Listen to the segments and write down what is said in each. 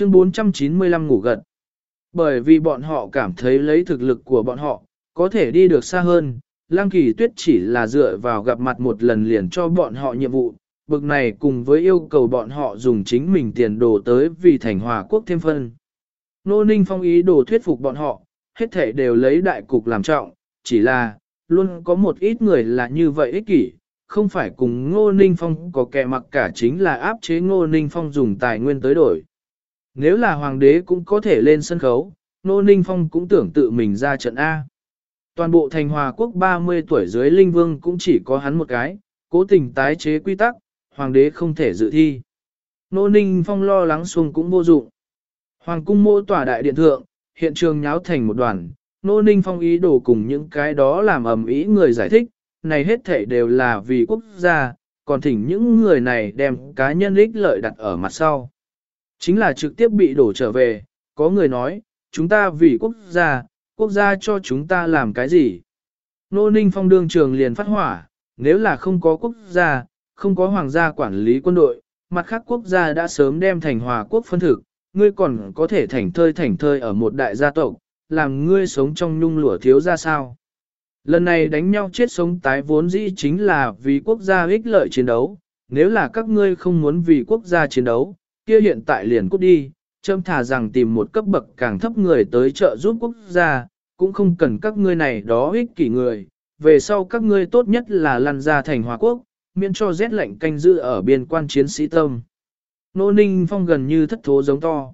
Chương 495 ngủ gật. Bởi vì bọn họ cảm thấy lấy thực lực của bọn họ, có thể đi được xa hơn, Lăng Kỳ Tuyết chỉ là dựa vào gặp mặt một lần liền cho bọn họ nhiệm vụ, bực này cùng với yêu cầu bọn họ dùng chính mình tiền đồ tới vì thành hòa quốc thêm phân. Nô Ninh Phong ý đồ thuyết phục bọn họ, hết thể đều lấy đại cục làm trọng, chỉ là, luôn có một ít người là như vậy ích kỷ, không phải cùng Ngô Ninh Phong có kẻ mặc cả chính là áp chế Ngô Ninh Phong dùng tài nguyên tới đổi. Nếu là hoàng đế cũng có thể lên sân khấu, nô Ninh Phong cũng tưởng tự mình ra trận A. Toàn bộ thành hòa quốc 30 tuổi dưới linh vương cũng chỉ có hắn một cái, cố tình tái chế quy tắc, hoàng đế không thể dự thi. Nô Ninh Phong lo lắng xuông cũng vô dụng. Hoàng cung mô tỏa đại điện thượng, hiện trường nháo thành một đoàn, Nô Ninh Phong ý đồ cùng những cái đó làm ầm ý người giải thích, này hết thể đều là vì quốc gia, còn thỉnh những người này đem cá nhân ích lợi đặt ở mặt sau. Chính là trực tiếp bị đổ trở về, có người nói, chúng ta vì quốc gia, quốc gia cho chúng ta làm cái gì? Nô Ninh Phong đương trường liền phát hỏa, nếu là không có quốc gia, không có hoàng gia quản lý quân đội, mặt khác quốc gia đã sớm đem thành hòa quốc phân thực, ngươi còn có thể thành thơi thành thơi ở một đại gia tộc, làm ngươi sống trong nhung lụa thiếu ra sao. Lần này đánh nhau chết sống tái vốn dĩ chính là vì quốc gia ích lợi chiến đấu, nếu là các ngươi không muốn vì quốc gia chiến đấu, kia hiện tại liền cút đi, châm thả rằng tìm một cấp bậc càng thấp người tới trợ giúp quốc gia, cũng không cần các ngươi này đó ích kỷ người, về sau các ngươi tốt nhất là lăn ra thành hòa quốc, miễn cho rét lạnh canh giữ ở biên quan chiến sĩ tâm. Nô Ninh Phong gần như thất thố giống to.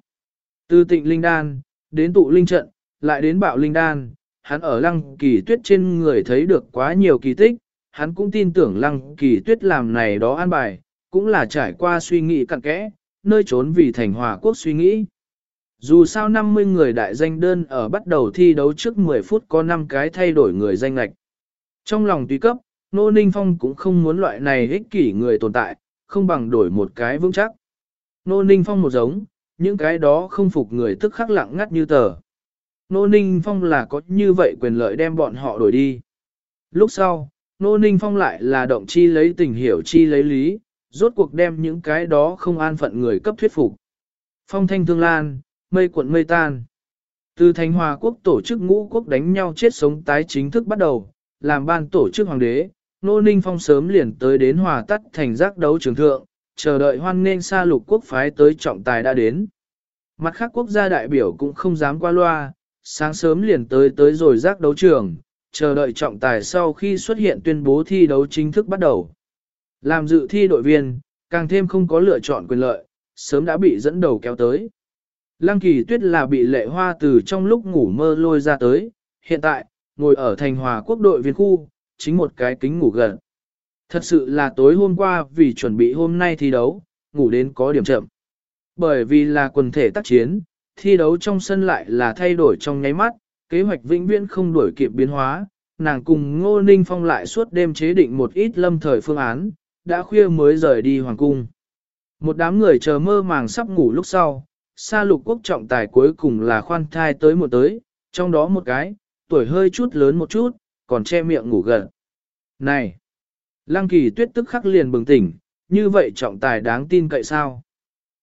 Từ tịnh linh đan, đến tụ linh trận, lại đến bạo linh đan, hắn ở lăng kỳ tuyết trên người thấy được quá nhiều kỳ tích, hắn cũng tin tưởng lăng kỳ tuyết làm này đó an bài, cũng là trải qua suy nghĩ cặn kẽ, nơi trốn vì thành hòa quốc suy nghĩ. Dù sao 50 người đại danh đơn ở bắt đầu thi đấu trước 10 phút có 5 cái thay đổi người danh lạch. Trong lòng tùy cấp, Nô Ninh Phong cũng không muốn loại này ích kỷ người tồn tại, không bằng đổi một cái vững chắc. Nô Ninh Phong một giống, những cái đó không phục người tức khắc lặng ngắt như tờ. Nô Ninh Phong là có như vậy quyền lợi đem bọn họ đổi đi. Lúc sau, Nô Ninh Phong lại là động chi lấy tình hiểu chi lấy lý, rốt cuộc đem những cái đó không an phận người cấp thuyết phục. Phong thanh thương lan, mây cuộn mây tan. Từ Thánh Hòa quốc tổ chức ngũ quốc đánh nhau chết sống tái chính thức bắt đầu, làm ban tổ chức hoàng đế, Nô Ninh Phong sớm liền tới đến hòa tắt thành giác đấu trường thượng, chờ đợi hoan nên xa lục quốc phái tới trọng tài đã đến. Mặt khác quốc gia đại biểu cũng không dám qua loa, sáng sớm liền tới tới rồi giác đấu trường, chờ đợi trọng tài sau khi xuất hiện tuyên bố thi đấu chính thức bắt đầu. Làm dự thi đội viên, càng thêm không có lựa chọn quyền lợi, sớm đã bị dẫn đầu kéo tới. Lăng kỳ tuyết là bị lệ hoa từ trong lúc ngủ mơ lôi ra tới, hiện tại, ngồi ở thành hòa quốc đội viên khu, chính một cái kính ngủ gần. Thật sự là tối hôm qua vì chuẩn bị hôm nay thi đấu, ngủ đến có điểm chậm. Bởi vì là quần thể tác chiến, thi đấu trong sân lại là thay đổi trong nháy mắt, kế hoạch vĩnh viễn không đổi kịp biến hóa, nàng cùng Ngô Ninh Phong lại suốt đêm chế định một ít lâm thời phương án, đã khuya mới rời đi hoàng cung. Một đám người chờ mơ màng sắp ngủ lúc sau, xa lục quốc trọng tài cuối cùng là khoan thai tới một tới, trong đó một cái, tuổi hơi chút lớn một chút, còn che miệng ngủ gần. Này! Lăng kỳ tuyết tức khắc liền bừng tỉnh, như vậy trọng tài đáng tin cậy sao?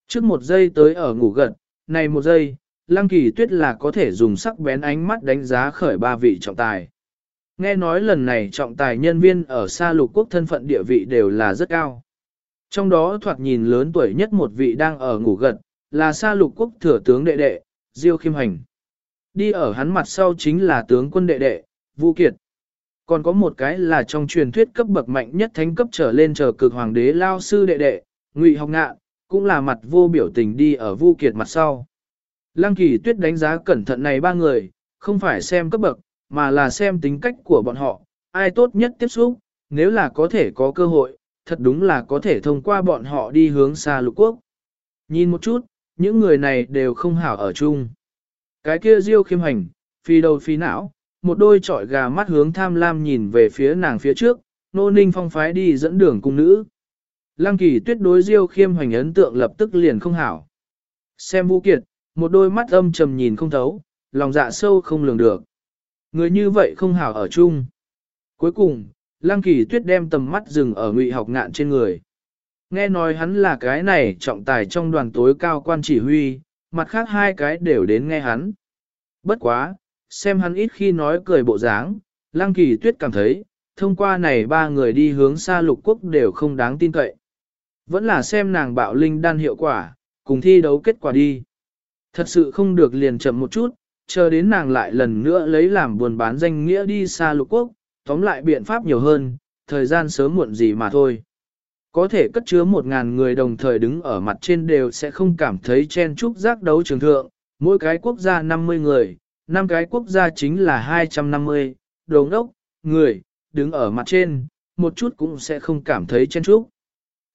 Trước một giây tới ở ngủ gật, này một giây, lăng kỳ tuyết là có thể dùng sắc bén ánh mắt đánh giá khởi ba vị trọng tài. Nghe nói lần này trọng tài nhân viên ở xa lục quốc thân phận địa vị đều là rất cao. Trong đó thoạt nhìn lớn tuổi nhất một vị đang ở ngủ gật, là xa lục quốc thừa tướng đệ đệ, Diêu Khiêm Hành. Đi ở hắn mặt sau chính là tướng quân đệ đệ, Vũ Kiệt. Còn có một cái là trong truyền thuyết cấp bậc mạnh nhất thánh cấp trở lên chờ cực hoàng đế lao sư đệ đệ, Ngụy Học Ngạ, cũng là mặt vô biểu tình đi ở Vu Kiệt mặt sau. Lăng Kỳ Tuyết đánh giá cẩn thận này ba người, không phải xem cấp bậc, mà là xem tính cách của bọn họ, ai tốt nhất tiếp xúc, nếu là có thể có cơ hội, thật đúng là có thể thông qua bọn họ đi hướng xa lục quốc. Nhìn một chút, những người này đều không hảo ở chung. Cái kia diêu khiêm hành, phi đầu phi não, một đôi trọi gà mắt hướng tham lam nhìn về phía nàng phía trước, nô ninh phong phái đi dẫn đường cung nữ. Lăng kỳ tuyết đối diêu khiêm Hành ấn tượng lập tức liền không hảo. Xem vũ kiệt, một đôi mắt âm trầm nhìn không thấu, lòng dạ sâu không lường được. Người như vậy không hảo ở chung. Cuối cùng, lăng kỳ tuyết đem tầm mắt dừng ở ngụy học ngạn trên người. Nghe nói hắn là cái này trọng tài trong đoàn tối cao quan chỉ huy, mặt khác hai cái đều đến nghe hắn. Bất quá, xem hắn ít khi nói cười bộ dáng, Lăng Kỳ Tuyết cảm thấy, thông qua này ba người đi hướng xa lục quốc đều không đáng tin cậy. Vẫn là xem nàng bạo linh đan hiệu quả, cùng thi đấu kết quả đi. Thật sự không được liền chậm một chút, chờ đến nàng lại lần nữa lấy làm buồn bán danh nghĩa đi xa lục quốc, tóm lại biện pháp nhiều hơn, thời gian sớm muộn gì mà thôi. Có thể cất chứa một ngàn người đồng thời đứng ở mặt trên đều sẽ không cảm thấy chen chúc giác đấu trường thượng, mỗi cái quốc gia 50 người, năm cái quốc gia chính là 250, đồng đốc, người, đứng ở mặt trên, một chút cũng sẽ không cảm thấy chen chúc.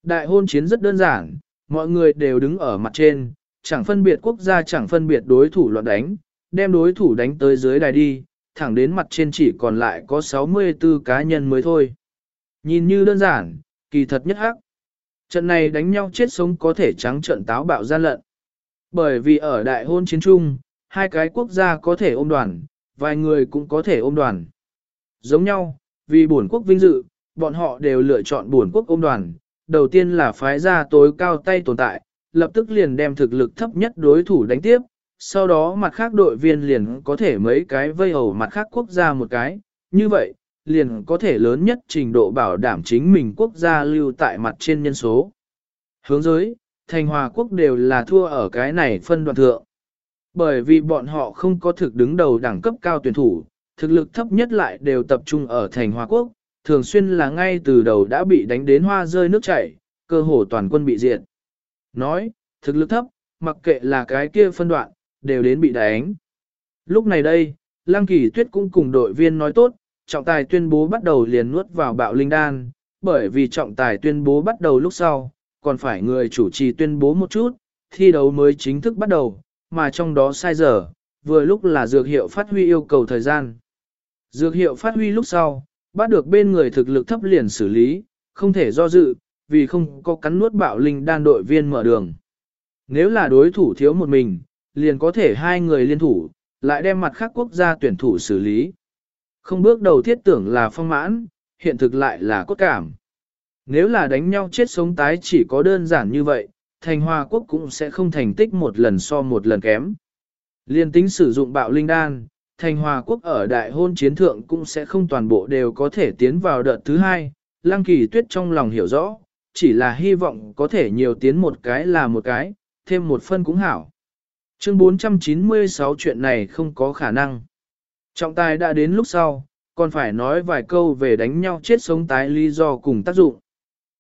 Đại hôn chiến rất đơn giản, mọi người đều đứng ở mặt trên, chẳng phân biệt quốc gia chẳng phân biệt đối thủ loạn đánh, đem đối thủ đánh tới dưới đài đi, thẳng đến mặt trên chỉ còn lại có 64 cá nhân mới thôi. Nhìn như đơn giản, kỳ thật nhất hắc. Trận này đánh nhau chết sống có thể trắng trận táo bạo gian lận. Bởi vì ở đại hôn chiến trung, hai cái quốc gia có thể ôm đoàn, vài người cũng có thể ôm đoàn. Giống nhau, vì bổn quốc vinh dự, bọn họ đều lựa chọn bổn quốc ôm đoàn. Đầu tiên là phái ra tối cao tay tồn tại, lập tức liền đem thực lực thấp nhất đối thủ đánh tiếp, sau đó mặt khác đội viên liền có thể mấy cái vây hầu mặt khác quốc gia một cái, như vậy, liền có thể lớn nhất trình độ bảo đảm chính mình quốc gia lưu tại mặt trên nhân số. Hướng giới, thành hòa quốc đều là thua ở cái này phân đoạn thượng. Bởi vì bọn họ không có thực đứng đầu đẳng cấp cao tuyển thủ, thực lực thấp nhất lại đều tập trung ở thành hòa quốc, thường xuyên là ngay từ đầu đã bị đánh đến hoa rơi nước chảy, cơ hồ toàn quân bị diệt. Nói, thực lực thấp, mặc kệ là cái kia phân đoạn, đều đến bị đánh. Lúc này đây, Lăng Kỳ Tuyết cũng cùng đội viên nói tốt, trọng tài tuyên bố bắt đầu liền nuốt vào bạo linh đan, bởi vì trọng tài tuyên bố bắt đầu lúc sau, còn phải người chủ trì tuyên bố một chút, thi đấu mới chính thức bắt đầu, mà trong đó sai giờ, vừa lúc là dược hiệu phát huy yêu cầu thời gian. Dược hiệu phát huy lúc sau, bắt được bên người thực lực thấp liền xử lý, không thể do dự, vì không có cắn nuốt bạo linh đan đội viên mở đường. Nếu là đối thủ thiếu một mình, liền có thể hai người liên thủ, lại đem mặt khác quốc gia tuyển thủ xử lý. Không bước đầu thiết tưởng là phong mãn, hiện thực lại là cốt cảm. Nếu là đánh nhau chết sống tái chỉ có đơn giản như vậy, thành hòa quốc cũng sẽ không thành tích một lần so một lần kém. Liên tính sử dụng bạo linh đan, thành hòa quốc ở đại hôn chiến thượng cũng sẽ không toàn bộ đều có thể tiến vào đợt thứ hai. Lăng kỳ tuyết trong lòng hiểu rõ, chỉ là hy vọng có thể nhiều tiến một cái là một cái, thêm một phân cũng hảo. Chương 496 chuyện này không có khả năng. Trọng tài đã đến lúc sau, còn phải nói vài câu về đánh nhau chết sống tái lý do cùng tác dụng.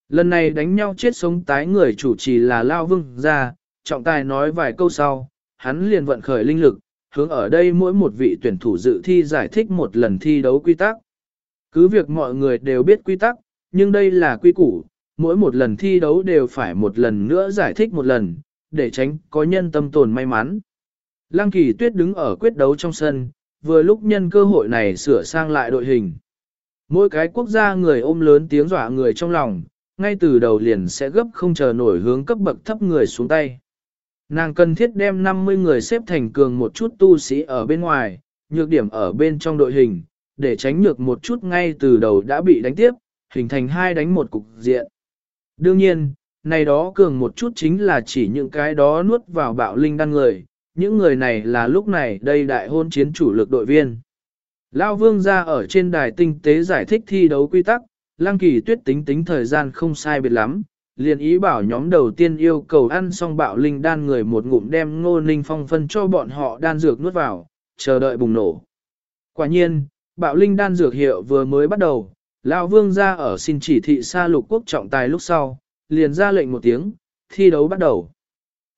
Lần này đánh nhau chết sống tái người chủ trì là Lao Vương ra, trọng tài nói vài câu sau, hắn liền vận khởi linh lực, hướng ở đây mỗi một vị tuyển thủ dự thi giải thích một lần thi đấu quy tắc. Cứ việc mọi người đều biết quy tắc, nhưng đây là quy củ, mỗi một lần thi đấu đều phải một lần nữa giải thích một lần, để tránh có nhân tâm tồn may mắn. Lăng kỳ tuyết đứng ở quyết đấu trong sân, vừa lúc nhân cơ hội này sửa sang lại đội hình. Mỗi cái quốc gia người ôm lớn tiếng dọa người trong lòng, ngay từ đầu liền sẽ gấp không chờ nổi hướng cấp bậc thấp người xuống tay. Nàng cần thiết đem 50 người xếp thành cường một chút tu sĩ ở bên ngoài, nhược điểm ở bên trong đội hình, để tránh nhược một chút ngay từ đầu đã bị đánh tiếp, hình thành hai đánh một cục diện. Đương nhiên, này đó cường một chút chính là chỉ những cái đó nuốt vào bạo linh đan người, những người này là lúc này đây đại hôn chiến chủ lực đội viên. Lao vương ra ở trên đài tinh tế giải thích thi đấu quy tắc, lăng kỳ tuyết tính tính thời gian không sai biệt lắm, liền ý bảo nhóm đầu tiên yêu cầu ăn xong bạo linh đan người một ngụm đem ngô ninh phong phân cho bọn họ đan dược nuốt vào, chờ đợi bùng nổ. Quả nhiên, bạo linh đan dược hiệu vừa mới bắt đầu, Lão vương ra ở xin chỉ thị xa lục quốc trọng tài lúc sau, liền ra lệnh một tiếng, thi đấu bắt đầu.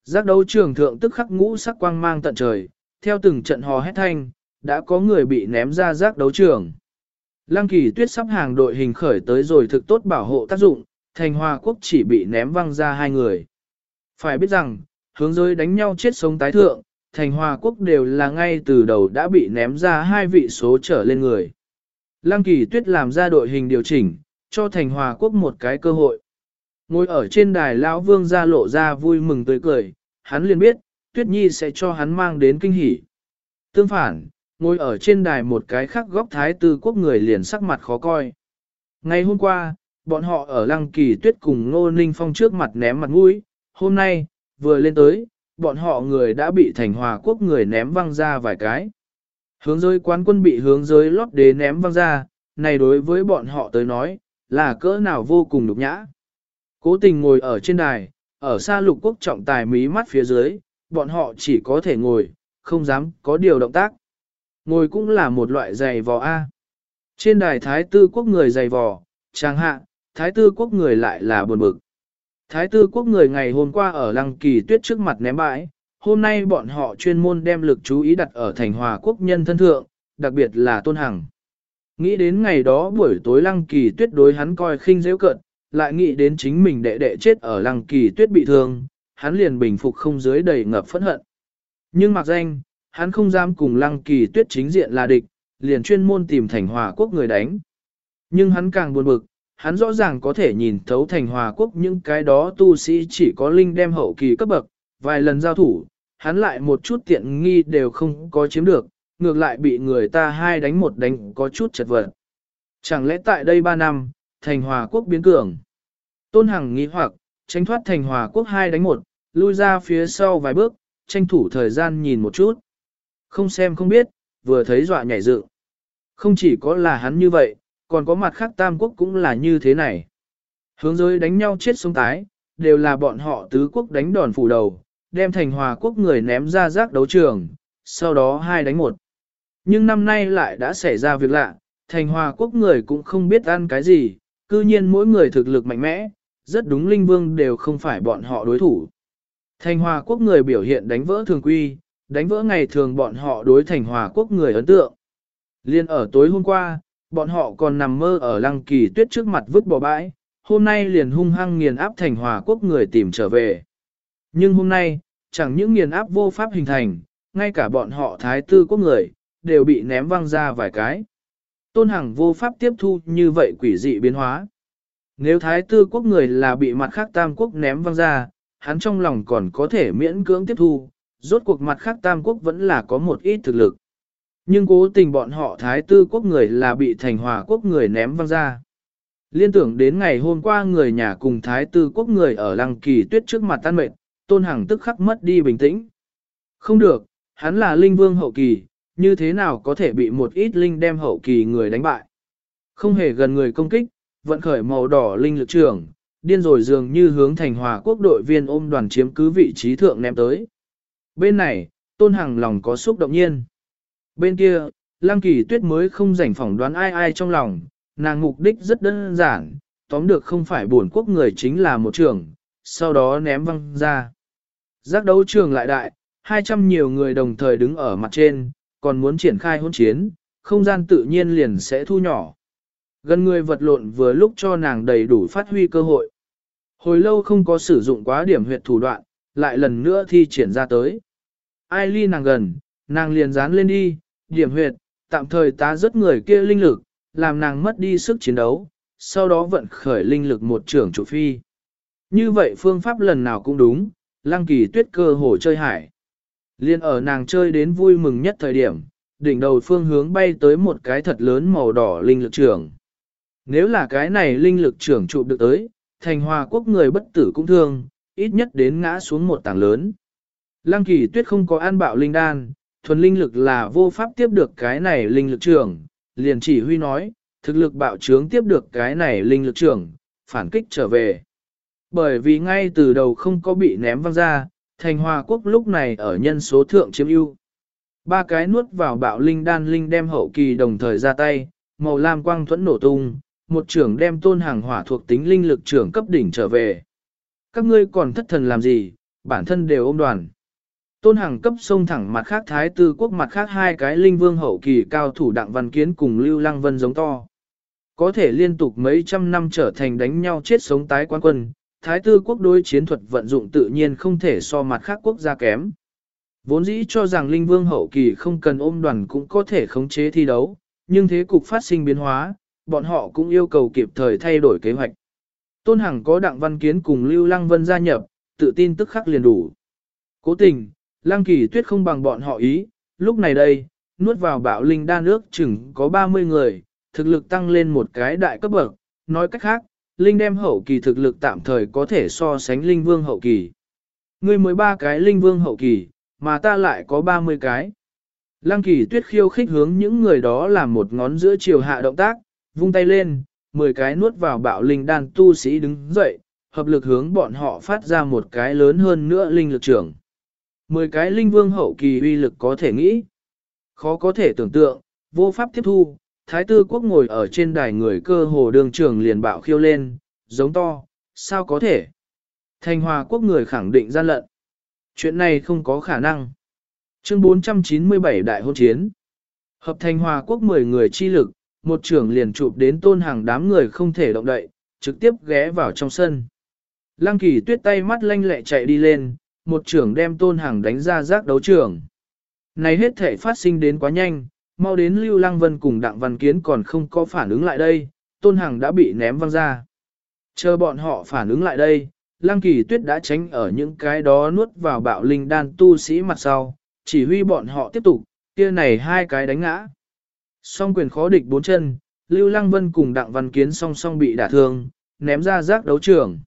Giác đấu trường thượng tức khắc ngũ sắc quang mang tận trời, theo từng trận hò hét thanh, đã có người bị ném ra giác đấu trường. Lăng kỳ tuyết sắp hàng đội hình khởi tới rồi thực tốt bảo hộ tác dụng, thành hòa quốc chỉ bị ném văng ra hai người. Phải biết rằng, hướng giới đánh nhau chết sống tái thượng, thành hòa quốc đều là ngay từ đầu đã bị ném ra hai vị số trở lên người. Lăng kỳ tuyết làm ra đội hình điều chỉnh, cho thành hòa quốc một cái cơ hội. Ngồi ở trên đài lão vương ra lộ ra vui mừng tươi cười, hắn liền biết, tuyết nhi sẽ cho hắn mang đến kinh hỉ. Tương phản, ngồi ở trên đài một cái khác góc thái tư quốc người liền sắc mặt khó coi. Ngày hôm qua, bọn họ ở lăng kỳ tuyết cùng ngô ninh phong trước mặt ném mặt mũi, hôm nay, vừa lên tới, bọn họ người đã bị thành hòa quốc người ném văng ra vài cái. Hướng giới quán quân bị hướng giới lót đế ném văng ra, này đối với bọn họ tới nói, là cỡ nào vô cùng nhục nhã. Cố tình ngồi ở trên đài, ở xa lục quốc trọng tài mí mắt phía dưới, bọn họ chỉ có thể ngồi, không dám có điều động tác. Ngồi cũng là một loại giày vò A. Trên đài thái tư quốc người giày vò, trang hạ, thái tư quốc người lại là buồn bực. Thái tư quốc người ngày hôm qua ở lăng kỳ tuyết trước mặt ném bãi, hôm nay bọn họ chuyên môn đem lực chú ý đặt ở thành hòa quốc nhân thân thượng, đặc biệt là tôn hằng. Nghĩ đến ngày đó buổi tối lăng kỳ tuyết đối hắn coi khinh dễ cận, lại nghĩ đến chính mình đệ đệ chết ở lăng kỳ tuyết bị thương, hắn liền bình phục không dưới đầy ngập phẫn hận. Nhưng mặc danh, hắn không dám cùng lăng kỳ tuyết chính diện là địch, liền chuyên môn tìm thành hòa quốc người đánh. Nhưng hắn càng buồn bực, hắn rõ ràng có thể nhìn thấu thành hòa quốc những cái đó tu sĩ chỉ có linh đem hậu kỳ cấp bậc, vài lần giao thủ, hắn lại một chút tiện nghi đều không có chiếm được, ngược lại bị người ta hai đánh một đánh có chút chật vật. Chẳng lẽ tại đây ba năm, thành hòa quốc biến cường? Tôn Hằng nghĩ hoặc, tránh thoát thành hòa quốc hai đánh một, lui ra phía sau vài bước, tranh thủ thời gian nhìn một chút. Không xem không biết, vừa thấy dọa nhảy dựng. Không chỉ có là hắn như vậy, còn có mặt khác tam quốc cũng là như thế này. Hướng giới đánh nhau chết sống tái, đều là bọn họ tứ quốc đánh đòn phủ đầu, đem thành hòa quốc người ném ra rác đấu trường, sau đó hai đánh một. Nhưng năm nay lại đã xảy ra việc lạ, thành hòa quốc người cũng không biết ăn cái gì, cư nhiên mỗi người thực lực mạnh mẽ, rất đúng linh vương đều không phải bọn họ đối thủ. Thành hòa quốc người biểu hiện đánh vỡ thường quy, đánh vỡ ngày thường bọn họ đối thành hòa quốc người ấn tượng. Liên ở tối hôm qua, bọn họ còn nằm mơ ở lăng kỳ tuyết trước mặt vứt bỏ bãi, hôm nay liền hung hăng nghiền áp thành hòa quốc người tìm trở về. Nhưng hôm nay, chẳng những nghiền áp vô pháp hình thành, ngay cả bọn họ thái tư quốc người, đều bị ném văng ra vài cái. Tôn Hằng vô pháp tiếp thu như vậy quỷ dị biến hóa. Nếu thái tư quốc người là bị mặt khác tam quốc ném văng ra, hắn trong lòng còn có thể miễn cưỡng tiếp thu, rốt cuộc mặt khác tam quốc vẫn là có một ít thực lực. Nhưng cố tình bọn họ thái tư quốc người là bị thành hòa quốc người ném văng ra. Liên tưởng đến ngày hôm qua người nhà cùng thái tư quốc người ở lăng kỳ tuyết trước mặt tan mệnh, tôn hằng tức khắc mất đi bình tĩnh. Không được, hắn là linh vương hậu kỳ, như thế nào có thể bị một ít linh đem hậu kỳ người đánh bại. Không hề gần người công kích, vận khởi màu đỏ linh lực trường, điên rồi dường như hướng thành hòa quốc đội viên ôm đoàn chiếm cứ vị trí thượng ném tới. Bên này, tôn hằng lòng có xúc động nhiên. Bên kia, lăng kỳ tuyết mới không rảnh phỏng đoán ai ai trong lòng, nàng mục đích rất đơn giản, tóm được không phải buồn quốc người chính là một trường, sau đó ném văng ra. Giác đấu trường lại đại, 200 nhiều người đồng thời đứng ở mặt trên, còn muốn triển khai hôn chiến, không gian tự nhiên liền sẽ thu nhỏ. Gần người vật lộn vừa lúc cho nàng đầy đủ phát huy cơ hội. Hồi lâu không có sử dụng quá điểm huyệt thủ đoạn, lại lần nữa thi triển ra tới. Ai ly nàng gần, nàng liền dán lên đi, điểm huyệt, tạm thời tá rất người kia linh lực, làm nàng mất đi sức chiến đấu, sau đó vận khởi linh lực một trưởng chủ phi. Như vậy phương pháp lần nào cũng đúng, lăng kỳ tuyết cơ hồ chơi hải. Liên ở nàng chơi đến vui mừng nhất thời điểm, đỉnh đầu phương hướng bay tới một cái thật lớn màu đỏ linh lực trưởng. Nếu là cái này linh lực trưởng trụ được tới, thành hòa quốc người bất tử cũng thương, ít nhất đến ngã xuống một tảng lớn. Lăng kỳ tuyết không có an bạo linh đan, thuần linh lực là vô pháp tiếp được cái này linh lực trưởng, liền chỉ huy nói, thực lực bạo trướng tiếp được cái này linh lực trưởng, phản kích trở về. Bởi vì ngay từ đầu không có bị ném văng ra, thành hòa quốc lúc này ở nhân số thượng chiếm ưu. Ba cái nuốt vào bạo linh đan linh đem hậu kỳ đồng thời ra tay, màu lam quang thuẫn nổ tung, một trưởng đem tôn hàng hỏa thuộc tính linh lực trưởng cấp đỉnh trở về. Các ngươi còn thất thần làm gì, bản thân đều ôm đoàn. Tôn hàng cấp sông thẳng mặt khác thái tư quốc mặt khác hai cái linh vương hậu kỳ cao thủ đặng văn kiến cùng lưu lăng vân giống to. Có thể liên tục mấy trăm năm trở thành đánh nhau chết sống tái quan quân, thái tư quốc đối chiến thuật vận dụng tự nhiên không thể so mặt khác quốc gia kém. Vốn dĩ cho rằng linh vương hậu kỳ không cần ôm đoàn cũng có thể khống chế thi đấu, nhưng thế cục phát sinh biến hóa, bọn họ cũng yêu cầu kịp thời thay đổi kế hoạch. Tôn Hằng có Đặng Văn Kiến cùng Lưu Lăng Vân gia nhập, tự tin tức khắc liền đủ. Cố tình, Lăng Kỳ Tuyết không bằng bọn họ ý, lúc này đây, nuốt vào bạo linh đa nước chừng có 30 người, thực lực tăng lên một cái đại cấp bậc, nói cách khác, linh đem hậu kỳ thực lực tạm thời có thể so sánh linh vương hậu kỳ. Ngươi mới ba cái linh vương hậu kỳ, mà ta lại có 30 cái. Lăng kỳ tuyết khiêu khích hướng những người đó làm một ngón giữa chiều hạ động tác, vung tay lên, 10 cái nuốt vào bạo linh đan tu sĩ đứng dậy, hợp lực hướng bọn họ phát ra một cái lớn hơn nữa linh lực trưởng. 10 cái linh vương hậu kỳ uy lực có thể nghĩ. Khó có thể tưởng tượng, vô pháp tiếp thu, thái tư quốc ngồi ở trên đài người cơ hồ đường trường liền bạo khiêu lên, giống to, sao có thể. Thanh hòa quốc người khẳng định gian lận. Chuyện này không có khả năng. Chương 497 Đại hôn chiến. Hợp thành hòa quốc 10 người chi lực, một trưởng liền chụp đến tôn hàng đám người không thể động đậy, trực tiếp ghé vào trong sân. Lăng kỳ tuyết tay mắt lanh lẹ chạy đi lên, một trưởng đem tôn hàng đánh ra giác đấu trường. Này hết thể phát sinh đến quá nhanh, mau đến Lưu Lăng Vân cùng Đặng Văn Kiến còn không có phản ứng lại đây, tôn hàng đã bị ném văng ra. Chờ bọn họ phản ứng lại đây, Lăng Kỳ Tuyết đã tránh ở những cái đó nuốt vào bạo linh đan tu sĩ mặt sau, chỉ huy bọn họ tiếp tục, kia này hai cái đánh ngã. Song quyền khó địch bốn chân, Lưu Lăng Vân cùng Đặng Văn Kiến song song bị đả thương, ném ra giác đấu trường.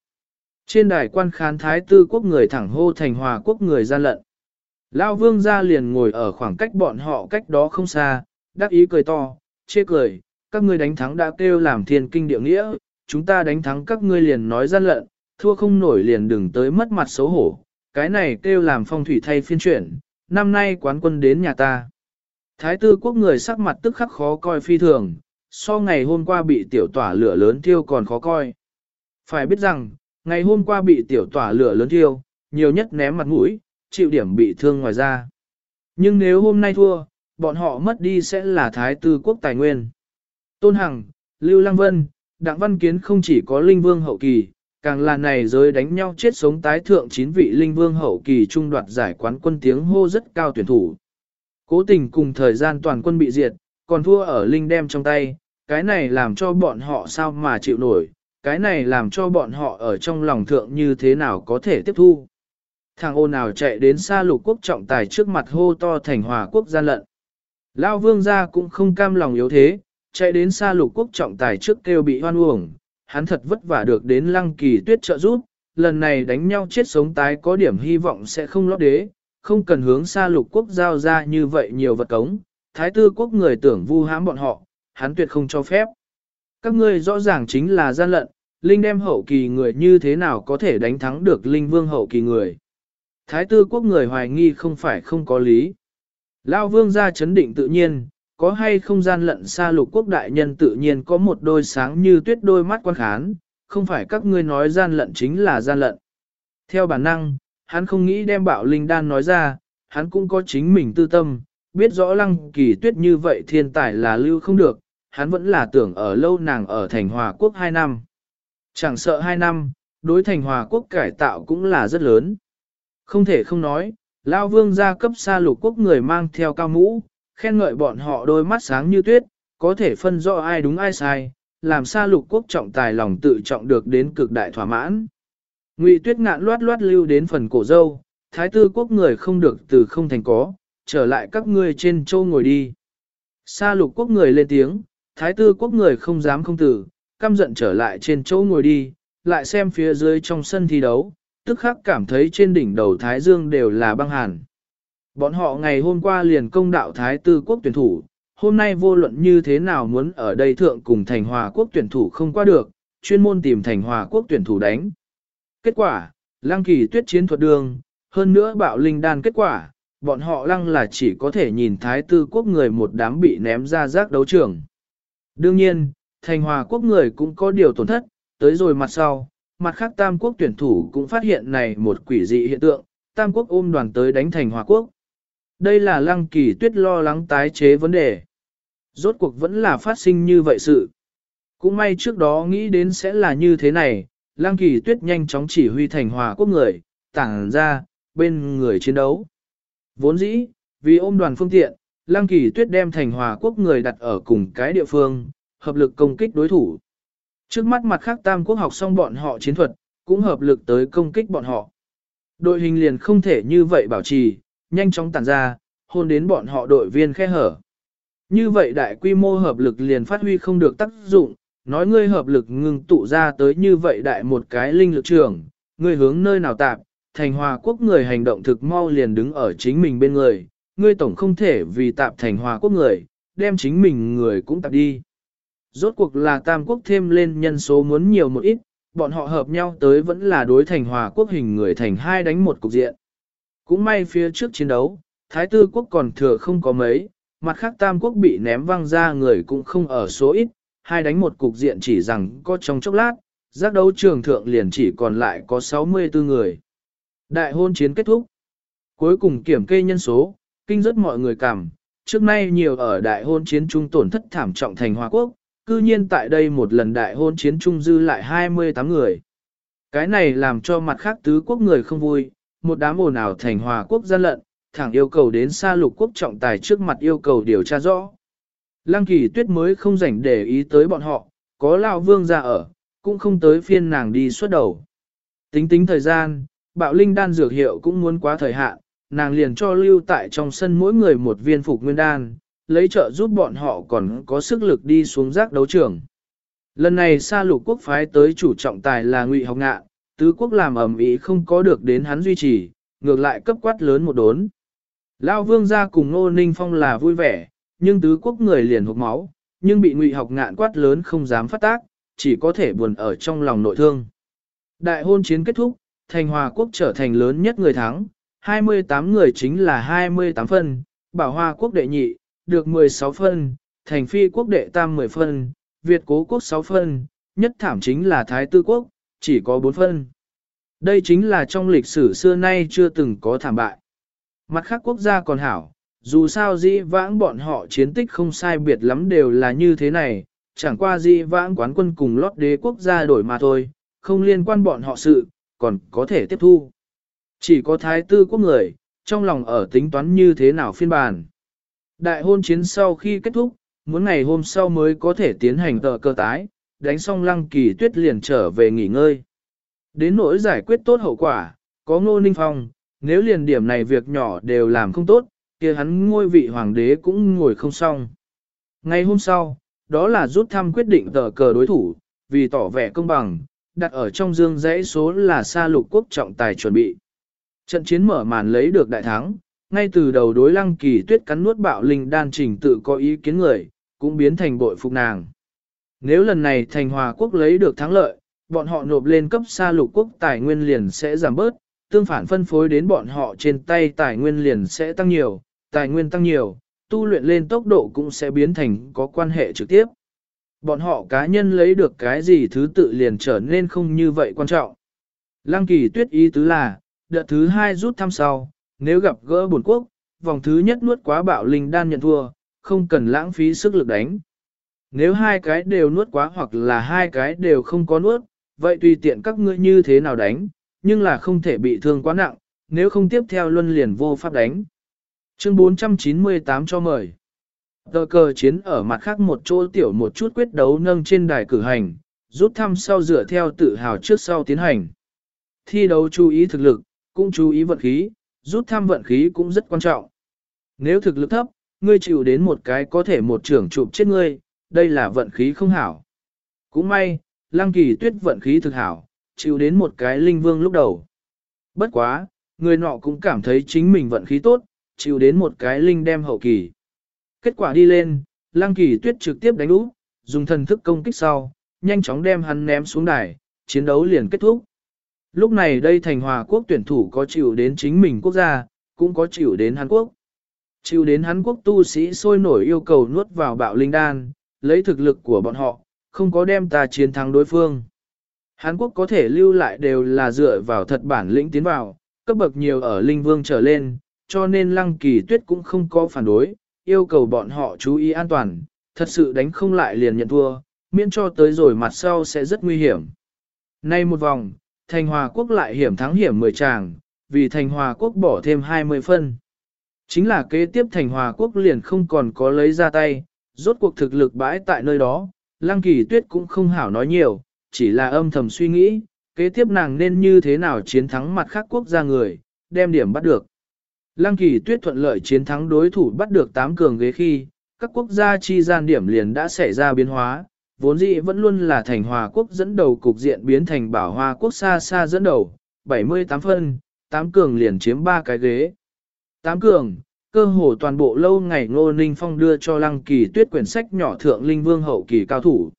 Trên đài quan khán thái tư quốc người thẳng hô thành hòa quốc người gian lận. Lao vương ra liền ngồi ở khoảng cách bọn họ cách đó không xa, đắc ý cười to, chê cười, các ngươi đánh thắng đã kêu làm thiên kinh địa nghĩa, chúng ta đánh thắng các ngươi liền nói gian lận, thua không nổi liền đừng tới mất mặt xấu hổ, cái này kêu làm phong thủy thay phiên chuyển, năm nay quán quân đến nhà ta. Thái tư quốc người sắc mặt tức khắc khó coi phi thường, so ngày hôm qua bị tiểu tỏa lửa lớn thiêu còn khó coi. Phải biết rằng, ngày hôm qua bị tiểu tỏa lửa lớn thiêu, nhiều nhất ném mặt mũi, chịu điểm bị thương ngoài ra. Nhưng nếu hôm nay thua, bọn họ mất đi sẽ là thái tư quốc tài nguyên. Tôn Hằng, Lưu Lăng Vân, Đặng Văn Kiến không chỉ có linh vương hậu kỳ, càng là này giới đánh nhau chết sống tái thượng chín vị linh vương hậu kỳ trung đoạt giải quán quân tiếng hô rất cao tuyển thủ. Cố tình cùng thời gian toàn quân bị diệt, còn thua ở linh đem trong tay, cái này làm cho bọn họ sao mà chịu nổi, cái này làm cho bọn họ ở trong lòng thượng như thế nào có thể tiếp thu. Thằng ô nào chạy đến xa lục quốc trọng tài trước mặt hô to thành hòa quốc gian lận. Lao vương gia cũng không cam lòng yếu thế, chạy đến xa lục quốc trọng tài trước kêu bị hoan uổng, hắn thật vất vả được đến lăng kỳ tuyết trợ giúp, lần này đánh nhau chết sống tái có điểm hy vọng sẽ không lót đế, không cần hướng xa lục quốc giao ra như vậy nhiều vật cống, thái tư quốc người tưởng vu hãm bọn họ, hắn tuyệt không cho phép. Các ngươi rõ ràng chính là gian lận, linh đem hậu kỳ người như thế nào có thể đánh thắng được linh vương hậu kỳ người. Thái tư quốc người hoài nghi không phải không có lý. Lao vương ra chấn định tự nhiên, có hay không gian lận xa lục quốc đại nhân tự nhiên có một đôi sáng như tuyết đôi mắt quan khán, không phải các ngươi nói gian lận chính là gian lận. Theo bản năng, hắn không nghĩ đem bạo linh đan nói ra, hắn cũng có chính mình tư tâm, biết rõ lăng kỳ tuyết như vậy thiên tài là lưu không được, hắn vẫn là tưởng ở lâu nàng ở thành hòa quốc 2 năm. Chẳng sợ 2 năm, đối thành hòa quốc cải tạo cũng là rất lớn. Không thể không nói, Lao vương gia cấp xa lục quốc người mang theo cao mũ, khen ngợi bọn họ đôi mắt sáng như tuyết, có thể phân rõ ai đúng ai sai, làm xa lục quốc trọng tài lòng tự trọng được đến cực đại thỏa mãn. Ngụy tuyết ngạn loát loát lưu đến phần cổ dâu, thái tư quốc người không được từ không thành có, trở lại các ngươi trên châu ngồi đi. Sa lục quốc người lên tiếng, thái tư quốc người không dám không tử, căm giận trở lại trên chỗ ngồi đi, lại xem phía dưới trong sân thi đấu, tức khắc cảm thấy trên đỉnh đầu Thái Dương đều là băng hàn. Bọn họ ngày hôm qua liền công đạo Thái Tư quốc tuyển thủ, hôm nay vô luận như thế nào muốn ở đây thượng cùng thành hòa quốc tuyển thủ không qua được, chuyên môn tìm thành hòa quốc tuyển thủ đánh. Kết quả, lăng kỳ tuyết chiến thuật đường, hơn nữa bạo linh đan kết quả, bọn họ lăng là chỉ có thể nhìn Thái Tư quốc người một đám bị ném ra rác đấu trường. Đương nhiên, thành hòa quốc người cũng có điều tổn thất, tới rồi mặt sau, mặt khác Tam Quốc tuyển thủ cũng phát hiện này một quỷ dị hiện tượng, Tam Quốc ôm đoàn tới đánh thành Hòa Quốc. Đây là lăng kỳ tuyết lo lắng tái chế vấn đề. Rốt cuộc vẫn là phát sinh như vậy sự. Cũng may trước đó nghĩ đến sẽ là như thế này, lăng kỳ tuyết nhanh chóng chỉ huy thành Hòa Quốc người, tảng ra, bên người chiến đấu. Vốn dĩ, vì ôm đoàn phương tiện, lăng kỳ tuyết đem thành Hòa Quốc người đặt ở cùng cái địa phương, hợp lực công kích đối thủ. Trước mắt mặt khác tam quốc học xong bọn họ chiến thuật, cũng hợp lực tới công kích bọn họ. Đội hình liền không thể như vậy bảo trì, nhanh chóng tản ra, hôn đến bọn họ đội viên khe hở. Như vậy đại quy mô hợp lực liền phát huy không được tác dụng, nói ngươi hợp lực ngừng tụ ra tới như vậy đại một cái linh lực trường, ngươi hướng nơi nào tạp, thành hòa quốc người hành động thực mau liền đứng ở chính mình bên người, ngươi tổng không thể vì tạp thành hòa quốc người, đem chính mình người cũng tạp đi. Rốt cuộc là tam quốc thêm lên nhân số muốn nhiều một ít, bọn họ hợp nhau tới vẫn là đối thành hòa quốc hình người thành hai đánh một cục diện. Cũng may phía trước chiến đấu, Thái Tư quốc còn thừa không có mấy, mặt khác tam quốc bị ném văng ra người cũng không ở số ít, hai đánh một cục diện chỉ rằng có trong chốc lát, giác đấu trường thượng liền chỉ còn lại có 64 người. Đại hôn chiến kết thúc. Cuối cùng kiểm kê nhân số, kinh rất mọi người cảm, trước nay nhiều ở đại hôn chiến trung tổn thất thảm trọng thành Hoa Quốc, cư nhiên tại đây một lần đại hôn chiến trung dư lại 28 người. Cái này làm cho mặt khác tứ quốc người không vui, một đám ồn ào thành Hòa Quốc gian lận, thẳng yêu cầu đến xa lục quốc trọng tài trước mặt yêu cầu điều tra rõ. Lăng kỳ tuyết mới không rảnh để ý tới bọn họ, có lão vương ra ở, cũng không tới phiên nàng đi suốt đầu. Tính tính thời gian, bạo linh đan dược hiệu cũng muốn quá thời hạn, nàng liền cho lưu tại trong sân mỗi người một viên phục nguyên đan, lấy trợ giúp bọn họ còn có sức lực đi xuống giác đấu trường. Lần này xa lục quốc phái tới chủ trọng tài là ngụy học ngạ, tứ quốc làm ẩm ý không có được đến hắn duy trì, ngược lại cấp quát lớn một đốn. Lao vương ra cùng Nô Ninh Phong là vui vẻ, nhưng tứ quốc người liền hụt máu, nhưng bị ngụy học ngạn quát lớn không dám phát tác, chỉ có thể buồn ở trong lòng nội thương. Đại hôn chiến kết thúc, thành hòa quốc trở thành lớn nhất người thắng, 28 người chính là 28 phân, bảo hoa quốc đệ nhị, được 16 phân, thành phi quốc đệ tam 10 phân, Việt cố quốc 6 phân, nhất thảm chính là Thái Tư quốc, chỉ có 4 phân. Đây chính là trong lịch sử xưa nay chưa từng có thảm bại. Mặt khác quốc gia còn hảo, dù sao dĩ vãng bọn họ chiến tích không sai biệt lắm đều là như thế này, chẳng qua dĩ vãng quán quân cùng lót đế quốc gia đổi mà thôi, không liên quan bọn họ sự, còn có thể tiếp thu. Chỉ có thái tư quốc người, trong lòng ở tính toán như thế nào phiên bản. Đại hôn chiến sau khi kết thúc, muốn ngày hôm sau mới có thể tiến hành tờ cơ tái, đánh xong lăng kỳ tuyết liền trở về nghỉ ngơi. Đến nỗi giải quyết tốt hậu quả, có ngô ninh phong, nếu liền điểm này việc nhỏ đều làm không tốt, kia hắn ngôi vị hoàng đế cũng ngồi không xong. Ngày hôm sau, đó là rút thăm quyết định tờ cờ đối thủ, vì tỏ vẻ công bằng, đặt ở trong dương dãy số là xa lục quốc trọng tài chuẩn bị. Trận chiến mở màn lấy được đại thắng, ngay từ đầu đối lăng kỳ tuyết cắn nuốt bạo linh đan trình tự có ý kiến người, cũng biến thành bội phục nàng. Nếu lần này thành hòa quốc lấy được thắng lợi, bọn họ nộp lên cấp xa lục quốc tài nguyên liền sẽ giảm bớt, tương phản phân phối đến bọn họ trên tay tài nguyên liền sẽ tăng nhiều, tài nguyên tăng nhiều, tu luyện lên tốc độ cũng sẽ biến thành có quan hệ trực tiếp. Bọn họ cá nhân lấy được cái gì thứ tự liền trở nên không như vậy quan trọng. Lăng kỳ tuyết ý tứ là, đợt thứ hai rút thăm sau, nếu gặp gỡ bổn quốc, vòng thứ nhất nuốt quá bạo linh đan nhận thua, không cần lãng phí sức lực đánh. Nếu hai cái đều nuốt quá hoặc là hai cái đều không có nuốt, vậy tùy tiện các ngươi như thế nào đánh, nhưng là không thể bị thương quá nặng, nếu không tiếp theo luân liền vô pháp đánh. Chương 498 cho mời. Tờ cờ chiến ở mặt khác một chỗ tiểu một chút quyết đấu nâng trên đài cử hành, rút thăm sau dựa theo tự hào trước sau tiến hành. Thi đấu chú ý thực lực, cũng chú ý vận khí, rút thăm vận khí cũng rất quan trọng. Nếu thực lực thấp, ngươi chịu đến một cái có thể một trưởng chụp chết ngươi, đây là vận khí không hảo. Cũng may, lăng kỳ tuyết vận khí thực hảo, chịu đến một cái linh vương lúc đầu. Bất quá, người nọ cũng cảm thấy chính mình vận khí tốt, chịu đến một cái linh đem hậu kỳ. Kết quả đi lên, lăng kỳ tuyết trực tiếp đánh úp, dùng thần thức công kích sau, nhanh chóng đem hắn ném xuống đài, chiến đấu liền kết thúc. Lúc này đây thành hòa quốc tuyển thủ có chịu đến chính mình quốc gia, cũng có chịu đến Hàn Quốc. Chịu đến Hàn Quốc tu sĩ sôi nổi yêu cầu nuốt vào bạo linh đan, lấy thực lực của bọn họ, không có đem ta chiến thắng đối phương. Hàn Quốc có thể lưu lại đều là dựa vào thật bản lĩnh tiến vào, cấp bậc nhiều ở linh vương trở lên, cho nên lăng kỳ tuyết cũng không có phản đối, yêu cầu bọn họ chú ý an toàn, thật sự đánh không lại liền nhận thua, miễn cho tới rồi mặt sau sẽ rất nguy hiểm. Nay một vòng, Thành Hòa Quốc lại hiểm thắng hiểm 10 tràng, vì Thành Hòa Quốc bỏ thêm 20 phân. Chính là kế tiếp Thành Hòa Quốc liền không còn có lấy ra tay, rốt cuộc thực lực bãi tại nơi đó, Lăng Kỳ Tuyết cũng không hảo nói nhiều, chỉ là âm thầm suy nghĩ, kế tiếp nàng nên như thế nào chiến thắng mặt khác quốc gia người, đem điểm bắt được. Lăng Kỳ Tuyết thuận lợi chiến thắng đối thủ bắt được 8 cường ghế khi, các quốc gia chi gian điểm liền đã xảy ra biến hóa, vốn dĩ vẫn luôn là thành hòa quốc dẫn đầu cục diện biến thành bảo hoa quốc xa xa dẫn đầu, 78 phân, tám cường liền chiếm ba cái ghế. Tám cường, cơ hồ toàn bộ lâu ngày Ngô Ninh Phong đưa cho Lăng Kỳ Tuyết quyển sách nhỏ thượng linh vương hậu kỳ cao thủ.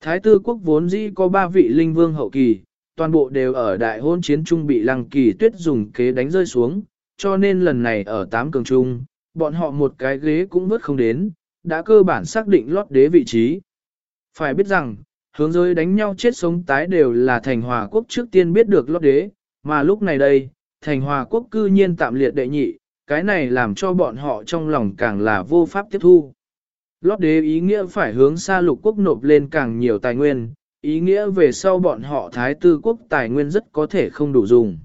Thái tư quốc vốn dĩ có ba vị linh vương hậu kỳ, toàn bộ đều ở đại hôn chiến trung bị Lăng Kỳ Tuyết dùng kế đánh rơi xuống, cho nên lần này ở tám cường trung, bọn họ một cái ghế cũng vớt không đến, đã cơ bản xác định lót đế vị trí. Phải biết rằng, hướng giới đánh nhau chết sống tái đều là thành hòa quốc trước tiên biết được lót đế, mà lúc này đây, thành hòa quốc cư nhiên tạm liệt đệ nhị, cái này làm cho bọn họ trong lòng càng là vô pháp tiếp thu. Lót đế ý nghĩa phải hướng xa lục quốc nộp lên càng nhiều tài nguyên, ý nghĩa về sau bọn họ thái tư quốc tài nguyên rất có thể không đủ dùng.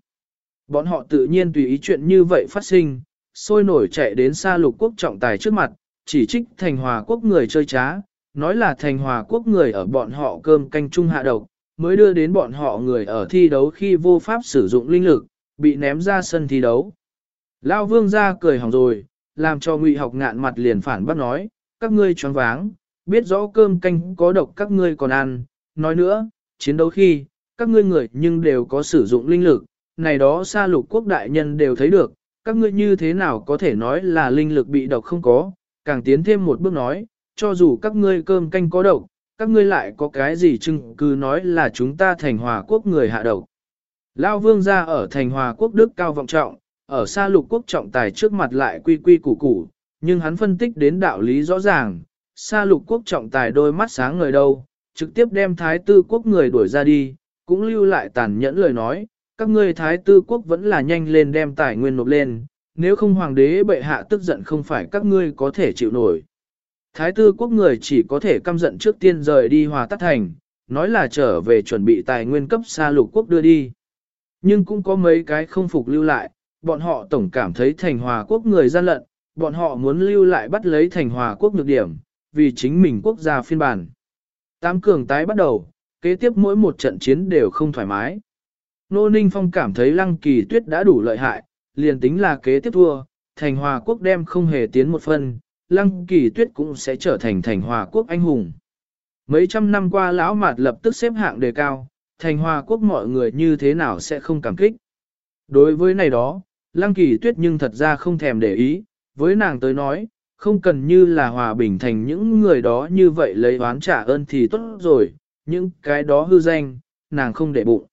Bọn họ tự nhiên tùy ý chuyện như vậy phát sinh, sôi nổi chạy đến xa lục quốc trọng tài trước mặt, chỉ trích thành hòa quốc người chơi trá, nói là thành hòa quốc người ở bọn họ cơm canh chung hạ độc, mới đưa đến bọn họ người ở thi đấu khi vô pháp sử dụng linh lực, bị ném ra sân thi đấu. Lao vương ra cười hỏng rồi, làm cho ngụy học ngạn mặt liền phản bác nói, các ngươi choáng váng, biết rõ cơm canh có độc các ngươi còn ăn, nói nữa, chiến đấu khi, các ngươi người nhưng đều có sử dụng linh lực, này đó xa lục quốc đại nhân đều thấy được, các ngươi như thế nào có thể nói là linh lực bị độc không có, càng tiến thêm một bước nói, cho dù các ngươi cơm canh có độc, các ngươi lại có cái gì chứng cứ nói là chúng ta thành hòa quốc người hạ độc. Lao vương gia ở thành hòa quốc Đức cao vọng trọng, ở xa lục quốc trọng tài trước mặt lại quy quy củ củ, nhưng hắn phân tích đến đạo lý rõ ràng, xa lục quốc trọng tài đôi mắt sáng ngời đâu, trực tiếp đem thái tư quốc người đuổi ra đi, cũng lưu lại tàn nhẫn lời nói, các ngươi thái tư quốc vẫn là nhanh lên đem tài nguyên nộp lên, nếu không hoàng đế bệ hạ tức giận không phải các ngươi có thể chịu nổi. Thái tư quốc người chỉ có thể căm giận trước tiên rời đi hòa tắt thành, nói là trở về chuẩn bị tài nguyên cấp xa lục quốc đưa đi. Nhưng cũng có mấy cái không phục lưu lại, bọn họ tổng cảm thấy thành hòa quốc người gian lận, bọn họ muốn lưu lại bắt lấy thành hòa quốc nhược điểm, vì chính mình quốc gia phiên bản. Tám cường tái bắt đầu, kế tiếp mỗi một trận chiến đều không thoải mái. Nô Ninh Phong cảm thấy lăng kỳ tuyết đã đủ lợi hại, liền tính là kế tiếp thua, thành hòa quốc đem không hề tiến một phân, lăng kỳ tuyết cũng sẽ trở thành thành hòa quốc anh hùng. Mấy trăm năm qua lão mạt lập tức xếp hạng đề cao, thành hòa quốc mọi người như thế nào sẽ không cảm kích. Đối với này đó, lăng kỳ tuyết nhưng thật ra không thèm để ý, với nàng tới nói, không cần như là hòa bình thành những người đó như vậy lấy oán trả ơn thì tốt rồi, những cái đó hư danh, nàng không để bụng.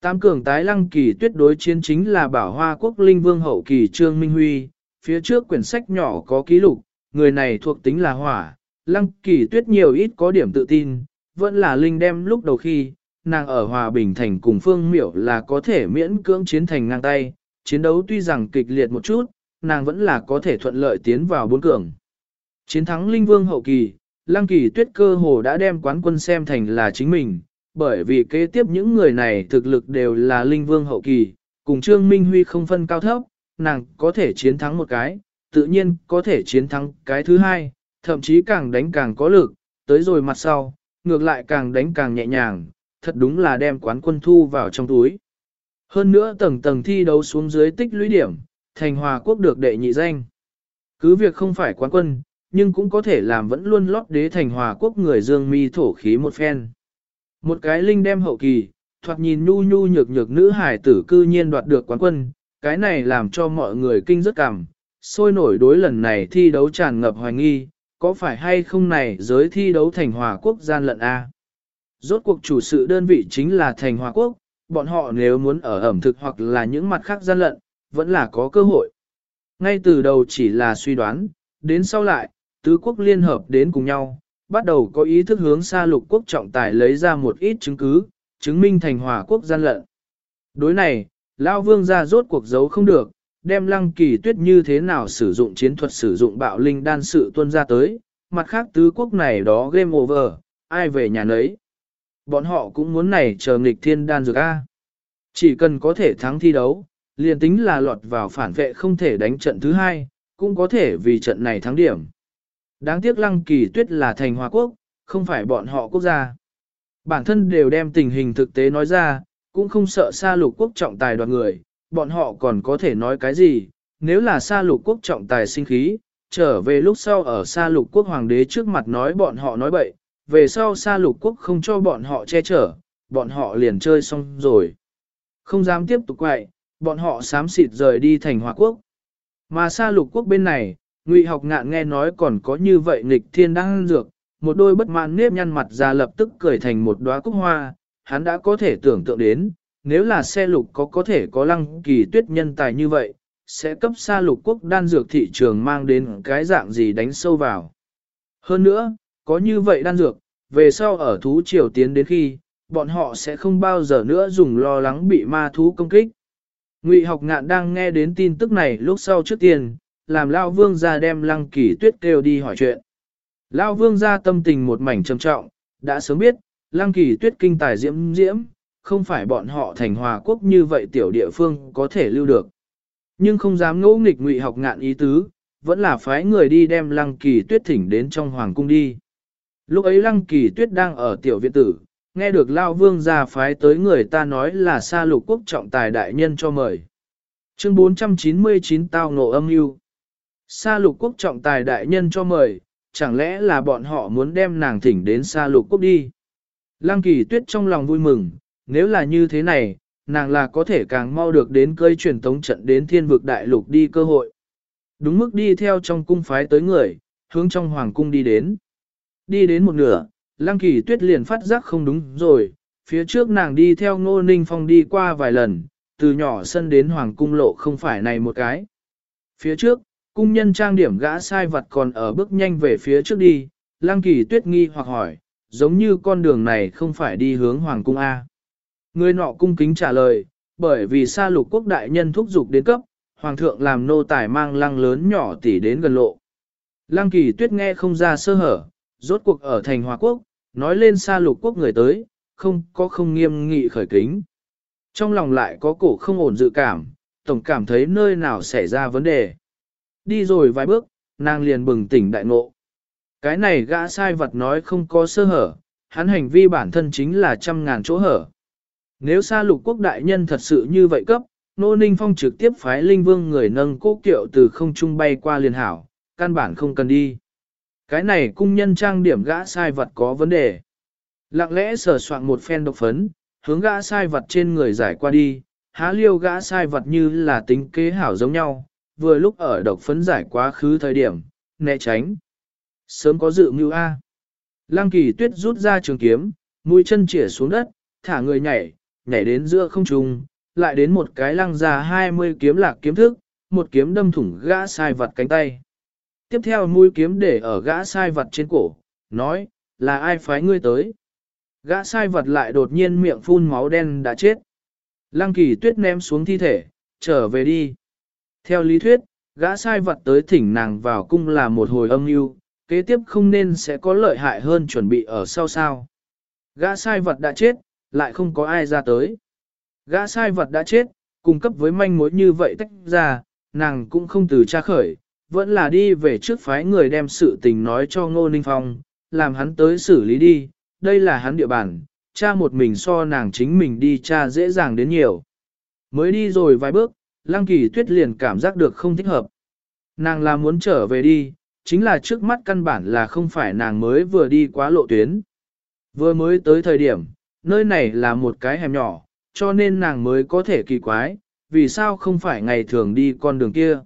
Tam cường tái lăng kỳ tuyết đối chiến chính là bảo hoa quốc linh vương hậu kỳ Trương Minh Huy, phía trước quyển sách nhỏ có ký lục, người này thuộc tính là hỏa, lăng kỳ tuyết nhiều ít có điểm tự tin, vẫn là linh đem lúc đầu khi, nàng ở Hòa Bình Thành cùng Phương Miểu là có thể miễn cưỡng chiến thành ngang tay, chiến đấu tuy rằng kịch liệt một chút, nàng vẫn là có thể thuận lợi tiến vào bốn cường. Chiến thắng Linh Vương hậu kỳ, Lăng Kỳ Tuyết cơ hồ đã đem quán quân xem thành là chính mình, bởi vì kế tiếp những người này thực lực đều là Linh Vương hậu kỳ, cùng Trương Minh Huy không phân cao thấp, nàng có thể chiến thắng một cái, tự nhiên có thể chiến thắng cái thứ hai, thậm chí càng đánh càng có lực, tới rồi mặt sau, ngược lại càng đánh càng nhẹ nhàng, thật đúng là đem quán quân thu vào trong túi. Hơn nữa tầng tầng thi đấu xuống dưới tích lũy điểm, thành hòa quốc được đệ nhị danh. Cứ việc không phải quán quân, nhưng cũng có thể làm vẫn luôn lót đế thành hòa quốc người dương mi thổ khí một phen. Một cái linh đem hậu kỳ, thoạt nhìn nhu nhu nhược nhược nữ hải tử cư nhiên đoạt được quán quân, cái này làm cho mọi người kinh rất cảm, sôi nổi đối lần này thi đấu tràn ngập hoài nghi, có phải hay không này giới thi đấu thành hòa quốc gian lận A. Rốt cuộc chủ sự đơn vị chính là thành hòa quốc, bọn họ nếu muốn ở ẩm thực hoặc là những mặt khác gian lận, vẫn là có cơ hội. Ngay từ đầu chỉ là suy đoán, đến sau lại, tứ quốc liên hợp đến cùng nhau, bắt đầu có ý thức hướng xa lục quốc trọng tài lấy ra một ít chứng cứ, chứng minh thành hòa quốc gian lận. Đối này, Lao Vương ra rốt cuộc giấu không được, đem lăng kỳ tuyết như thế nào sử dụng chiến thuật sử dụng bạo linh đan sự tuân ra tới, mặt khác tứ quốc này đó game over, ai về nhà nấy. Bọn họ cũng muốn này chờ nghịch thiên đan dược A. Chỉ cần có thể thắng thi đấu, liền tính là lọt vào phản vệ không thể đánh trận thứ hai, cũng có thể vì trận này thắng điểm. Đáng tiếc lăng kỳ tuyết là thành hòa quốc, không phải bọn họ quốc gia. Bản thân đều đem tình hình thực tế nói ra, cũng không sợ xa lục quốc trọng tài đoàn người, bọn họ còn có thể nói cái gì, nếu là xa lục quốc trọng tài sinh khí, trở về lúc sau ở xa lục quốc hoàng đế trước mặt nói bọn họ nói bậy, về sau xa lục quốc không cho bọn họ che chở, bọn họ liền chơi xong rồi. Không dám tiếp tục quậy, bọn họ xám xịt rời đi thành hòa quốc. Mà xa lục quốc bên này, ngụy học ngạn nghe nói còn có như vậy nghịch thiên đang dược, một đôi bất mãn nếp nhăn mặt ra lập tức cười thành một đóa cúc hoa, hắn đã có thể tưởng tượng đến, nếu là xe lục có có thể có lăng kỳ tuyết nhân tài như vậy, sẽ cấp xa lục quốc đan dược thị trường mang đến cái dạng gì đánh sâu vào. Hơn nữa, có như vậy đan dược, về sau ở thú triều tiến đến khi, bọn họ sẽ không bao giờ nữa dùng lo lắng bị ma thú công kích. Ngụy học ngạn đang nghe đến tin tức này lúc sau trước tiên, làm Lao Vương ra đem lăng kỳ tuyết kêu đi hỏi chuyện. Lao Vương ra tâm tình một mảnh trầm trọng, đã sớm biết, lăng kỳ tuyết kinh tài diễm diễm, không phải bọn họ thành hòa quốc như vậy tiểu địa phương có thể lưu được. Nhưng không dám ngỗ nghịch ngụy học ngạn ý tứ, vẫn là phái người đi đem lăng kỳ tuyết thỉnh đến trong hoàng cung đi. Lúc ấy lăng kỳ tuyết đang ở tiểu viện tử, nghe được Lao Vương ra phái tới người ta nói là xa lục quốc trọng tài đại nhân cho mời. Chương 499 tao ngộ âm mưu Sa lục quốc trọng tài đại nhân cho mời, chẳng lẽ là bọn họ muốn đem nàng thỉnh đến sa lục quốc đi. Lăng kỳ tuyết trong lòng vui mừng, nếu là như thế này, nàng là có thể càng mau được đến cơi truyền tống trận đến thiên vực đại lục đi cơ hội. Đúng mức đi theo trong cung phái tới người, hướng trong hoàng cung đi đến. Đi đến một nửa, lăng kỳ tuyết liền phát giác không đúng rồi, phía trước nàng đi theo ngô ninh phong đi qua vài lần, từ nhỏ sân đến hoàng cung lộ không phải này một cái. Phía trước, cung nhân trang điểm gã sai vật còn ở bước nhanh về phía trước đi, lăng kỳ tuyết nghi hoặc hỏi, giống như con đường này không phải đi hướng hoàng cung A. Người nọ cung kính trả lời, bởi vì xa lục quốc đại nhân thúc giục đến cấp, hoàng thượng làm nô tài mang lăng lớn nhỏ tỉ đến gần lộ. Lăng kỳ tuyết nghe không ra sơ hở, rốt cuộc ở thành hòa quốc, nói lên xa lục quốc người tới, không có không nghiêm nghị khởi kính. Trong lòng lại có cổ không ổn dự cảm, tổng cảm thấy nơi nào xảy ra vấn đề. Đi rồi vài bước, nàng liền bừng tỉnh đại ngộ. Cái này gã sai vật nói không có sơ hở, hắn hành vi bản thân chính là trăm ngàn chỗ hở. Nếu xa lục quốc đại nhân thật sự như vậy cấp, Nô Ninh Phong trực tiếp phái linh vương người nâng cố kiệu từ không trung bay qua liền hảo, căn bản không cần đi. Cái này cung nhân trang điểm gã sai vật có vấn đề. Lặng lẽ sờ soạn một phen độc phấn, hướng gã sai vật trên người giải qua đi, há liêu gã sai vật như là tính kế hảo giống nhau, vừa lúc ở độc phấn giải quá khứ thời điểm, né tránh. Sớm có dự mưu A. Lăng kỳ tuyết rút ra trường kiếm, mũi chân chỉa xuống đất, thả người nhảy, nhảy đến giữa không trung, lại đến một cái lăng ra 20 kiếm lạc kiếm thức, một kiếm đâm thủng gã sai vật cánh tay. Tiếp theo mũi kiếm để ở gã sai vật trên cổ, nói, là ai phái ngươi tới. Gã sai vật lại đột nhiên miệng phun máu đen đã chết. Lăng kỳ tuyết ném xuống thi thể, trở về đi. Theo lý thuyết, gã sai vật tới thỉnh nàng vào cung là một hồi âm mưu, kế tiếp không nên sẽ có lợi hại hơn chuẩn bị ở sau sao. Gã sai vật đã chết, lại không có ai ra tới. Gã sai vật đã chết, cung cấp với manh mối như vậy tách ra, nàng cũng không từ tra khởi, vẫn là đi về trước phái người đem sự tình nói cho Ngô Ninh Phong, làm hắn tới xử lý đi, đây là hắn địa bàn, cha một mình so nàng chính mình đi cha dễ dàng đến nhiều. Mới đi rồi vài bước, Lăng Kỳ Tuyết liền cảm giác được không thích hợp. Nàng là muốn trở về đi, chính là trước mắt căn bản là không phải nàng mới vừa đi quá lộ tuyến. Vừa mới tới thời điểm, nơi này là một cái hẻm nhỏ, cho nên nàng mới có thể kỳ quái, vì sao không phải ngày thường đi con đường kia.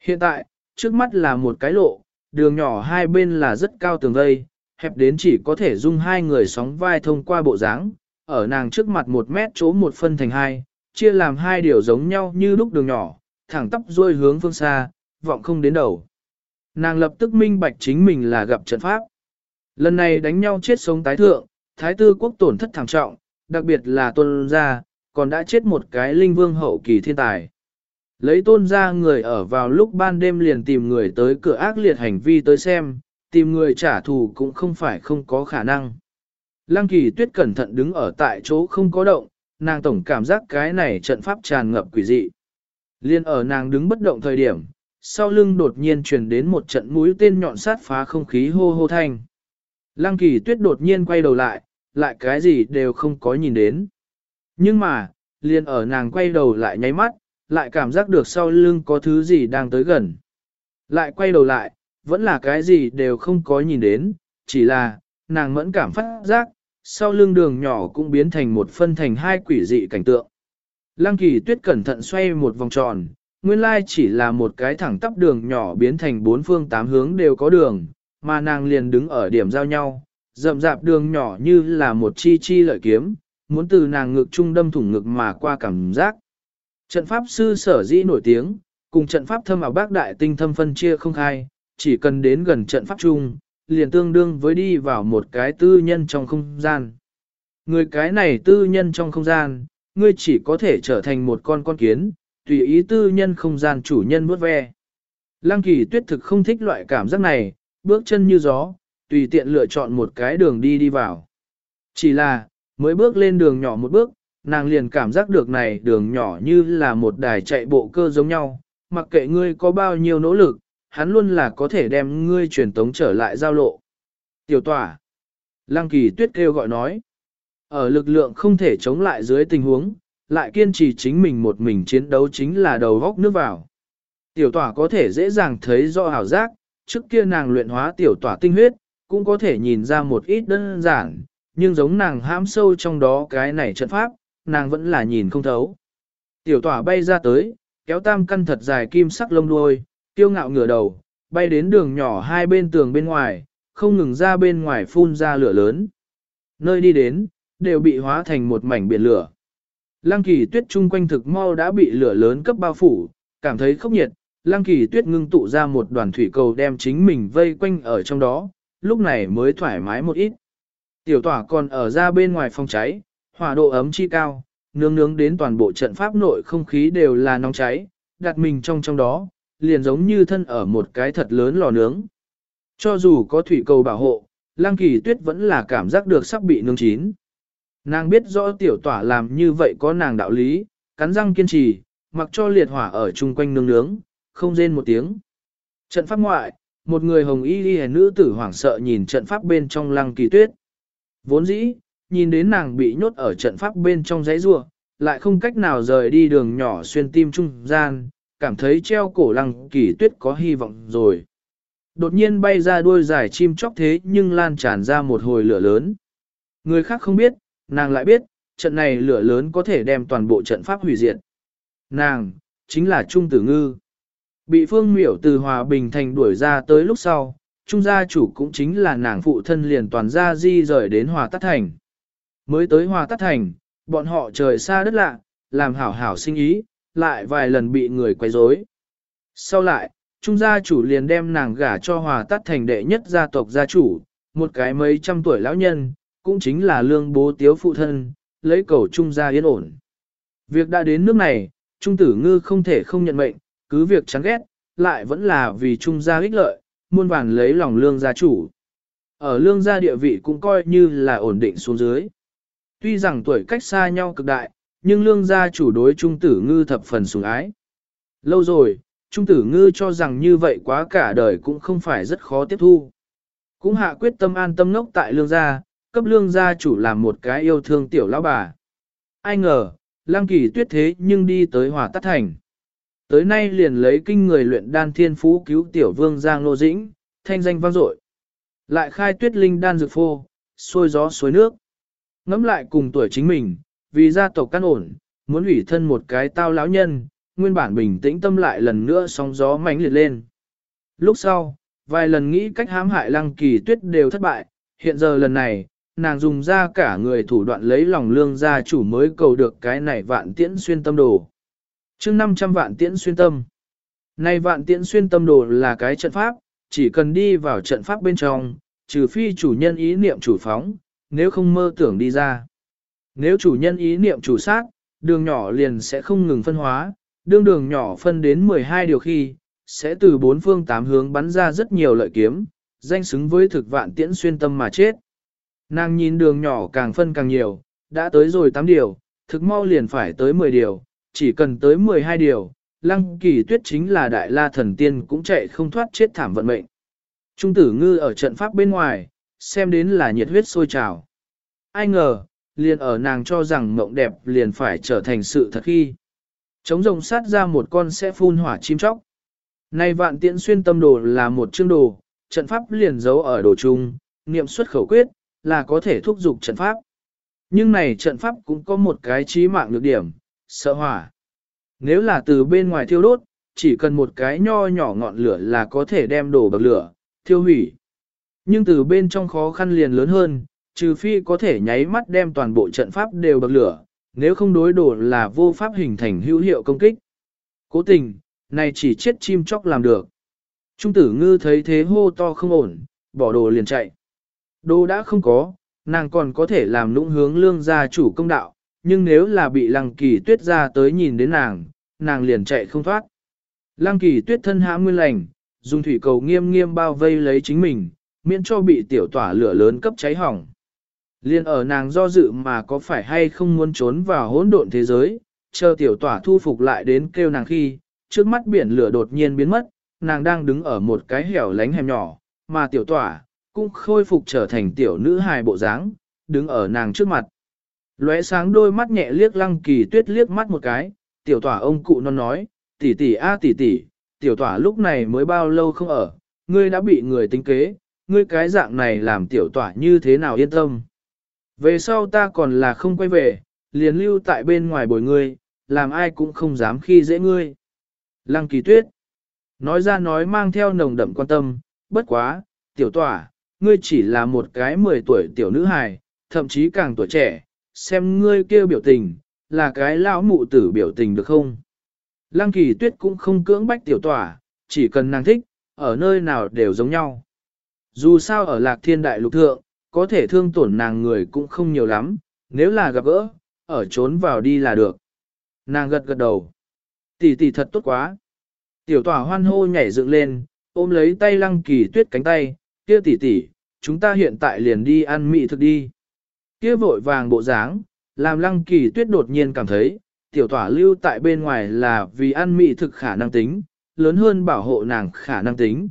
Hiện tại, trước mắt là một cái lộ, đường nhỏ hai bên là rất cao tường vây, hẹp đến chỉ có thể dung hai người sóng vai thông qua bộ dáng, ở nàng trước mặt một mét chỗ một phân thành hai, chia làm hai điều giống nhau như lúc đường nhỏ, thẳng tắp ruôi hướng phương xa, vọng không đến đầu. Nàng lập tức minh bạch chính mình là gặp trận pháp. Lần này đánh nhau chết sống tái thượng, thái tư quốc tổn thất thảm trọng, đặc biệt là tôn gia, còn đã chết một cái linh vương hậu kỳ thiên tài. Lấy tôn gia người ở vào lúc ban đêm liền tìm người tới cửa ác liệt hành vi tới xem, tìm người trả thù cũng không phải không có khả năng. Lăng kỳ tuyết cẩn thận đứng ở tại chỗ không có động, nàng tổng cảm giác cái này trận pháp tràn ngập quỷ dị. Liên ở nàng đứng bất động thời điểm, sau lưng đột nhiên truyền đến một trận mũi tên nhọn sát phá không khí hô hô thanh. Lăng kỳ tuyết đột nhiên quay đầu lại, lại cái gì đều không có nhìn đến. Nhưng mà, liền ở nàng quay đầu lại nháy mắt, lại cảm giác được sau lưng có thứ gì đang tới gần. Lại quay đầu lại, vẫn là cái gì đều không có nhìn đến, chỉ là, nàng mẫn cảm phát giác, sau lưng đường nhỏ cũng biến thành một phân thành hai quỷ dị cảnh tượng. Lăng kỳ tuyết cẩn thận xoay một vòng tròn, nguyên lai chỉ là một cái thẳng tắp đường nhỏ biến thành bốn phương tám hướng đều có đường, mà nàng liền đứng ở điểm giao nhau, rậm rạp đường nhỏ như là một chi chi lợi kiếm, muốn từ nàng ngực trung đâm thủng ngực mà qua cảm giác. Trận pháp sư sở dĩ nổi tiếng, cùng trận pháp thâm ảo bác đại tinh thâm phân chia không khai, chỉ cần đến gần trận pháp chung, liền tương đương với đi vào một cái tư nhân trong không gian. Người cái này tư nhân trong không gian, ngươi chỉ có thể trở thành một con con kiến, tùy ý tư nhân không gian chủ nhân bước ve. Lăng kỳ tuyết thực không thích loại cảm giác này, bước chân như gió, tùy tiện lựa chọn một cái đường đi đi vào. Chỉ là, mới bước lên đường nhỏ một bước, nàng liền cảm giác được này đường nhỏ như là một đài chạy bộ cơ giống nhau, mặc kệ ngươi có bao nhiêu nỗ lực, hắn luôn là có thể đem ngươi truyền tống trở lại giao lộ. Tiểu tỏa. Lăng kỳ tuyết kêu gọi nói. Ở lực lượng không thể chống lại dưới tình huống, lại kiên trì chính mình một mình chiến đấu chính là đầu góc nước vào. Tiểu tỏa có thể dễ dàng thấy rõ hảo giác, trước kia nàng luyện hóa tiểu tỏa tinh huyết, cũng có thể nhìn ra một ít đơn giản, nhưng giống nàng hãm sâu trong đó cái này trận pháp, nàng vẫn là nhìn không thấu. Tiểu tỏa bay ra tới, kéo tam căn thật dài kim sắc lông đuôi, tiêu ngạo ngửa đầu, bay đến đường nhỏ hai bên tường bên ngoài, không ngừng ra bên ngoài phun ra lửa lớn. Nơi đi đến, đều bị hóa thành một mảnh biển lửa. Lăng kỳ tuyết chung quanh thực mau đã bị lửa lớn cấp bao phủ, cảm thấy khốc nhiệt, lăng kỳ tuyết ngưng tụ ra một đoàn thủy cầu đem chính mình vây quanh ở trong đó, lúc này mới thoải mái một ít. Tiểu tỏa còn ở ra bên ngoài phòng cháy, hỏa độ ấm chi cao, nướng nướng đến toàn bộ trận pháp nội không khí đều là nóng cháy, đặt mình trong trong đó, liền giống như thân ở một cái thật lớn lò nướng. Cho dù có thủy cầu bảo hộ, Lăng Kỳ Tuyết vẫn là cảm giác được sắp bị nướng chín. Nàng biết rõ tiểu tỏa làm như vậy có nàng đạo lý, cắn răng kiên trì, mặc cho liệt hỏa ở chung quanh nướng nướng, không rên một tiếng. Trận pháp ngoại, một người hồng y đi nữ tử hoảng sợ nhìn trận pháp bên trong Lăng Kỳ Tuyết. Vốn dĩ, nhìn đến nàng bị nhốt ở trận pháp bên trong giấy rua, lại không cách nào rời đi đường nhỏ xuyên tim trung gian, cảm thấy treo cổ lăng kỳ tuyết có hy vọng rồi. Đột nhiên bay ra đuôi dài chim chóc thế nhưng lan tràn ra một hồi lửa lớn. Người khác không biết, nàng lại biết, trận này lửa lớn có thể đem toàn bộ trận pháp hủy diệt. Nàng, chính là Trung Tử Ngư. Bị Phương Miểu từ Hòa Bình Thành đuổi ra tới lúc sau, Trung gia chủ cũng chính là nàng phụ thân liền toàn gia di rời đến Hòa Tát Thành. Mới tới Hòa Tát Thành, bọn họ trời xa đất lạ, làm hảo hảo sinh ý, lại vài lần bị người quấy rối. Sau lại, Trung gia chủ liền đem nàng gả cho Hòa Tát Thành đệ nhất gia tộc gia chủ, một cái mấy trăm tuổi lão nhân, cũng chính là lương bố tiếu phụ thân, lấy cầu Trung gia yên ổn. Việc đã đến nước này, Trung tử ngư không thể không nhận mệnh, cứ việc chán ghét, lại vẫn là vì Trung gia ích lợi, muôn vàn lấy lòng lương gia chủ. Ở lương gia địa vị cũng coi như là ổn định xuống dưới. Tuy rằng tuổi cách xa nhau cực đại, nhưng lương gia chủ đối trung tử ngư thập phần sủng ái. Lâu rồi, trung tử ngư cho rằng như vậy quá cả đời cũng không phải rất khó tiếp thu. Cũng hạ quyết tâm an tâm nốc tại lương gia, cấp lương gia chủ làm một cái yêu thương tiểu lão bà. Ai ngờ, lăng kỳ tuyết thế nhưng đi tới hòa tắt thành. Tới nay liền lấy kinh người luyện đan thiên phú cứu tiểu vương Giang Lô Dĩnh, thanh danh vang dội. Lại khai tuyết linh đan dược phô, xôi gió suối nước. Ngắm lại cùng tuổi chính mình, vì gia tộc căn ổn, muốn ủy thân một cái tao lão nhân, nguyên bản bình tĩnh tâm lại lần nữa sóng gió mãnh liệt lên. Lúc sau, vài lần nghĩ cách hãm hại lăng kỳ tuyết đều thất bại, hiện giờ lần này, nàng dùng ra cả người thủ đoạn lấy lòng lương gia chủ mới cầu được cái này vạn tiễn xuyên tâm đồ chương 500 vạn tiễn xuyên tâm. Này vạn tiễn xuyên tâm đồ là cái trận pháp, chỉ cần đi vào trận pháp bên trong, trừ phi chủ nhân ý niệm chủ phóng, nếu không mơ tưởng đi ra. Nếu chủ nhân ý niệm chủ sát, đường nhỏ liền sẽ không ngừng phân hóa, đường đường nhỏ phân đến 12 điều khi, sẽ từ bốn phương tám hướng bắn ra rất nhiều lợi kiếm, danh xứng với thực vạn tiễn xuyên tâm mà chết. Nàng nhìn đường nhỏ càng phân càng nhiều, đã tới rồi 8 điều, thực mau liền phải tới 10 điều, chỉ cần tới 12 điều, lăng kỳ tuyết chính là đại la thần tiên cũng chạy không thoát chết thảm vận mệnh. Trung tử ngư ở trận pháp bên ngoài, xem đến là nhiệt huyết sôi trào. Ai ngờ, liền ở nàng cho rằng mộng đẹp liền phải trở thành sự thật khi. Chống rồng sát ra một con sẽ phun hỏa chim chóc. Nay vạn tiễn xuyên tâm đồ là một chương đồ, trận pháp liền giấu ở đồ chung, niệm xuất khẩu quyết, là có thể thúc giục trận pháp. Nhưng này trận pháp cũng có một cái trí mạng nhược điểm, sợ hỏa. Nếu là từ bên ngoài thiêu đốt, chỉ cần một cái nho nhỏ ngọn lửa là có thể đem đổ bậc lửa, thiêu hủy. Nhưng từ bên trong khó khăn liền lớn hơn, trừ phi có thể nháy mắt đem toàn bộ trận pháp đều bậc lửa, nếu không đối đổ là vô pháp hình thành hữu hiệu công kích. Cố tình, này chỉ chết chim chóc làm được. Trung tử ngư thấy thế hô to không ổn, bỏ đồ liền chạy. Đồ đã không có, nàng còn có thể làm lũng hướng lương gia chủ công đạo, nhưng nếu là bị lăng kỳ tuyết ra tới nhìn đến nàng, nàng liền chạy không thoát. Lăng kỳ tuyết thân hãm nguyên lành, dùng thủy cầu nghiêm nghiêm bao vây lấy chính mình, miễn cho bị tiểu tỏa lửa lớn cấp cháy hỏng. Liên ở nàng do dự mà có phải hay không muốn trốn vào hỗn độn thế giới, chờ tiểu tỏa thu phục lại đến kêu nàng khi, trước mắt biển lửa đột nhiên biến mất, nàng đang đứng ở một cái hẻo lánh hẻm nhỏ, mà tiểu tỏa, cũng khôi phục trở thành tiểu nữ hài bộ dáng, đứng ở nàng trước mặt. Lóe sáng đôi mắt nhẹ liếc lăng kỳ tuyết liếc mắt một cái, tiểu tỏa ông cụ non nói, tỷ tỷ a tỷ tỷ, tiểu tỏa lúc này mới bao lâu không ở, ngươi đã bị người tính kế, ngươi cái dạng này làm tiểu tỏa như thế nào yên tâm. Về sau ta còn là không quay về, liền lưu tại bên ngoài bồi ngươi, làm ai cũng không dám khi dễ ngươi. Lăng kỳ tuyết, nói ra nói mang theo nồng đậm quan tâm, bất quá, tiểu tỏa, ngươi chỉ là một cái 10 tuổi tiểu nữ hài, thậm chí càng tuổi trẻ, xem ngươi kêu biểu tình, là cái lão mụ tử biểu tình được không? Lăng kỳ tuyết cũng không cưỡng bách tiểu tỏa, chỉ cần nàng thích, ở nơi nào đều giống nhau. Dù sao ở lạc thiên đại lục thượng, có thể thương tổn nàng người cũng không nhiều lắm, nếu là gặp gỡ, ở trốn vào đi là được. Nàng gật gật đầu. Tỷ tỷ thật tốt quá. Tiểu tỏa hoan hô nhảy dựng lên, ôm lấy tay lăng kỳ tuyết cánh tay, kia tỷ tỷ, chúng ta hiện tại liền đi ăn mị thực đi. Kia vội vàng bộ dáng, làm lăng kỳ tuyết đột nhiên cảm thấy, tiểu tỏa lưu tại bên ngoài là vì ăn mỹ thực khả năng tính, lớn hơn bảo hộ nàng khả năng tính.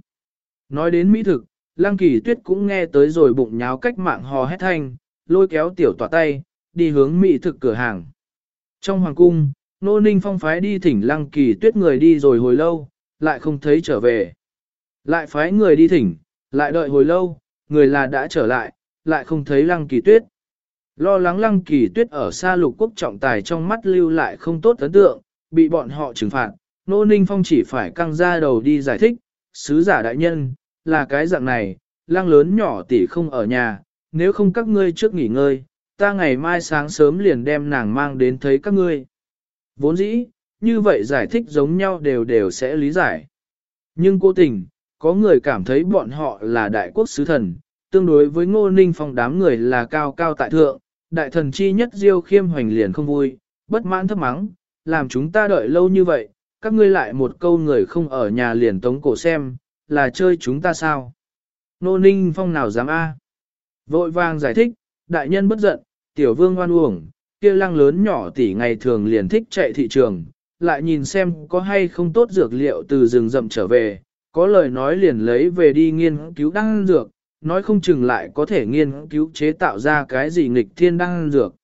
Nói đến mỹ thực, lăng kỳ tuyết cũng nghe tới rồi bụng nháo cách mạng hò hét thanh, lôi kéo tiểu tỏa tay, đi hướng mỹ thực cửa hàng. Trong hoàng cung, nô ninh phong phái đi thỉnh lăng kỳ tuyết người đi rồi hồi lâu, lại không thấy trở về. Lại phái người đi thỉnh, lại đợi hồi lâu, người là đã trở lại, lại không thấy lăng kỳ tuyết. Lo lắng lăng kỳ tuyết ở xa lục quốc trọng tài trong mắt lưu lại không tốt ấn tượng, bị bọn họ trừng phạt, nô ninh phong chỉ phải căng ra đầu đi giải thích, sứ giả đại nhân, là cái dạng này, lăng lớn nhỏ tỷ không ở nhà, nếu không các ngươi trước nghỉ ngơi, ta ngày mai sáng sớm liền đem nàng mang đến thấy các ngươi. Vốn dĩ, như vậy giải thích giống nhau đều đều sẽ lý giải. Nhưng cố tình, có người cảm thấy bọn họ là đại quốc sứ thần, tương đối với ngô ninh phong đám người là cao cao tại thượng, đại thần chi nhất diêu khiêm hoành liền không vui, bất mãn thấp mắng, làm chúng ta đợi lâu như vậy, các ngươi lại một câu người không ở nhà liền tống cổ xem, là chơi chúng ta sao? Nô ninh phong nào dám a? Vội vàng giải thích, đại nhân bất giận, tiểu vương oan uổng, kia lăng lớn nhỏ tỷ ngày thường liền thích chạy thị trường, lại nhìn xem có hay không tốt dược liệu từ rừng rậm trở về, có lời nói liền lấy về đi nghiên cứu đăng dược, nói không chừng lại có thể nghiên cứu chế tạo ra cái gì nghịch thiên đăng dược.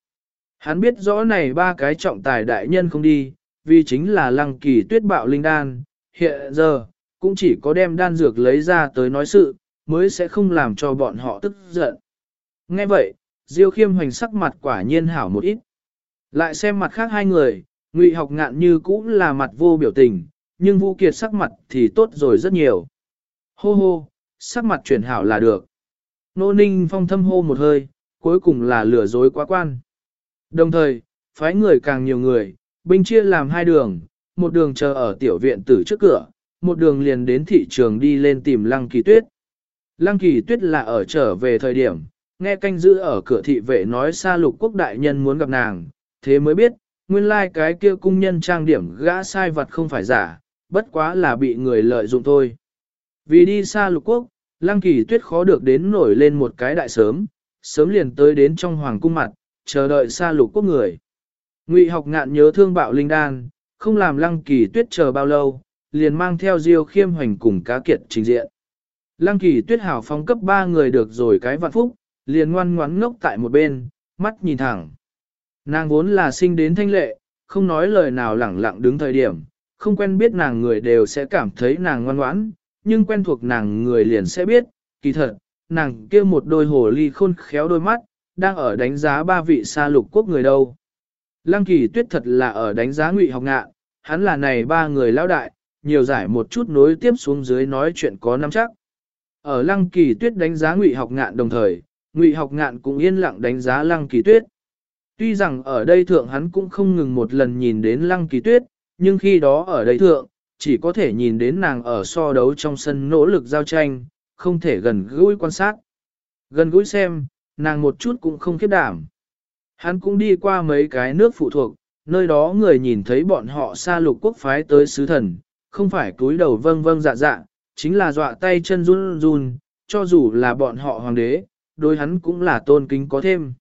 Hắn biết rõ này ba cái trọng tài đại nhân không đi, vì chính là lăng kỳ tuyết bạo linh đan, hiện giờ, cũng chỉ có đem đan dược lấy ra tới nói sự, mới sẽ không làm cho bọn họ tức giận. Nghe vậy, Diêu khiêm hoành sắc mặt quả nhiên hảo một ít. Lại xem mặt khác hai người, ngụy học ngạn như cũng là mặt vô biểu tình, nhưng Vũ Kiệt sắc mặt thì tốt rồi rất nhiều. Hô hô, sắc mặt chuyển hảo là được. Nô Ninh Phong thâm hô một hơi, cuối cùng là lừa dối quá quan. Đồng thời, phái người càng nhiều người, binh chia làm hai đường, một đường chờ ở tiểu viện tử trước cửa, một đường liền đến thị trường đi lên tìm Lăng Kỳ Tuyết. Lăng Kỳ Tuyết là ở trở về thời điểm, nghe canh giữ ở cửa thị vệ nói xa lục quốc đại nhân muốn gặp nàng, thế mới biết, nguyên lai like cái kia cung nhân trang điểm gã sai vật không phải giả, bất quá là bị người lợi dụng thôi. Vì đi xa lục quốc, Lăng kỳ tuyết khó được đến nổi lên một cái đại sớm, sớm liền tới đến trong hoàng cung mặt, chờ đợi xa lục quốc người. Ngụy học ngạn nhớ thương bạo linh đan, không làm lăng kỳ tuyết chờ bao lâu, liền mang theo diêu khiêm hoành cùng cá kiệt trình diện. Lăng kỳ tuyết hảo phong cấp ba người được rồi cái vạn phúc, liền ngoan ngoắn ngốc tại một bên, mắt nhìn thẳng. Nàng vốn là sinh đến thanh lệ, không nói lời nào lẳng lặng đứng thời điểm, không quen biết nàng người đều sẽ cảm thấy nàng ngoan ngoãn, nhưng quen thuộc nàng người liền sẽ biết, kỳ thật, nàng kia một đôi hồ ly khôn khéo đôi mắt, đang ở đánh giá ba vị xa lục quốc người đâu. Lăng kỳ tuyết thật là ở đánh giá ngụy học ngạn, hắn là này ba người lão đại, nhiều giải một chút nối tiếp xuống dưới nói chuyện có nắm chắc. Ở lăng kỳ tuyết đánh giá ngụy học ngạn đồng thời, ngụy học ngạn cũng yên lặng đánh giá lăng kỳ tuyết. Tuy rằng ở đây thượng hắn cũng không ngừng một lần nhìn đến lăng kỳ tuyết, nhưng khi đó ở đây thượng, chỉ có thể nhìn đến nàng ở so đấu trong sân nỗ lực giao tranh, không thể gần gũi quan sát. Gần gũi xem, nàng một chút cũng không khiếp đảm. Hắn cũng đi qua mấy cái nước phụ thuộc, nơi đó người nhìn thấy bọn họ xa lục quốc phái tới sứ thần, không phải cúi đầu vâng vâng dạ dạ, chính là dọa tay chân run run, cho dù là bọn họ hoàng đế, đối hắn cũng là tôn kính có thêm.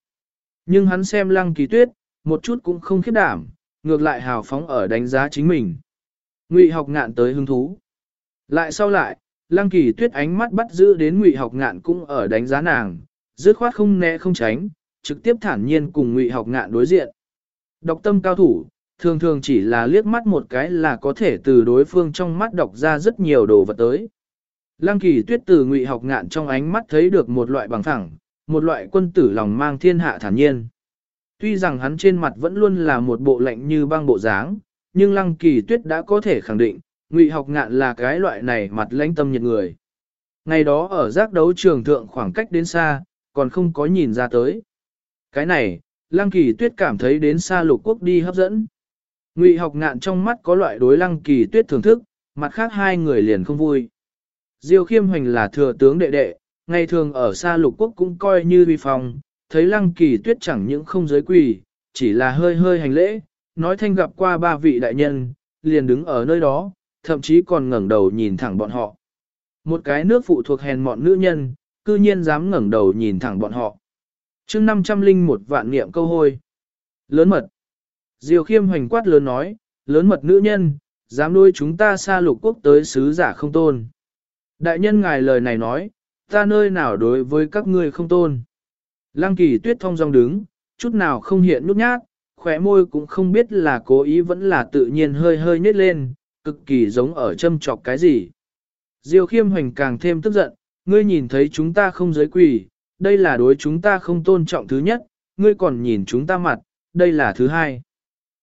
Nhưng hắn xem lăng kỳ tuyết, một chút cũng không khiếp đảm, ngược lại hào phóng ở đánh giá chính mình. Ngụy học ngạn tới hứng thú. Lại sau lại, lăng kỳ tuyết ánh mắt bắt giữ đến ngụy học ngạn cũng ở đánh giá nàng, dứt khoát không né không tránh, trực tiếp thản nhiên cùng ngụy học ngạn đối diện. Độc tâm cao thủ, thường thường chỉ là liếc mắt một cái là có thể từ đối phương trong mắt đọc ra rất nhiều đồ vật tới. Lăng kỳ tuyết từ ngụy học ngạn trong ánh mắt thấy được một loại bằng thẳng, một loại quân tử lòng mang thiên hạ thản nhiên. Tuy rằng hắn trên mặt vẫn luôn là một bộ lạnh như băng bộ dáng, nhưng lăng kỳ tuyết đã có thể khẳng định, ngụy học ngạn là cái loại này mặt lãnh tâm nhiệt người. Ngày đó ở giác đấu trường thượng khoảng cách đến xa, còn không có nhìn ra tới. Cái này, lăng kỳ tuyết cảm thấy đến xa lục quốc đi hấp dẫn. Ngụy học ngạn trong mắt có loại đối lăng kỳ tuyết thưởng thức, mặt khác hai người liền không vui. Diêu khiêm hoành là thừa tướng đệ đệ, ngày thường ở xa lục quốc cũng coi như vi phong, thấy lăng kỳ tuyết chẳng những không giới quỳ, chỉ là hơi hơi hành lễ, nói thanh gặp qua ba vị đại nhân, liền đứng ở nơi đó, thậm chí còn ngẩng đầu nhìn thẳng bọn họ. Một cái nước phụ thuộc hèn mọn nữ nhân, cư nhiên dám ngẩng đầu nhìn thẳng bọn họ. chương 500 linh một vạn niệm câu hôi. Lớn mật. Diều khiêm hoành quát lớn nói, lớn mật nữ nhân, dám nuôi chúng ta xa lục quốc tới sứ giả không tôn. Đại nhân ngài lời này nói, ta nơi nào đối với các ngươi không tôn. Lăng kỳ tuyết thông dong đứng, chút nào không hiện nút nhát, khóe môi cũng không biết là cố ý vẫn là tự nhiên hơi hơi nhếch lên, cực kỳ giống ở châm chọc cái gì. Diêu khiêm hoành càng thêm tức giận, ngươi nhìn thấy chúng ta không giới quỷ, đây là đối chúng ta không tôn trọng thứ nhất, ngươi còn nhìn chúng ta mặt, đây là thứ hai.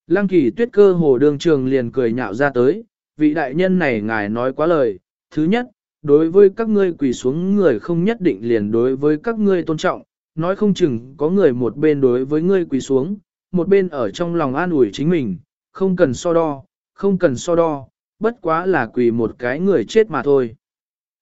Lăng kỳ tuyết cơ hồ đường trường liền cười nhạo ra tới, vị đại nhân này ngài nói quá lời, thứ nhất, đối với các ngươi quỳ xuống người không nhất định liền đối với các ngươi tôn trọng, nói không chừng có người một bên đối với ngươi quỳ xuống, một bên ở trong lòng an ủi chính mình, không cần so đo, không cần so đo, bất quá là quỳ một cái người chết mà thôi.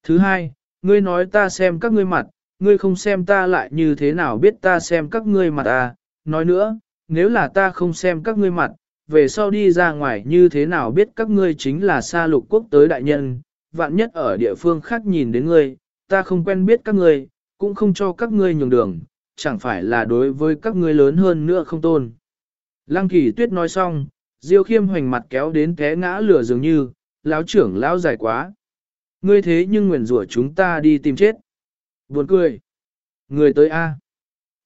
Thứ hai, ngươi nói ta xem các ngươi mặt, ngươi không xem ta lại như thế nào biết ta xem các ngươi mặt à, nói nữa, nếu là ta không xem các ngươi mặt, về sau đi ra ngoài như thế nào biết các ngươi chính là xa lục quốc tới đại nhân, vạn nhất ở địa phương khác nhìn đến ngươi, ta không quen biết các ngươi, cũng không cho các ngươi nhường đường, chẳng phải là đối với các ngươi lớn hơn nữa không tôn. Lăng kỳ tuyết nói xong, diêu khiêm hoành mặt kéo đến té ngã lửa dường như, lão trưởng lão dài quá. Ngươi thế nhưng nguyền rủa chúng ta đi tìm chết. Buồn cười. Người tới A.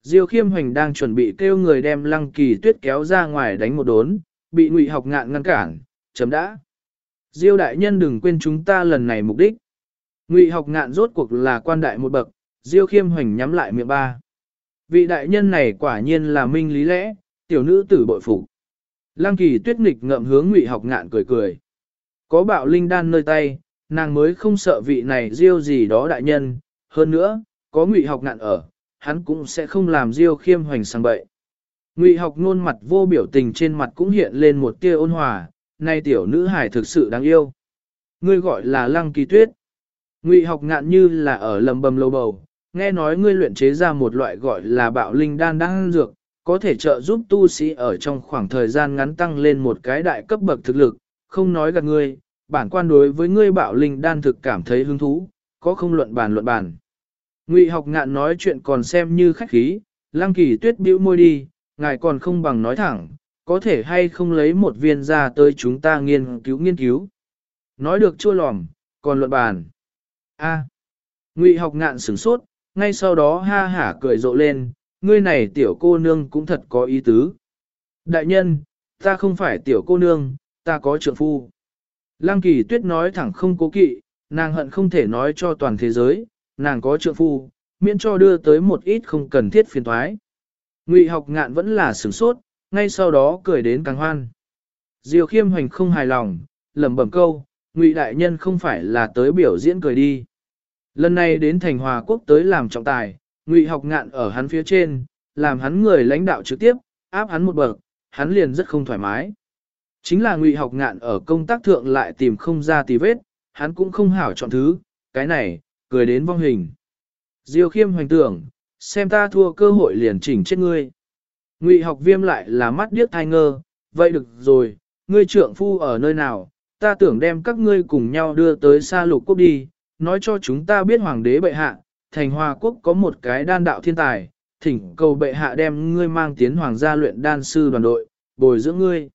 Diêu khiêm hoành đang chuẩn bị kêu người đem lăng kỳ tuyết kéo ra ngoài đánh một đốn, bị ngụy học ngạn ngăn cản, chấm đã. Diêu đại nhân đừng quên chúng ta lần này mục đích. Ngụy học ngạn rốt cuộc là quan đại một bậc, Diêu khiêm hoành nhắm lại miệng ba. Vị đại nhân này quả nhiên là minh lý lẽ, tiểu nữ tử bội phục. Lăng kỳ tuyết nghịch ngậm hướng ngụy học ngạn cười cười. Có bạo linh đan nơi tay, nàng mới không sợ vị này diêu gì đó đại nhân, hơn nữa, có ngụy học ngạn ở, hắn cũng sẽ không làm diêu khiêm hoành sang bậy. Ngụy học nôn mặt vô biểu tình trên mặt cũng hiện lên một tia ôn hòa, nay tiểu nữ hải thực sự đáng yêu. Ngươi gọi là lăng kỳ tuyết. Ngụy học ngạn như là ở lầm bầm lâu bầu, nghe nói ngươi luyện chế ra một loại gọi là bạo linh đan đang dược, có thể trợ giúp tu sĩ ở trong khoảng thời gian ngắn tăng lên một cái đại cấp bậc thực lực, không nói gạt ngươi, bản quan đối với ngươi bạo linh đan thực cảm thấy hứng thú, có không luận bàn luận bàn. Ngụy học ngạn nói chuyện còn xem như khách khí, Lang kỳ tuyết bĩu môi đi, ngài còn không bằng nói thẳng, có thể hay không lấy một viên ra tới chúng ta nghiên cứu nghiên cứu. Nói được chua lòm, còn luận bàn. A. Ngụy học ngạn sửng sốt, ngay sau đó ha hả cười rộ lên, ngươi này tiểu cô nương cũng thật có ý tứ. Đại nhân, ta không phải tiểu cô nương, ta có trượng phu. Lăng kỳ tuyết nói thẳng không cố kỵ, nàng hận không thể nói cho toàn thế giới, nàng có trượng phu, miễn cho đưa tới một ít không cần thiết phiền thoái. Ngụy học ngạn vẫn là sửng sốt, ngay sau đó cười đến càng hoan. Diều khiêm hoành không hài lòng, lẩm bẩm câu, ngụy đại nhân không phải là tới biểu diễn cười đi. Lần này đến thành hòa quốc tới làm trọng tài, ngụy học ngạn ở hắn phía trên, làm hắn người lãnh đạo trực tiếp, áp hắn một bậc, hắn liền rất không thoải mái. Chính là ngụy học ngạn ở công tác thượng lại tìm không ra tì vết, hắn cũng không hảo chọn thứ, cái này, cười đến vong hình. Diêu khiêm hoành tưởng, xem ta thua cơ hội liền chỉnh chết ngươi. Ngụy học viêm lại là mắt điếc thai ngơ, vậy được rồi, ngươi trưởng phu ở nơi nào, ta tưởng đem các ngươi cùng nhau đưa tới xa lục quốc đi, nói cho chúng ta biết hoàng đế bệ hạ, thành hòa quốc có một cái đan đạo thiên tài, thỉnh cầu bệ hạ đem ngươi mang tiến hoàng gia luyện đan sư đoàn đội, bồi dưỡng ngươi.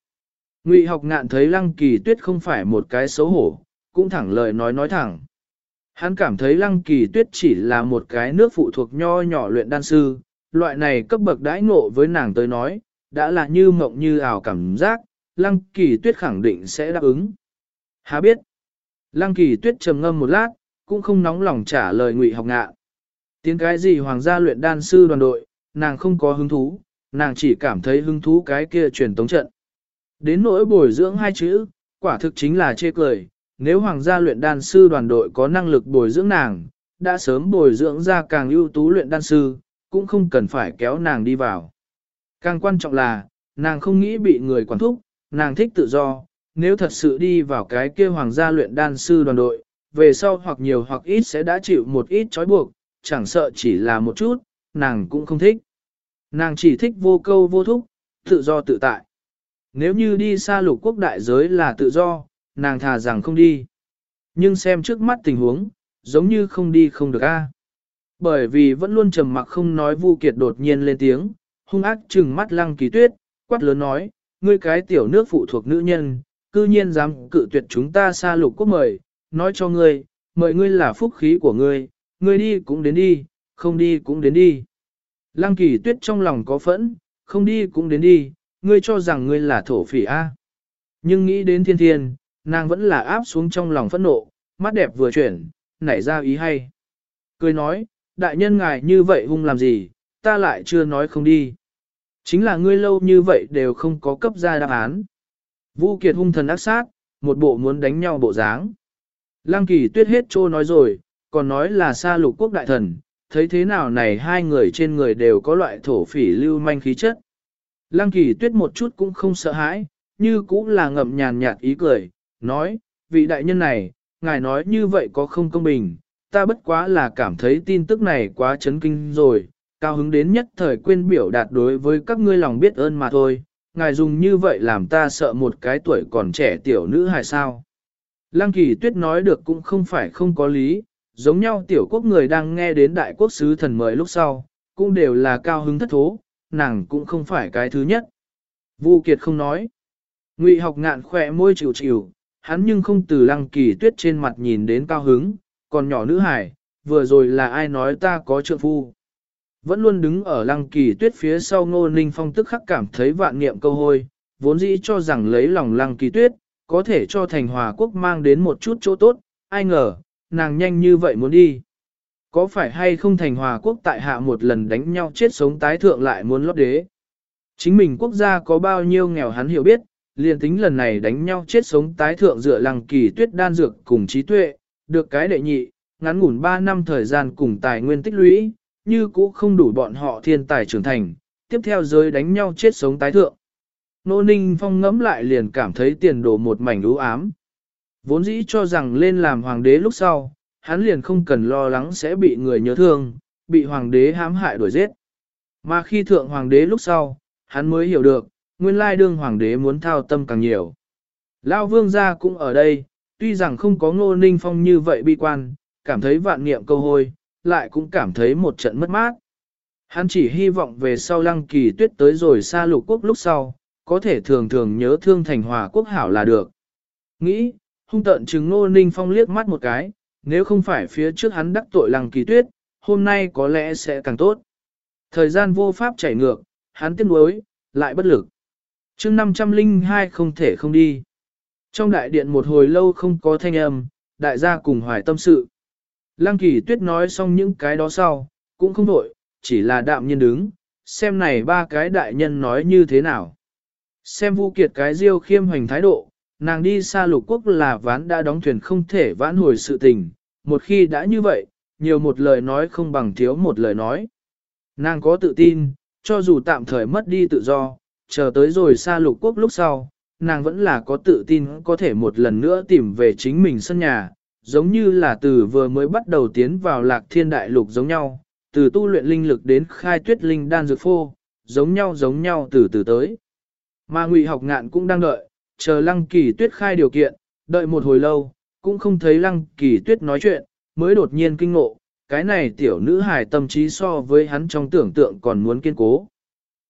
Ngụy học ngạn thấy lăng kỳ tuyết không phải một cái xấu hổ, cũng thẳng lời nói nói thẳng. Hắn cảm thấy lăng kỳ tuyết chỉ là một cái nước phụ thuộc nho nhỏ luyện đan sư, loại này cấp bậc đãi ngộ với nàng tới nói, đã là như mộng như ảo cảm giác, lăng kỳ tuyết khẳng định sẽ đáp ứng. Há biết, lăng kỳ tuyết trầm ngâm một lát, cũng không nóng lòng trả lời ngụy học ngạ. Tiếng cái gì hoàng gia luyện đan sư đoàn đội, nàng không có hứng thú, nàng chỉ cảm thấy hứng thú cái kia truyền tống trận. Đến nỗi bồi dưỡng hai chữ, quả thực chính là chê cười, nếu hoàng gia luyện đan sư đoàn đội có năng lực bồi dưỡng nàng, đã sớm bồi dưỡng ra càng ưu tú luyện đan sư, cũng không cần phải kéo nàng đi vào. Càng quan trọng là, nàng không nghĩ bị người quản thúc, nàng thích tự do, nếu thật sự đi vào cái kia hoàng gia luyện đan sư đoàn đội, về sau hoặc nhiều hoặc ít sẽ đã chịu một ít trói buộc, chẳng sợ chỉ là một chút, nàng cũng không thích. Nàng chỉ thích vô câu vô thúc, tự do tự tại. Nếu như đi xa lục quốc đại giới là tự do, nàng thà rằng không đi. Nhưng xem trước mắt tình huống, giống như không đi không được a. Bởi vì vẫn luôn trầm mặc không nói Vu Kiệt đột nhiên lên tiếng, hung ác trừng mắt Lăng Kỳ Tuyết, quát lớn nói, ngươi cái tiểu nước phụ thuộc nữ nhân, cư nhiên dám cự tuyệt chúng ta xa lục quốc mời, nói cho ngươi, mời ngươi là phúc khí của ngươi, ngươi đi cũng đến đi, không đi cũng đến đi. Lăng Kỳ Tuyết trong lòng có phẫn, không đi cũng đến đi, ngươi cho rằng ngươi là thổ phỉ a. Nhưng nghĩ đến thiên thiên, nàng vẫn là áp xuống trong lòng phẫn nộ, mắt đẹp vừa chuyển, nảy ra ý hay. Cười nói, đại nhân ngài như vậy hung làm gì, ta lại chưa nói không đi. Chính là ngươi lâu như vậy đều không có cấp ra đáp án. Vũ Kiệt hung thần ác sát, một bộ muốn đánh nhau bộ dáng. Lăng kỳ tuyết hết trô nói rồi, còn nói là xa lục quốc đại thần, thấy thế nào này hai người trên người đều có loại thổ phỉ lưu manh khí chất. Lăng kỳ tuyết một chút cũng không sợ hãi, như cũng là ngậm nhàn nhạt ý cười, nói, vị đại nhân này, ngài nói như vậy có không công bình, ta bất quá là cảm thấy tin tức này quá chấn kinh rồi, cao hứng đến nhất thời quên biểu đạt đối với các ngươi lòng biết ơn mà thôi, ngài dùng như vậy làm ta sợ một cái tuổi còn trẻ tiểu nữ hài sao. Lăng kỳ tuyết nói được cũng không phải không có lý, giống nhau tiểu quốc người đang nghe đến đại quốc sứ thần mời lúc sau, cũng đều là cao hứng thất thố, nàng cũng không phải cái thứ nhất. Vu Kiệt không nói. Ngụy học ngạn khỏe môi chịu chịu, hắn nhưng không từ lăng kỳ tuyết trên mặt nhìn đến cao hứng, còn nhỏ nữ hải, vừa rồi là ai nói ta có trượng phu. Vẫn luôn đứng ở lăng kỳ tuyết phía sau ngô ninh phong tức khắc cảm thấy vạn niệm câu hôi, vốn dĩ cho rằng lấy lòng lăng kỳ tuyết, có thể cho thành hòa quốc mang đến một chút chỗ tốt, ai ngờ, nàng nhanh như vậy muốn đi. Có phải hay không thành hòa quốc tại hạ một lần đánh nhau chết sống tái thượng lại muốn lót đế? Chính mình quốc gia có bao nhiêu nghèo hắn hiểu biết, liền tính lần này đánh nhau chết sống tái thượng dựa lăng kỳ tuyết đan dược cùng trí tuệ, được cái đệ nhị, ngắn ngủn 3 năm thời gian cùng tài nguyên tích lũy, như cũ không đủ bọn họ thiên tài trưởng thành, tiếp theo giới đánh nhau chết sống tái thượng. Nô Ninh Phong ngẫm lại liền cảm thấy tiền đồ một mảnh u ám. Vốn dĩ cho rằng lên làm hoàng đế lúc sau, hắn liền không cần lo lắng sẽ bị người nhớ thương, bị hoàng đế hãm hại đuổi giết. Mà khi thượng hoàng đế lúc sau, hắn mới hiểu được, nguyên lai đương hoàng đế muốn thao tâm càng nhiều. Lao vương gia cũng ở đây, tuy rằng không có ngô ninh phong như vậy bi quan, cảm thấy vạn niệm câu hôi, lại cũng cảm thấy một trận mất mát. Hắn chỉ hy vọng về sau lăng kỳ tuyết tới rồi xa lục quốc lúc sau, có thể thường thường nhớ thương thành hòa quốc hảo là được. Nghĩ, hung tận chứng ngô ninh phong liếc mắt một cái, nếu không phải phía trước hắn đắc tội lăng kỳ tuyết, hôm nay có lẽ sẽ càng tốt. Thời gian vô pháp chảy ngược, hắn tiếc nuối, lại bất lực. chương 502 không thể không đi. Trong đại điện một hồi lâu không có thanh âm, đại gia cùng hoài tâm sự. Lăng kỳ tuyết nói xong những cái đó sau, cũng không đổi, chỉ là đạm nhiên đứng, xem này ba cái đại nhân nói như thế nào. Xem Vu Kiệt cái diêu khiêm hoành thái độ, nàng đi xa lục quốc là ván đã đóng thuyền không thể vãn hồi sự tình, một khi đã như vậy, nhiều một lời nói không bằng thiếu một lời nói. Nàng có tự tin, cho dù tạm thời mất đi tự do, chờ tới rồi xa lục quốc lúc sau, nàng vẫn là có tự tin có thể một lần nữa tìm về chính mình sân nhà, giống như là từ vừa mới bắt đầu tiến vào lạc thiên đại lục giống nhau, từ tu luyện linh lực đến khai tuyết linh đan dược phô, giống nhau giống nhau từ từ tới. Mà ngụy học ngạn cũng đang đợi, chờ lăng kỳ tuyết khai điều kiện, đợi một hồi lâu, cũng không thấy lăng kỳ tuyết nói chuyện, mới đột nhiên kinh ngộ, cái này tiểu nữ hài tâm trí so với hắn trong tưởng tượng còn muốn kiên cố.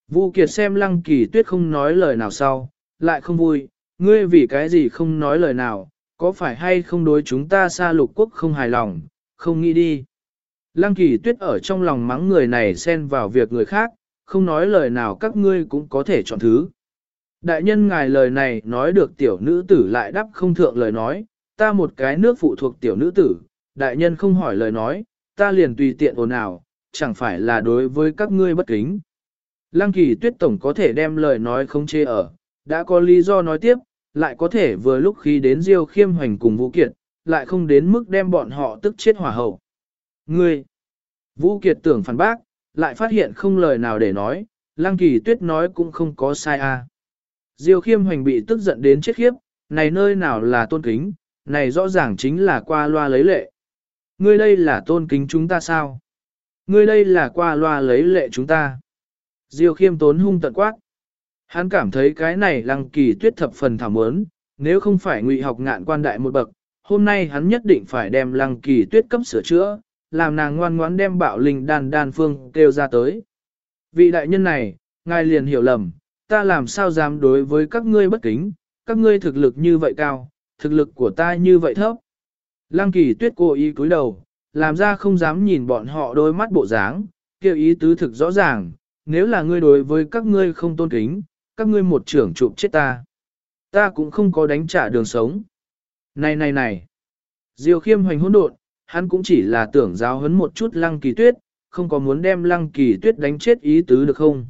Vu Kiệt xem lăng kỳ tuyết không nói lời nào sau, lại không vui, ngươi vì cái gì không nói lời nào, có phải hay không đối chúng ta xa lục quốc không hài lòng, không nghĩ đi. Lăng kỳ tuyết ở trong lòng mắng người này xen vào việc người khác, không nói lời nào các ngươi cũng có thể chọn thứ. Đại nhân ngài lời này nói được tiểu nữ tử lại đáp không thượng lời nói, ta một cái nước phụ thuộc tiểu nữ tử, đại nhân không hỏi lời nói, ta liền tùy tiện ồn ào, chẳng phải là đối với các ngươi bất kính. Lăng kỳ tuyết tổng có thể đem lời nói không chê ở, đã có lý do nói tiếp, lại có thể vừa lúc khi đến Diêu khiêm hoành cùng Vũ Kiệt, lại không đến mức đem bọn họ tức chết hỏa hậu. Ngươi! Vũ Kiệt tưởng phản bác, lại phát hiện không lời nào để nói, Lăng kỳ tuyết nói cũng không có sai a. À. Diêu khiêm hoành bị tức giận đến chết khiếp, này nơi nào là tôn kính, này rõ ràng chính là qua loa lấy lệ. Ngươi đây là tôn kính chúng ta sao? Ngươi đây là qua loa lấy lệ chúng ta. Diêu khiêm tốn hung tận quát. Hắn cảm thấy cái này lăng kỳ tuyết thập phần thảm mớn, nếu không phải ngụy học ngạn quan đại một bậc, hôm nay hắn nhất định phải đem lăng kỳ tuyết cấp sửa chữa, làm nàng ngoan ngoãn đem bạo linh đan đan phương kêu ra tới. Vị đại nhân này, ngài liền hiểu lầm, ta làm sao dám đối với các ngươi bất kính, các ngươi thực lực như vậy cao, thực lực của ta như vậy thấp. Lăng kỳ tuyết cố ý cúi đầu, làm ra không dám nhìn bọn họ đôi mắt bộ dáng, kêu ý tứ thực rõ ràng, nếu là ngươi đối với các ngươi không tôn kính, các ngươi một trưởng chụp chết ta. Ta cũng không có đánh trả đường sống. Này này này, Diêu khiêm hoành hỗn độn, hắn cũng chỉ là tưởng giáo hấn một chút lăng kỳ tuyết, không có muốn đem lăng kỳ tuyết đánh chết ý tứ được không.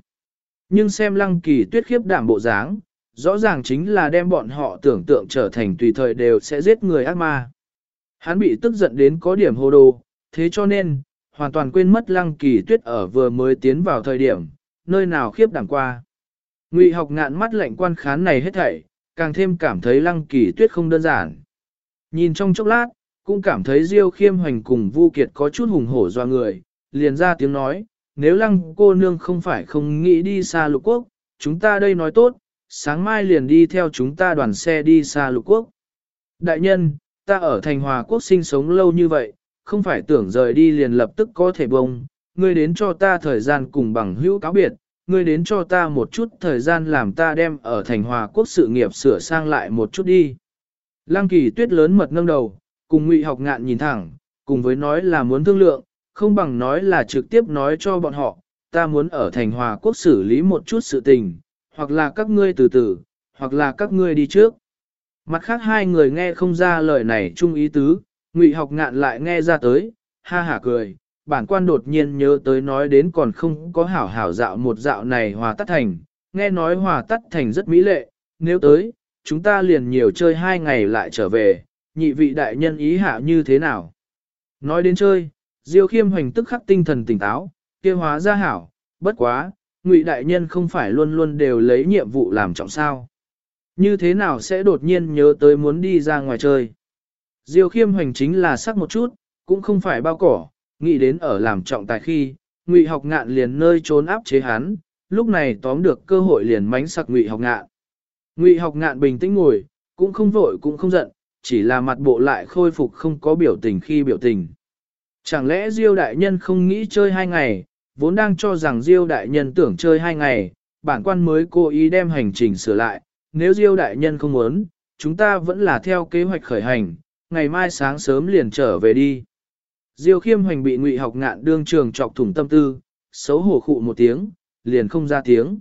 Nhưng xem lăng kỳ tuyết khiếp đảm bộ dáng, rõ ràng chính là đem bọn họ tưởng tượng trở thành tùy thời đều sẽ giết người ác ma. Hắn bị tức giận đến có điểm hồ đồ, thế cho nên, hoàn toàn quên mất lăng kỳ tuyết ở vừa mới tiến vào thời điểm, nơi nào khiếp đảm qua. Ngụy học ngạn mắt lạnh quan khán này hết thảy, càng thêm cảm thấy lăng kỳ tuyết không đơn giản. Nhìn trong chốc lát, cũng cảm thấy Diêu khiêm hoành cùng Vu Kiệt có chút hùng hổ doa người, liền ra tiếng nói, nếu lăng cô nương không phải không nghĩ đi xa lục quốc, chúng ta đây nói tốt, sáng mai liền đi theo chúng ta đoàn xe đi xa lục quốc. Đại nhân, ta ở thành hòa quốc sinh sống lâu như vậy, không phải tưởng rời đi liền lập tức có thể bông, ngươi đến cho ta thời gian cùng bằng hữu cáo biệt, ngươi đến cho ta một chút thời gian làm ta đem ở thành hòa quốc sự nghiệp sửa sang lại một chút đi. Lăng kỳ tuyết lớn mật nâng đầu, cùng ngụy học ngạn nhìn thẳng, cùng với nói là muốn thương lượng, không bằng nói là trực tiếp nói cho bọn họ, ta muốn ở thành hòa quốc xử lý một chút sự tình, hoặc là các ngươi từ từ, hoặc là các ngươi đi trước. Mặt khác hai người nghe không ra lời này chung ý tứ, ngụy học ngạn lại nghe ra tới, ha hả cười, bản quan đột nhiên nhớ tới nói đến còn không có hảo hảo dạo một dạo này hòa tắt thành, nghe nói hòa tắt thành rất mỹ lệ, nếu tới, chúng ta liền nhiều chơi hai ngày lại trở về, nhị vị đại nhân ý hạ như thế nào. Nói đến chơi, Diêu khiêm hoành tức khắc tinh thần tỉnh táo, kia hóa ra hảo, bất quá, ngụy đại nhân không phải luôn luôn đều lấy nhiệm vụ làm trọng sao. Như thế nào sẽ đột nhiên nhớ tới muốn đi ra ngoài chơi. Diêu khiêm hoành chính là sắc một chút, cũng không phải bao cỏ, nghĩ đến ở làm trọng tài khi, ngụy học ngạn liền nơi trốn áp chế hắn, lúc này tóm được cơ hội liền mánh sặc ngụy học ngạn. Ngụy học ngạn bình tĩnh ngồi, cũng không vội cũng không giận, chỉ là mặt bộ lại khôi phục không có biểu tình khi biểu tình. Chẳng lẽ Diêu đại nhân không nghĩ chơi hai ngày, vốn đang cho rằng Diêu đại nhân tưởng chơi hai ngày, bản quan mới cố ý đem hành trình sửa lại, nếu Diêu đại nhân không muốn, chúng ta vẫn là theo kế hoạch khởi hành, ngày mai sáng sớm liền trở về đi. Diêu khiêm hoành bị ngụy học ngạn đương trường trọc thủng tâm tư, xấu hổ khụ một tiếng, liền không ra tiếng.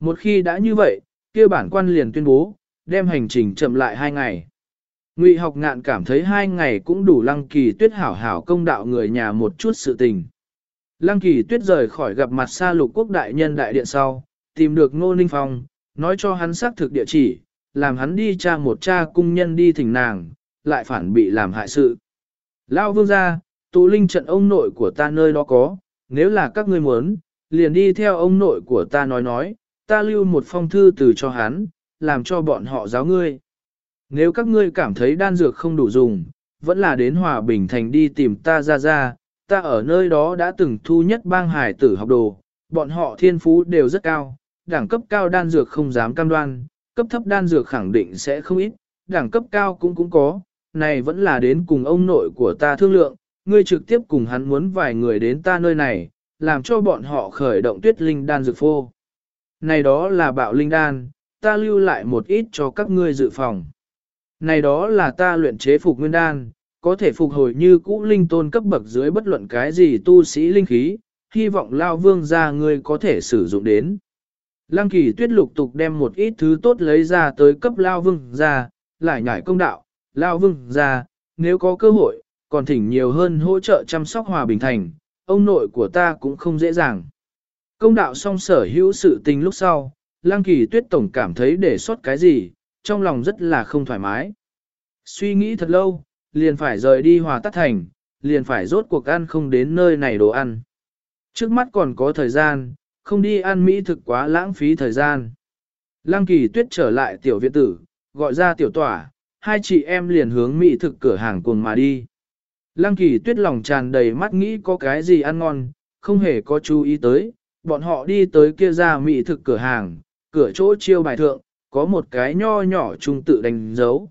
Một khi đã như vậy, kia bản quan liền tuyên bố, đem hành trình chậm lại hai ngày. Ngụy học ngạn cảm thấy hai ngày cũng đủ lăng kỳ tuyết hảo hảo công đạo người nhà một chút sự tình. Lăng kỳ tuyết rời khỏi gặp mặt xa lục quốc đại nhân đại điện sau, tìm được Ngô Ninh Phong, nói cho hắn xác thực địa chỉ, làm hắn đi tra một cha cung nhân đi thỉnh nàng, lại phản bị làm hại sự. Lao vương ra, tụ linh trận ông nội của ta nơi đó có, nếu là các ngươi muốn, liền đi theo ông nội của ta nói nói, ta lưu một phong thư từ cho hắn, làm cho bọn họ giáo ngươi. Nếu các ngươi cảm thấy đan dược không đủ dùng, vẫn là đến Hòa Bình Thành đi tìm ta ra ra, ta ở nơi đó đã từng thu nhất bang hải tử học đồ, bọn họ thiên phú đều rất cao, đẳng cấp cao đan dược không dám cam đoan, cấp thấp đan dược khẳng định sẽ không ít, đẳng cấp cao cũng cũng có, này vẫn là đến cùng ông nội của ta thương lượng, ngươi trực tiếp cùng hắn muốn vài người đến ta nơi này, làm cho bọn họ khởi động tuyết linh đan dược phô. Này đó là bạo linh đan, ta lưu lại một ít cho các ngươi dự phòng. Này đó là ta luyện chế phục nguyên đan, có thể phục hồi như cũ linh tôn cấp bậc dưới bất luận cái gì tu sĩ linh khí, hy vọng lao vương ra ngươi có thể sử dụng đến. Lăng kỳ tuyết lục tục đem một ít thứ tốt lấy ra tới cấp lao vương ra, lại nhảy công đạo, lao vương ra, nếu có cơ hội, còn thỉnh nhiều hơn hỗ trợ chăm sóc hòa bình thành, ông nội của ta cũng không dễ dàng. Công đạo xong sở hữu sự tình lúc sau, Lăng kỳ tuyết tổng cảm thấy để sót cái gì, trong lòng rất là không thoải mái. Suy nghĩ thật lâu, liền phải rời đi hòa tắt thành, liền phải rốt cuộc ăn không đến nơi này đồ ăn. Trước mắt còn có thời gian, không đi ăn mỹ thực quá lãng phí thời gian. Lăng kỳ tuyết trở lại tiểu viện tử, gọi ra tiểu tỏa, hai chị em liền hướng mỹ thực cửa hàng cùng mà đi. Lăng kỳ tuyết lòng tràn đầy mắt nghĩ có cái gì ăn ngon, không hề có chú ý tới, bọn họ đi tới kia ra mỹ thực cửa hàng, cửa chỗ chiêu bài thượng, có một cái nho nhỏ trung tự đánh dấu.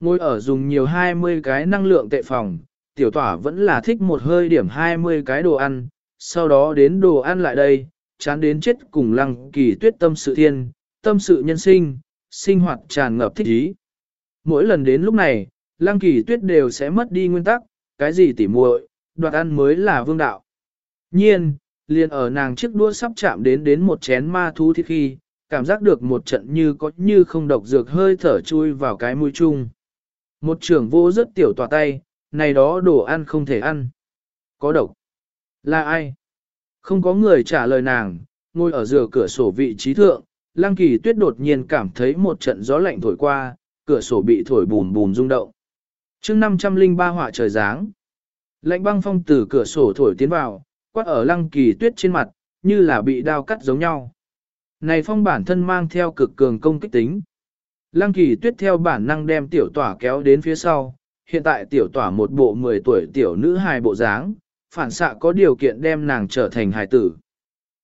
Ngồi ở dùng nhiều 20 cái năng lượng tệ phòng, tiểu tỏa vẫn là thích một hơi điểm 20 cái đồ ăn, sau đó đến đồ ăn lại đây, chán đến chết cùng lăng kỳ tuyết tâm sự thiên, tâm sự nhân sinh, sinh hoạt tràn ngập thích ý. Mỗi lần đến lúc này, lăng kỳ tuyết đều sẽ mất đi nguyên tắc, cái gì tỉ muội, đoạt ăn mới là vương đạo. Nhiên, liền ở nàng chiếc đua sắp chạm đến đến một chén ma thú thịt khi, cảm giác được một trận như có như không độc dược hơi thở chui vào cái mũi chung. Một trưởng vô rất tiểu tòa tay, này đó đồ ăn không thể ăn. Có độc. Là ai? Không có người trả lời nàng, ngồi ở giữa cửa sổ vị trí thượng, Lăng Kỳ Tuyết đột nhiên cảm thấy một trận gió lạnh thổi qua, cửa sổ bị thổi bùm bùm rung động. chương 503 họa trời giáng. Lạnh băng phong từ cửa sổ thổi tiến vào, quát ở Lăng Kỳ Tuyết trên mặt, như là bị đao cắt giống nhau. Này phong bản thân mang theo cực cường công kích tính. Lăng kỳ tuyết theo bản năng đem tiểu tỏa kéo đến phía sau, hiện tại tiểu tỏa một bộ 10 tuổi tiểu nữ hài bộ dáng, phản xạ có điều kiện đem nàng trở thành hài tử.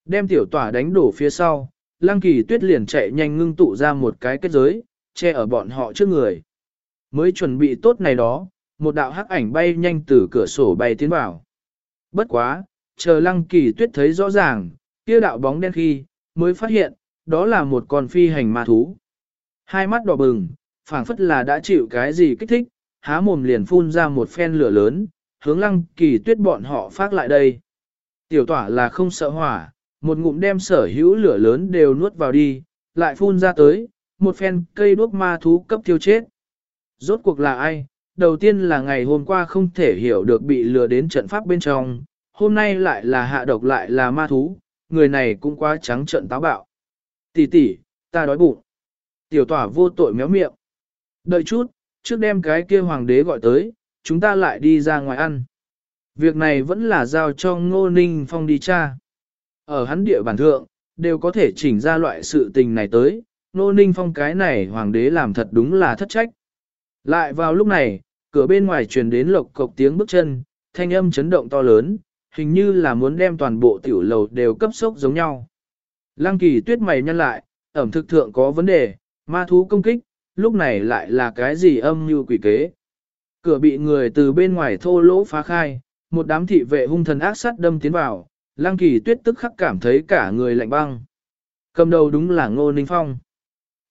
Đem tiểu tỏa đánh đổ phía sau, lăng kỳ tuyết liền chạy nhanh ngưng tụ ra một cái kết giới, che ở bọn họ trước người. Mới chuẩn bị tốt này đó, một đạo hắc ảnh bay nhanh từ cửa sổ bay tiến vào. Bất quá, chờ lăng kỳ tuyết thấy rõ ràng, kia đạo bóng đen khi, mới phát hiện, đó là một con phi hành ma thú. Hai mắt đỏ bừng, phảng phất là đã chịu cái gì kích thích, há mồm liền phun ra một phen lửa lớn, hướng lăng kỳ tuyết bọn họ phát lại đây. Tiểu tỏa là không sợ hỏa, một ngụm đem sở hữu lửa lớn đều nuốt vào đi, lại phun ra tới, một phen cây đuốc ma thú cấp tiêu chết. Rốt cuộc là ai? Đầu tiên là ngày hôm qua không thể hiểu được bị lừa đến trận pháp bên trong, hôm nay lại là hạ độc lại là ma thú, người này cũng quá trắng trợn táo bạo. Tỷ tỷ, ta đói bụng. Tiểu tỏa vô tội méo miệng. Đợi chút, trước đem cái kia hoàng đế gọi tới, chúng ta lại đi ra ngoài ăn. Việc này vẫn là giao cho Ngô Ninh Phong đi cha. Ở hắn địa bản thượng, đều có thể chỉnh ra loại sự tình này tới, Ngô Ninh Phong cái này hoàng đế làm thật đúng là thất trách. Lại vào lúc này, cửa bên ngoài truyền đến lộc cộc tiếng bước chân, thanh âm chấn động to lớn, hình như là muốn đem toàn bộ tiểu lầu đều cấp sốc giống nhau. Lăng kỳ tuyết mày nhăn lại, ẩm thực thượng có vấn đề, ma thú công kích, lúc này lại là cái gì âm như quỷ kế. Cửa bị người từ bên ngoài thô lỗ phá khai, một đám thị vệ hung thần ác sát đâm tiến vào, lăng kỳ tuyết tức khắc cảm thấy cả người lạnh băng. Cầm đầu đúng là Ngô Ninh Phong.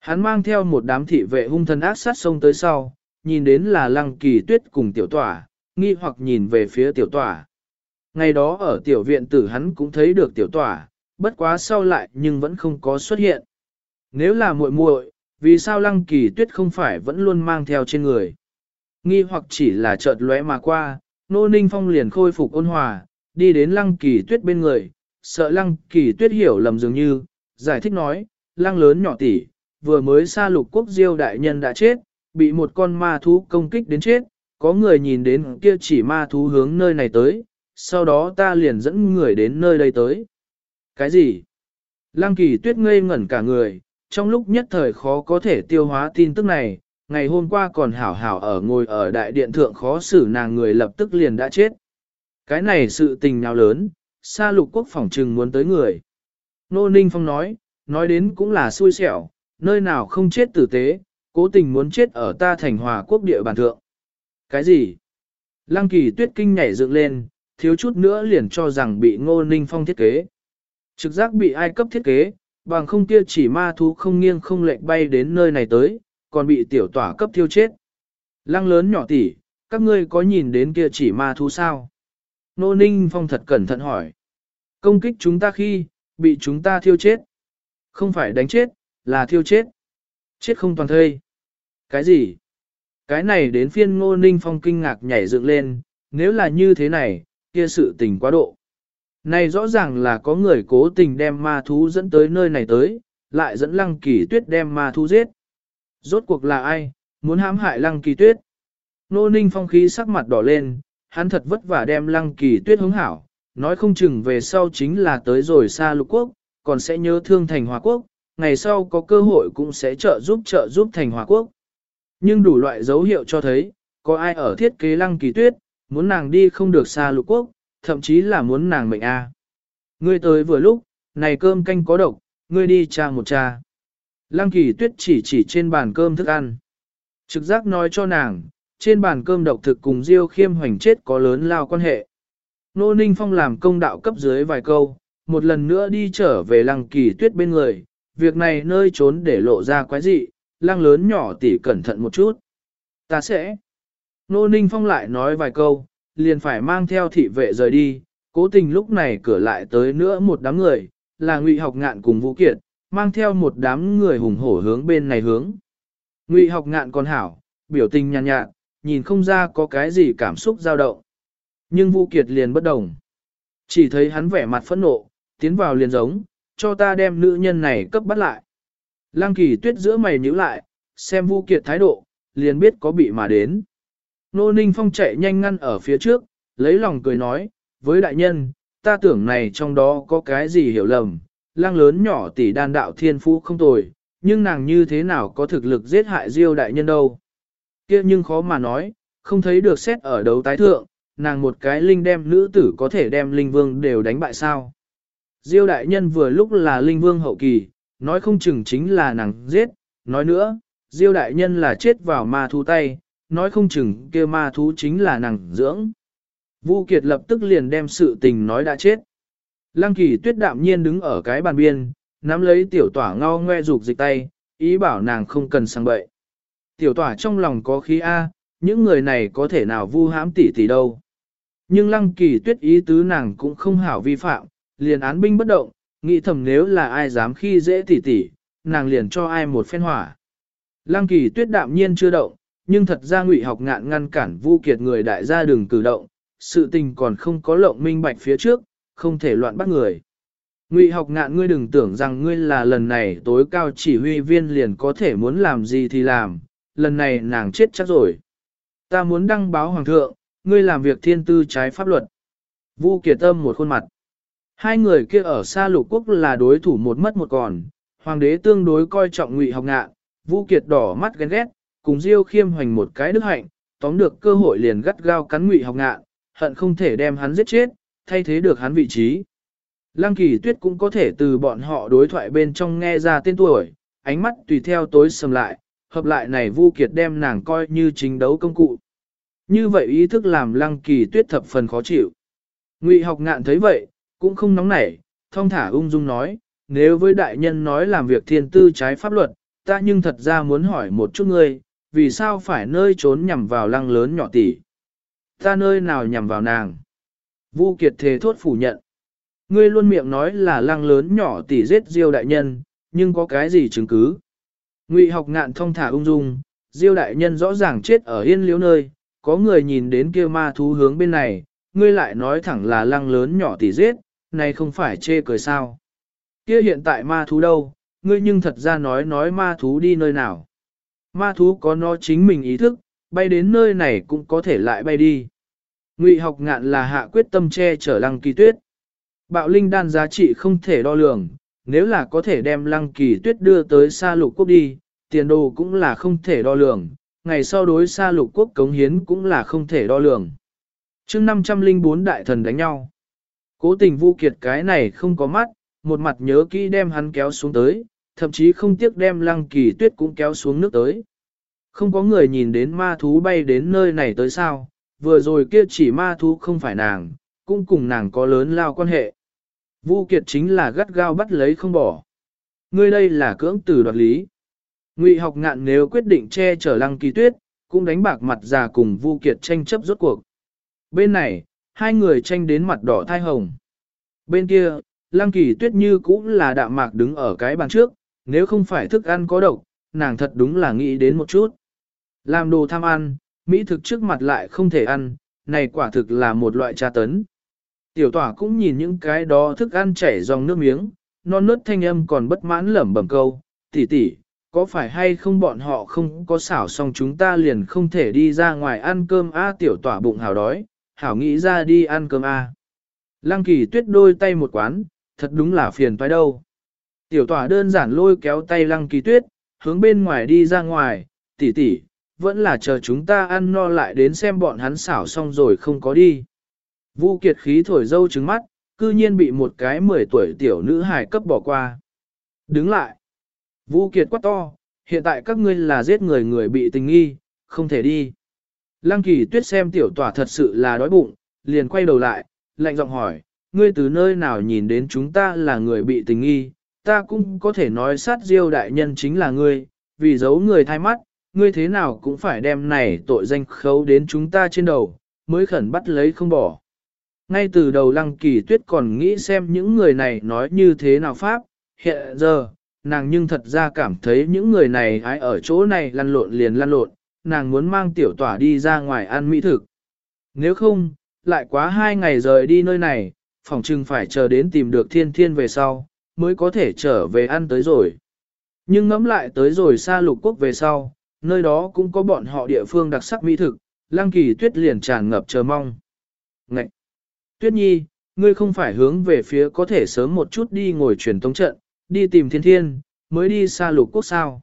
Hắn mang theo một đám thị vệ hung thần ác sát xông tới sau, nhìn đến là lăng kỳ tuyết cùng tiểu tỏa, nghi hoặc nhìn về phía tiểu tỏa. Ngày đó ở tiểu viện tử hắn cũng thấy được tiểu tỏa, bất quá sau lại nhưng vẫn không có xuất hiện. Nếu là muội muội, vì sao lăng kỳ tuyết không phải vẫn luôn mang theo trên người? Nghi hoặc chỉ là chợt lóe mà qua, nô ninh phong liền khôi phục ôn hòa, đi đến lăng kỳ tuyết bên người, sợ lăng kỳ tuyết hiểu lầm dường như, giải thích nói, lăng lớn nhỏ tỷ, vừa mới xa lục quốc diêu đại nhân đã chết, bị một con ma thú công kích đến chết, có người nhìn đến kia chỉ ma thú hướng nơi này tới, sau đó ta liền dẫn người đến nơi đây tới. Cái gì? Lăng kỳ tuyết ngây ngẩn cả người, trong lúc nhất thời khó có thể tiêu hóa tin tức này, ngày hôm qua còn hảo hảo ở ngồi ở đại điện thượng khó xử nàng người lập tức liền đã chết. Cái này sự tình nào lớn, xa lục quốc phòng trừng muốn tới người. Nô Ninh Phong nói, nói đến cũng là xui xẻo, nơi nào không chết tử tế, cố tình muốn chết ở ta thành hòa quốc địa bàn thượng. Cái gì? Lăng kỳ tuyết kinh nhảy dựng lên, thiếu chút nữa liền cho rằng bị ngô ninh phong thiết kế. Trực giác bị ai cấp thiết kế, bằng không kia chỉ ma thú không nghiêng không lệch bay đến nơi này tới, còn bị tiểu tỏa cấp thiêu chết. Lăng lớn nhỏ tỉ, các ngươi có nhìn đến kia chỉ ma thú sao? Nô ninh phong thật cẩn thận hỏi. Công kích chúng ta khi, bị chúng ta thiêu chết. Không phải đánh chết, là thiêu chết. Chết không toàn thây. Cái gì? Cái này đến phiên ngô ninh phong kinh ngạc nhảy dựng lên, nếu là như thế này, kia sự tình quá độ. Này rõ ràng là có người cố tình đem ma thú dẫn tới nơi này tới, lại dẫn lăng kỳ tuyết đem ma thú giết. Rốt cuộc là ai, muốn hãm hại lăng kỳ tuyết? Nô ninh phong khí sắc mặt đỏ lên, hắn thật vất vả đem lăng kỳ tuyết hứng hảo, nói không chừng về sau chính là tới rồi xa lục quốc, còn sẽ nhớ thương thành hòa quốc, ngày sau có cơ hội cũng sẽ trợ giúp trợ giúp thành hòa quốc. Nhưng đủ loại dấu hiệu cho thấy, có ai ở thiết kế lăng kỳ tuyết, muốn nàng đi không được xa lục quốc, thậm chí là muốn nàng mệnh A. Ngươi tới vừa lúc, này cơm canh có độc, ngươi đi tra một trà. Lăng kỳ tuyết chỉ chỉ trên bàn cơm thức ăn. Trực giác nói cho nàng, trên bàn cơm độc thực cùng Diêu khiêm hoành chết có lớn lao quan hệ. Nô Ninh Phong làm công đạo cấp dưới vài câu, một lần nữa đi trở về lăng kỳ tuyết bên người, việc này nơi trốn để lộ ra quái dị, lăng lớn nhỏ tỉ cẩn thận một chút. Ta sẽ. Nô Ninh Phong lại nói vài câu, liền phải mang theo thị vệ rời đi, cố tình lúc này cửa lại tới nữa một đám người, là ngụy học ngạn cùng Vũ Kiệt, mang theo một đám người hùng hổ hướng bên này hướng. Ngụy học ngạn còn hảo, biểu tình nhàn nhạt, nhạt, nhìn không ra có cái gì cảm xúc dao động. Nhưng Vũ Kiệt liền bất đồng. Chỉ thấy hắn vẻ mặt phẫn nộ, tiến vào liền giống, cho ta đem nữ nhân này cấp bắt lại. Lăng kỳ tuyết giữa mày nhíu lại, xem Vu Kiệt thái độ, liền biết có bị mà đến. Nô Ninh Phong chạy nhanh ngăn ở phía trước, lấy lòng cười nói, với đại nhân, ta tưởng này trong đó có cái gì hiểu lầm, lang lớn nhỏ tỷ đan đạo thiên phú không tồi, nhưng nàng như thế nào có thực lực giết hại diêu đại nhân đâu. kia nhưng khó mà nói, không thấy được xét ở đấu tái thượng, nàng một cái linh đem nữ tử có thể đem linh vương đều đánh bại sao. Diêu đại nhân vừa lúc là linh vương hậu kỳ, nói không chừng chính là nàng giết, nói nữa, Diêu đại nhân là chết vào ma thu tay, nói không chừng kia ma thú chính là nàng dưỡng. Vu Kiệt lập tức liền đem sự tình nói đã chết. Lăng kỳ tuyết đạm nhiên đứng ở cái bàn biên, nắm lấy tiểu tỏa ngao ngoe rụt dịch tay, ý bảo nàng không cần sang bậy. Tiểu tỏa trong lòng có khí A, những người này có thể nào vu hãm tỷ tỷ đâu. Nhưng lăng kỳ tuyết ý tứ nàng cũng không hảo vi phạm, liền án binh bất động, nghĩ thầm nếu là ai dám khi dễ tỷ tỷ, nàng liền cho ai một phen hỏa. Lăng kỳ tuyết đạm nhiên chưa động, nhưng thật ra ngụy học ngạn ngăn cản vu kiệt người đại gia đừng cử động, sự tình còn không có lộng minh bạch phía trước, không thể loạn bắt người. Ngụy học ngạn ngươi đừng tưởng rằng ngươi là lần này tối cao chỉ huy viên liền có thể muốn làm gì thì làm, lần này nàng chết chắc rồi. Ta muốn đăng báo hoàng thượng, ngươi làm việc thiên tư trái pháp luật. Vu kiệt tâm một khuôn mặt. Hai người kia ở xa lục quốc là đối thủ một mất một còn, hoàng đế tương đối coi trọng ngụy học ngạn, Vu Kiệt đỏ mắt ghen ghét, cùng Diêu Khiêm hoành một cái đức hạnh, tóm được cơ hội liền gắt gao cắn ngụy học ngạn, hận không thể đem hắn giết chết, thay thế được hắn vị trí. Lăng Kỳ Tuyết cũng có thể từ bọn họ đối thoại bên trong nghe ra tên tuổi, ánh mắt tùy theo tối sầm lại, hợp lại này Vu Kiệt đem nàng coi như chính đấu công cụ. Như vậy ý thức làm Lăng Kỳ Tuyết thập phần khó chịu. Ngụy học ngạn thấy vậy, cũng không nóng nảy, thong thả ung dung nói, nếu với đại nhân nói làm việc thiên tư trái pháp luật, ta nhưng thật ra muốn hỏi một chút ngươi, vì sao phải nơi trốn nhằm vào lăng lớn nhỏ tỷ? Ta nơi nào nhằm vào nàng? Vu Kiệt thề thốt phủ nhận. Ngươi luôn miệng nói là lăng lớn nhỏ tỷ giết Diêu đại nhân, nhưng có cái gì chứng cứ? Ngụy học ngạn thong thả ung dung, Diêu đại nhân rõ ràng chết ở yên liễu nơi, có người nhìn đến kia ma thú hướng bên này, ngươi lại nói thẳng là lăng lớn nhỏ tỷ giết, này không phải chê cười sao. Kia hiện tại ma thú đâu, ngươi nhưng thật ra nói nói ma thú đi nơi nào. Ma thú có nó chính mình ý thức, bay đến nơi này cũng có thể lại bay đi. Ngụy học ngạn là hạ quyết tâm che chở lăng kỳ tuyết. Bạo linh đan giá trị không thể đo lường, nếu là có thể đem lăng kỳ tuyết đưa tới xa lục quốc đi, tiền đồ cũng là không thể đo lường, ngày sau đối xa lục quốc cống hiến cũng là không thể đo lường. chương 504 đại thần đánh nhau. Cố tình vu kiệt cái này không có mắt, một mặt nhớ kỹ đem hắn kéo xuống tới, thậm chí không tiếc đem lăng kỳ tuyết cũng kéo xuống nước tới. Không có người nhìn đến ma thú bay đến nơi này tới sao, vừa rồi kia chỉ ma thú không phải nàng, cũng cùng nàng có lớn lao quan hệ. Vu Kiệt chính là gắt gao bắt lấy không bỏ. Ngươi đây là cưỡng tử đoạt lý. Ngụy học ngạn nếu quyết định che chở lăng kỳ tuyết, cũng đánh bạc mặt già cùng Vu Kiệt tranh chấp rốt cuộc. Bên này, hai người tranh đến mặt đỏ thai hồng. Bên kia, lăng kỳ tuyết như cũng là đạm mạc đứng ở cái bàn trước, nếu không phải thức ăn có độc, nàng thật đúng là nghĩ đến một chút. Làm đồ tham ăn, mỹ thực trước mặt lại không thể ăn, này quả thực là một loại tra tấn. Tiểu tỏa cũng nhìn những cái đó thức ăn chảy dòng nước miếng, non nớt thanh âm còn bất mãn lẩm bẩm câu, tỷ tỷ, có phải hay không bọn họ không có xảo xong chúng ta liền không thể đi ra ngoài ăn cơm a tiểu tỏa bụng hào đói, hảo nghĩ ra đi ăn cơm a. Lăng kỳ tuyết đôi tay một quán, thật đúng là phiền toái đâu. Tiểu tỏa đơn giản lôi kéo tay lăng kỳ tuyết, hướng bên ngoài đi ra ngoài, tỷ tỷ, vẫn là chờ chúng ta ăn no lại đến xem bọn hắn xảo xong rồi không có đi. Vu kiệt khí thổi dâu trứng mắt, cư nhiên bị một cái 10 tuổi tiểu nữ hài cấp bỏ qua. Đứng lại. Vu kiệt quát to, hiện tại các ngươi là giết người người bị tình nghi, không thể đi. Lăng kỳ tuyết xem tiểu tỏa thật sự là đói bụng, liền quay đầu lại, lạnh giọng hỏi, ngươi từ nơi nào nhìn đến chúng ta là người bị tình nghi, ta cũng có thể nói sát diêu đại nhân chính là ngươi, vì giấu người thay mắt, ngươi thế nào cũng phải đem này tội danh khấu đến chúng ta trên đầu, mới khẩn bắt lấy không bỏ. Ngay từ đầu lăng kỳ tuyết còn nghĩ xem những người này nói như thế nào pháp, hiện giờ, nàng nhưng thật ra cảm thấy những người này ai ở chỗ này lăn lộn liền lăn lộn, nàng muốn mang tiểu tỏa đi ra ngoài ăn mỹ thực. Nếu không, lại quá hai ngày rời đi nơi này, phòng trưng phải chờ đến tìm được thiên thiên về sau, mới có thể trở về ăn tới rồi. Nhưng ngẫm lại tới rồi xa lục quốc về sau, nơi đó cũng có bọn họ địa phương đặc sắc mỹ thực, lăng kỳ tuyết liền tràn ngập chờ mong. Ngậy! Tuyết nhi, ngươi không phải hướng về phía có thể sớm một chút đi ngồi truyền tống trận, đi tìm thiên thiên, mới đi xa lục quốc sao.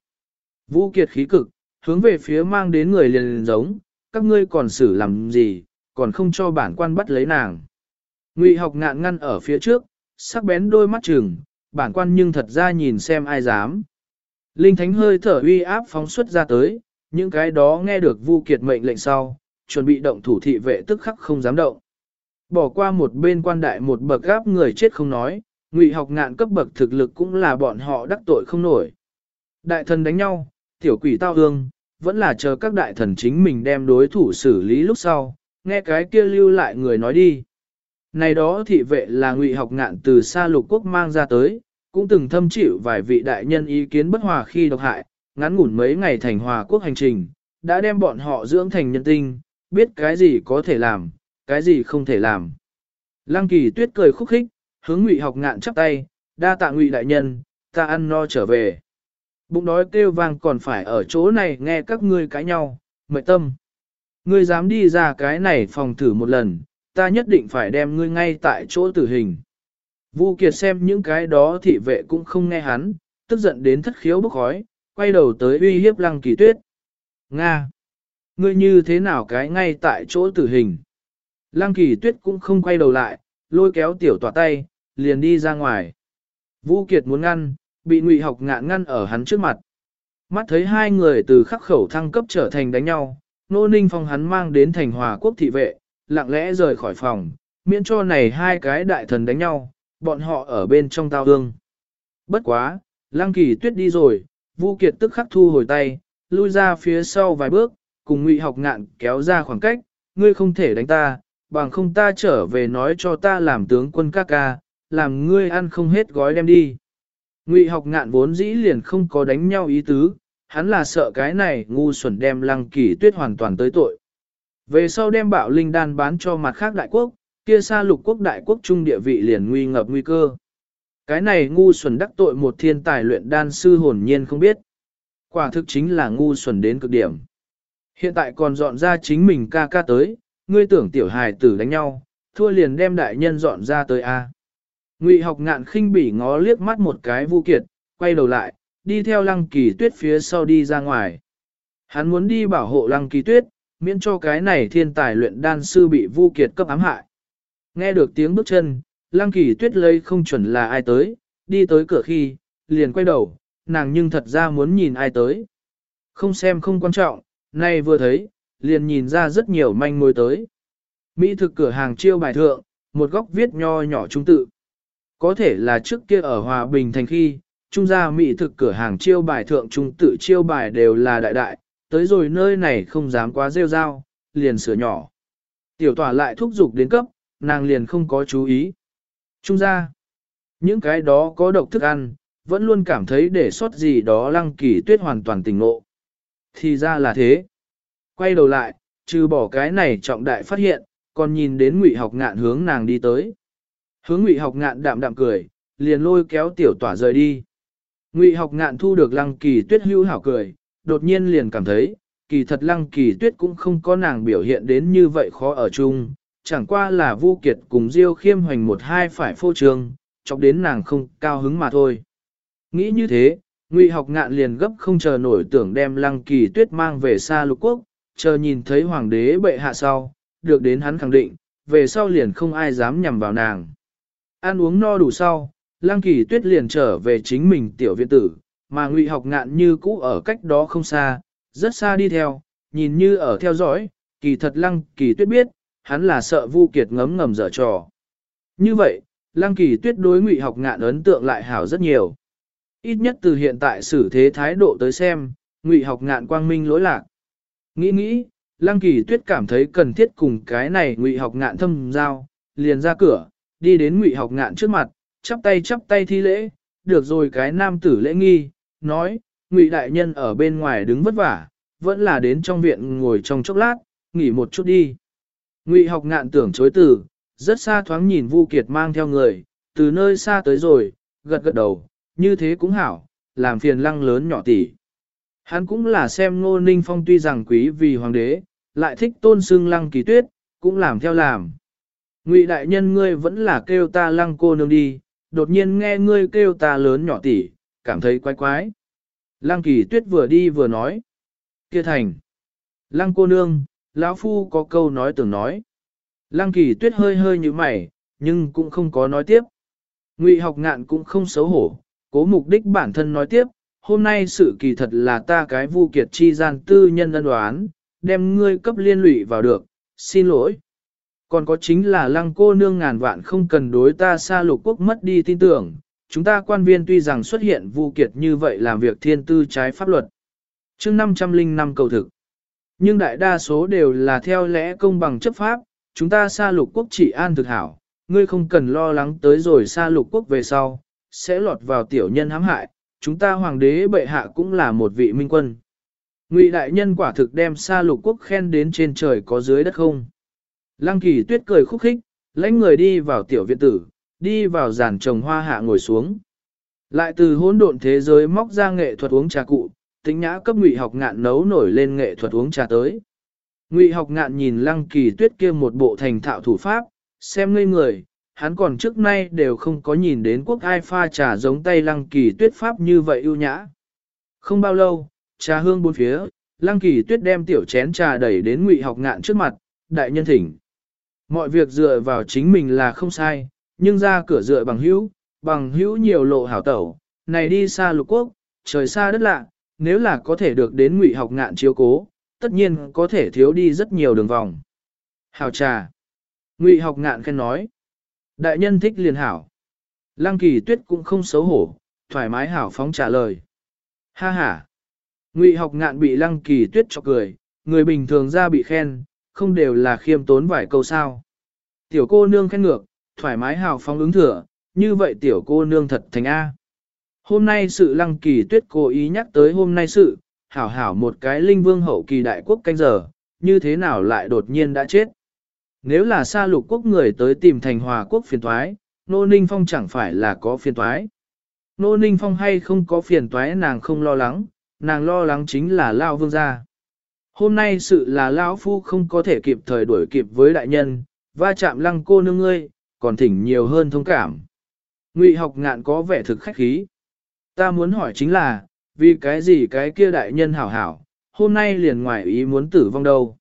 Vũ kiệt khí cực, hướng về phía mang đến người liền, liền giống, các ngươi còn xử làm gì, còn không cho bản quan bắt lấy nàng. Ngụy học ngạn ngăn ở phía trước, sắc bén đôi mắt trừng, bản quan nhưng thật ra nhìn xem ai dám. Linh thánh hơi thở uy áp phóng xuất ra tới, những cái đó nghe được Vu Kiệt mệnh lệnh sau, chuẩn bị động thủ thị vệ tức khắc không dám động. Bỏ qua một bên quan đại một bậc gáp người chết không nói, ngụy học ngạn cấp bậc thực lực cũng là bọn họ đắc tội không nổi. Đại thần đánh nhau, tiểu quỷ tao hương, vẫn là chờ các đại thần chính mình đem đối thủ xử lý lúc sau, nghe cái kia lưu lại người nói đi. Này đó thị vệ là ngụy học ngạn từ xa lục quốc mang ra tới, cũng từng thâm chịu vài vị đại nhân ý kiến bất hòa khi độc hại, ngắn ngủn mấy ngày thành hòa quốc hành trình, đã đem bọn họ dưỡng thành nhân tinh, biết cái gì có thể làm, cái gì không thể làm. Lăng kỳ tuyết cười khúc khích, hướng ngụy học ngạn chắp tay, đa tạ ngụy đại nhân, ta ăn no trở về. Bụng đói kêu vang còn phải ở chỗ này nghe các ngươi cãi nhau, mệt tâm. Ngươi dám đi ra cái này phòng thử một lần, ta nhất định phải đem ngươi ngay tại chỗ tử hình. Vu Kiệt xem những cái đó thị vệ cũng không nghe hắn, tức giận đến thất khiếu bốc khói, quay đầu tới uy hiếp lăng kỳ tuyết. Nga! Ngươi như thế nào cái ngay tại chỗ tử hình? Lăng kỳ tuyết cũng không quay đầu lại, lôi kéo tiểu tỏa tay, liền đi ra ngoài. Vu Kiệt muốn ngăn, bị ngụy học ngạn ngăn ở hắn trước mặt. Mắt thấy hai người từ khắc khẩu thăng cấp trở thành đánh nhau, nô ninh phong hắn mang đến thành hòa quốc thị vệ, lặng lẽ rời khỏi phòng, miễn cho này hai cái đại thần đánh nhau, bọn họ ở bên trong tao hương. Bất quá, lăng kỳ tuyết đi rồi, Vu Kiệt tức khắc thu hồi tay, lui ra phía sau vài bước, cùng ngụy học ngạn kéo ra khoảng cách, ngươi không thể đánh ta, bằng không ta trở về nói cho ta làm tướng quân ca ca, làm ngươi ăn không hết gói đem đi. Ngụy học ngạn vốn dĩ liền không có đánh nhau ý tứ, hắn là sợ cái này ngu xuẩn đem lăng kỳ tuyết hoàn toàn tới tội. Về sau đem bạo linh đan bán cho mặt khác đại quốc, kia xa lục quốc đại quốc trung địa vị liền nguy ngập nguy cơ. Cái này ngu xuẩn đắc tội một thiên tài luyện đan sư hồn nhiên không biết. Quả thực chính là ngu xuẩn đến cực điểm. Hiện tại còn dọn ra chính mình ca ca tới, ngươi tưởng tiểu hài tử đánh nhau, thua liền đem đại nhân dọn ra tới a. Ngụy học ngạn khinh bỉ ngó liếc mắt một cái Vu Kiệt, quay đầu lại, đi theo lăng kỳ tuyết phía sau đi ra ngoài. Hắn muốn đi bảo hộ lăng kỳ tuyết, miễn cho cái này thiên tài luyện đan sư bị Vu Kiệt cấp ám hại. Nghe được tiếng bước chân, lăng kỳ tuyết lấy không chuẩn là ai tới, đi tới cửa khi, liền quay đầu, nàng nhưng thật ra muốn nhìn ai tới. Không xem không quan trọng, nay vừa thấy, liền nhìn ra rất nhiều manh mối tới. Mỹ thực cửa hàng chiêu bài thượng, một góc viết nho nhỏ trung tự. Có thể là trước kia ở Hòa Bình thành khi, trung gia Mỹ thực cửa hàng chiêu bài thượng trung tự chiêu bài đều là đại đại, tới rồi nơi này không dám quá rêu rao, liền sửa nhỏ. Tiểu tỏa lại thúc giục đến cấp, nàng liền không có chú ý. Trung gia, những cái đó có độc thức ăn, vẫn luôn cảm thấy để sót gì đó lăng kỳ tuyết hoàn toàn tỉnh ngộ. Thì ra là thế. Quay đầu lại, trừ bỏ cái này trọng đại phát hiện, còn nhìn đến ngụy học ngạn hướng nàng đi tới. Hướng ngụy học ngạn đạm đạm cười, liền lôi kéo tiểu tỏa rời đi. Ngụy học ngạn thu được lăng kỳ tuyết hưu hảo cười, đột nhiên liền cảm thấy, kỳ thật lăng kỳ tuyết cũng không có nàng biểu hiện đến như vậy khó ở chung, chẳng qua là vu kiệt cùng diêu khiêm hoành một hai phải phô trương, chọc đến nàng không cao hứng mà thôi. Nghĩ như thế, ngụy học ngạn liền gấp không chờ nổi tưởng đem lăng kỳ tuyết mang về xa lục quốc, chờ nhìn thấy hoàng đế bệ hạ sau, được đến hắn khẳng định, về sau liền không ai dám nhằm vào nàng. Ăn uống no đủ sau, lăng kỳ tuyết liền trở về chính mình tiểu viện tử, mà ngụy học ngạn như cũ ở cách đó không xa, rất xa đi theo, nhìn như ở theo dõi, kỳ thật lăng kỳ tuyết biết, hắn là sợ vu kiệt ngấm ngầm dở trò. Như vậy, lăng kỳ tuyết đối ngụy học ngạn ấn tượng lại hảo rất nhiều. Ít nhất từ hiện tại xử thế thái độ tới xem, ngụy học ngạn quang minh lỗi lạc. Nghĩ nghĩ, lăng kỳ tuyết cảm thấy cần thiết cùng cái này ngụy học ngạn thâm giao, liền ra cửa, đi đến ngụy học ngạn trước mặt, chắp tay chắp tay thi lễ, được rồi cái nam tử lễ nghi, nói, ngụy đại nhân ở bên ngoài đứng vất vả, vẫn là đến trong viện ngồi trong chốc lát, nghỉ một chút đi. Ngụy học ngạn tưởng chối từ, rất xa thoáng nhìn Vu Kiệt mang theo người, từ nơi xa tới rồi, gật gật đầu, như thế cũng hảo, làm phiền lăng lớn nhỏ tỷ. Hắn cũng là xem ngô ninh phong tuy rằng quý vì hoàng đế, lại thích tôn xưng lăng kỳ tuyết, cũng làm theo làm. Ngụy đại nhân ngươi vẫn là kêu ta lăng cô nương đi, đột nhiên nghe ngươi kêu ta lớn nhỏ tỷ, cảm thấy quái quái. Lăng kỳ tuyết vừa đi vừa nói. Kia thành. Lăng cô nương, lão phu có câu nói tưởng nói. Lăng kỳ tuyết hơi hơi như mày, nhưng cũng không có nói tiếp. Ngụy học ngạn cũng không xấu hổ, cố mục đích bản thân nói tiếp, hôm nay sự kỳ thật là ta cái vu kiệt chi gian tư nhân ân đoán, đem ngươi cấp liên lụy vào được, xin lỗi. Còn có chính là lăng cô nương ngàn vạn không cần đối ta xa lục quốc mất đi tin tưởng, chúng ta quan viên tuy rằng xuất hiện vu kiệt như vậy làm việc thiên tư trái pháp luật. chương 505 cầu thực. Nhưng đại đa số đều là theo lẽ công bằng chấp pháp, chúng ta xa lục quốc chỉ an thực hảo, ngươi không cần lo lắng tới rồi xa lục quốc về sau, sẽ lọt vào tiểu nhân hãm hại, chúng ta hoàng đế bệ hạ cũng là một vị minh quân. Ngụy đại nhân quả thực đem xa lục quốc khen đến trên trời có dưới đất không. Lăng kỳ tuyết cười khúc khích, lãnh người đi vào tiểu viện tử, đi vào giàn trồng hoa hạ ngồi xuống. Lại từ hỗn độn thế giới móc ra nghệ thuật uống trà cụ, tính nhã cấp ngụy học ngạn nấu nổi lên nghệ thuật uống trà tới. Ngụy học ngạn nhìn lăng kỳ tuyết kia một bộ thành thạo thủ pháp, xem ngây người, hắn còn trước nay đều không có nhìn đến quốc ai pha trà giống tay lăng kỳ tuyết pháp như vậy ưu nhã. Không bao lâu, trà hương bốn phía, lăng kỳ tuyết đem tiểu chén trà đẩy đến ngụy học ngạn trước mặt, đại nhân thỉnh. Mọi việc dựa vào chính mình là không sai, nhưng ra cửa dựa bằng hữu, bằng hữu nhiều lộ hảo tẩu, này đi xa lục quốc, trời xa đất lạ, nếu là có thể được đến ngụy học ngạn chiếu cố, tất nhiên có thể thiếu đi rất nhiều đường vòng. Hảo trà. Ngụy học ngạn khen nói. Đại nhân thích liền hảo. Lăng kỳ tuyết cũng không xấu hổ, thoải mái hảo phóng trả lời. Ha ha. Ngụy học ngạn bị lăng kỳ tuyết cho cười, người bình thường ra bị khen, không đều là khiêm tốn vài câu sao. Tiểu cô nương khen ngược, thoải mái hào phóng ứng thừa, như vậy tiểu cô nương thật thành A. Hôm nay sự lăng kỳ tuyết cố ý nhắc tới hôm nay sự, hảo hảo một cái linh vương hậu kỳ đại quốc canh giờ, như thế nào lại đột nhiên đã chết. Nếu là xa lục quốc người tới tìm thành hòa quốc phiền thoái, Nô Ninh Phong chẳng phải là có phiền toái. Nô Ninh Phong hay không có phiền toái nàng không lo lắng, nàng lo lắng chính là Lao Vương gia. Hôm nay sự là Lão Phu không có thể kịp thời đuổi kịp với đại nhân, va chạm lăng cô nương ngươi, còn thỉnh nhiều hơn thông cảm. Ngụy học ngạn có vẻ thực khách khí. Ta muốn hỏi chính là, vì cái gì cái kia đại nhân hảo hảo, hôm nay liền ngoài ý muốn tử vong đâu.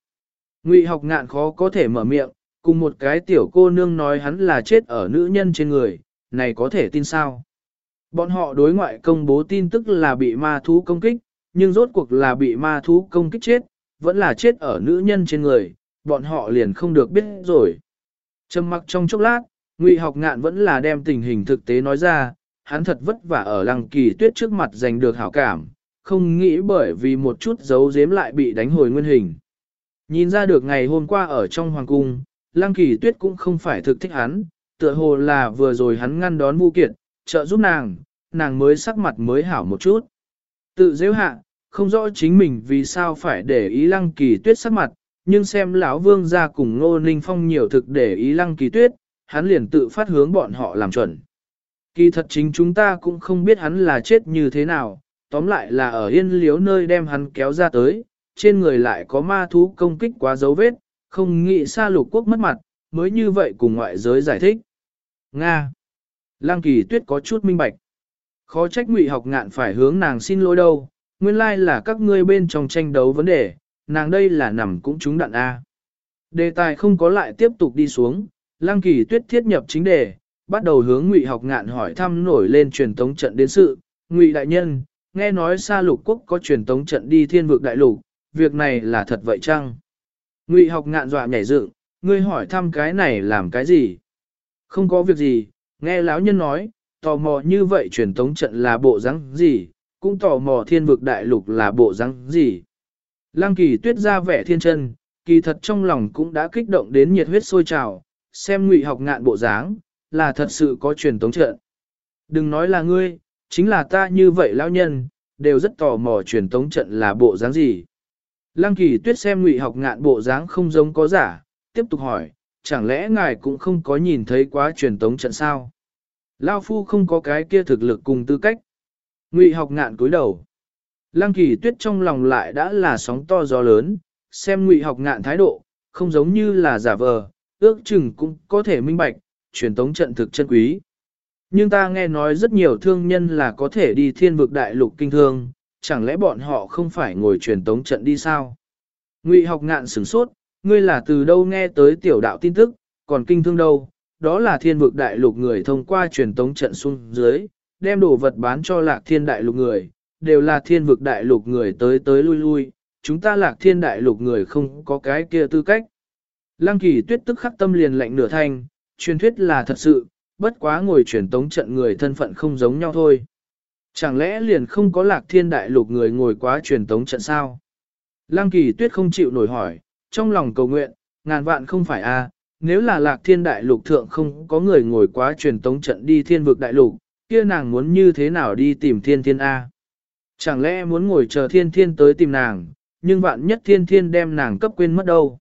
Ngụy học ngạn khó có thể mở miệng, cùng một cái tiểu cô nương nói hắn là chết ở nữ nhân trên người, này có thể tin sao? Bọn họ đối ngoại công bố tin tức là bị ma thú công kích, nhưng rốt cuộc là bị ma thú công kích chết, vẫn là chết ở nữ nhân trên người, bọn họ liền không được biết rồi. Trầm mặc trong chốc lát, Ngụy học ngạn vẫn là đem tình hình thực tế nói ra, hắn thật vất vả ở lăng kỳ tuyết trước mặt giành được hảo cảm, không nghĩ bởi vì một chút giấu giếm lại bị đánh hồi nguyên hình. Nhìn ra được ngày hôm qua ở trong hoàng cung, lăng kỳ tuyết cũng không phải thực thích hắn, tựa hồ là vừa rồi hắn ngăn đón Vu Kiệt, trợ giúp nàng, nàng mới sắc mặt mới hảo một chút. Tự giễu hạ, không rõ chính mình vì sao phải để ý lăng kỳ tuyết sắc mặt, nhưng xem lão vương ra cùng ngô ninh phong nhiều thực để ý lăng kỳ tuyết, hắn liền tự phát hướng bọn họ làm chuẩn. Kỳ thật chính chúng ta cũng không biết hắn là chết như thế nào, tóm lại là ở yên liếu nơi đem hắn kéo ra tới, trên người lại có ma thú công kích quá dấu vết, không nghĩ xa lục quốc mất mặt, mới như vậy cùng ngoại giới giải thích. Nga. Lăng kỳ tuyết có chút minh bạch. Khó trách ngụy học ngạn phải hướng nàng xin lỗi đâu, nguyên lai là các ngươi bên trong tranh đấu vấn đề, nàng đây là nằm cũng trúng đạn A. Đề tài không có lại tiếp tục đi xuống, lăng kỳ tuyết thiết nhập chính đề, bắt đầu hướng ngụy học ngạn hỏi thăm nổi lên truyền tống trận đến sự. Ngụy đại nhân, nghe nói xa lục quốc có truyền tống trận đi thiên vực đại lục, việc này là thật vậy chăng? Ngụy học ngạn dọa nhảy dựng, ngươi hỏi thăm cái này làm cái gì? Không có việc gì, nghe lão nhân nói, tò mò như vậy truyền tống trận là bộ rắn gì, cũng tò mò thiên vực đại lục là bộ rắn gì. Lăng kỳ tuyết ra vẻ thiên chân, kỳ thật trong lòng cũng đã kích động đến nhiệt huyết sôi trào, xem ngụy học ngạn bộ dáng, là thật sự có truyền tống trận. Đừng nói là ngươi, chính là ta như vậy lão nhân, đều rất tò mò truyền tống trận là bộ dáng gì. Lăng kỳ tuyết xem ngụy học ngạn bộ dáng không giống có giả, tiếp tục hỏi, chẳng lẽ ngài cũng không có nhìn thấy quá truyền tống trận sao? Lao phu không có cái kia thực lực cùng tư cách. Ngụy học ngạn cúi đầu. Lăng kỳ tuyết trong lòng lại đã là sóng to gió lớn, xem ngụy học ngạn thái độ, không giống như là giả vờ, ước chừng cũng có thể minh bạch, truyền tống trận thực chân quý. Nhưng ta nghe nói rất nhiều thương nhân là có thể đi thiên vực đại lục kinh thương, chẳng lẽ bọn họ không phải ngồi truyền tống trận đi sao? Ngụy học ngạn sửng sốt, ngươi là từ đâu nghe tới tiểu đạo tin tức, còn kinh thương đâu? Đó là thiên vực đại lục người thông qua truyền tống trận xuống dưới, đem đồ vật bán cho lạc thiên đại lục người, đều là thiên vực đại lục người tới tới lui lui, chúng ta lạc thiên đại lục người không có cái kia tư cách. Lăng kỳ tuyết tức khắc tâm liền lạnh nửa thanh, truyền thuyết là thật sự, bất quá ngồi truyền tống trận người thân phận không giống nhau thôi. Chẳng lẽ liền không có lạc thiên đại lục người ngồi quá truyền tống trận sao? Lăng kỳ tuyết không chịu nổi hỏi, trong lòng cầu nguyện, ngàn vạn không phải a nếu là lạc thiên đại lục thượng không có người ngồi quá truyền tống trận đi thiên vực đại lục, kia nàng muốn như thế nào đi tìm thiên thiên A? Chẳng lẽ muốn ngồi chờ thiên thiên tới tìm nàng, nhưng vạn nhất thiên thiên đem nàng cấp quên mất đâu?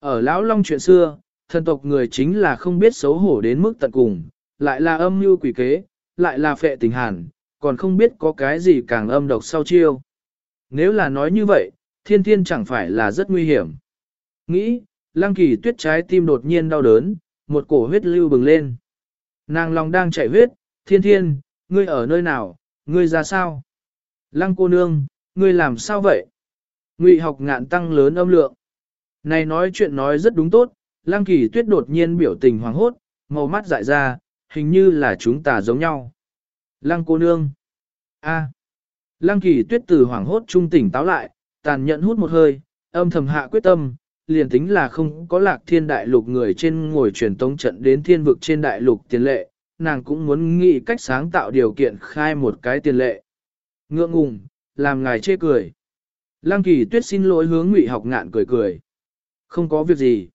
Ở Lão Long chuyện xưa, thần tộc người chính là không biết xấu hổ đến mức tận cùng, lại là âm mưu quỷ kế, lại là phệ tình hàn, còn không biết có cái gì càng âm độc sau chiêu. Nếu là nói như vậy, thiên thiên chẳng phải là rất nguy hiểm. Nghĩ, lăng kỳ tuyết trái tim đột nhiên đau đớn, một cổ huyết lưu bừng lên. Nàng lòng đang chảy huyết, thiên thiên, ngươi ở nơi nào, ngươi ra sao? Lăng cô nương, ngươi làm sao vậy? Ngụy học ngạn tăng lớn âm lượng. Này nói chuyện nói rất đúng tốt, lăng kỳ tuyết đột nhiên biểu tình hoàng hốt, màu mắt dại ra, hình như là chúng ta giống nhau. Lăng cô nương. a Lăng kỳ tuyết từ hoàng hốt trung tỉnh táo lại, tàn nhẫn hút một hơi, âm thầm hạ quyết tâm, liền tính là không có lạc thiên đại lục người trên ngồi truyền tống trận đến thiên vực trên đại lục tiền lệ, nàng cũng muốn nghĩ cách sáng tạo điều kiện khai một cái tiền lệ. Ngượng ngùng, làm ngài chê cười. Lăng kỳ tuyết xin lỗi hướng ngụy học ngạn cười cười. Không có việc gì.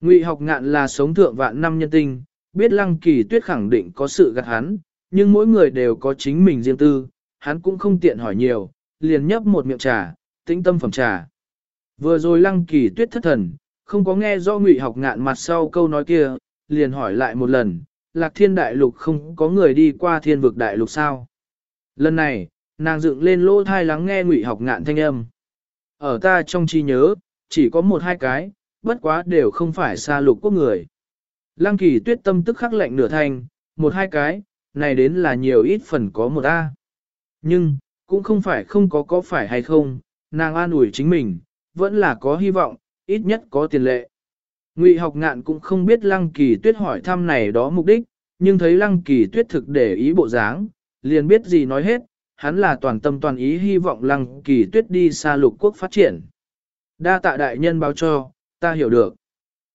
Ngụy học ngạn là sống thượng vạn năm nhân tinh, biết lăng kỳ tuyết khẳng định có sự gạt hắn, nhưng mỗi người đều có chính mình riêng tư, hắn cũng không tiện hỏi nhiều, liền nhấp một miệng trà, tĩnh tâm phẩm trà. Vừa rồi lăng kỳ tuyết thất thần, không có nghe rõ ngụy học ngạn mặt sau câu nói kia, liền hỏi lại một lần, lạc thiên đại lục không có người đi qua thiên vực đại lục sao. Lần này, nàng dựng lên lỗ thai lắng nghe ngụy học ngạn thanh âm. Ở ta trong trí nhớ, chỉ có một hai cái, bất quá đều không phải xa lục quốc người. Lăng kỳ tuyết tâm tức khắc lệnh nửa thành, một hai cái, này đến là nhiều ít phần có một A. Nhưng, cũng không phải không có có phải hay không, nàng an ủi chính mình, vẫn là có hy vọng, ít nhất có tiền lệ. Ngụy học ngạn cũng không biết lăng kỳ tuyết hỏi thăm này đó mục đích, nhưng thấy lăng kỳ tuyết thực để ý bộ dáng, liền biết gì nói hết, hắn là toàn tâm toàn ý hy vọng lăng kỳ tuyết đi xa lục quốc phát triển. Đa tạ đại nhân báo cho, ta hiểu được.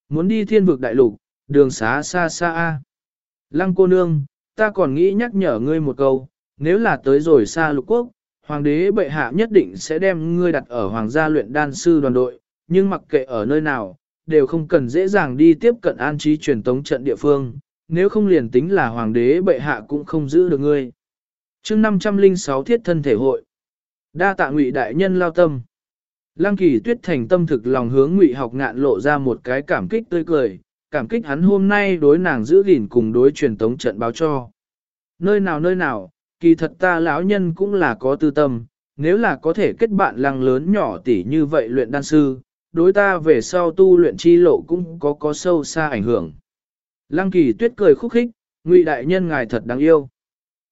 Muốn đi thiên vực đại lục, đường xá xa xa a. Lăng cô nương, ta còn nghĩ nhắc nhở ngươi một câu, nếu là tới rồi xa lục quốc, hoàng đế bệ hạ nhất định sẽ đem ngươi đặt ở hoàng gia luyện đan sư đoàn đội, nhưng mặc kệ ở nơi nào, đều không cần dễ dàng đi tiếp cận an trí truyền tống trận địa phương, nếu không liền tính là hoàng đế bệ hạ cũng không giữ được ngươi chương 506 thiết thân thể hội. Đa tạ ngụy đại nhân lao tâm. Lăng kỳ tuyết thành tâm thực lòng hướng ngụy học ngạn lộ ra một cái cảm kích tươi cười, cảm kích hắn hôm nay đối nàng giữ gìn cùng đối truyền tống trận báo cho. Nơi nào nơi nào, kỳ thật ta lão nhân cũng là có tư tâm, nếu là có thể kết bạn lăng lớn nhỏ tỷ như vậy luyện đan sư, đối ta về sau tu luyện chi lộ cũng có có sâu xa ảnh hưởng. Lăng kỳ tuyết cười khúc khích, ngụy đại nhân ngài thật đáng yêu.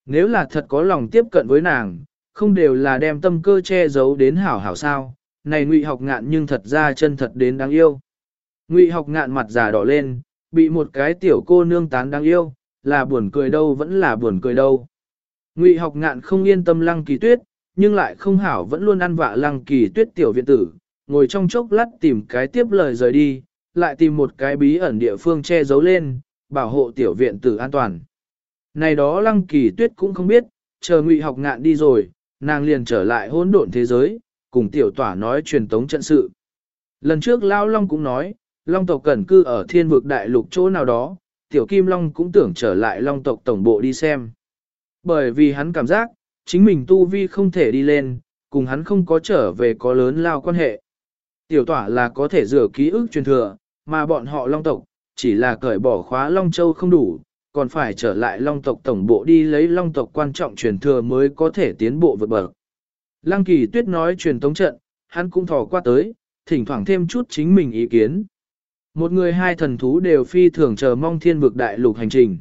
Nếu là thật có lòng tiếp cận với nàng, không đều là đem tâm cơ che giấu đến hảo hảo sao, này ngụy học ngạn nhưng thật ra chân thật đến đáng yêu. Ngụy học ngạn mặt già đỏ lên, bị một cái tiểu cô nương tán đáng yêu, là buồn cười đâu vẫn là buồn cười đâu. Ngụy học ngạn không yên tâm lăng kỳ tuyết, nhưng lại không hảo vẫn luôn ăn vạ lăng kỳ tuyết tiểu viện tử, ngồi trong chốc lát tìm cái tiếp lời rời đi, lại tìm một cái bí ẩn địa phương che giấu lên, bảo hộ tiểu viện tử an toàn. Này đó lăng kỳ tuyết cũng không biết, chờ ngụy học ngạn đi rồi, nàng liền trở lại hỗn độn thế giới, cùng tiểu tỏa nói truyền tống trận sự. Lần trước Lao Long cũng nói, Long tộc cần cư ở thiên vực đại lục chỗ nào đó, tiểu kim Long cũng tưởng trở lại Long tộc tổng bộ đi xem. Bởi vì hắn cảm giác, chính mình tu vi không thể đi lên, cùng hắn không có trở về có lớn lao quan hệ. Tiểu tỏa là có thể rửa ký ức truyền thừa, mà bọn họ Long tộc, chỉ là cởi bỏ khóa Long Châu không đủ, còn phải trở lại Long tộc tổng bộ đi lấy Long tộc quan trọng truyền thừa mới có thể tiến bộ vượt bậc. Lăng kỳ tuyết nói truyền tống trận, hắn cũng thò qua tới, thỉnh thoảng thêm chút chính mình ý kiến. Một người hai thần thú đều phi thường chờ mong thiên vực đại lục hành trình.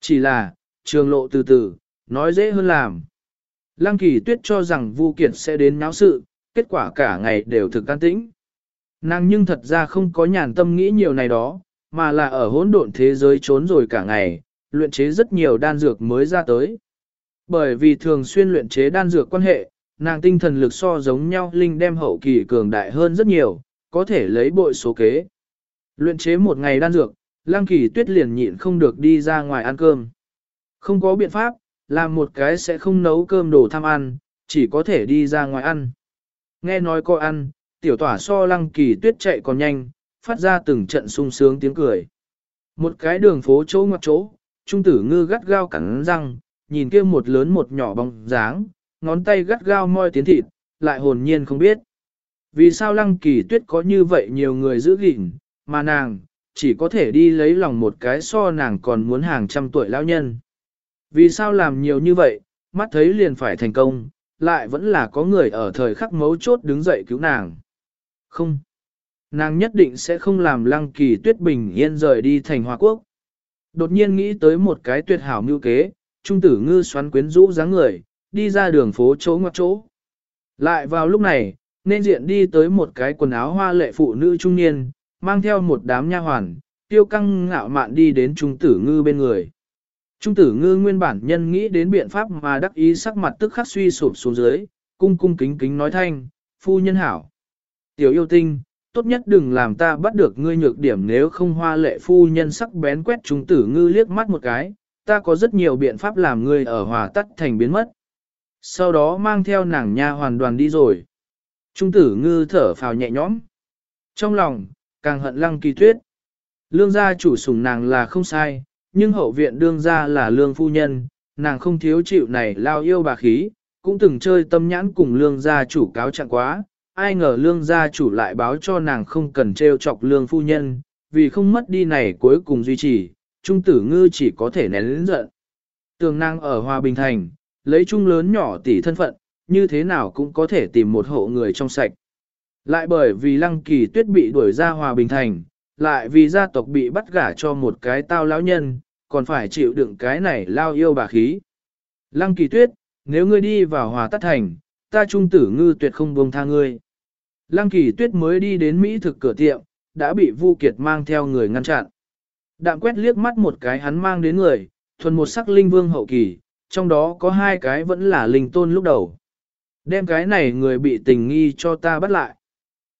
Chỉ là, trường lộ từ từ, nói dễ hơn làm. Lăng kỳ tuyết cho rằng Vu Kiệt sẽ đến náo sự, kết quả cả ngày đều thực can tĩnh. Nàng nhưng thật ra không có nhàn tâm nghĩ nhiều này đó, mà là ở hỗn độn thế giới trốn rồi cả ngày, luyện chế rất nhiều đan dược mới ra tới. Bởi vì thường xuyên luyện chế đan dược quan hệ, nàng tinh thần lực so giống nhau linh đem hậu kỳ cường đại hơn rất nhiều, có thể lấy bội số kế. Luyện chế một ngày đan dược, lang kỳ tuyết liền nhịn không được đi ra ngoài ăn cơm. Không có biện pháp, làm một cái sẽ không nấu cơm đồ tham ăn, chỉ có thể đi ra ngoài ăn. Nghe nói có ăn, tiểu tỏa so lăng kỳ tuyết chạy còn nhanh, phát ra từng trận sung sướng tiếng cười. Một cái đường phố chỗ ngoặt chỗ, trung tử ngư gắt gao cắn răng, nhìn kia một lớn một nhỏ bóng dáng, ngón tay gắt gao moi tiến thịt, lại hồn nhiên không biết. Vì sao lăng kỳ tuyết có như vậy nhiều người giữ gìn, mà nàng, chỉ có thể đi lấy lòng một cái so nàng còn muốn hàng trăm tuổi lão nhân. Vì sao làm nhiều như vậy, mắt thấy liền phải thành công, lại vẫn là có người ở thời khắc mấu chốt đứng dậy cứu nàng. Không. Nàng nhất định sẽ không làm lăng kỳ tuyết bình yên rời đi thành Hoa Quốc. Đột nhiên nghĩ tới một cái tuyệt hảo mưu kế, trung tử ngư xoắn quyến rũ dáng người, đi ra đường phố chỗ ngoặc chỗ. Lại vào lúc này, nên diện đi tới một cái quần áo hoa lệ phụ nữ trung niên, mang theo một đám nha hoàn, tiêu căng ngạo mạn đi đến trung tử ngư bên người. Trung tử ngư nguyên bản nhân nghĩ đến biện pháp mà đắc ý sắc mặt tức khắc suy sụp xuống dưới, cung cung kính kính nói thanh, phu nhân hảo. Tiểu yêu tinh, tốt nhất đừng làm ta bắt được ngươi nhược điểm nếu không hoa lệ phu nhân sắc bén quét trung tử ngư liếc mắt một cái, ta có rất nhiều biện pháp làm ngươi ở hòa tắt thành biến mất. Sau đó mang theo nàng nha hoàn đoàn đi rồi. Trung tử ngư thở phào nhẹ nhõm. Trong lòng, càng hận lăng kỳ tuyết. Lương gia chủ sủng nàng là không sai, nhưng hậu viện đương gia là lương phu nhân, nàng không thiếu chịu này lao yêu bà khí, cũng từng chơi tâm nhãn cùng lương gia chủ cáo trạng quá, ai ngờ lương gia chủ lại báo cho nàng không cần treo chọc lương phu nhân, vì không mất đi này cuối cùng duy trì, Trung Tử Ngư chỉ có thể nén lĩnh giận. Tường năng ở Hòa Bình Thành, lấy trung lớn nhỏ tỷ thân phận, như thế nào cũng có thể tìm một hộ người trong sạch. Lại bởi vì Lăng Kỳ Tuyết bị đuổi ra Hòa Bình Thành, lại vì gia tộc bị bắt gả cho một cái tao lão nhân, còn phải chịu đựng cái này lao yêu bà khí. Lăng Kỳ Tuyết, nếu ngươi đi vào Hòa Tắt Thành, ta trung tử ngư tuyệt không buông tha ngươi. Lăng Kỳ Tuyết mới đi đến Mỹ thực cửa tiệm, đã bị Vu Kiệt mang theo người ngăn chặn. Đạm quét liếc mắt một cái hắn mang đến người, thuần một sắc linh vương hậu kỳ, trong đó có hai cái vẫn là linh tôn lúc đầu. Đem cái này người bị tình nghi cho ta bắt lại.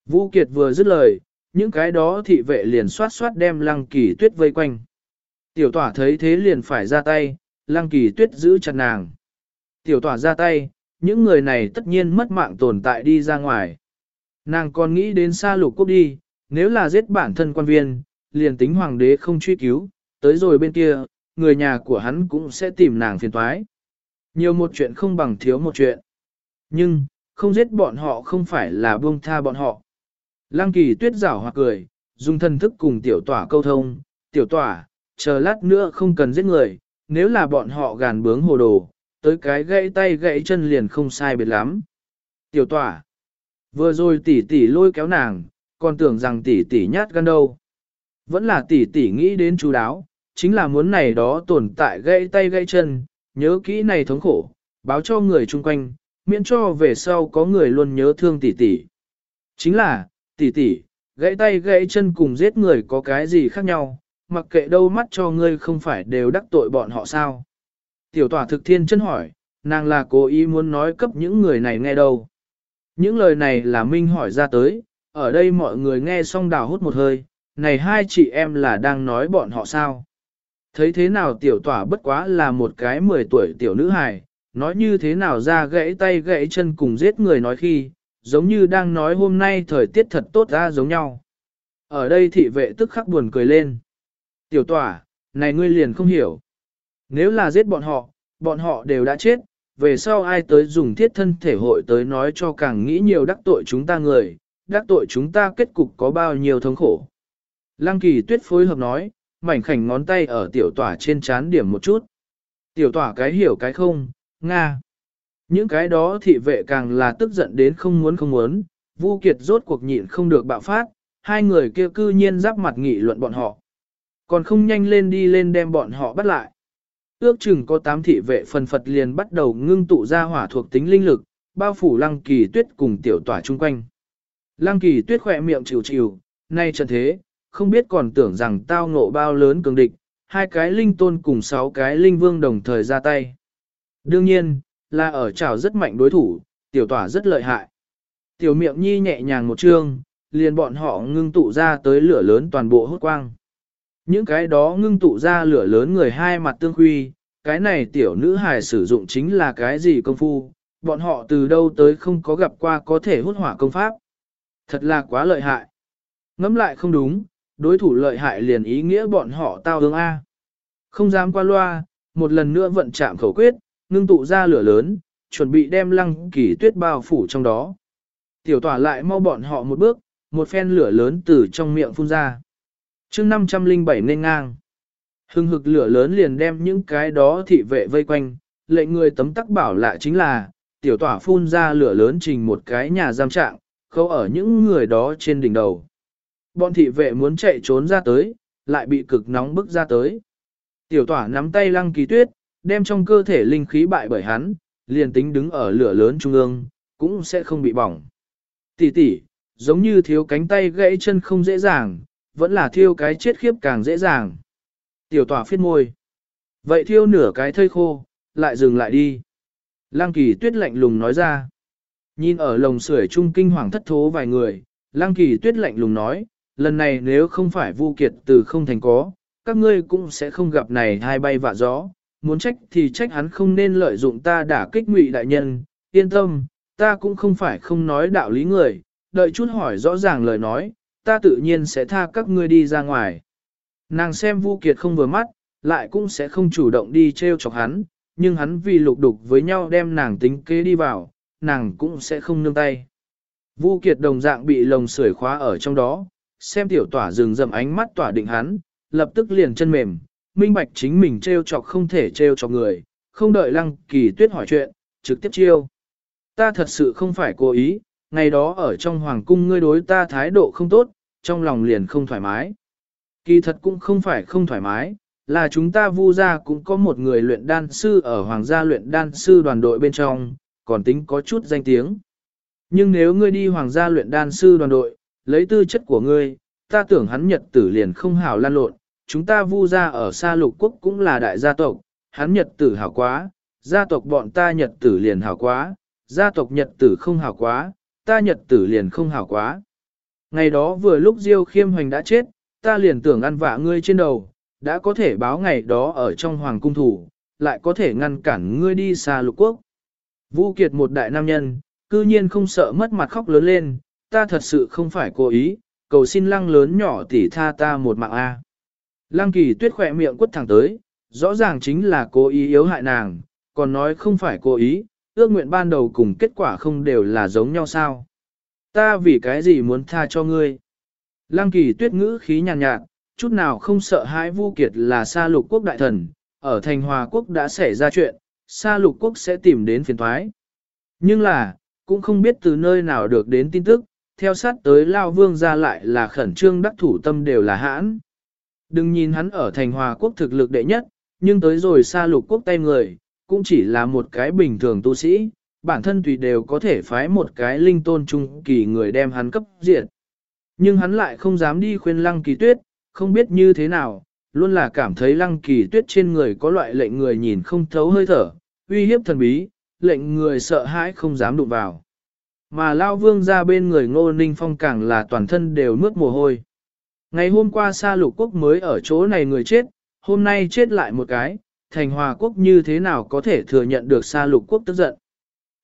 Vũ Kiệt vừa dứt lời, những cái đó thị vệ liền xoát xoát đem lăng kỳ tuyết vây quanh. Tiểu tỏa thấy thế liền phải ra tay, lăng kỳ tuyết giữ chặt nàng. Tiểu tỏa ra tay, những người này tất nhiên mất mạng tồn tại đi ra ngoài. Nàng còn nghĩ đến xa lục quốc đi, nếu là giết bản thân quan viên, liền tính hoàng đế không truy cứu, tới rồi bên kia, người nhà của hắn cũng sẽ tìm nàng phiền toái. Nhiều một chuyện không bằng thiếu một chuyện. Nhưng, không giết bọn họ không phải là buông tha bọn họ. Lăng kỳ tuyết giảo hoặc cười, dùng thân thức cùng tiểu tỏa câu thông, tiểu tỏa, chờ lát nữa không cần giết người, nếu là bọn họ gàn bướng hồ đồ, tới cái gãy tay gãy chân liền không sai biệt lắm. Tiểu tỏa, vừa rồi tỷ tỷ lôi kéo nàng, còn tưởng rằng tỷ tỷ nhát gan đâu. Vẫn là tỷ tỷ nghĩ đến chú đáo, chính là muốn này đó tồn tại gãy tay gãy chân, nhớ kỹ này thống khổ, báo cho người chung quanh, miễn cho về sau có người luôn nhớ thương tỷ tỷ. Chính là, tỷ tỷ, gãy tay gãy chân cùng giết người có cái gì khác nhau, mặc kệ đâu mắt cho ngươi không phải đều đắc tội bọn họ sao. Tiểu tỏa thực thiên chân hỏi, nàng là cố ý muốn nói cấp những người này nghe đâu. Những lời này là Minh hỏi ra tới, ở đây mọi người nghe xong đào hút một hơi, này hai chị em là đang nói bọn họ sao. Thấy thế nào tiểu tỏa bất quá là một cái 10 tuổi tiểu nữ hài, nói như thế nào ra gãy tay gãy chân cùng giết người nói khi, giống như đang nói hôm nay thời tiết thật tốt ra giống nhau. Ở đây thị vệ tức khắc buồn cười lên. Tiểu tỏa, này ngươi liền không hiểu. Nếu là giết bọn họ, bọn họ đều đã chết, về sau ai tới dùng thiết thân thể hội tới nói cho càng nghĩ nhiều đắc tội chúng ta người, đắc tội chúng ta kết cục có bao nhiêu thống khổ. Lăng kỳ tuyết phối hợp nói, mảnh khảnh ngón tay ở tiểu tỏa trên chán điểm một chút. Tiểu tỏa cái hiểu cái không, Nga. Những cái đó thị vệ càng là tức giận đến không muốn không muốn, Vu Kiệt rốt cuộc nhịn không được bạo phát, hai người kia cư nhiên giáp mặt nghị luận bọn họ. Còn không nhanh lên đi lên đem bọn họ bắt lại. Ước chừng có tám thị vệ phần phật liền bắt đầu ngưng tụ ra hỏa thuộc tính linh lực, bao phủ lăng kỳ tuyết cùng tiểu tỏa chung quanh. Lăng kỳ tuyết khỏe miệng chịu chịu, nay trận thế, không biết còn tưởng rằng tao ngộ bao lớn cường địch, hai cái linh tôn cùng sáu cái linh vương đồng thời ra tay. Đương nhiên, là ở trào rất mạnh đối thủ, tiểu tỏa rất lợi hại. Tiểu miệng nhi nhẹ nhàng một chương, liền bọn họ ngưng tụ ra tới lửa lớn toàn bộ hốt quang. Những cái đó ngưng tụ ra lửa lớn người hai mặt tương khuy, cái này tiểu nữ hài sử dụng chính là cái gì công phu, bọn họ từ đâu tới không có gặp qua có thể hút hỏa công pháp. Thật là quá lợi hại. Ngắm lại không đúng, đối thủ lợi hại liền ý nghĩa bọn họ tao hướng A. Không dám qua loa, một lần nữa vận chạm khẩu quyết, ngưng tụ ra lửa lớn, chuẩn bị đem lăng kỳ tuyết bao phủ trong đó. Tiểu tỏa lại mau bọn họ một bước, một phen lửa lớn từ trong miệng phun ra chương 507 nên ngang. Hưng hực lửa lớn liền đem những cái đó thị vệ vây quanh, lệnh người tấm tắc bảo lại chính là, tiểu tỏa phun ra lửa lớn trình một cái nhà giam trạng, khâu ở những người đó trên đỉnh đầu. Bọn thị vệ muốn chạy trốn ra tới, lại bị cực nóng bức ra tới. Tiểu tỏa nắm tay lăng kỳ tuyết, đem trong cơ thể linh khí bại bởi hắn, liền tính đứng ở lửa lớn trung ương, cũng sẽ không bị bỏng. Tỷ tỷ, giống như thiếu cánh tay gãy chân không dễ dàng, vẫn là thiêu cái chết khiếp càng dễ dàng. Tiểu tỏa phiết môi. Vậy thiêu nửa cái thây khô, lại dừng lại đi. Lăng kỳ tuyết lạnh lùng nói ra. Nhìn ở lồng sưởi trung kinh hoàng thất thố vài người, lăng kỳ tuyết lạnh lùng nói, lần này nếu không phải vu kiệt từ không thành có, các ngươi cũng sẽ không gặp này hai bay vạ gió, muốn trách thì trách hắn không nên lợi dụng ta đả kích ngụy đại nhân, yên tâm, ta cũng không phải không nói đạo lý người, đợi chút hỏi rõ ràng lời nói, ta tự nhiên sẽ tha các ngươi đi ra ngoài. Nàng xem Vu Kiệt không vừa mắt, lại cũng sẽ không chủ động đi treo chọc hắn, nhưng hắn vì lục đục với nhau đem nàng tính kế đi vào, nàng cũng sẽ không nương tay. Vu Kiệt đồng dạng bị lồng sưởi khóa ở trong đó, xem tiểu tỏa rừng rậm ánh mắt tỏa định hắn, lập tức liền chân mềm, minh bạch chính mình treo chọc không thể treo chọc người, không đợi lăng kỳ tuyết hỏi chuyện, trực tiếp chiêu. Ta thật sự không phải cố ý, ngày đó ở trong hoàng cung ngươi đối ta thái độ không tốt, trong lòng liền không thoải mái. Kỳ thật cũng không phải không thoải mái, là chúng ta vu gia cũng có một người luyện đan sư ở hoàng gia luyện đan sư đoàn đội bên trong, còn tính có chút danh tiếng. Nhưng nếu ngươi đi hoàng gia luyện đan sư đoàn đội, lấy tư chất của ngươi, ta tưởng hắn nhật tử liền không hảo lan lộn, chúng ta vu gia ở xa lục quốc cũng là đại gia tộc, hắn nhật tử hảo quá, gia tộc bọn ta nhật tử liền hảo quá, gia tộc nhật tử không hảo quá, ta nhật tử liền không hảo quá. Ngày đó vừa lúc Diêu khiêm hoành đã chết, ta liền tưởng ăn vạ ngươi trên đầu, đã có thể báo ngày đó ở trong hoàng cung thủ, lại có thể ngăn cản ngươi đi xa lục quốc. Vũ Kiệt một đại nam nhân, cư nhiên không sợ mất mặt khóc lớn lên, ta thật sự không phải cố ý, cầu xin lăng lớn nhỏ tỉ tha ta một mạng A. Lăng kỳ tuyết khỏe miệng quất thẳng tới, rõ ràng chính là cố ý yếu hại nàng, còn nói không phải cố ý, ước nguyện ban đầu cùng kết quả không đều là giống nhau sao. Ta vì cái gì muốn tha cho ngươi? Lăng kỳ tuyết ngữ khí nhàn nhạt, nhạt, chút nào không sợ hãi Vu Kiệt là Sa Lục quốc đại thần, ở Thành Hòa quốc đã xảy ra chuyện, Sa Lục quốc sẽ tìm đến phiền toái. Nhưng là, cũng không biết từ nơi nào được đến tin tức, theo sát tới Lao Vương ra lại là khẩn trương đắc thủ tâm đều là hãn. Đừng nhìn hắn ở Thành Hòa quốc thực lực đệ nhất, nhưng tới rồi Sa Lục quốc tay người, cũng chỉ là một cái bình thường tu sĩ, bản thân tùy đều có thể phái một cái linh tôn trung kỳ người đem hắn cấp diệt. Nhưng hắn lại không dám đi khuyên lăng kỳ tuyết, không biết như thế nào, luôn là cảm thấy lăng kỳ tuyết trên người có loại lệnh người nhìn không thấu hơi thở, uy hiếp thần bí, lệnh người sợ hãi không dám đụng vào. Mà Lao Vương ra bên người Ngô Ninh Phong càng là toàn thân đều mướt mồ hôi. Ngày hôm qua Sa Lục Quốc mới ở chỗ này người chết, hôm nay chết lại một cái, Thành Hòa Quốc như thế nào có thể thừa nhận được Sa Lục Quốc tức giận.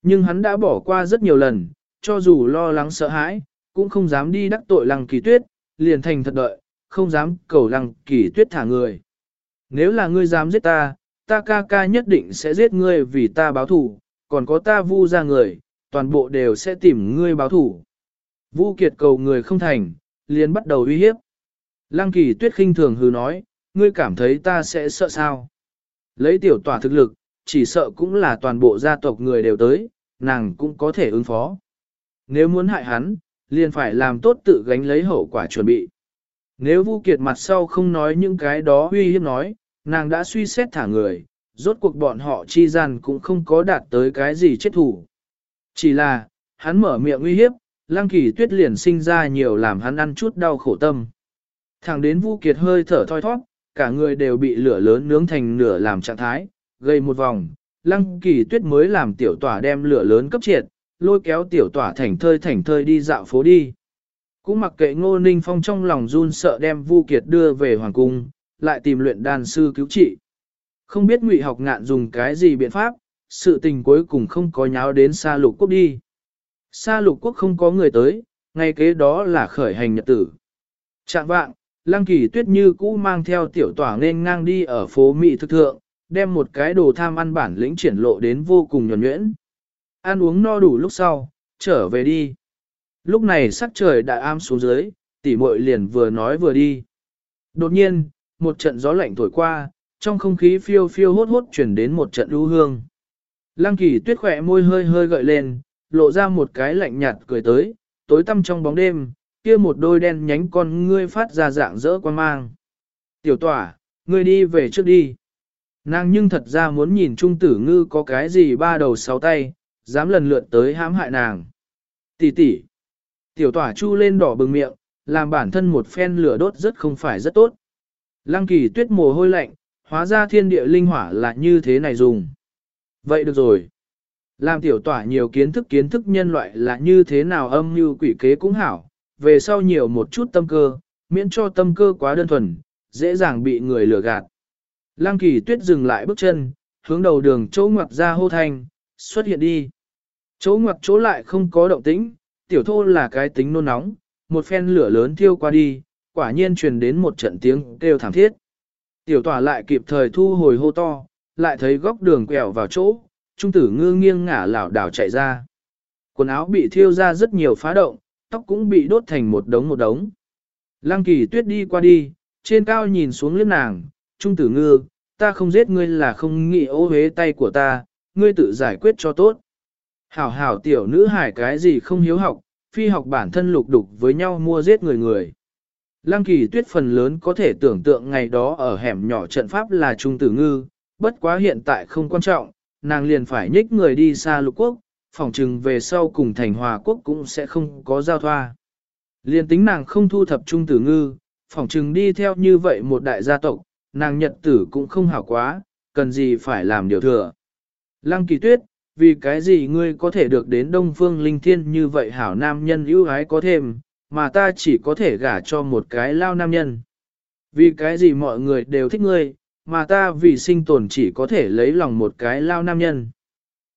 Nhưng hắn đã bỏ qua rất nhiều lần, cho dù lo lắng sợ hãi, cũng không dám đi đắc tội lăng kỳ tuyết, liền thành thật đợi, không dám cầu lăng kỳ tuyết thả người. Nếu là ngươi dám giết ta, ta ca ca nhất định sẽ giết ngươi vì ta báo thủ, còn có ta vu ra người, toàn bộ đều sẽ tìm ngươi báo thủ. Vu kiệt cầu người không thành, liền bắt đầu uy hiếp. Lăng kỳ tuyết khinh thường hừ nói, ngươi cảm thấy ta sẽ sợ sao? Lấy tiểu tỏa thực lực, chỉ sợ cũng là toàn bộ gia tộc người đều tới, nàng cũng có thể ứng phó. Nếu muốn hại hắn, liền phải làm tốt tự gánh lấy hậu quả chuẩn bị. Nếu Vu Kiệt mặt sau không nói những cái đó uy hiếp nói, nàng đã suy xét thả người, rốt cuộc bọn họ chi gian cũng không có đạt tới cái gì chết thủ. Chỉ là, hắn mở miệng uy hiếp, Lăng Kỳ Tuyết liền sinh ra nhiều làm hắn ăn chút đau khổ tâm. Thẳng đến Vu Kiệt hơi thở thoi thoát, cả người đều bị lửa lớn nướng thành nửa làm trạng thái, gây một vòng, Lăng Kỳ Tuyết mới làm tiểu tỏa đem lửa lớn cấp triệt, lôi kéo tiểu tỏa thành thơi thành thơi đi dạo phố đi. Cũng mặc kệ ngô ninh phong trong lòng run sợ đem Vu Kiệt đưa về hoàng cung, lại tìm luyện đan sư cứu trị. Không biết ngụy học ngạn dùng cái gì biện pháp, sự tình cuối cùng không có nháo đến xa lục quốc đi. Xa lục quốc không có người tới, ngay kế đó là khởi hành nhật tử. Trạng vạng, lăng kỳ tuyết như cũ mang theo tiểu tỏa nên ngang đi ở phố Mỹ thực thượng, đem một cái đồ tham ăn bản lĩnh triển lộ đến vô cùng nhuẩn nhuyễn. Ăn uống no đủ lúc sau, trở về đi. Lúc này sắc trời đã am xuống dưới, tỉ muội liền vừa nói vừa đi. Đột nhiên, một trận gió lạnh thổi qua, trong không khí phiêu phiêu hốt hốt chuyển đến một trận lưu hương. Lăng kỳ tuyết khỏe môi hơi hơi gợi lên, lộ ra một cái lạnh nhạt cười tới, tối tăm trong bóng đêm, kia một đôi đen nhánh con ngươi phát ra dạng dỡ quan mang. Tiểu tỏa, ngươi đi về trước đi. Nàng nhưng thật ra muốn nhìn trung tử ngư có cái gì ba đầu sáu tay, dám lần lượt tới hãm hại nàng. Tỷ tỷ. Tiểu tỏa chu lên đỏ bừng miệng, làm bản thân một phen lửa đốt rất không phải rất tốt. Lăng kỳ tuyết mồ hôi lạnh, hóa ra thiên địa linh hỏa là như thế này dùng. Vậy được rồi. Làm tiểu tỏa nhiều kiến thức kiến thức nhân loại là như thế nào âm như quỷ kế cũng hảo, về sau nhiều một chút tâm cơ, miễn cho tâm cơ quá đơn thuần, dễ dàng bị người lừa gạt. Lăng kỳ tuyết dừng lại bước chân, hướng đầu đường chỗ ngoặt ra hô thanh, xuất hiện đi. Chỗ ngoặt chỗ lại không có động tĩnh, tiểu thô là cái tính nôn nóng, một phen lửa lớn thiêu qua đi, quả nhiên truyền đến một trận tiếng kêu thảm thiết. Tiểu tỏa lại kịp thời thu hồi hô to, lại thấy góc đường quẹo vào chỗ, trung tử ngư nghiêng ngả lảo đảo chạy ra. Quần áo bị thiêu ra rất nhiều phá động, tóc cũng bị đốt thành một đống một đống. Lăng kỳ tuyết đi qua đi, trên cao nhìn xuống liếc nàng, Trung tử ngư, ta không giết ngươi là không nghĩ ô hế tay của ta, ngươi tự giải quyết cho tốt. Hảo hảo tiểu nữ hải cái gì không hiếu học, phi học bản thân lục đục với nhau mua giết người người. Lăng kỳ tuyết phần lớn có thể tưởng tượng ngày đó ở hẻm nhỏ trận pháp là trung tử ngư, bất quá hiện tại không quan trọng, nàng liền phải nhích người đi xa lục quốc, Phỏng trừng về sau cùng thành hòa quốc cũng sẽ không có giao thoa. Liên tính nàng không thu thập trung tử ngư, Phỏng trừng đi theo như vậy một đại gia tộc, nàng nhật tử cũng không hảo quá, cần gì phải làm điều thừa. Lăng kỳ tuyết, vì cái gì ngươi có thể được đến Đông Phương Linh Thiên như vậy hảo nam nhân ưu ái có thêm, mà ta chỉ có thể gả cho một cái lao nam nhân. Vì cái gì mọi người đều thích ngươi, mà ta vì sinh tồn chỉ có thể lấy lòng một cái lao nam nhân.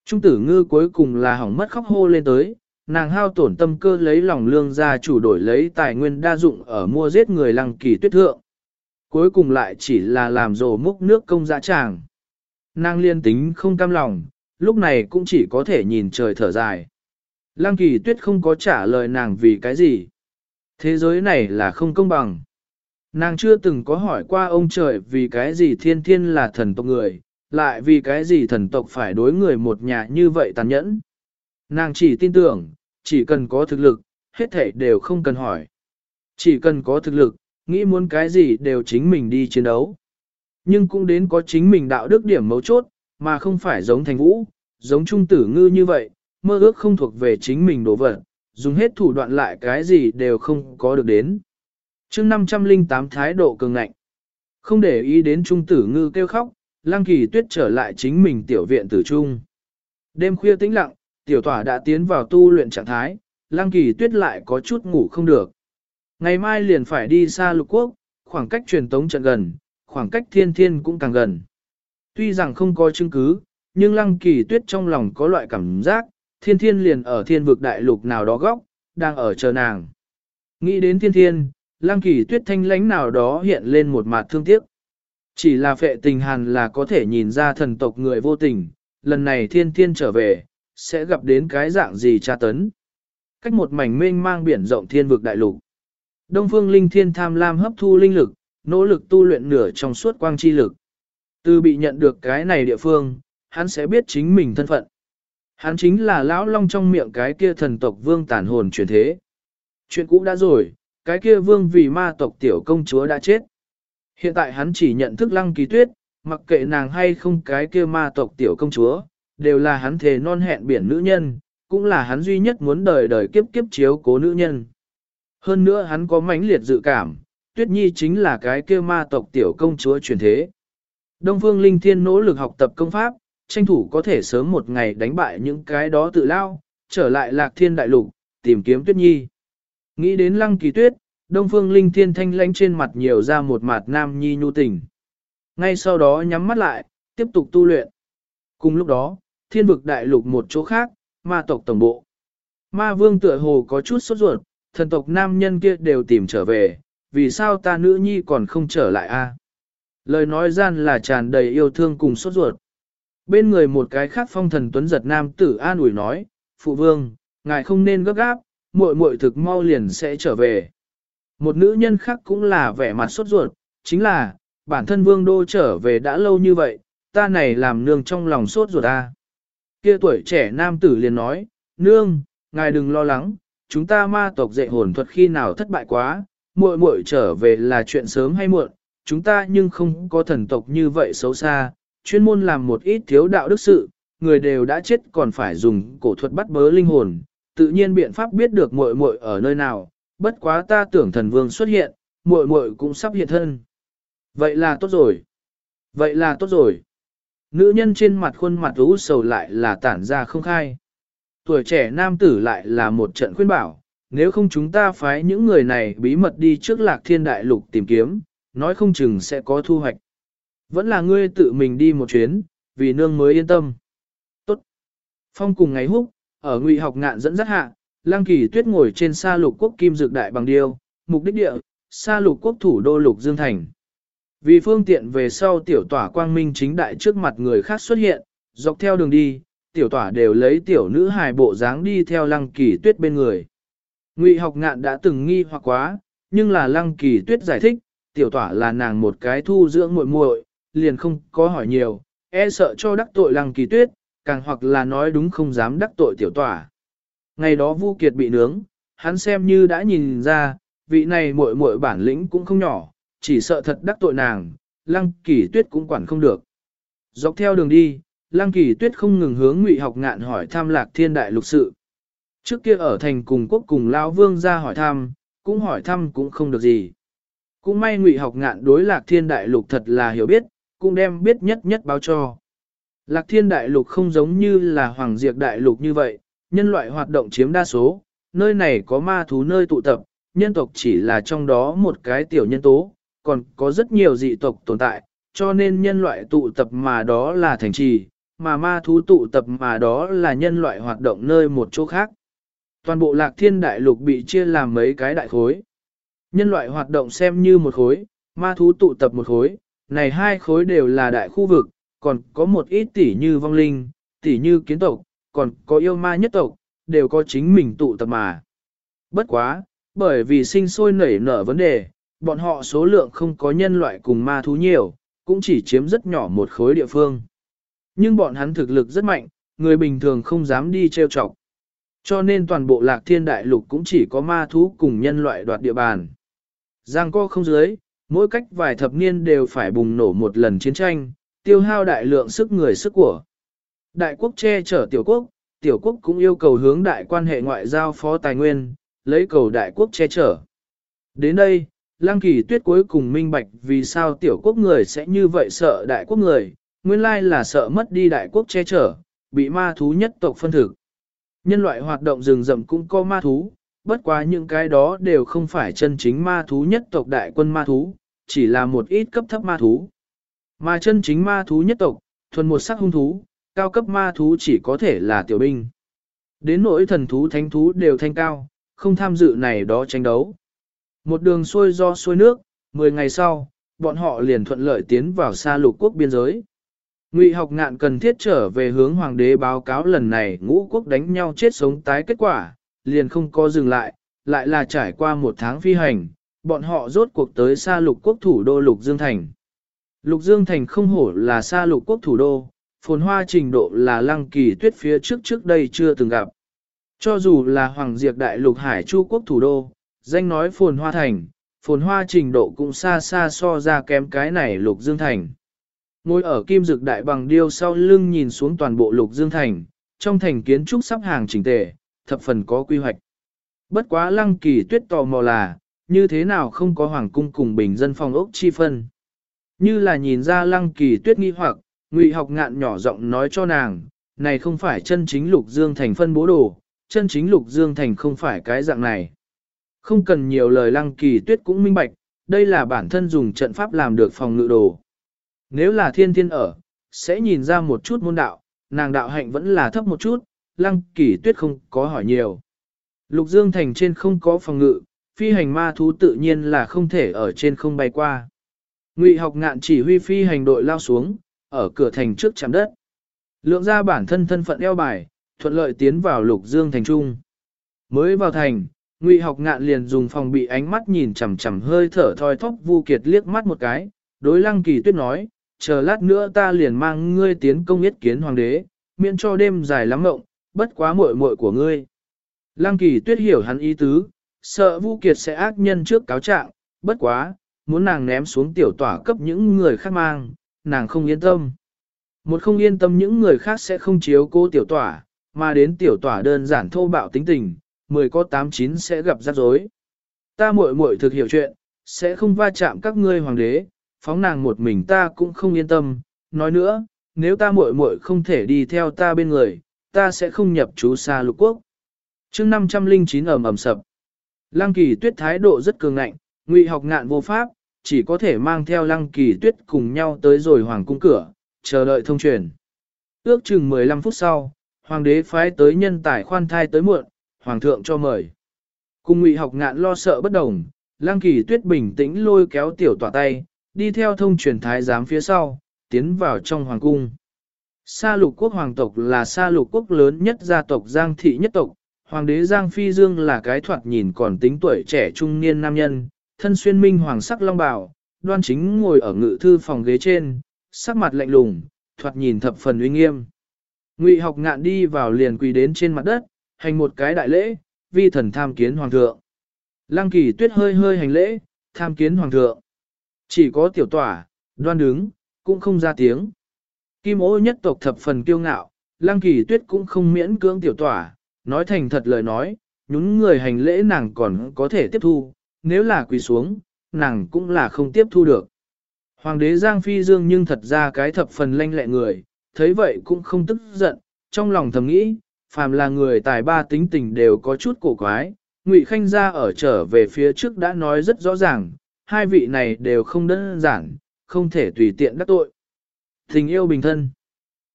Trung tử ngư cuối cùng là hỏng mất khóc hô lên tới, nàng hao tổn tâm cơ lấy lòng lương ra chủ đổi lấy tài nguyên đa dụng ở mua giết người lăng kỳ tuyết thượng. Cuối cùng lại chỉ là làm rồ múc nước công dã tràng. Nàng liên tính không cam lòng, lúc này cũng chỉ có thể nhìn trời thở dài. Lăng kỳ tuyết không có trả lời nàng vì cái gì. Thế giới này là không công bằng. Nàng chưa từng có hỏi qua ông trời vì cái gì thiên thiên là thần tộc người, lại vì cái gì thần tộc phải đối người một nhà như vậy tàn nhẫn. Nàng chỉ tin tưởng, chỉ cần có thực lực, hết thảy đều không cần hỏi. Chỉ cần có thực lực, nghĩ muốn cái gì đều chính mình đi chiến đấu. Nhưng cũng đến có chính mình đạo đức điểm mấu chốt, mà không phải giống thành vũ, giống trung tử ngư như vậy, mơ ước không thuộc về chính mình đổ vật, dùng hết thủ đoạn lại cái gì đều không có được đến. chương 508 thái độ cường ngạnh, không để ý đến trung tử ngư kêu khóc, lăng kỳ tuyết trở lại chính mình tiểu viện tử trung. Đêm khuya tĩnh lặng, tiểu tỏa đã tiến vào tu luyện trạng thái, lăng kỳ tuyết lại có chút ngủ không được. Ngày mai liền phải đi xa lục quốc, khoảng cách truyền tống trận gần, khoảng cách thiên thiên cũng càng gần. Tuy rằng không có chứng cứ, nhưng lăng kỳ tuyết trong lòng có loại cảm giác, thiên thiên liền ở thiên vực đại lục nào đó góc, đang ở chờ nàng. Nghĩ đến thiên thiên, lăng kỳ tuyết thanh lánh nào đó hiện lên một mặt thương tiếc. Chỉ là phệ tình hàn là có thể nhìn ra thần tộc người vô tình, lần này thiên thiên trở về, sẽ gặp đến cái dạng gì tra tấn. Cách một mảnh mênh mang biển rộng thiên vực đại lục. Đông phương linh thiên tham lam hấp thu linh lực, nỗ lực tu luyện nửa trong suốt quang chi lực. Từ bị nhận được cái này địa phương, hắn sẽ biết chính mình thân phận. Hắn chính là lão long trong miệng cái kia thần tộc vương tàn hồn truyền thế. Chuyện cũ đã rồi, cái kia vương vì ma tộc tiểu công chúa đã chết. Hiện tại hắn chỉ nhận thức lăng kỳ tuyết, mặc kệ nàng hay không cái kia ma tộc tiểu công chúa, đều là hắn thề non hẹn biển nữ nhân, cũng là hắn duy nhất muốn đời đời kiếp kiếp chiếu cố nữ nhân. Hơn nữa hắn có mãnh liệt dự cảm, tuyết nhi chính là cái kia ma tộc tiểu công chúa truyền thế. Đông Phương Linh Thiên nỗ lực học tập công pháp, tranh thủ có thể sớm một ngày đánh bại những cái đó tự lao, trở lại lạc thiên đại lục, tìm kiếm tuyết nhi. Nghĩ đến lăng kỳ tuyết, Đông Phương Linh Thiên thanh lãnh trên mặt nhiều ra một mặt nam nhi nhu tình. Ngay sau đó nhắm mắt lại, tiếp tục tu luyện. Cùng lúc đó, thiên vực đại lục một chỗ khác, ma tộc tổng bộ. Ma vương tựa hồ có chút sốt ruột, thần tộc nam nhân kia đều tìm trở về, vì sao ta nữ nhi còn không trở lại a? Lời nói gian là tràn đầy yêu thương cùng sốt ruột. Bên người một cái khác phong thần tuấn giật nam tử an ủi nói, phụ vương, ngài không nên gấp gáp, muội muội thực mau liền sẽ trở về. Một nữ nhân khác cũng là vẻ mặt sốt ruột, chính là, bản thân vương đô trở về đã lâu như vậy, ta này làm nương trong lòng sốt ruột ta. Kia tuổi trẻ nam tử liền nói, nương, ngài đừng lo lắng, chúng ta ma tộc dạy hồn thuật khi nào thất bại quá, muội muội trở về là chuyện sớm hay muộn, chúng ta nhưng không có thần tộc như vậy xấu xa, chuyên môn làm một ít thiếu đạo đức sự, người đều đã chết còn phải dùng cổ thuật bắt bớ linh hồn, tự nhiên biện pháp biết được muội muội ở nơi nào, bất quá ta tưởng thần vương xuất hiện, muội muội cũng sắp hiện thân. Vậy là tốt rồi. Vậy là tốt rồi. Nữ nhân trên mặt khuôn mặt u sầu lại là tản ra không khai. Tuổi trẻ nam tử lại là một trận khuyên bảo, nếu không chúng ta phái những người này bí mật đi trước lạc thiên đại lục tìm kiếm, nói không chừng sẽ có thu hoạch. Vẫn là ngươi tự mình đi một chuyến, vì nương mới yên tâm. Tốt. Phong cùng ngày húc, ở ngụy học ngạn dẫn dắt hạ, lang kỳ tuyết ngồi trên sa lục quốc kim dược đại bằng điêu, mục đích địa, sa lục quốc thủ đô lục dương thành. Vì phương tiện về sau tiểu tỏa quang minh chính đại trước mặt người khác xuất hiện, dọc theo đường đi, tiểu tỏa đều lấy tiểu nữ hài bộ dáng đi theo lăng kỳ tuyết bên người. Ngụy học ngạn đã từng nghi hoặc quá, nhưng là lăng kỳ tuyết giải thích, tiểu tỏa là nàng một cái thu dưỡng muội muội, liền không có hỏi nhiều, e sợ cho đắc tội lăng kỳ tuyết, càng hoặc là nói đúng không dám đắc tội tiểu tỏa. Ngày đó Vu Kiệt bị nướng, hắn xem như đã nhìn ra, vị này muội muội bản lĩnh cũng không nhỏ, chỉ sợ thật đắc tội nàng, lăng kỳ tuyết cũng quản không được. Dọc theo đường đi, lăng kỳ tuyết không ngừng hướng ngụy học ngạn hỏi tham lạc thiên đại lục sự. Trước kia ở thành cùng quốc cùng Lão Vương ra hỏi thăm, cũng hỏi thăm cũng không được gì. Cũng may ngụy học ngạn đối lạc thiên đại lục thật là hiểu biết, cũng đem biết nhất nhất báo cho. Lạc thiên đại lục không giống như là hoàng diệt đại lục như vậy, nhân loại hoạt động chiếm đa số, nơi này có ma thú nơi tụ tập, nhân tộc chỉ là trong đó một cái tiểu nhân tố, còn có rất nhiều dị tộc tồn tại, cho nên nhân loại tụ tập mà đó là thành trì, mà ma thú tụ tập mà đó là nhân loại hoạt động nơi một chỗ khác. Toàn bộ lạc thiên đại lục bị chia làm mấy cái đại khối. Nhân loại hoạt động xem như một khối, ma thú tụ tập một khối, này hai khối đều là đại khu vực, còn có một ít tỷ như vong linh, tỷ như kiến tộc, còn có yêu ma nhất tộc, đều có chính mình tụ tập mà. Bất quá, bởi vì sinh sôi nảy nở vấn đề, bọn họ số lượng không có nhân loại cùng ma thú nhiều, cũng chỉ chiếm rất nhỏ một khối địa phương. Nhưng bọn hắn thực lực rất mạnh, người bình thường không dám đi trêu chọc. Cho nên toàn bộ lạc thiên đại lục cũng chỉ có ma thú cùng nhân loại đoạt địa bàn. Giang co không dưới, mỗi cách vài thập niên đều phải bùng nổ một lần chiến tranh, tiêu hao đại lượng sức người sức của. Đại quốc che chở tiểu quốc, tiểu quốc cũng yêu cầu hướng đại quan hệ ngoại giao phó tài nguyên, lấy cầu đại quốc che chở. Đến đây, Lăng Kỳ Tuyết cuối cùng minh bạch vì sao tiểu quốc người sẽ như vậy sợ đại quốc người, nguyên lai là sợ mất đi đại quốc che chở, bị ma thú nhất tộc phân thực. Nhân loại hoạt động rừng rậm cũng có ma thú, bất quá những cái đó đều không phải chân chính ma thú nhất tộc đại quân ma thú, chỉ là một ít cấp thấp ma thú. Mà chân chính ma thú nhất tộc, thuần một sắc hung thú, cao cấp ma thú chỉ có thể là tiểu binh. Đến nỗi thần thú thánh thú đều thanh cao, không tham dự này đó tranh đấu. Một đường xuôi do xuôi nước, 10 ngày sau, bọn họ liền thuận lợi tiến vào xa lục quốc biên giới. Ngụy học ngạn cần thiết trở về hướng hoàng đế báo cáo lần này ngũ quốc đánh nhau chết sống tái kết quả, liền không có dừng lại, lại là trải qua một tháng phi hành, bọn họ rốt cuộc tới xa lục quốc thủ đô Lục Dương Thành. Lục Dương Thành không hổ là xa lục quốc thủ đô, phồn hoa trình độ là lăng kỳ tuyết phía trước trước đây chưa từng gặp. Cho dù là Hoàng Diệp Đại Lục Hải Chu quốc thủ đô, danh nói phồn hoa thành, phồn hoa trình độ cũng xa xa so ra kém cái này Lục Dương Thành. Ngồi ở kim dực đại bằng điêu sau lưng nhìn xuống toàn bộ Lục Dương Thành, trong thành kiến trúc sắp hàng chỉnh tề, thập phần có quy hoạch. Bất quá lăng kỳ tuyết tò mò là, như thế nào không có hoàng cung cùng bình dân phòng ốc chi phân. Như là nhìn ra lăng kỳ tuyết nghi hoặc, ngụy học ngạn nhỏ giọng nói cho nàng, này không phải chân chính lục dương thành phân bố đồ, chân chính lục dương thành không phải cái dạng này. Không cần nhiều lời lăng kỳ tuyết cũng minh bạch, đây là bản thân dùng trận pháp làm được phòng ngự đồ. Nếu là thiên thiên ở, sẽ nhìn ra một chút môn đạo, nàng đạo hạnh vẫn là thấp một chút, lăng kỳ tuyết không có hỏi nhiều. Lục dương thành trên không có phòng ngự, phi hành ma thú tự nhiên là không thể ở trên không bay qua. Ngụy học ngạn chỉ huy phi hành đội lao xuống, ở cửa thành trước chạm đất. Lượng ra bản thân thân phận eo bài, thuận lợi tiến vào lục dương thành trung. Mới vào thành, Ngụy học ngạn liền dùng phòng bị ánh mắt nhìn chằm chằm hơi thở thoi thóp Vu Kiệt liếc mắt một cái, đối Lăng Kỳ Tuyết nói, chờ lát nữa ta liền mang ngươi tiến công yết kiến hoàng đế, miễn cho đêm dài lắm ngộng, bất quá muội muội của ngươi. Lăng Kỳ Tuyết hiểu hắn ý tứ, sợ Vu Kiệt sẽ ác nhân trước cáo trạng, bất quá, muốn nàng ném xuống tiểu tỏa cấp những người khác mang, nàng không yên tâm. Một không yên tâm những người khác sẽ không chiếu cô tiểu tỏa, mà đến tiểu tỏa đơn giản thô bạo tính tình, mười có tám chín sẽ gặp rắc rối. Ta muội muội thực hiểu chuyện, sẽ không va chạm các ngươi hoàng đế, phóng nàng một mình ta cũng không yên tâm. Nói nữa, nếu ta muội muội không thể đi theo ta bên người, ta sẽ không nhập chú xa lục quốc. chương 509 ẩm ẩm sập. Lăng kỳ tuyết thái độ rất cường ngạnh, ngụy học ngạn vô pháp, chỉ có thể mang theo lăng kỳ tuyết cùng nhau tới rồi hoàng cung cửa, chờ đợi thông truyền. Ước chừng 15 phút sau, hoàng đế phái tới nhân tài khoan thai tới muộn, hoàng thượng cho mời. Cùng ngụy học ngạn lo sợ bất đồng, lăng kỳ tuyết bình tĩnh lôi kéo tiểu tỏa tay, đi theo thông truyền thái giám phía sau, tiến vào trong hoàng cung. Sa lục quốc hoàng tộc là sa lục quốc lớn nhất gia tộc Giang thị nhất tộc, hoàng đế Giang Phi Dương là cái thoạt nhìn còn tính tuổi trẻ trung niên nam nhân, thân xuyên minh hoàng sắc long bào, đoan chính ngồi ở ngự thư phòng ghế trên, sắc mặt lạnh lùng, thoạt nhìn thập phần uy nghiêm. Ngụy học ngạn đi vào liền quỳ đến trên mặt đất, hành một cái đại lễ, vi thần tham kiến hoàng thượng. Lăng kỳ tuyết hơi hơi hành lễ, tham kiến hoàng thượng. Chỉ có tiểu tỏa, đoan đứng, cũng không ra tiếng. Kim ô nhất tộc thập phần kiêu ngạo, lăng kỳ tuyết cũng không miễn cưỡng tiểu tỏa, nói thành thật lời nói, nhún người hành lễ nàng còn có thể tiếp thu, nếu là quỳ xuống, nàng cũng là không tiếp thu được. Hoàng đế Giang Phi Dương nhưng thật ra cái thập phần lanh lẹ người, thấy vậy cũng không tức giận, trong lòng thầm nghĩ, phàm là người tài ba tính tình đều có chút cổ quái, Ngụy Khanh gia ở trở về phía trước đã nói rất rõ ràng, hai vị này đều không đơn giản, không thể tùy tiện đắc tội. Tình yêu bình thân.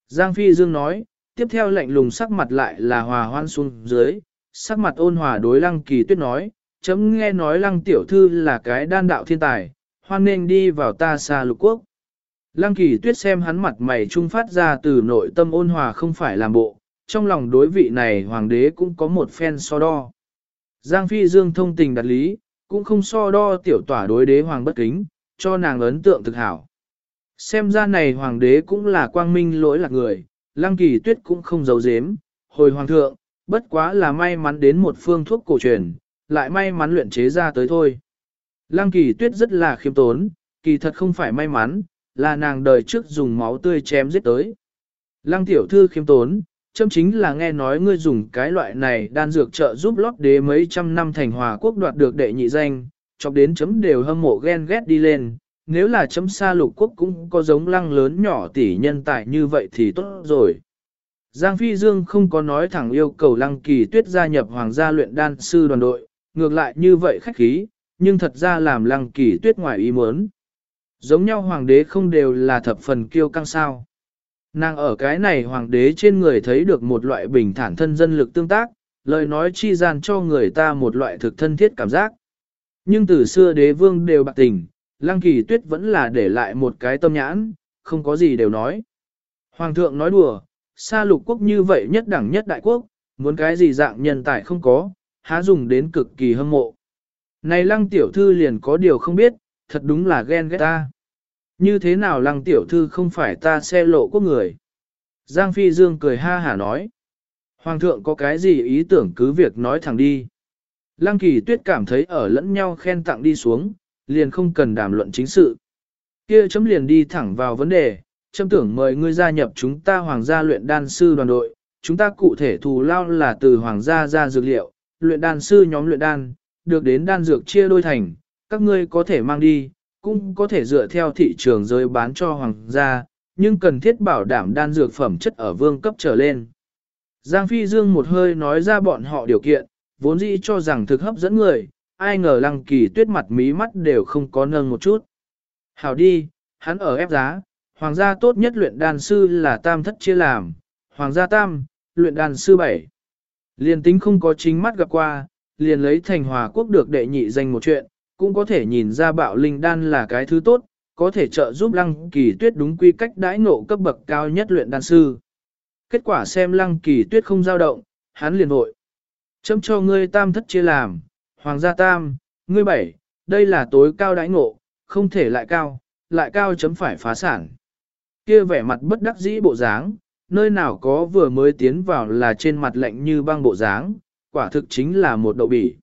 Giang Phi Dương nói, tiếp theo lạnh lùng sắc mặt lại là hòa hoan xuống dưới, sắc mặt ôn hòa đối lăng kỳ tuyết nói, chấm nghe nói lăng tiểu thư là cái đan đạo thiên tài, hoan nên đi vào ta xa lục quốc. Lăng kỳ tuyết xem hắn mặt mày trung phát ra từ nội tâm ôn hòa không phải làm bộ, trong lòng đối vị này hoàng đế cũng có một phen so đo. Giang Phi Dương thông tình đặt lý, cũng không so đo tiểu tỏa đối đế hoàng bất kính, cho nàng ấn tượng thực hảo. Xem ra này hoàng đế cũng là quang minh lỗi lạc người, lăng kỳ tuyết cũng không giấu giếm, hồi hoàng thượng, bất quá là may mắn đến một phương thuốc cổ truyền, lại may mắn luyện chế ra tới thôi. Lăng kỳ tuyết rất là khiêm tốn, kỳ thật không phải may mắn, là nàng đời trước dùng máu tươi chém giết tới. Lăng tiểu thư khiêm tốn, châm chính là nghe nói ngươi dùng cái loại này đan dược trợ giúp lót đế mấy trăm năm thành hòa quốc đoạt được đệ nhị danh, chọc đến chấm đều hâm mộ ghen ghét đi lên, nếu là chấm xa lục quốc cũng có giống lăng lớn nhỏ tỷ nhân tài như vậy thì tốt rồi. Giang Phi Dương không có nói thẳng yêu cầu lăng kỳ tuyết gia nhập hoàng gia luyện đan sư đoàn đội, ngược lại như vậy khách khí, nhưng thật ra làm lăng kỳ tuyết ngoài ý muốn. Giống nhau hoàng đế không đều là thập phần kiêu căng sao. Nàng ở cái này hoàng đế trên người thấy được một loại bình thản thân dân lực tương tác, lời nói chi gian cho người ta một loại thực thân thiết cảm giác. Nhưng từ xưa đế vương đều bạc tình, lăng kỳ tuyết vẫn là để lại một cái tâm nhãn, không có gì đều nói. Hoàng thượng nói đùa, xa lục quốc như vậy nhất đẳng nhất đại quốc, muốn cái gì dạng nhân tài không có, há dùng đến cực kỳ hâm mộ. Này lăng tiểu thư liền có điều không biết, thật đúng là ghen ghét ta. Như thế nào lăng tiểu thư không phải ta xe lộ của người? Giang Phi Dương cười ha hả nói. Hoàng thượng có cái gì ý tưởng cứ việc nói thẳng đi. Lăng kỳ tuyết cảm thấy ở lẫn nhau khen tặng đi xuống, liền không cần đàm luận chính sự. Kia chấm liền đi thẳng vào vấn đề, chấm tưởng mời ngươi gia nhập chúng ta hoàng gia luyện đan sư đoàn đội, chúng ta cụ thể thù lao là từ hoàng gia ra dược liệu, luyện đan sư nhóm luyện đan, được đến đan dược chia đôi thành, các ngươi có thể mang đi, cũng có thể dựa theo thị trường rơi bán cho hoàng gia, nhưng cần thiết bảo đảm đan dược phẩm chất ở vương cấp trở lên. Giang Phi Dương một hơi nói ra bọn họ điều kiện, vốn dĩ cho rằng thực hấp dẫn người, ai ngờ lăng kỳ tuyết mặt mí mắt đều không có nâng một chút. Hảo đi, hắn ở ép giá, hoàng gia tốt nhất luyện đan sư là tam thất chia làm, hoàng gia tam, luyện đan sư bảy. Liền tính không có chính mắt gặp qua, liền lấy thành hòa quốc được đệ nhị danh một chuyện, cũng có thể nhìn ra bạo linh đan là cái thứ tốt, có thể trợ giúp lăng kỳ tuyết đúng quy cách đãi ngộ cấp bậc cao nhất luyện đan sư. Kết quả xem lăng kỳ tuyết không dao động, hắn liền hội. Chấm cho ngươi tam thất chia làm, hoàng gia tam, ngươi bảy, đây là tối cao đãi ngộ, không thể lại cao, lại cao chấm phải phá sản. Kia vẻ mặt bất đắc dĩ bộ dáng, nơi nào có vừa mới tiến vào là trên mặt lạnh như băng bộ dáng, quả thực chính là một đậu bỉ.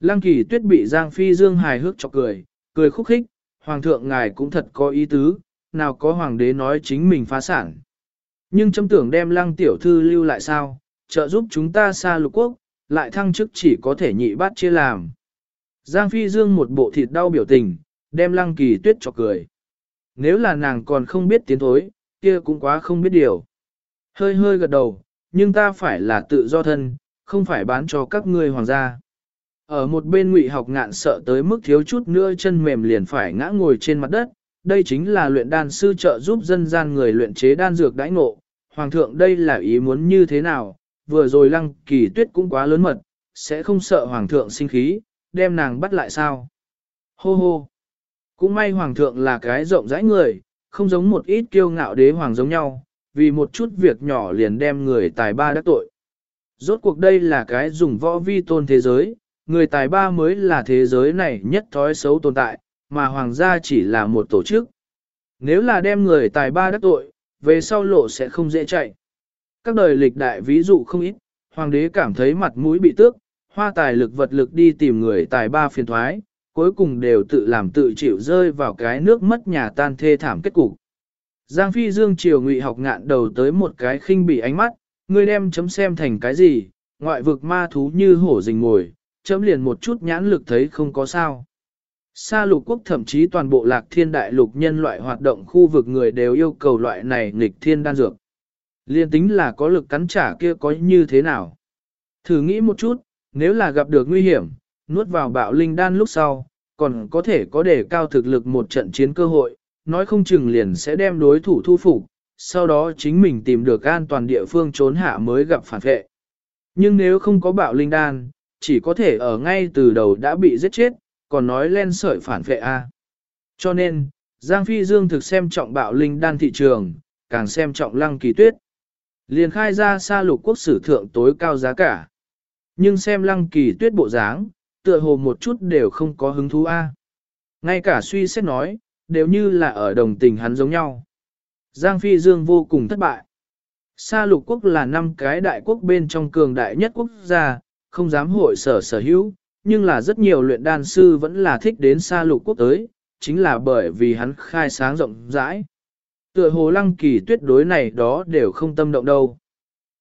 Lăng kỳ tuyết bị Giang Phi Dương hài hước chọc cười, cười khúc khích, Hoàng thượng ngài cũng thật có ý tứ, nào có Hoàng đế nói chính mình phá sản. Nhưng châm tưởng đem lăng tiểu thư lưu lại sao, trợ giúp chúng ta xa lục quốc, lại thăng chức chỉ có thể nhị bát chia làm. Giang Phi Dương một bộ thịt đau biểu tình, đem lăng kỳ tuyết chọc cười. Nếu là nàng còn không biết tiến thối, kia cũng quá không biết điều. Hơi hơi gật đầu, nhưng ta phải là tự do thân, không phải bán cho các ngươi hoàng gia. Ở một bên ngụy học ngạn sợ tới mức thiếu chút nữa chân mềm liền phải ngã ngồi trên mặt đất, đây chính là luyện đan sư trợ giúp dân gian người luyện chế đan dược đãi ngộ. Hoàng thượng đây là ý muốn như thế nào, vừa rồi lăng kỳ tuyết cũng quá lớn mật, sẽ không sợ hoàng thượng sinh khí, đem nàng bắt lại sao. Hô hô! Cũng may hoàng thượng là cái rộng rãi người, không giống một ít kiêu ngạo đế hoàng giống nhau, vì một chút việc nhỏ liền đem người tài ba đắc tội. Rốt cuộc đây là cái dùng võ vi tôn thế giới, người tài ba mới là thế giới này nhất thói xấu tồn tại, mà hoàng gia chỉ là một tổ chức. Nếu là đem người tài ba đắc tội, về sau lộ sẽ không dễ chạy. Các đời lịch đại ví dụ không ít, hoàng đế cảm thấy mặt mũi bị tước, hoa tài lực vật lực đi tìm người tài ba phiền thoái, cuối cùng đều tự làm tự chịu rơi vào cái nước mất nhà tan thê thảm kết cục. Giang Phi Dương triều ngụy học ngạn đầu tới một cái khinh bị ánh mắt, người đem chấm xem thành cái gì, ngoại vực ma thú như hổ rình ngồi, chấm liền một chút nhãn lực thấy không có sao. Sa lục quốc thậm chí toàn bộ lạc thiên đại lục nhân loại hoạt động khu vực người đều yêu cầu loại này nghịch thiên đan dược. Liên tính là có lực cắn trả kia có như thế nào. Thử nghĩ một chút, nếu là gặp được nguy hiểm, nuốt vào bạo linh đan lúc sau, còn có thể có để cao thực lực một trận chiến cơ hội, nói không chừng liền sẽ đem đối thủ thu phục, sau đó chính mình tìm được an toàn địa phương trốn hạ mới gặp phản vệ. Nhưng nếu không có bạo linh đan, chỉ có thể ở ngay từ đầu đã bị giết chết, còn nói len sợi phản vệ A. Cho nên, Giang Phi Dương thực xem trọng bạo linh đan thị trường, càng xem trọng lăng kỳ tuyết. Liền khai ra xa lục quốc sử thượng tối cao giá cả. Nhưng xem lăng kỳ tuyết bộ dáng, tựa hồ một chút đều không có hứng thú A. Ngay cả suy xét nói, đều như là ở đồng tình hắn giống nhau. Giang Phi Dương vô cùng thất bại. Sa lục quốc là năm cái đại quốc bên trong cường đại nhất quốc gia, không dám hội sở sở hữu, nhưng là rất nhiều luyện đan sư vẫn là thích đến sa lục quốc tới, chính là bởi vì hắn khai sáng rộng rãi. Tựa hồ lăng kỳ tuyết đối này đó đều không tâm động đâu.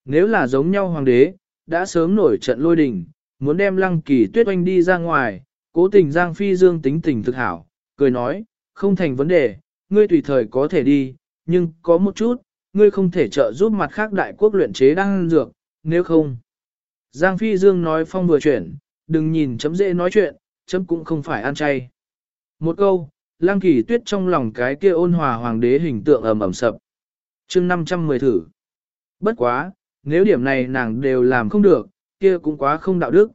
Nếu là giống nhau hoàng đế, đã sớm nổi trận lôi đình, muốn đem lăng kỳ tuyết oanh đi ra ngoài, cố tình Giang Phi Dương tính tình thực hảo, cười nói, không thành vấn đề, ngươi tùy thời có thể đi, nhưng có một chút, ngươi không thể trợ giúp mặt khác đại quốc luyện chế đan dược, nếu không. Giang Phi Dương nói phong vừa chuyển, đừng nhìn chấm dễ nói chuyện, chấm cũng không phải ăn chay. Một câu, Lang Kỳ Tuyết trong lòng cái kia ôn hòa hoàng đế hình tượng ầm ầm sập. Chương 510 thử. Bất quá, nếu điểm này nàng đều làm không được, kia cũng quá không đạo đức.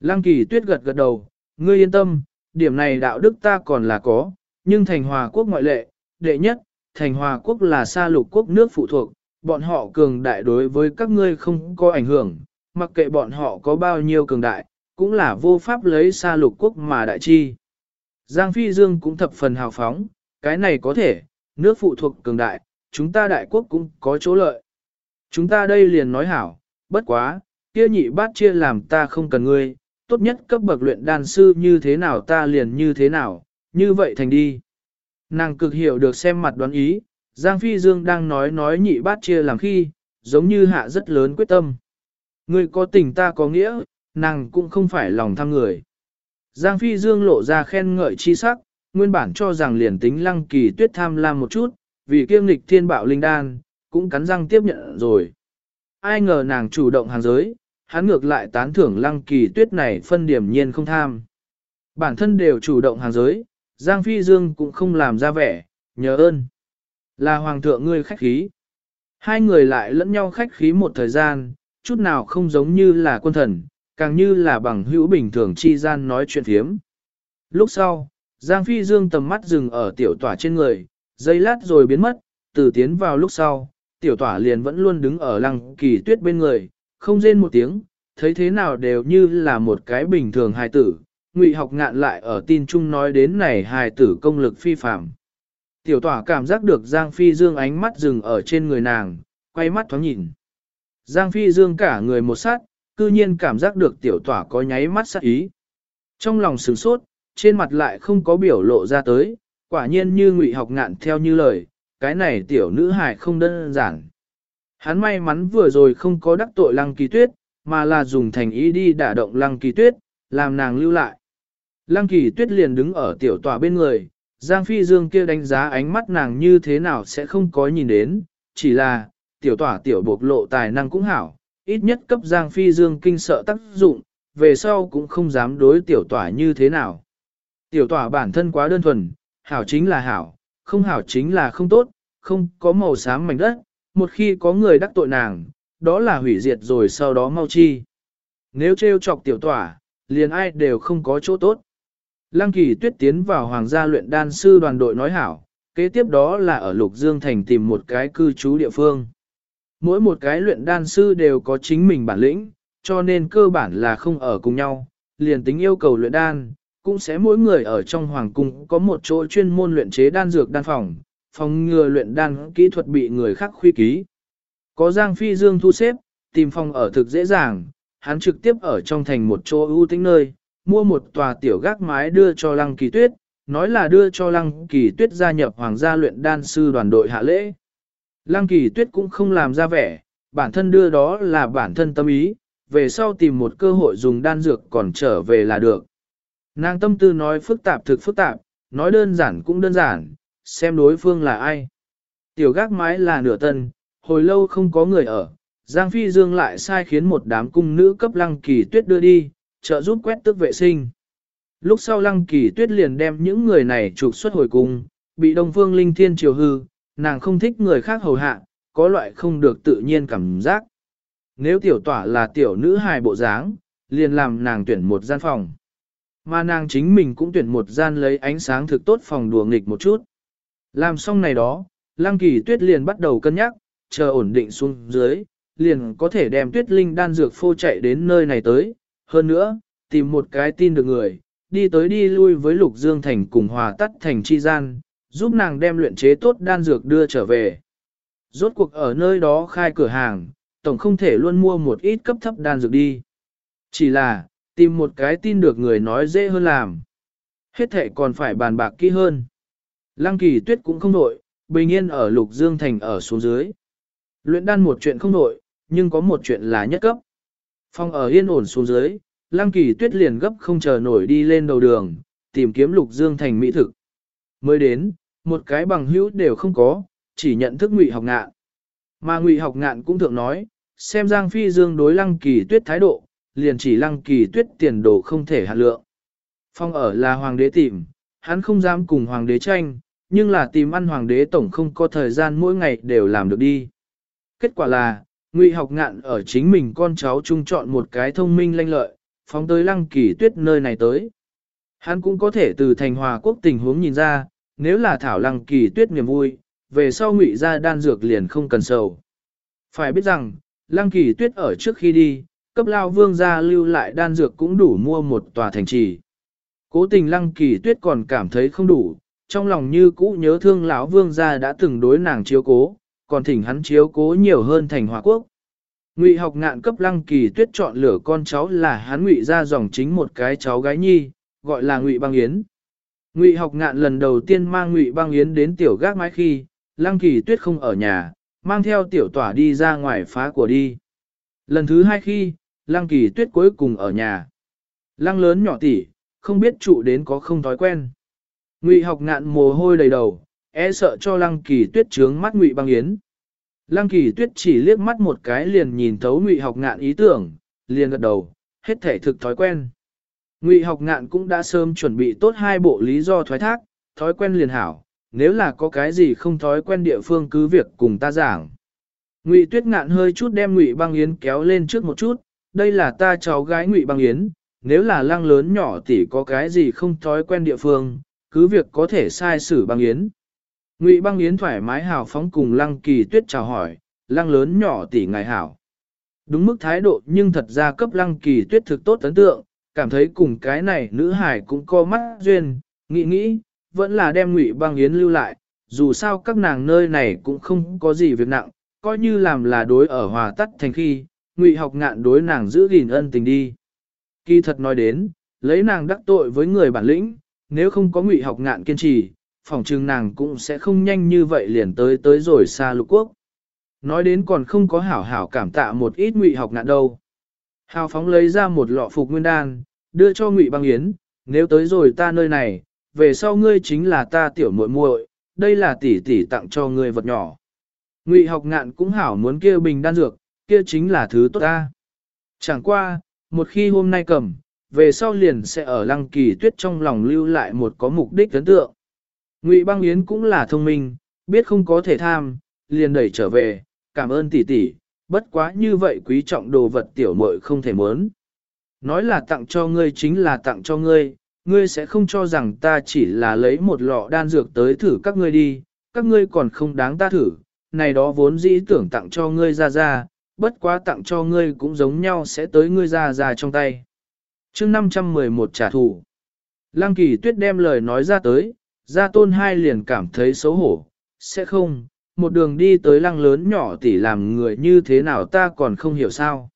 Lăng Kỳ Tuyết gật gật đầu, ngươi yên tâm, điểm này đạo đức ta còn là có, nhưng thành hòa quốc ngoại lệ, đệ nhất, thành hòa quốc là xa lục quốc nước phụ thuộc, bọn họ cường đại đối với các ngươi không có ảnh hưởng, mặc kệ bọn họ có bao nhiêu cường đại, cũng là vô pháp lấy xa lục quốc mà đại chi. Giang Phi Dương cũng thập phần hào phóng, cái này có thể, nước phụ thuộc cường đại, chúng ta đại quốc cũng có chỗ lợi. Chúng ta đây liền nói hảo, bất quá, kia nhị bát chia làm ta không cần ngươi, tốt nhất cấp bậc luyện đan sư như thế nào ta liền như thế nào, như vậy thành đi. Nàng cực hiểu được xem mặt đoán ý, Giang Phi Dương đang nói nói nhị bát chia làm khi, giống như hạ rất lớn quyết tâm. người có tình ta có nghĩa, nàng cũng không phải lòng tham người. Giang Phi Dương lộ ra khen ngợi chi sắc, nguyên bản cho rằng liền tính lăng kỳ tuyết tham lam một chút, vì kiêm lịch thiên bạo linh đan, cũng cắn răng tiếp nhận rồi. Ai ngờ nàng chủ động hàng giới, hắn ngược lại tán thưởng lăng kỳ tuyết này phân điểm nhiên không tham. Bản thân đều chủ động hàng giới, Giang Phi Dương cũng không làm ra vẻ, nhớ ơn. Là hoàng thượng ngươi khách khí. Hai người lại lẫn nhau khách khí một thời gian, chút nào không giống như là quân thần, càng như là bằng hữu bình thường chi gian nói chuyện thiếm. Lúc sau, Giang Phi Dương tầm mắt dừng ở tiểu tỏa trên người, dây lát rồi biến mất, từ tiến vào lúc sau, tiểu tỏa liền vẫn luôn đứng ở lăng kỳ tuyết bên người, không rên một tiếng, thấy thế nào đều như là một cái bình thường hài tử. Ngụy học ngạn lại ở tin chung nói đến này hài tử công lực phi phạm. Tiểu tỏa cảm giác được Giang Phi Dương ánh mắt dừng ở trên người nàng, quay mắt thoáng nhìn. Giang Phi Dương cả người một sát, cư nhiên cảm giác được tiểu tỏa có nháy mắt sát ý. Trong lòng sửng sốt, trên mặt lại không có biểu lộ ra tới, quả nhiên như ngụy học ngạn theo như lời, cái này tiểu nữ hài không đơn giản. Hắn may mắn vừa rồi không có đắc tội lăng kỳ tuyết, mà là dùng thành ý đi đả động lăng kỳ tuyết, làm nàng lưu lại. Lăng kỳ tuyết liền đứng ở tiểu tòa bên người, Giang Phi Dương kia đánh giá ánh mắt nàng như thế nào sẽ không có nhìn đến, chỉ là, tiểu tỏa tiểu bộc lộ tài năng cũng hảo, ít nhất cấp Giang Phi Dương kinh sợ tác dụng, về sau cũng không dám đối tiểu tỏa như thế nào. Tiểu tỏa bản thân quá đơn thuần, hảo chính là hảo, không hảo chính là không tốt, không có màu xám mảnh đất, một khi có người đắc tội nàng, đó là hủy diệt rồi sau đó mau chi. Nếu trêu chọc tiểu tỏa, liền ai đều không có chỗ tốt. Lăng kỳ tuyết tiến vào hoàng gia luyện đan sư đoàn đội nói hảo, kế tiếp đó là ở Lục Dương Thành tìm một cái cư trú địa phương. Mỗi một cái luyện đan sư đều có chính mình bản lĩnh, cho nên cơ bản là không ở cùng nhau, liền tính yêu cầu luyện đan, cũng sẽ mỗi người ở trong hoàng cung có một chỗ chuyên môn luyện chế đan dược đan phòng, phòng ngừa luyện đan kỹ thuật bị người khác khuy ký. Có Giang Phi Dương thu xếp, tìm phòng ở thực dễ dàng, hắn trực tiếp ở trong thành một chỗ ưu tĩnh nơi, mua một tòa tiểu gác mái đưa cho Lăng Kỳ Tuyết, nói là đưa cho Lăng Kỳ Tuyết gia nhập hoàng gia luyện đan sư đoàn đội hạ lễ. Lăng Kỳ Tuyết cũng không làm ra vẻ, bản thân đưa đó là bản thân tâm ý, về sau tìm một cơ hội dùng đan dược còn trở về là được. Nàng tâm tư nói phức tạp thực phức tạp, nói đơn giản cũng đơn giản, xem đối phương là ai. Tiểu gác mái là nửa tân, hồi lâu không có người ở, Giang Phi Dương lại sai khiến một đám cung nữ cấp lăng kỳ tuyết đưa đi, trợ giúp quét tước vệ sinh. Lúc sau lăng kỳ tuyết liền đem những người này trục xuất hồi cung, bị Đông Phương Linh Thiên triều hư, nàng không thích người khác hầu hạ, có loại không được tự nhiên cảm giác. Nếu tiểu tỏa là tiểu nữ hài bộ dáng, liền làm nàng tuyển một gian phòng. Mà nàng chính mình cũng tuyển một gian lấy ánh sáng thực tốt phòng đùa nghịch một chút. Làm xong này đó, Lăng Kỳ Tuyết liền bắt đầu cân nhắc, chờ ổn định xuống dưới, liền có thể đem Tuyết Linh đan dược phô chạy đến nơi này tới. Hơn nữa, tìm một cái tin được người, đi tới đi lui với Lục Dương Thành cùng Hòa Tắt Thành Chi Gian, giúp nàng đem luyện chế tốt đan dược đưa trở về. Rốt cuộc ở nơi đó khai cửa hàng, tổng không thể luôn mua một ít cấp thấp đan dược đi. Chỉ là, tìm một cái tin được người nói dễ hơn làm. Hết thể còn phải bàn bạc kỹ hơn. Lăng kỳ tuyết cũng không nội, bình yên ở lục dương thành ở xuống dưới. Luyện đan một chuyện không nội, nhưng có một chuyện là nhất cấp. Phong ở yên ổn xuống dưới, lăng kỳ tuyết liền gấp không chờ nổi đi lên đầu đường, tìm kiếm lục dương thành mỹ thực. Mới đến, một cái bằng hữu đều không có, chỉ nhận thức ngụy học ngạn. Mà ngụy học ngạn cũng thượng nói, xem Giang Phi Dương đối lăng kỳ tuyết thái độ, liền chỉ lăng kỳ tuyết tiền đồ không thể hạ lượng. Phong ở là hoàng đế tìm, hắn không dám cùng hoàng đế tranh, nhưng là tìm ăn hoàng đế tổng không có thời gian mỗi ngày đều làm được đi. Kết quả là, ngụy học ngạn ở chính mình con cháu chung chọn một cái thông minh lanh lợi, phóng tới lăng kỳ tuyết nơi này tới. Hắn cũng có thể từ thành hòa quốc tình huống nhìn ra, nếu là thảo lăng kỳ tuyết niềm vui, về sau ngụy ra đan dược liền không cần sầu. Phải biết rằng, lăng kỳ tuyết ở trước khi đi, cấp lao vương gia lưu lại đan dược cũng đủ mua một tòa thành trì. Cố tình lăng kỳ tuyết còn cảm thấy không đủ, trong lòng như cũ nhớ thương lão vương gia đã từng đối nàng chiếu cố, còn thỉnh hắn chiếu cố nhiều hơn thành hòa quốc. Ngụy học ngạn cấp lăng kỳ tuyết chọn lửa con cháu là hắn ngụy ra dòng chính một cái cháu gái nhi, gọi là ngụy băng yến. Ngụy học ngạn lần đầu tiên mang ngụy băng yến đến tiểu gác mái khi, lăng kỳ tuyết không ở nhà, mang theo tiểu tỏa đi ra ngoài phá của đi. Lần thứ hai khi, lăng kỳ tuyết cuối cùng ở nhà. Lăng lớn nhỏ tỉ, không biết trụ đến có không thói quen. Ngụy học ngạn mồ hôi đầy đầu, e sợ cho lăng kỳ tuyết trướng mắt ngụy băng yến. Lăng kỳ tuyết chỉ liếc mắt một cái liền nhìn thấu ngụy học ngạn ý tưởng, liền gật đầu, hết thể thực thói quen. Ngụy học ngạn cũng đã sớm chuẩn bị tốt hai bộ lý do thoái thác, thói quen liền hảo, nếu là có cái gì không thói quen địa phương cứ việc cùng ta giảng. Ngụy Tuyết Ngạn hơi chút đem Ngụy Băng Yến kéo lên trước một chút, đây là ta cháu gái Ngụy Băng Yến, nếu là lăng lớn nhỏ tỷ có cái gì không thói quen địa phương, cứ việc có thể sai xử Băng Yến. Ngụy Băng Yến thoải mái hào phóng cùng Lăng Kỳ Tuyết chào hỏi, lăng lớn nhỏ tỷ ngài hảo. Đúng mức thái độ nhưng thật ra cấp Lăng Kỳ Tuyết thực tốt ấn tượng, cảm thấy cùng cái này nữ hải cũng co mắt duyên, nghĩ nghĩ, vẫn là đem Ngụy Băng Yến lưu lại, dù sao các nàng nơi này cũng không có gì việc nặng, coi như làm là đối ở hòa tắt thành khi, ngụy học ngạn đối nàng giữ gìn ân tình đi. Kỳ thật nói đến, lấy nàng đắc tội với người bản lĩnh, nếu không có ngụy học ngạn kiên trì, phòng chừng nàng cũng sẽ không nhanh như vậy liền tới tới rồi xa lục quốc. Nói đến còn không có hảo hảo cảm tạ một ít ngụy học ngạn đâu. Hào phóng lấy ra một lọ phục nguyên đan, đưa cho ngụy băng yến, nếu tới rồi ta nơi này, về sau ngươi chính là ta tiểu muội muội, đây là tỷ tỷ tặng cho ngươi vật nhỏ. Ngụy học ngạn cũng hảo muốn kia bình đan dược, kia chính là thứ tốt ta. Chẳng qua, một khi hôm nay cầm, về sau liền sẽ ở lăng kỳ tuyết trong lòng lưu lại một có mục đích ấn tượng. Ngụy băng yến cũng là thông minh, biết không có thể tham, liền đẩy trở về, cảm ơn tỷ tỷ, bất quá như vậy quý trọng đồ vật tiểu muội không thể muốn. Nói là tặng cho ngươi chính là tặng cho ngươi, ngươi sẽ không cho rằng ta chỉ là lấy một lọ đan dược tới thử các ngươi đi, các ngươi còn không đáng ta thử, này đó vốn dĩ tưởng tặng cho ngươi ra ra, bất quá tặng cho ngươi cũng giống nhau sẽ tới ngươi ra ra trong tay. chương 511 trả thù. Lăng kỳ tuyết đem lời nói ra tới, gia tôn hai liền cảm thấy xấu hổ, sẽ không, một đường đi tới lăng lớn nhỏ tỷ làm người như thế nào ta còn không hiểu sao.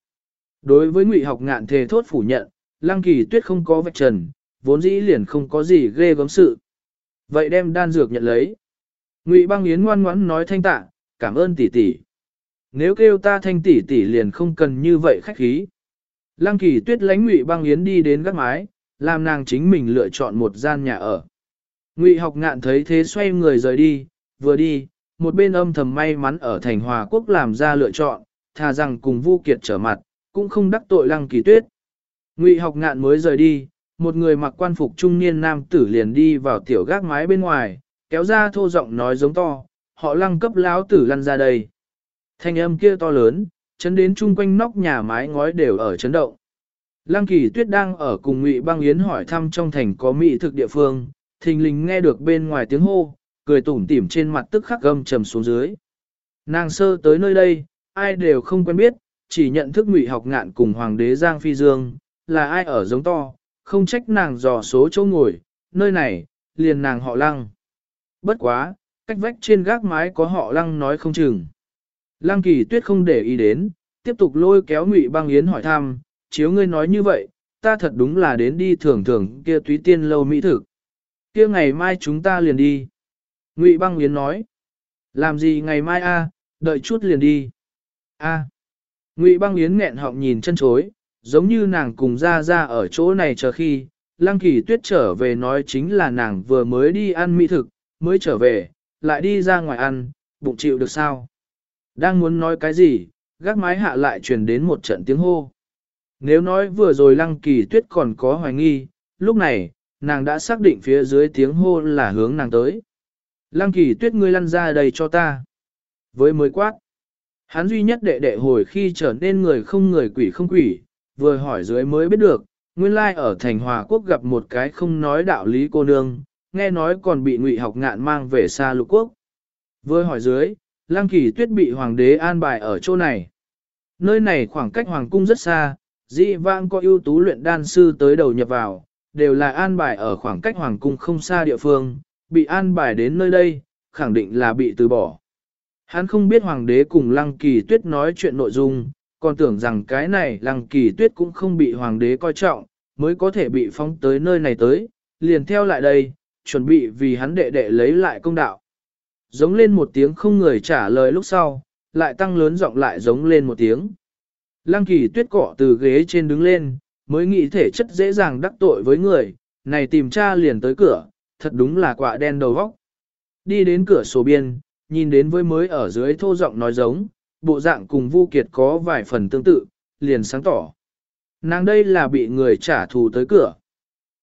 Đối với ngụy học ngạn thề thốt phủ nhận, lăng kỳ tuyết không có vạch trần, vốn dĩ liền không có gì ghê gớm sự. Vậy đem đan dược nhận lấy. Ngụy băng yến ngoan ngoãn nói thanh tạ, cảm ơn tỷ tỷ. Nếu kêu ta thanh tỷ tỷ liền không cần như vậy khách khí. Lăng kỳ tuyết lánh ngụy băng yến đi đến gác mái, làm nàng chính mình lựa chọn một gian nhà ở. Ngụy học ngạn thấy thế xoay người rời đi, vừa đi, một bên âm thầm may mắn ở thành hòa quốc làm ra lựa chọn, thà rằng cùng Vu Kiệt trở mặt, cũng không đắc tội lăng kỳ tuyết. Ngụy học ngạn mới rời đi, một người mặc quan phục trung niên nam tử liền đi vào tiểu gác mái bên ngoài, kéo ra thô giọng nói giống to, họ lăng cấp láo tử lăn ra đây. Thanh âm kia to lớn, chấn đến chung quanh nóc nhà mái ngói đều ở chấn động. Lăng kỳ tuyết đang ở cùng Ngụy băng yến hỏi thăm trong thành có mỹ thực địa phương, thình lình nghe được bên ngoài tiếng hô, cười tủm tỉm trên mặt tức khắc gâm trầm xuống dưới. Nàng sơ tới nơi đây, ai đều không quen biết, chỉ nhận thức Ngụy học ngạn cùng Hoàng đế Giang Phi Dương, là ai ở giống to, không trách nàng dò số chỗ ngồi, nơi này, liền nàng họ lăng. Bất quá, cách vách trên gác mái có họ lăng nói không chừng. Lăng kỳ tuyết không để ý đến, tiếp tục lôi kéo ngụy băng yến hỏi thăm, chiếu ngươi nói như vậy, ta thật đúng là đến đi thường thường kia túy tiên lâu mỹ thực. Kia ngày mai chúng ta liền đi. Ngụy băng yến nói, làm gì ngày mai a, đợi chút liền đi. A. Ngụy băng yến nghẹn họng nhìn chân chối, giống như nàng cùng ra ra ở chỗ này chờ khi, lăng kỳ tuyết trở về nói chính là nàng vừa mới đi ăn mỹ thực, mới trở về, lại đi ra ngoài ăn, bụng chịu được sao. Đang muốn nói cái gì, gác mái hạ lại truyền đến một trận tiếng hô. Nếu nói vừa rồi lăng kỳ tuyết còn có hoài nghi, lúc này, nàng đã xác định phía dưới tiếng hô là hướng nàng tới. Lăng kỳ tuyết ngươi lăn ra đây cho ta. Với mới quát, hắn duy nhất đệ đệ hồi khi trở nên người không người quỷ không quỷ, vừa hỏi dưới mới biết được, nguyên lai ở thành hòa quốc gặp một cái không nói đạo lý cô nương, nghe nói còn bị ngụy học ngạn mang về xa lục quốc. Vừa hỏi dưới, Lăng kỳ tuyết bị hoàng đế an bài ở chỗ này. Nơi này khoảng cách hoàng cung rất xa, dị vãng có ưu tú luyện đan sư tới đầu nhập vào, đều là an bài ở khoảng cách hoàng cung không xa địa phương, bị an bài đến nơi đây, khẳng định là bị từ bỏ. Hắn không biết hoàng đế cùng lăng kỳ tuyết nói chuyện nội dung, còn tưởng rằng cái này lăng kỳ tuyết cũng không bị hoàng đế coi trọng, mới có thể bị phóng tới nơi này tới, liền theo lại đây, chuẩn bị vì hắn đệ đệ lấy lại công đạo. Giống lên một tiếng không người trả lời lúc sau, lại tăng lớn giọng lại giống lên một tiếng. Lăng kỳ tuyết cọ từ ghế trên đứng lên, mới nghĩ thể chất dễ dàng đắc tội với người, này tìm cha liền tới cửa, thật đúng là quả đen đầu vóc. Đi đến cửa sổ biên, nhìn đến với mới ở dưới thô giọng nói giống, bộ dạng cùng Vu Kiệt có vài phần tương tự, liền sáng tỏ. Nàng đây là bị người trả thù tới cửa.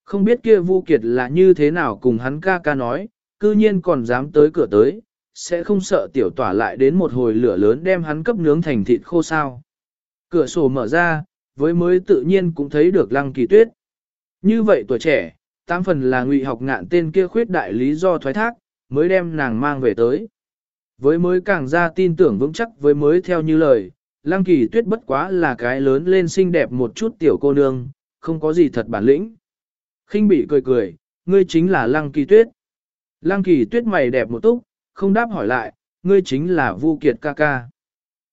Không biết kia Vu Kiệt là như thế nào cùng hắn ca ca nói, cư nhiên còn dám tới cửa tới, sẽ không sợ tiểu tỏa lại đến một hồi lửa lớn đem hắn cấp nướng thành thịt khô sao. Cửa sổ mở ra, với mới tự nhiên cũng thấy được lăng kỳ tuyết. Như vậy tuổi trẻ, tam phần là ngụy học ngạn tên kia khuyết đại lý do thoái thác, mới đem nàng mang về tới. Với mới càng ra tin tưởng vững chắc với mới theo như lời, lăng kỳ tuyết bất quá là cái lớn lên xinh đẹp một chút tiểu cô nương, không có gì thật bản lĩnh. khinh bị cười cười, ngươi chính là lăng kỳ tuyết. Lăng kỳ tuyết mày đẹp một túc, không đáp hỏi lại, ngươi chính là Vu Kiệt ca ca.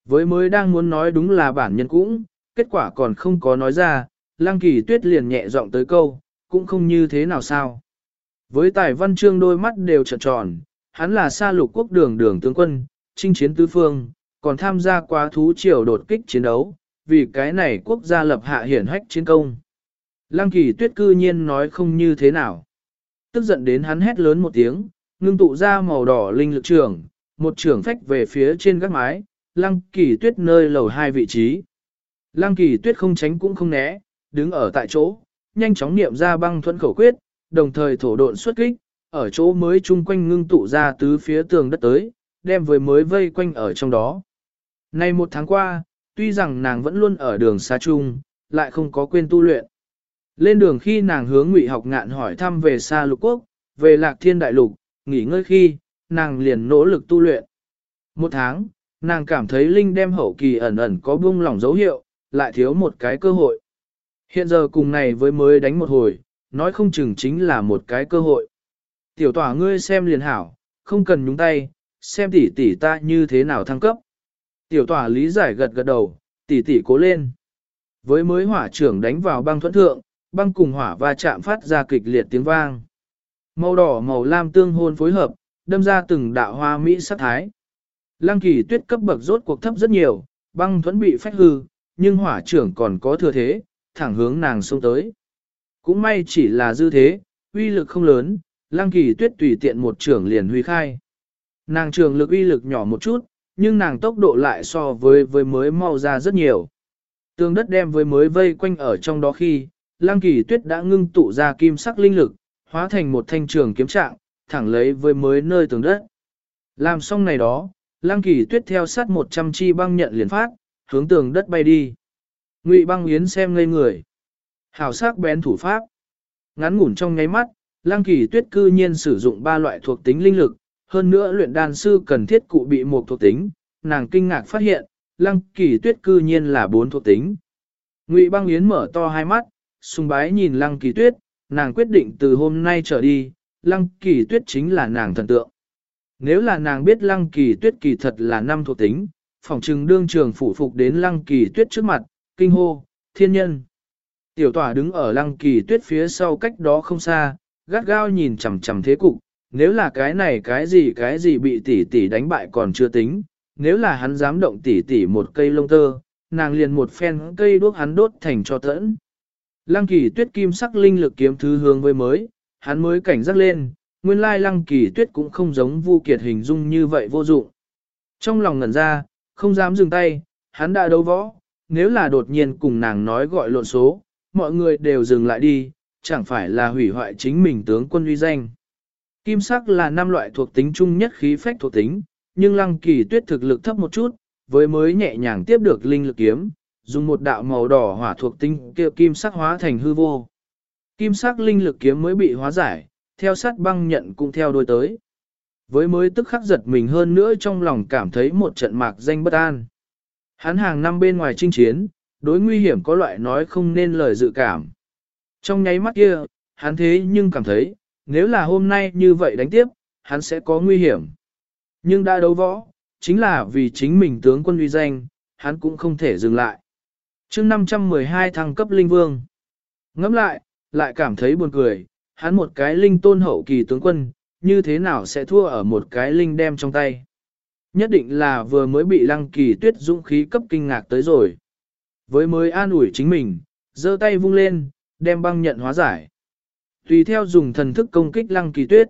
Với mới đang muốn nói đúng là bản nhân cũng, kết quả còn không có nói ra, Lăng kỳ tuyết liền nhẹ giọng tới câu, cũng không như thế nào sao. Với tài văn chương đôi mắt đều trợn tròn, hắn là xa lục quốc đường đường tướng quân, chinh chiến tứ phương, còn tham gia quá thú triều đột kích chiến đấu, vì cái này quốc gia lập hạ hiển hách chiến công. Lăng kỳ tuyết cư nhiên nói không như thế nào tức giận đến hắn hét lớn một tiếng, ngưng tụ ra màu đỏ linh lực trường, một trường phách về phía trên gác mái, lăng kỳ tuyết nơi lầu hai vị trí. Lăng kỳ tuyết không tránh cũng không né, đứng ở tại chỗ, nhanh chóng niệm ra băng thuẫn khẩu quyết, đồng thời thổ độn xuất kích, ở chỗ mới chung quanh ngưng tụ ra tứ phía tường đất tới, đem với mới vây quanh ở trong đó. Nay một tháng qua, tuy rằng nàng vẫn luôn ở đường xa chung, lại không có quên tu luyện. Lên đường khi nàng hướng ngụy học ngạn hỏi thăm về xa lục quốc, về lạc thiên đại lục, nghỉ ngơi khi, nàng liền nỗ lực tu luyện. Một tháng, nàng cảm thấy Linh đem hậu kỳ ẩn ẩn có buông lỏng dấu hiệu, lại thiếu một cái cơ hội. Hiện giờ cùng này với mới đánh một hồi, nói không chừng chính là một cái cơ hội. Tiểu tỏa ngươi xem liền hảo, không cần nhúng tay, xem tỷ tỷ ta như thế nào thăng cấp. Tiểu tỏa lý giải gật gật đầu, tỷ tỷ cố lên. Với mới hỏa trưởng đánh vào băng thuẫn thượng, băng cùng hỏa va chạm phát ra kịch liệt tiếng vang. Màu đỏ màu lam tương hôn phối hợp, đâm ra từng đạo hoa mỹ sắc thái. Lăng kỳ tuyết cấp bậc rốt cuộc thấp rất nhiều, băng thuẫn bị phách hư, nhưng hỏa trưởng còn có thừa thế, thẳng hướng nàng xông tới. Cũng may chỉ là dư thế, uy lực không lớn, lăng kỳ tuyết tùy tiện một trưởng liền huy khai. Nàng trường lực uy lực nhỏ một chút, nhưng nàng tốc độ lại so với với mới mau ra rất nhiều. Tương đất đem với mới vây quanh ở trong đó khi, lăng kỳ tuyết đã ngưng tụ ra kim sắc linh lực, hóa thành một thanh trường kiếm trạng, thẳng lấy với mới nơi tường đất. Làm xong này đó, lăng kỳ tuyết theo sát 100 chi băng nhận liền phát, hướng tường đất bay đi. Ngụy băng yến xem ngây người. Hảo sắc bén thủ pháp. Ngắn ngủn trong nháy mắt, lăng kỳ tuyết cư nhiên sử dụng ba loại thuộc tính linh lực, hơn nữa luyện đan sư cần thiết cụ bị một thuộc tính, nàng kinh ngạc phát hiện, lăng kỳ tuyết cư nhiên là bốn thuộc tính. Ngụy băng yến mở to hai mắt, sùng bái nhìn lăng kỳ tuyết, nàng quyết định từ hôm nay trở đi, lăng kỳ tuyết chính là nàng thần tượng. Nếu là nàng biết lăng kỳ tuyết kỳ thật là năm thuộc tính, Phỏng trừng đương trường phủ phục đến lăng kỳ tuyết trước mặt, kinh hô, thiên nhân. Tiểu tỏa đứng ở lăng kỳ tuyết phía sau cách đó không xa, gắt gao nhìn chằm chằm thế cục, nếu là cái này cái gì cái gì bị tỷ tỷ đánh bại còn chưa tính, nếu là hắn dám động tỷ tỷ một cây lông tơ, nàng liền một phen cây đuốc hắn đốt thành cho tẫn. Lăng kỳ tuyết kim sắc linh lực kiếm thứ hướng với mới, hắn mới cảnh giác lên, nguyên lai lăng kỳ tuyết cũng không giống vu kiệt hình dung như vậy vô dụng. Trong lòng ngẩn ra, không dám dừng tay, hắn đã đấu võ, nếu là đột nhiên cùng nàng nói gọi lộn số, mọi người đều dừng lại đi, chẳng phải là hủy hoại chính mình tướng quân uy danh. Kim sắc là năm loại thuộc tính chung nhất khí phách thuộc tính, nhưng lăng kỳ tuyết thực lực thấp một chút, với mới nhẹ nhàng tiếp được linh lực kiếm, dùng một đạo màu đỏ hỏa thuộc tính kia kim sắc hóa thành hư vô. Kim sắc linh lực kiếm mới bị hóa giải, theo sát băng nhận cũng theo đôi tới. Với mới tức khắc giật mình hơn nữa trong lòng cảm thấy một trận mạc danh bất an. Hắn hàng năm bên ngoài chinh chiến, đối nguy hiểm có loại nói không nên lời dự cảm. Trong nháy mắt kia, hắn thế nhưng cảm thấy, nếu là hôm nay như vậy đánh tiếp, hắn sẽ có nguy hiểm. Nhưng đã đấu võ, chính là vì chính mình tướng quân uy danh, hắn cũng không thể dừng lại. chương 512 thăng cấp linh vương. Ngẫm lại, lại cảm thấy buồn cười, hắn một cái linh tôn hậu kỳ tướng quân, như thế nào sẽ thua ở một cái linh đem trong tay. Nhất định là vừa mới bị lăng kỳ tuyết dũng khí cấp kinh ngạc tới rồi. Với mới an ủi chính mình, giơ tay vung lên, đem băng nhận hóa giải. Tùy theo dùng thần thức công kích lăng kỳ tuyết.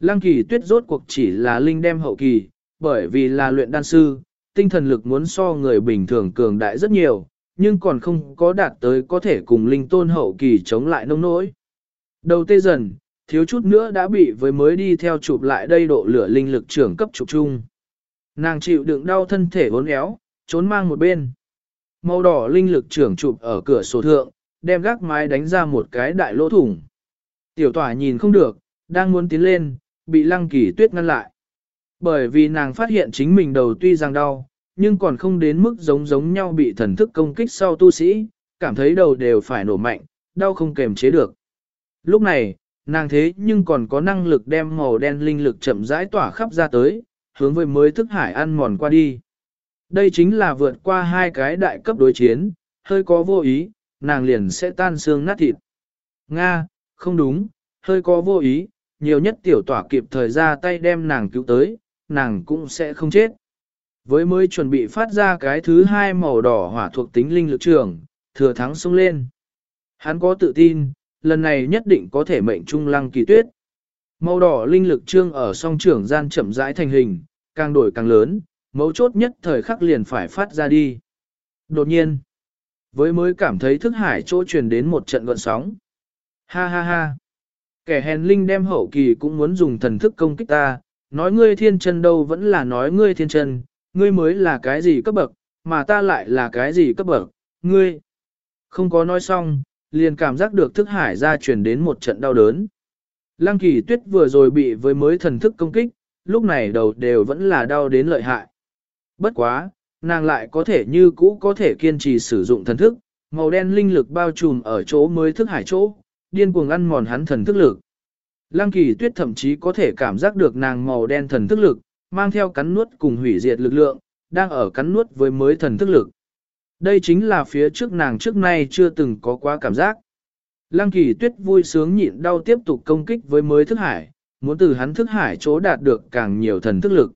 Lăng kỳ tuyết rốt cuộc chỉ là linh đem hậu kỳ, bởi vì là luyện đan sư, tinh thần lực muốn so người bình thường cường đại rất nhiều, nhưng còn không có đạt tới có thể cùng linh tôn hậu kỳ chống lại nông nỗi. Đầu tê dần, thiếu chút nữa đã bị với mới đi theo chụp lại đây độ lửa linh lực trưởng cấp trục chung. Nàng chịu đựng đau thân thể uốn éo, trốn mang một bên. Màu đỏ linh lực trưởng chụp ở cửa sổ thượng, đem gác mái đánh ra một cái đại lỗ thủng. Tiểu tỏa nhìn không được, đang muốn tiến lên, bị lăng kỳ tuyết ngăn lại. Bởi vì nàng phát hiện chính mình đầu tuy rằng đau, nhưng còn không đến mức giống giống nhau bị thần thức công kích sau tu sĩ, cảm thấy đầu đều phải nổ mạnh, đau không kềm chế được. Lúc này, nàng thế nhưng còn có năng lực đem màu đen linh lực chậm rãi tỏa khắp ra tới, hướng với mới thức hải ăn mòn qua đi. Đây chính là vượt qua hai cái đại cấp đối chiến, hơi có vô ý, nàng liền sẽ tan xương nát thịt. Nga, không đúng, hơi có vô ý, nhiều nhất tiểu tỏa kịp thời ra tay đem nàng cứu tới, nàng cũng sẽ không chết. Với mới chuẩn bị phát ra cái thứ hai màu đỏ hỏa thuộc tính linh lực trường, thừa thắng xông lên. Hắn có tự tin, lần này nhất định có thể mệnh trung lăng kỳ tuyết. Màu đỏ linh lực trương ở song trưởng gian chậm rãi thành hình, càng đổi càng lớn, mấu chốt nhất thời khắc liền phải phát ra đi. Đột nhiên, với mới cảm thấy thức hải chỗ truyền đến một trận gọn sóng. Ha ha ha. Kẻ hèn linh đem hậu kỳ cũng muốn dùng thần thức công kích ta, nói ngươi thiên chân đâu vẫn là nói ngươi thiên chân, ngươi mới là cái gì cấp bậc, mà ta lại là cái gì cấp bậc, ngươi. Không có nói xong, liền cảm giác được thức hải ra truyền đến một trận đau đớn. Lăng kỳ tuyết vừa rồi bị với mới thần thức công kích, lúc này đầu đều vẫn là đau đến lợi hại. Bất quá, nàng lại có thể như cũ có thể kiên trì sử dụng thần thức, màu đen linh lực bao trùm ở chỗ mới thức hải chỗ, điên cuồng ăn mòn hắn thần thức lực. Lăng kỳ tuyết thậm chí có thể cảm giác được nàng màu đen thần thức lực, mang theo cắn nuốt cùng hủy diệt lực lượng, đang ở cắn nuốt với mới thần thức lực. Đây chính là phía trước nàng trước nay chưa từng có quá cảm giác. Lăng kỳ tuyết vui sướng nhịn đau tiếp tục công kích với mới thức hải, muốn từ hắn thức hải chỗ đạt được càng nhiều thần thức lực.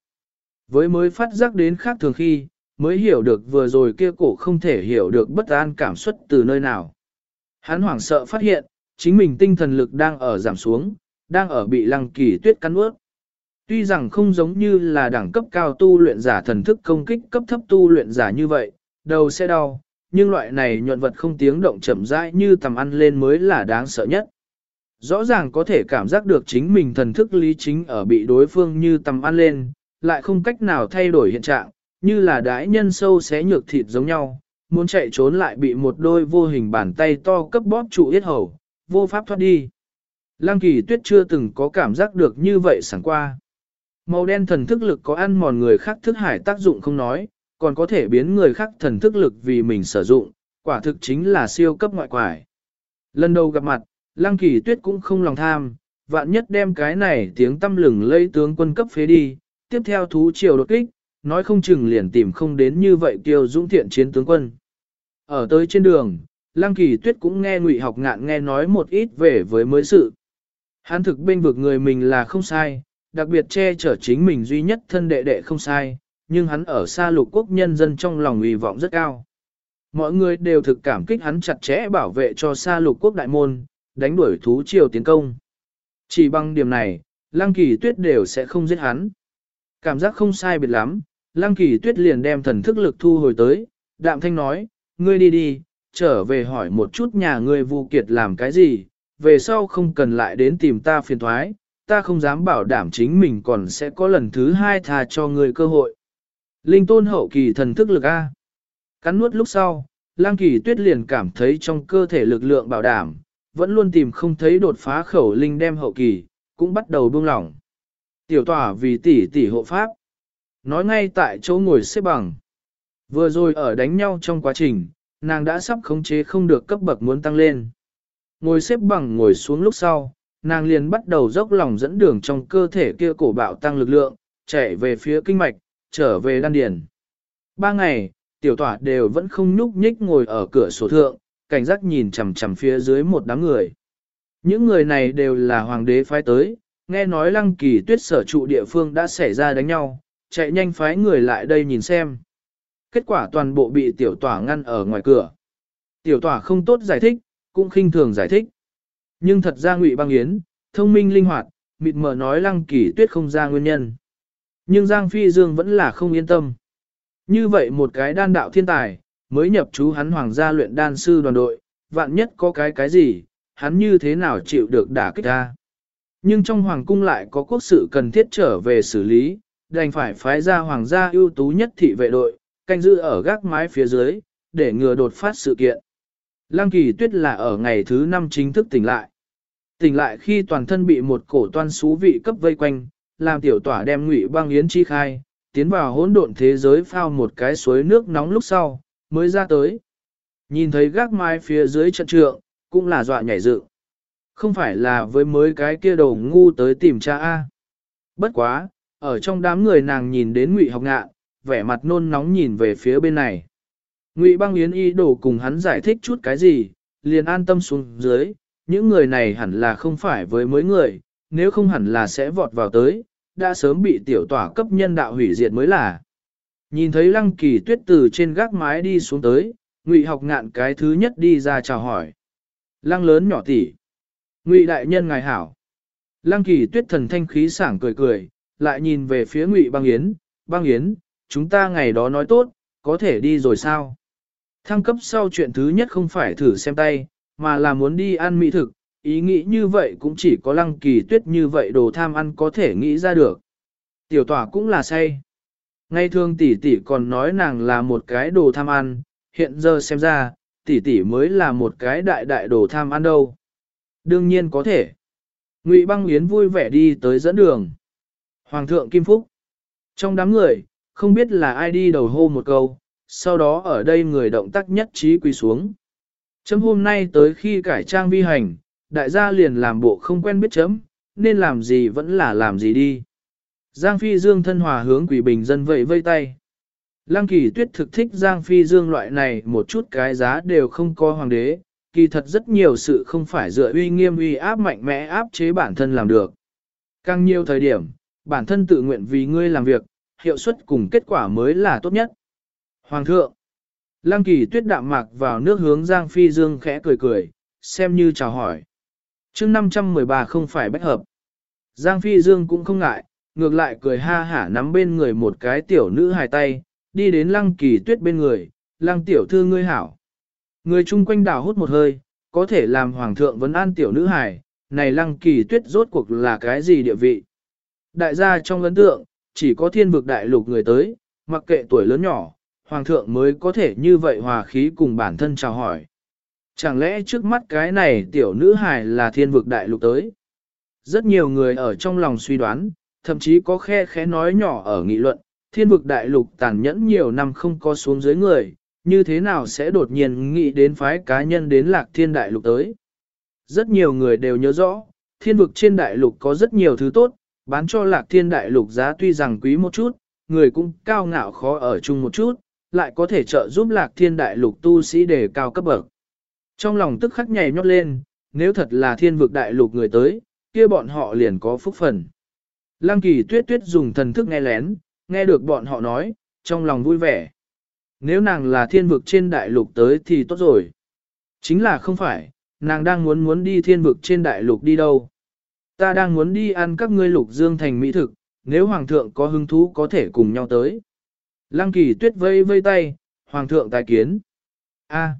Với mới phát giác đến khác thường khi, mới hiểu được vừa rồi kia cổ không thể hiểu được bất an cảm xúc từ nơi nào. Hắn hoảng sợ phát hiện, chính mình tinh thần lực đang ở giảm xuống, đang ở bị lăng kỳ tuyết cắn ướt. Tuy rằng không giống như là đẳng cấp cao tu luyện giả thần thức công kích cấp thấp tu luyện giả như vậy, đầu sẽ đau, nhưng loại này nhuận vật không tiếng động chậm rãi như tầm ăn lên mới là đáng sợ nhất. Rõ ràng có thể cảm giác được chính mình thần thức lý chính ở bị đối phương như tầm ăn lên, lại không cách nào thay đổi hiện trạng, như là đái nhân sâu xé nhược thịt giống nhau, muốn chạy trốn lại bị một đôi vô hình bàn tay to cấp bóp trụ yết hầu, vô pháp thoát đi. Lăng kỳ tuyết chưa từng có cảm giác được như vậy sẵn qua. Màu đen thần thức lực có ăn mòn người khác thức hải tác dụng không nói, còn có thể biến người khác thần thức lực vì mình sử dụng, quả thực chính là siêu cấp ngoại quải. Lần đầu gặp mặt, Lăng Kỳ Tuyết cũng không lòng tham, vạn nhất đem cái này tiếng tâm lừng lây tướng quân cấp phế đi, tiếp theo thú triều đột kích, nói không chừng liền tìm không đến như vậy kiêu dũng thiện chiến tướng quân. Ở tới trên đường, Lăng Kỳ Tuyết cũng nghe Ngụy Học Ngạn nghe nói một ít về với mới sự. Hắn thực bên vực người mình là không sai, đặc biệt che chở chính mình duy nhất thân đệ đệ không sai, nhưng hắn ở xa lục quốc nhân dân trong lòng uy vọng rất cao. Mọi người đều thực cảm kích hắn chặt chẽ bảo vệ cho xa lục quốc đại môn, đánh đuổi thú triều tiến công. Chỉ bằng điểm này, Lăng Kỳ Tuyết đều sẽ không giết hắn. Cảm giác không sai biệt lắm, Lăng Kỳ Tuyết liền đem thần thức lực thu hồi tới, đạm thanh nói, ngươi đi đi, trở về hỏi một chút nhà ngươi Vu Kiệt làm cái gì, về sau không cần lại đến tìm ta phiền thoái, ta không dám bảo đảm chính mình còn sẽ có lần thứ hai tha cho ngươi cơ hội. Linh tôn hậu kỳ thần thức lực A. Cắn nuốt lúc sau, lang kỳ tuyết liền cảm thấy trong cơ thể lực lượng bảo đảm, vẫn luôn tìm không thấy đột phá khẩu linh đem hậu kỳ, cũng bắt đầu buông lỏng. Tiểu tỏa vì tỷ tỷ hộ pháp. Nói ngay tại chỗ ngồi xếp bằng. Vừa rồi ở đánh nhau trong quá trình, nàng đã sắp khống chế không được cấp bậc muốn tăng lên. Ngồi xếp bằng ngồi xuống lúc sau, nàng liền bắt đầu dốc lòng dẫn đường trong cơ thể kia cổ bạo tăng lực lượng, chạy về phía kinh mạch, trở về đan điền. Ba ngày, tiểu tỏa đều vẫn không nhúc nhích ngồi ở cửa sổ thượng, cảnh giác nhìn chằm chằm phía dưới một đám người. Những người này đều là hoàng đế phái tới, nghe nói lăng kỳ tuyết sở trụ địa phương đã xảy ra đánh nhau, chạy nhanh phái người lại đây nhìn xem. Kết quả toàn bộ bị tiểu tỏa ngăn ở ngoài cửa. Tiểu tỏa không tốt giải thích, cũng khinh thường giải thích. Nhưng thật ra ngụy băng yến, thông minh linh hoạt, mịt mờ nói lăng kỳ tuyết không ra nguyên nhân. Nhưng Giang Phi Dương vẫn là không yên tâm. Như vậy một cái đan đạo thiên tài, mới nhập chú hắn hoàng gia luyện đan sư đoàn đội, vạn nhất có cái cái gì, hắn như thế nào chịu được đả kích ta. Nhưng trong hoàng cung lại có quốc sự cần thiết trở về xử lý, đành phải phái ra hoàng gia ưu tú nhất thị vệ đội, canh giữ ở gác mái phía dưới, để ngừa đột phát sự kiện. Lăng kỳ tuyết là ở ngày thứ năm chính thức tỉnh lại. Tỉnh lại khi toàn thân bị một cổ toan xú vị cấp vây quanh, làm tiểu tỏa đem ngụy băng yến chi khai, tiến vào hỗn độn thế giới phao một cái suối nước nóng lúc sau, mới ra tới. Nhìn thấy gác mai phía dưới trận trượng, cũng là dọa nhảy dựng. Không phải là với mới cái kia đầu ngu tới tìm cha A. Bất quá, ở trong đám người nàng nhìn đến ngụy học ngạ, vẻ mặt nôn nóng nhìn về phía bên này. Ngụy băng yến y đổ cùng hắn giải thích chút cái gì, liền an tâm xuống dưới, những người này hẳn là không phải với mới người, nếu không hẳn là sẽ vọt vào tới, đã sớm bị tiểu tỏa cấp nhân đạo hủy diệt mới là. Nhìn thấy lăng kỳ tuyết từ trên gác mái đi xuống tới, ngụy học ngạn cái thứ nhất đi ra chào hỏi. Lăng lớn nhỏ tỷ, Ngụy đại nhân ngài hảo. Lăng kỳ tuyết thần thanh khí sảng cười cười, lại nhìn về phía ngụy băng yến, băng yến, chúng ta ngày đó nói tốt, có thể đi rồi sao? Thăng cấp sau chuyện thứ nhất không phải thử xem tay, mà là muốn đi ăn mỹ thực, ý nghĩ như vậy cũng chỉ có lăng kỳ tuyết như vậy đồ tham ăn có thể nghĩ ra được. Tiểu tỏa cũng là say. Ngay thường tỷ tỷ còn nói nàng là một cái đồ tham ăn, hiện giờ xem ra, tỷ tỷ mới là một cái đại đại đồ tham ăn đâu. Đương nhiên có thể. Ngụy băng yến vui vẻ đi tới dẫn đường. Hoàng thượng Kim Phúc. Trong đám người, không biết là ai đi đầu hô một câu, sau đó ở đây người động tác nhất trí quỳ xuống. Chấm hôm nay tới khi cải trang vi hành, đại gia liền làm bộ không quen biết chấm, nên làm gì vẫn là làm gì đi. Giang Phi Dương thân hòa hướng quỷ bình dân vậy vây tay. Lăng kỳ tuyết thực thích Giang Phi Dương loại này một chút cái giá đều không có hoàng đế, kỳ thật rất nhiều sự không phải dựa uy nghiêm uy áp mạnh mẽ áp chế bản thân làm được. Càng nhiều thời điểm, bản thân tự nguyện vì ngươi làm việc, hiệu suất cùng kết quả mới là tốt nhất. Hoàng thượng, Lăng kỳ tuyết đạm mạc vào nước hướng Giang Phi Dương khẽ cười cười, xem như chào hỏi chương 513 không phải bách hợp. Giang Phi Dương cũng không ngại, ngược lại cười ha hả nắm bên người một cái tiểu nữ hài tay, đi đến lăng kỳ tuyết bên người, lăng tiểu thư ngươi hảo. Người chung quanh đảo hút một hơi, có thể làm hoàng thượng vấn an tiểu nữ hài, này lăng kỳ tuyết rốt cuộc là cái gì địa vị. Đại gia trong ấn tượng, chỉ có thiên vực đại lục người tới, mặc kệ tuổi lớn nhỏ, hoàng thượng mới có thể như vậy hòa khí cùng bản thân chào hỏi. Chẳng lẽ trước mắt cái này tiểu nữ hài là thiên vực đại lục tới? Rất nhiều người ở trong lòng suy đoán, thậm chí có khe khẽ nói nhỏ ở nghị luận, thiên vực đại lục tàn nhẫn nhiều năm không có xuống dưới người, như thế nào sẽ đột nhiên nghĩ đến phái cá nhân đến lạc thiên đại lục tới. Rất nhiều người đều nhớ rõ, thiên vực trên đại lục có rất nhiều thứ tốt, bán cho lạc thiên đại lục giá tuy rằng quý một chút, người cũng cao ngạo khó ở chung một chút, lại có thể trợ giúp lạc thiên đại lục tu sĩ đề cao cấp bậc. Trong lòng tức khắc nhảy nhót lên, nếu thật là thiên vực đại lục người tới, kia bọn họ liền có phúc phần. Lăng kỳ tuyết tuyết dùng thần thức nghe lén, nghe được bọn họ nói, trong lòng vui vẻ. Nếu nàng là thiên vực trên đại lục tới thì tốt rồi. Chính là không phải, nàng đang muốn muốn đi thiên vực trên đại lục đi đâu. Ta đang muốn đi ăn các ngươi lục dương thành mỹ thực, nếu hoàng thượng có hứng thú có thể cùng nhau tới. Lăng kỳ tuyết vây vây tay, hoàng thượng tài kiến. A.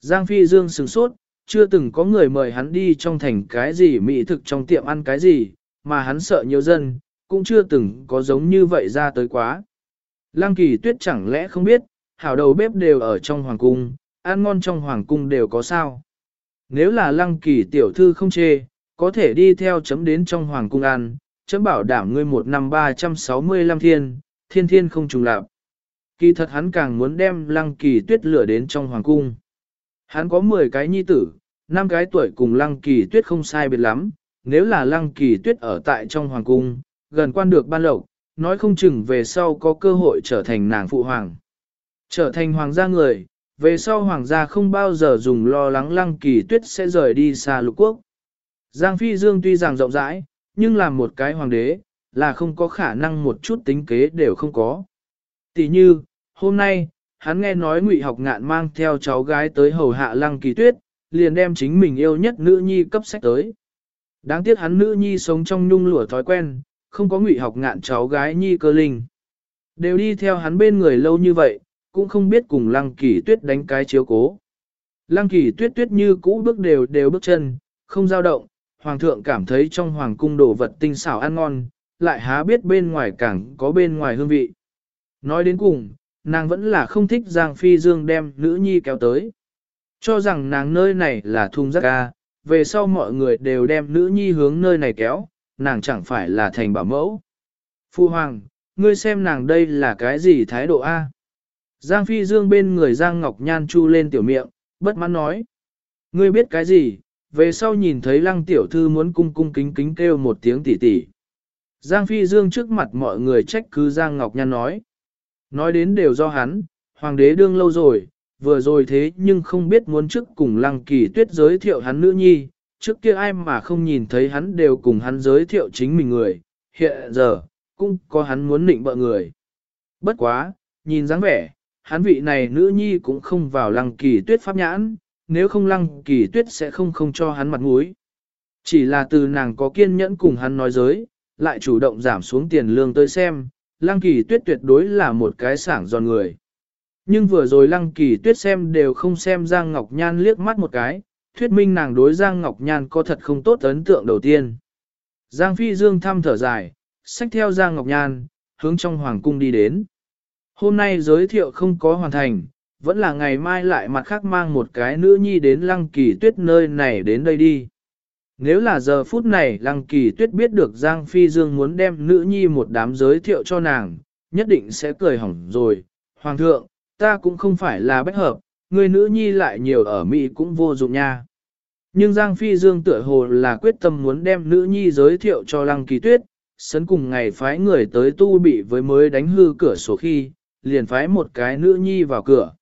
Giang Phi Dương sửng sốt, chưa từng có người mời hắn đi trong thành cái gì mỹ thực trong tiệm ăn cái gì, mà hắn sợ nhiều dân, cũng chưa từng có giống như vậy ra tới quá. Lăng kỳ tuyết chẳng lẽ không biết, hảo đầu bếp đều ở trong hoàng cung, ăn ngon trong hoàng cung đều có sao. Nếu là lăng kỳ tiểu thư không chê, có thể đi theo chấm đến trong hoàng cung ăn, chấm bảo đảm ngươi một năm 365 thiên, thiên thiên không trùng lạp. Kỳ thật hắn càng muốn đem lăng kỳ tuyết lửa đến trong hoàng cung. Hắn có 10 cái nhi tử, 5 cái tuổi cùng lăng kỳ tuyết không sai biệt lắm, nếu là lăng kỳ tuyết ở tại trong hoàng cung, gần quan được ban lộc, nói không chừng về sau có cơ hội trở thành nàng phụ hoàng. Trở thành hoàng gia người, về sau hoàng gia không bao giờ dùng lo lắng lăng kỳ tuyết sẽ rời đi xa lục quốc. Giang Phi Dương tuy rằng rộng rãi, nhưng làm một cái hoàng đế, là không có khả năng một chút tính kế đều không có. Tỷ như, hôm nay, hắn nghe nói ngụy học ngạn mang theo cháu gái tới hầu hạ lăng kỳ tuyết, liền đem chính mình yêu nhất nữ nhi cấp sách tới. Đáng tiếc hắn nữ nhi sống trong nhung lụa thói quen, không có ngụy học ngạn cháu gái nhi cơ linh. Đều đi theo hắn bên người lâu như vậy, cũng không biết cùng lăng kỳ tuyết đánh cái chiếu cố. Lăng kỳ tuyết tuyết như cũ bước đều đều bước chân, không dao động, hoàng thượng cảm thấy trong hoàng cung đồ vật tinh xảo ăn ngon, lại há biết bên ngoài càng có bên ngoài hương vị. Nói đến cùng, nàng vẫn là không thích Giang Phi Dương đem nữ nhi kéo tới. Cho rằng nàng nơi này là thung rác ca, về sau mọi người đều đem nữ nhi hướng nơi này kéo, nàng chẳng phải là thành bảo mẫu. Phu Hoàng, ngươi xem nàng đây là cái gì thái độ A? Giang Phi Dương bên người Giang Ngọc Nhan chu lên tiểu miệng, bất mãn nói. Ngươi biết cái gì, về sau nhìn thấy lăng tiểu thư muốn cung cung kính kính kêu một tiếng tỉ tỉ. Giang Phi Dương trước mặt mọi người trách cứ Giang Ngọc Nhan nói. Nói đến đều do hắn, hoàng đế đương lâu rồi, vừa rồi thế nhưng không biết muốn trước cùng lăng kỳ tuyết giới thiệu hắn nữ nhi, trước kia ai mà không nhìn thấy hắn đều cùng hắn giới thiệu chính mình người, hiện giờ, cũng có hắn muốn định bợ người. Bất quá, nhìn dáng vẻ, hắn vị này nữ nhi cũng không vào lăng kỳ tuyết pháp nhãn, nếu không lăng kỳ tuyết sẽ không không cho hắn mặt mũi. Chỉ là từ nàng có kiên nhẫn cùng hắn nói giới, lại chủ động giảm xuống tiền lương tới xem, lăng kỳ tuyết tuyệt đối là một cái sảng giòn người. Nhưng vừa rồi lăng kỳ tuyết xem đều không xem Giang Ngọc Nhan liếc mắt một cái, thuyết minh nàng đối Giang Ngọc Nhan có thật không tốt ấn tượng đầu tiên. Giang Phi Dương thăm thở dài, xách theo Giang Ngọc Nhan, hướng trong hoàng cung đi đến. Hôm nay giới thiệu không có hoàn thành, vẫn là ngày mai lại mặt khác mang một cái nữ nhi đến lăng kỳ tuyết nơi này đến đây đi. Nếu là giờ phút này lăng kỳ tuyết biết được Giang Phi Dương muốn đem nữ nhi một đám giới thiệu cho nàng, nhất định sẽ cười hỏng rồi. Hoàng thượng, ta cũng không phải là bách hợp, người nữ nhi lại nhiều ở Mỹ cũng vô dụng nha. Nhưng Giang Phi Dương tựa hồ là quyết tâm muốn đem nữ nhi giới thiệu cho Lăng Kỳ Tuyết, sấn cùng ngày phái người tới tu bị với mới đánh hư cửa sổ khi, liền phái một cái nữ nhi vào cửa.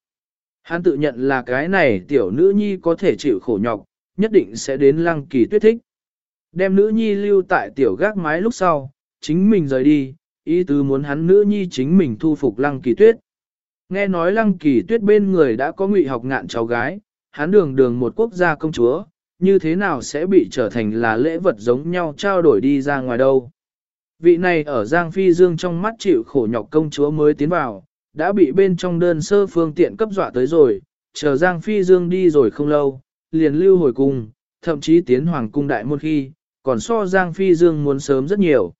Hắn tự nhận là cái này tiểu nữ nhi có thể chịu khổ nhọc, nhất định sẽ đến Lăng Kỳ Tuyết thích. Đem nữ nhi lưu tại tiểu gác mái lúc sau, chính mình rời đi, ý tứ muốn hắn nữ nhi chính mình thu phục Lăng Kỳ Tuyết. Nghe nói Lăng Kỳ Tuyết bên người đã có ngụy học ngạn cháu gái, hắn đường đường một quốc gia công chúa, như thế nào sẽ bị trở thành là lễ vật giống nhau trao đổi đi ra ngoài đâu. Vị này ở Giang Phi Dương trong mắt chịu khổ nhọc công chúa mới tiến vào, đã bị bên trong đơn sơ phương tiện cấp dọa tới rồi, chờ Giang Phi Dương đi rồi không lâu, liền lưu hồi cung, thậm chí tiến hoàng cung đại môn khi, còn so Giang Phi Dương muốn sớm rất nhiều.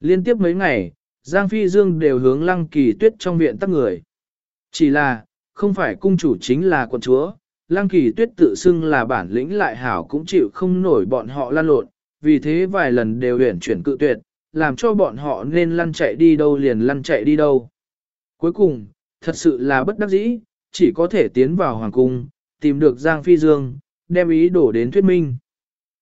Liên tiếp mấy ngày, Giang Phi Dương đều hướng lăng kỳ tuyết trong viện tắc người. Chỉ là, không phải cung chủ chính là quận chúa, lăng kỳ tuyết tự xưng là bản lĩnh lại hảo cũng chịu không nổi bọn họ lan lộn, vì thế vài lần đều huyển chuyển cự tuyệt, làm cho bọn họ nên lăn chạy đi đâu liền lăn chạy đi đâu. Cuối cùng, thật sự là bất đắc dĩ, chỉ có thể tiến vào hoàng cung, tìm được Giang Phi Dương, đem ý đổ đến thuyết minh.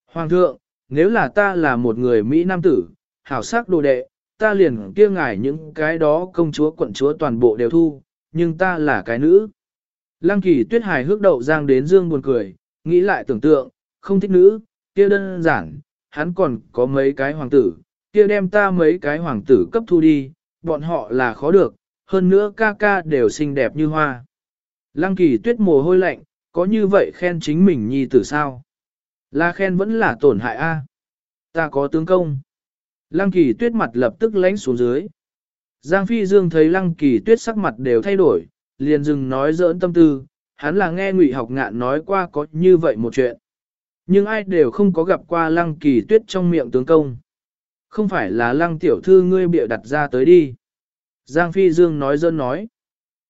Hoàng thượng, nếu là ta là một người Mỹ Nam tử, hảo sắc đồ đệ, ta liền kia ngải những cái đó công chúa quận chúa toàn bộ đều thu, nhưng ta là cái nữ. Lăng kỳ tuyết hài hước đậu Giang đến Dương buồn cười, nghĩ lại tưởng tượng, không thích nữ, kia đơn giản, hắn còn có mấy cái hoàng tử, kia đem ta mấy cái hoàng tử cấp thu đi, bọn họ là khó được, hơn nữa ca ca đều xinh đẹp như hoa. Lăng kỳ tuyết mồ hôi lạnh, có như vậy khen chính mình nhi tử sao? Là khen vẫn là tổn hại a. Ta có tướng công. Lăng kỳ tuyết mặt lập tức lánh xuống dưới. Giang Phi Dương thấy lăng kỳ tuyết sắc mặt đều thay đổi, liền dừng nói giỡn tâm tư, hắn là nghe ngụy học ngạn nói qua có như vậy một chuyện. Nhưng ai đều không có gặp qua lăng kỳ tuyết trong miệng tướng công. Không phải là lăng tiểu thư ngươi bịa đặt ra tới đi. Giang Phi Dương nói dơn nói.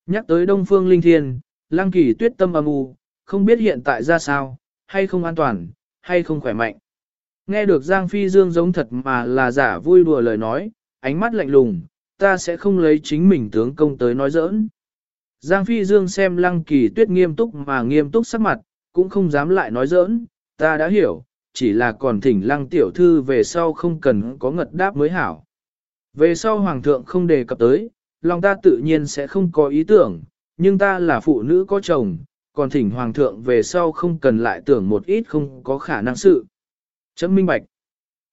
Nhắc tới Đông Phương Linh Thiên, lăng kỳ tuyết tâm âm u, không biết hiện tại ra sao, hay không an toàn, hay không khỏe mạnh. Nghe được Giang Phi Dương giống thật mà là giả vui đùa lời nói, ánh mắt lạnh lùng, ta sẽ không lấy chính mình tướng công tới nói giỡn. Giang Phi Dương xem lăng kỳ tuyết nghiêm túc mà nghiêm túc sắc mặt, cũng không dám lại nói giỡn, ta đã hiểu, chỉ là còn thỉnh lăng tiểu thư về sau không cần có ngật đáp mới hảo. Về sau hoàng thượng không đề cập tới, lòng ta tự nhiên sẽ không có ý tưởng, nhưng ta là phụ nữ có chồng, còn thỉnh hoàng thượng về sau không cần lại tưởng một ít không có khả năng sự. Chấm minh bạch.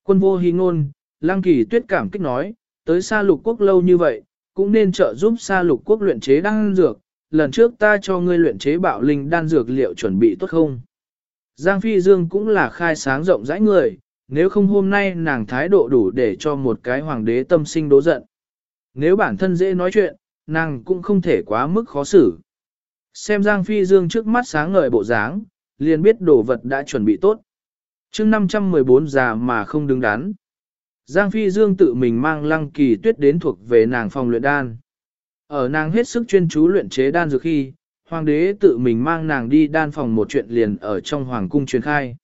Quân vô hí ngôn, lang kỳ tuyết cảm kích nói, tới xa lục quốc lâu như vậy, cũng nên trợ giúp xa lục quốc luyện chế đan dược, lần trước ta cho ngươi luyện chế bạo linh đan dược liệu chuẩn bị tốt không? Giang Phi Dương cũng là khai sáng rộng rãi người, nếu không hôm nay nàng thái độ đủ để cho một cái hoàng đế tâm sinh đố giận. Nếu bản thân dễ nói chuyện, nàng cũng không thể quá mức khó xử. Xem Giang Phi Dương trước mắt sáng ngời bộ dáng, liền biết đồ vật đã chuẩn bị tốt. chương 514 già mà không đứng đắn. Giang Phi Dương tự mình mang lăng kỳ tuyết đến thuộc về nàng phòng luyện đan. Ở nàng hết sức chuyên chú luyện chế đan dược khi, hoàng đế tự mình mang nàng đi đan phòng một chuyện liền ở trong hoàng cung truyền khai.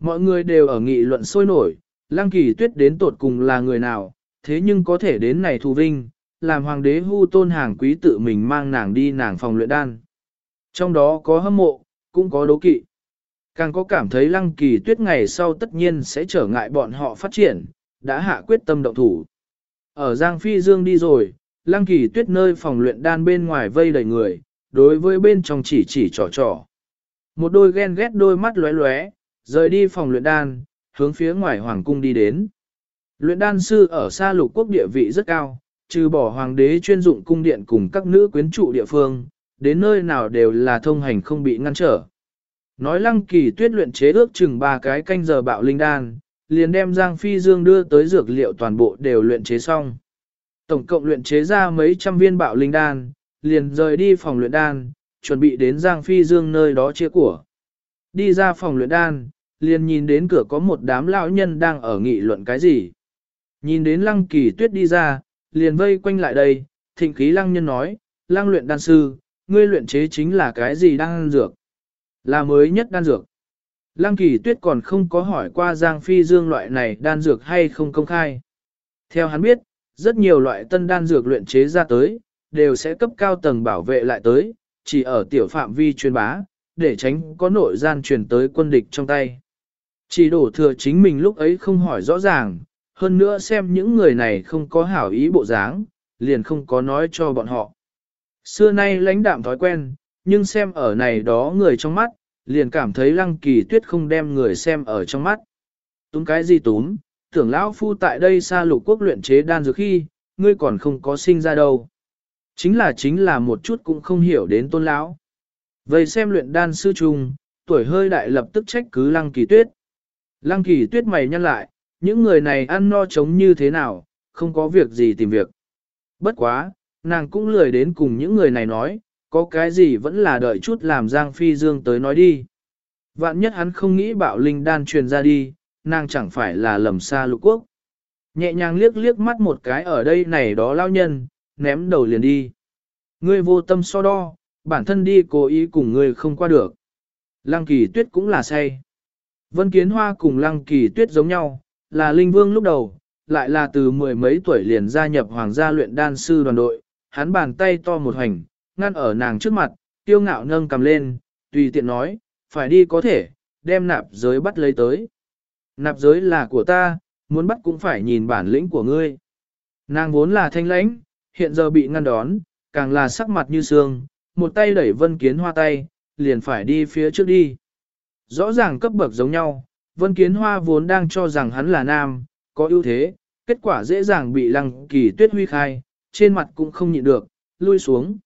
Mọi người đều ở nghị luận sôi nổi, lăng kỳ tuyết đến tột cùng là người nào, thế nhưng có thể đến này thù vinh, làm hoàng đế hu tôn hàng quý tự mình mang nàng đi nàng phòng luyện đan. Trong đó có hâm mộ, cũng có đố kỵ. Càng có cảm thấy lăng kỳ tuyết ngày sau tất nhiên sẽ trở ngại bọn họ phát triển, đã hạ quyết tâm động thủ. Ở Giang Phi Dương đi rồi, lăng kỳ tuyết nơi phòng luyện đan bên ngoài vây đầy người, đối với bên trong chỉ chỉ trò trò. Một đôi ghen ghét đôi mắt lóe lóe, rời đi phòng luyện đan, hướng phía ngoài hoàng cung đi đến. Luyện đan sư ở xa lục quốc địa vị rất cao, trừ bỏ hoàng đế chuyên dụng cung điện cùng các nữ quyến trụ địa phương, đến nơi nào đều là thông hành không bị ngăn trở. Nói lăng kỳ tuyết luyện chế ước chừng ba cái canh giờ bạo linh đan, liền đem Giang Phi Dương đưa tới dược liệu toàn bộ đều luyện chế xong. Tổng cộng luyện chế ra mấy trăm viên bạo linh đan, liền rời đi phòng luyện đan, chuẩn bị đến Giang Phi Dương nơi đó chia của. Đi ra phòng luyện đan, liền nhìn đến cửa có một đám lão nhân đang ở nghị luận cái gì. Nhìn đến lăng kỳ tuyết đi ra, liền vây quanh lại đây, thịnh khí lăng nhân nói, lăng luyện đan sư, ngươi luyện chế chính là cái gì đan dược? Là mới nhất đan dược. Lăng kỳ tuyết còn không có hỏi qua Giang Phi Dương loại này đan dược hay không công khai. Theo hắn biết, rất nhiều loại tân đan dược luyện chế ra tới, đều sẽ cấp cao tầng bảo vệ lại tới, chỉ ở tiểu phạm vi chuyên bá, để tránh có nội gian truyền tới quân địch trong tay. Chỉ đổ thừa chính mình lúc ấy không hỏi rõ ràng, hơn nữa xem những người này không có hảo ý bộ dáng, liền không có nói cho bọn họ. Xưa nay lãnh đạm thói quen, nhưng xem ở này đó người trong mắt, liền cảm thấy lăng kỳ tuyết không đem người xem ở trong mắt. Túm cái gì túm, tưởng lão phu tại đây xa lục quốc luyện chế đan dược khi, ngươi còn không có sinh ra đâu. Chính là chính là một chút cũng không hiểu đến tôn lão. Vậy xem luyện đan sư trùng, tuổi hơi đại lập tức trách cứ lăng kỳ tuyết. Lăng kỳ tuyết mày nhăn lại, những người này ăn no chống như thế nào, không có việc gì tìm việc. Bất quá, nàng cũng lười đến cùng những người này nói, có cái gì vẫn là đợi chút làm Giang Phi Dương tới nói đi. Vạn nhất hắn không nghĩ bạo linh đan truyền ra đi, nàng chẳng phải là lầm xa lục quốc. Nhẹ nhàng liếc liếc mắt một cái ở đây này đó lao nhân, ném đầu liền đi. Ngươi vô tâm so đo, bản thân đi cố ý cùng ngươi không qua được. Lăng kỳ tuyết cũng là say. Vân Kiến Hoa cùng Lăng kỳ tuyết giống nhau, là linh vương lúc đầu, lại là từ mười mấy tuổi liền gia nhập hoàng gia luyện đan sư đoàn đội, hắn bàn tay to một hành, ngăn ở nàng trước mặt, tiêu ngạo nâng cầm lên, tùy tiện nói, phải đi có thể, đem nạp giới bắt lấy tới. Nạp giới là của ta, muốn bắt cũng phải nhìn bản lĩnh của ngươi. Nàng vốn là thanh lãnh, hiện giờ bị ngăn đón, càng là sắc mặt như xương, một tay đẩy vân kiến hoa tay, liền phải đi phía trước đi. Rõ ràng cấp bậc giống nhau, vân kiến hoa vốn đang cho rằng hắn là nam, có ưu thế, kết quả dễ dàng bị lăng kỳ tuyết huy khai, trên mặt cũng không nhịn được, lui xuống.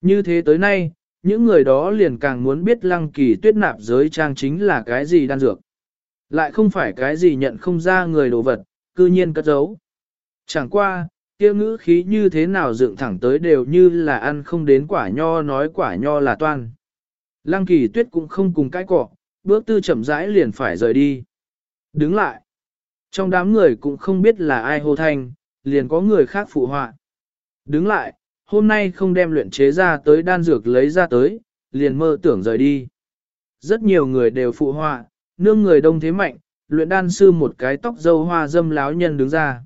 Như thế tới nay, những người đó liền càng muốn biết lăng kỳ tuyết nạp giới trang chính là cái gì đan dược. Lại không phải cái gì nhận không ra người đồ vật, cư nhiên cất giấu. Chẳng qua, kia ngữ khí như thế nào dựng thẳng tới đều như là ăn không đến quả nho nói quả nho là toan. Lăng kỳ tuyết cũng không cùng cái cọ, bước tư chậm rãi liền phải rời đi. Đứng lại. Trong đám người cũng không biết là ai hô thanh, liền có người khác phụ họa. Đứng lại, hôm nay không đem luyện chế ra tới đan dược lấy ra tới, liền mơ tưởng rời đi. Rất nhiều người đều phụ họa, nương người đông thế mạnh, luyện đan sư một cái tóc dâu hoa dâm láo nhân đứng ra.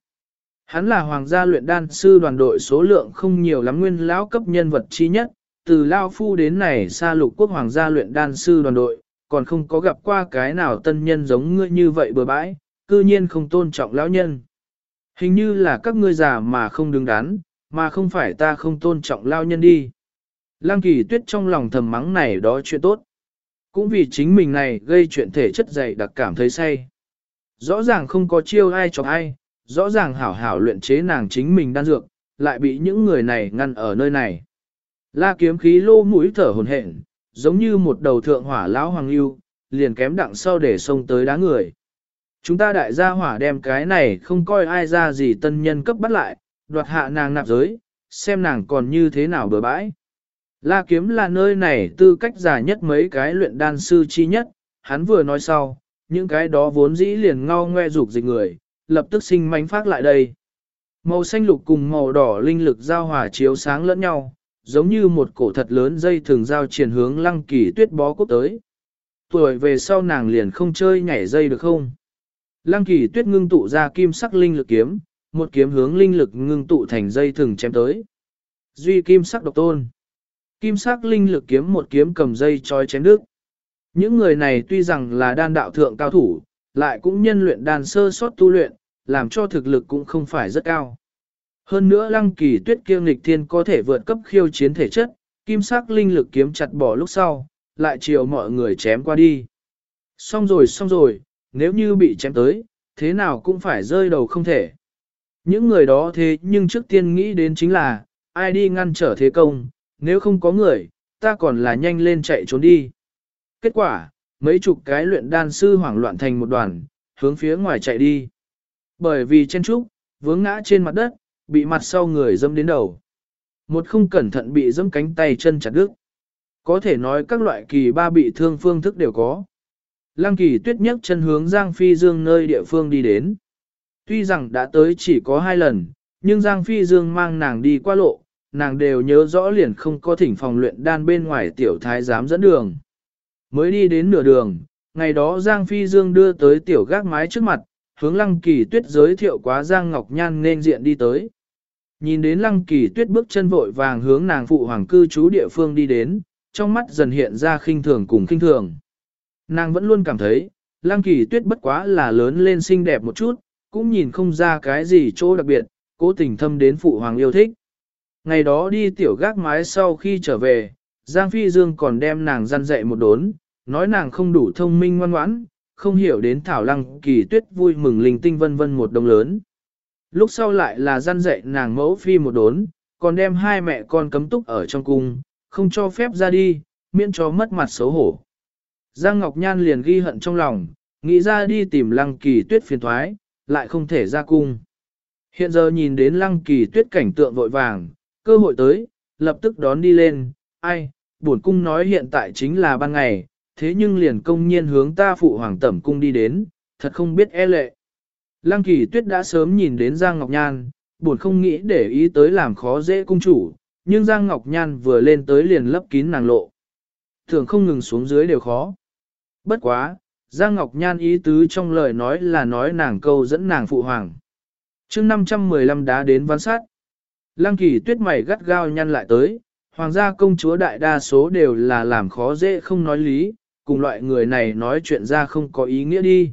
Hắn là hoàng gia luyện đan sư đoàn đội số lượng không nhiều lắm nguyên lão cấp nhân vật chi nhất, từ Lao Phu đến này xa lục quốc hoàng gia luyện đan sư đoàn đội, còn không có gặp qua cái nào tân nhân giống ngươi như vậy bừa bãi, cư nhiên không tôn trọng lão nhân. Hình như là các ngươi già mà không đứng đắn, mà không phải ta không tôn trọng lao nhân đi. Lăng kỳ tuyết trong lòng thầm mắng này đó chuyện tốt. Cũng vì chính mình này gây chuyện thể chất dày đặc cảm thấy say. Rõ ràng không có chiêu ai chọc ai, rõ ràng hảo hảo luyện chế nàng chính mình đan dược, lại bị những người này ngăn ở nơi này. La kiếm khí lô mũi thở hồn hển, giống như một đầu thượng hỏa lão hoàng lưu, liền kém đặng sau để xông tới đá người. Chúng ta đại gia hỏa đem cái này không coi ai ra gì tân nhân cấp bắt lại, đoạt hạ nàng nạp giới, xem nàng còn như thế nào bừa bãi. La kiếm là nơi này tư cách giả nhất mấy cái luyện đan sư chi nhất, hắn vừa nói sau, những cái đó vốn dĩ liền ngao ngoe dục dịch người, lập tức sinh mánh phát lại đây. Màu xanh lục cùng màu đỏ linh lực giao hòa chiếu sáng lẫn nhau, giống như một cổ thật lớn dây thường giao triển hướng lăng kỳ tuyết bó cốt tới. Tuổi về sau nàng liền không chơi nhảy dây được không? Lăng kỳ tuyết ngưng tụ ra kim sắc linh lực kiếm, một kiếm hướng linh lực ngưng tụ thành dây thừng chém tới. Duy kim sắc độc tôn. Kim sắc linh lực kiếm một kiếm cầm dây chói chém đứt. Những người này tuy rằng là đan đạo thượng cao thủ, lại cũng nhân luyện đan sơ sót tu luyện, làm cho thực lực cũng không phải rất cao. Hơn nữa lăng kỳ tuyết kiêu nghịch thiên có thể vượt cấp khiêu chiến thể chất, kim sắc linh lực kiếm chặt bỏ lúc sau, lại chiều mọi người chém qua đi. Xong rồi xong rồi, nếu như bị chém tới, thế nào cũng phải rơi đầu không thể. Những người đó thế nhưng trước tiên nghĩ đến chính là, ai đi ngăn trở thế công, nếu không có người, ta còn là nhanh lên chạy trốn đi. Kết quả, mấy chục cái luyện đan sư hoảng loạn thành một đoàn, hướng phía ngoài chạy đi. Bởi vì chen trúc, vướng ngã trên mặt đất, bị mặt sau người dâm đến đầu. Một không cẩn thận bị dâm cánh tay chân chặt đứt. Có thể nói các loại kỳ ba bị thương phương thức đều có. Lăng kỳ tuyết nhất chân hướng Giang Phi Dương nơi địa phương đi đến. Tuy rằng đã tới chỉ có hai lần, nhưng Giang Phi Dương mang nàng đi qua lộ, nàng đều nhớ rõ liền không có thỉnh phòng luyện đan bên ngoài tiểu thái dám dẫn đường. Mới đi đến nửa đường, ngày đó Giang Phi Dương đưa tới tiểu gác mái trước mặt, hướng Lăng Kỳ Tuyết giới thiệu quá Giang Ngọc Nhan nên diện đi tới. Nhìn đến Lăng Kỳ Tuyết bước chân vội vàng hướng nàng phụ hoàng cư trú địa phương đi đến, trong mắt dần hiện ra khinh thường cùng khinh thường. Nàng vẫn luôn cảm thấy, Lăng Kỳ Tuyết bất quá là lớn lên xinh đẹp một chút, cũng nhìn không ra cái gì chỗ đặc biệt, cố tình thâm đến phụ hoàng yêu thích. Ngày đó đi tiểu gác mái sau khi trở về, Giang Phi Dương còn đem nàng gian dạy một đốn, nói nàng không đủ thông minh ngoan ngoãn, không hiểu đến thảo lăng kỳ tuyết vui mừng linh tinh vân vân một đồng lớn. Lúc sau lại là gian dạy nàng mẫu phi một đốn, còn đem hai mẹ con cấm túc ở trong cung, không cho phép ra đi, miễn cho mất mặt xấu hổ. Giang Ngọc Nhan liền ghi hận trong lòng, nghĩ ra đi tìm lăng kỳ tuyết phiền thoái, lại không thể ra cung. Hiện giờ nhìn đến lăng kỳ tuyết cảnh tượng vội vàng, cơ hội tới, lập tức đón đi lên, ai, bổn cung nói hiện tại chính là ban ngày, thế nhưng liền công nhiên hướng ta phụ hoàng tẩm cung đi đến, thật không biết e lệ. Lăng kỳ tuyết đã sớm nhìn đến Giang Ngọc Nhan, buồn không nghĩ để ý tới làm khó dễ cung chủ, nhưng Giang Ngọc Nhan vừa lên tới liền lấp kín nàng lộ. Thường không ngừng xuống dưới đều khó. Bất quá, Giang Ngọc Nhan ý tứ trong lời nói là nói nàng câu dẫn nàng phụ hoàng. chương 515 đá đến văn sát. Lăng kỳ tuyết mày gắt gao nhăn lại tới, hoàng gia công chúa đại đa số đều là làm khó dễ không nói lý, cùng loại người này nói chuyện ra không có ý nghĩa đi.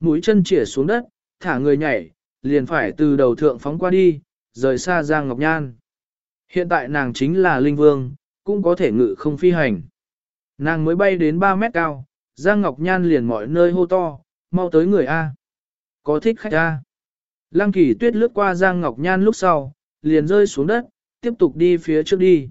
Mũi chân chỉa xuống đất, thả người nhảy, liền phải từ đầu thượng phóng qua đi, rời xa Giang Ngọc Nhan. Hiện tại nàng chính là linh vương, cũng có thể ngự không phi hành. Nàng mới bay đến 3 mét cao, Giang Ngọc Nhan liền mọi nơi hô to, mau tới người A. Có thích khách A. Lăng kỳ tuyết lướt qua Giang Ngọc Nhan lúc sau, liền rơi xuống đất, tiếp tục đi phía trước đi.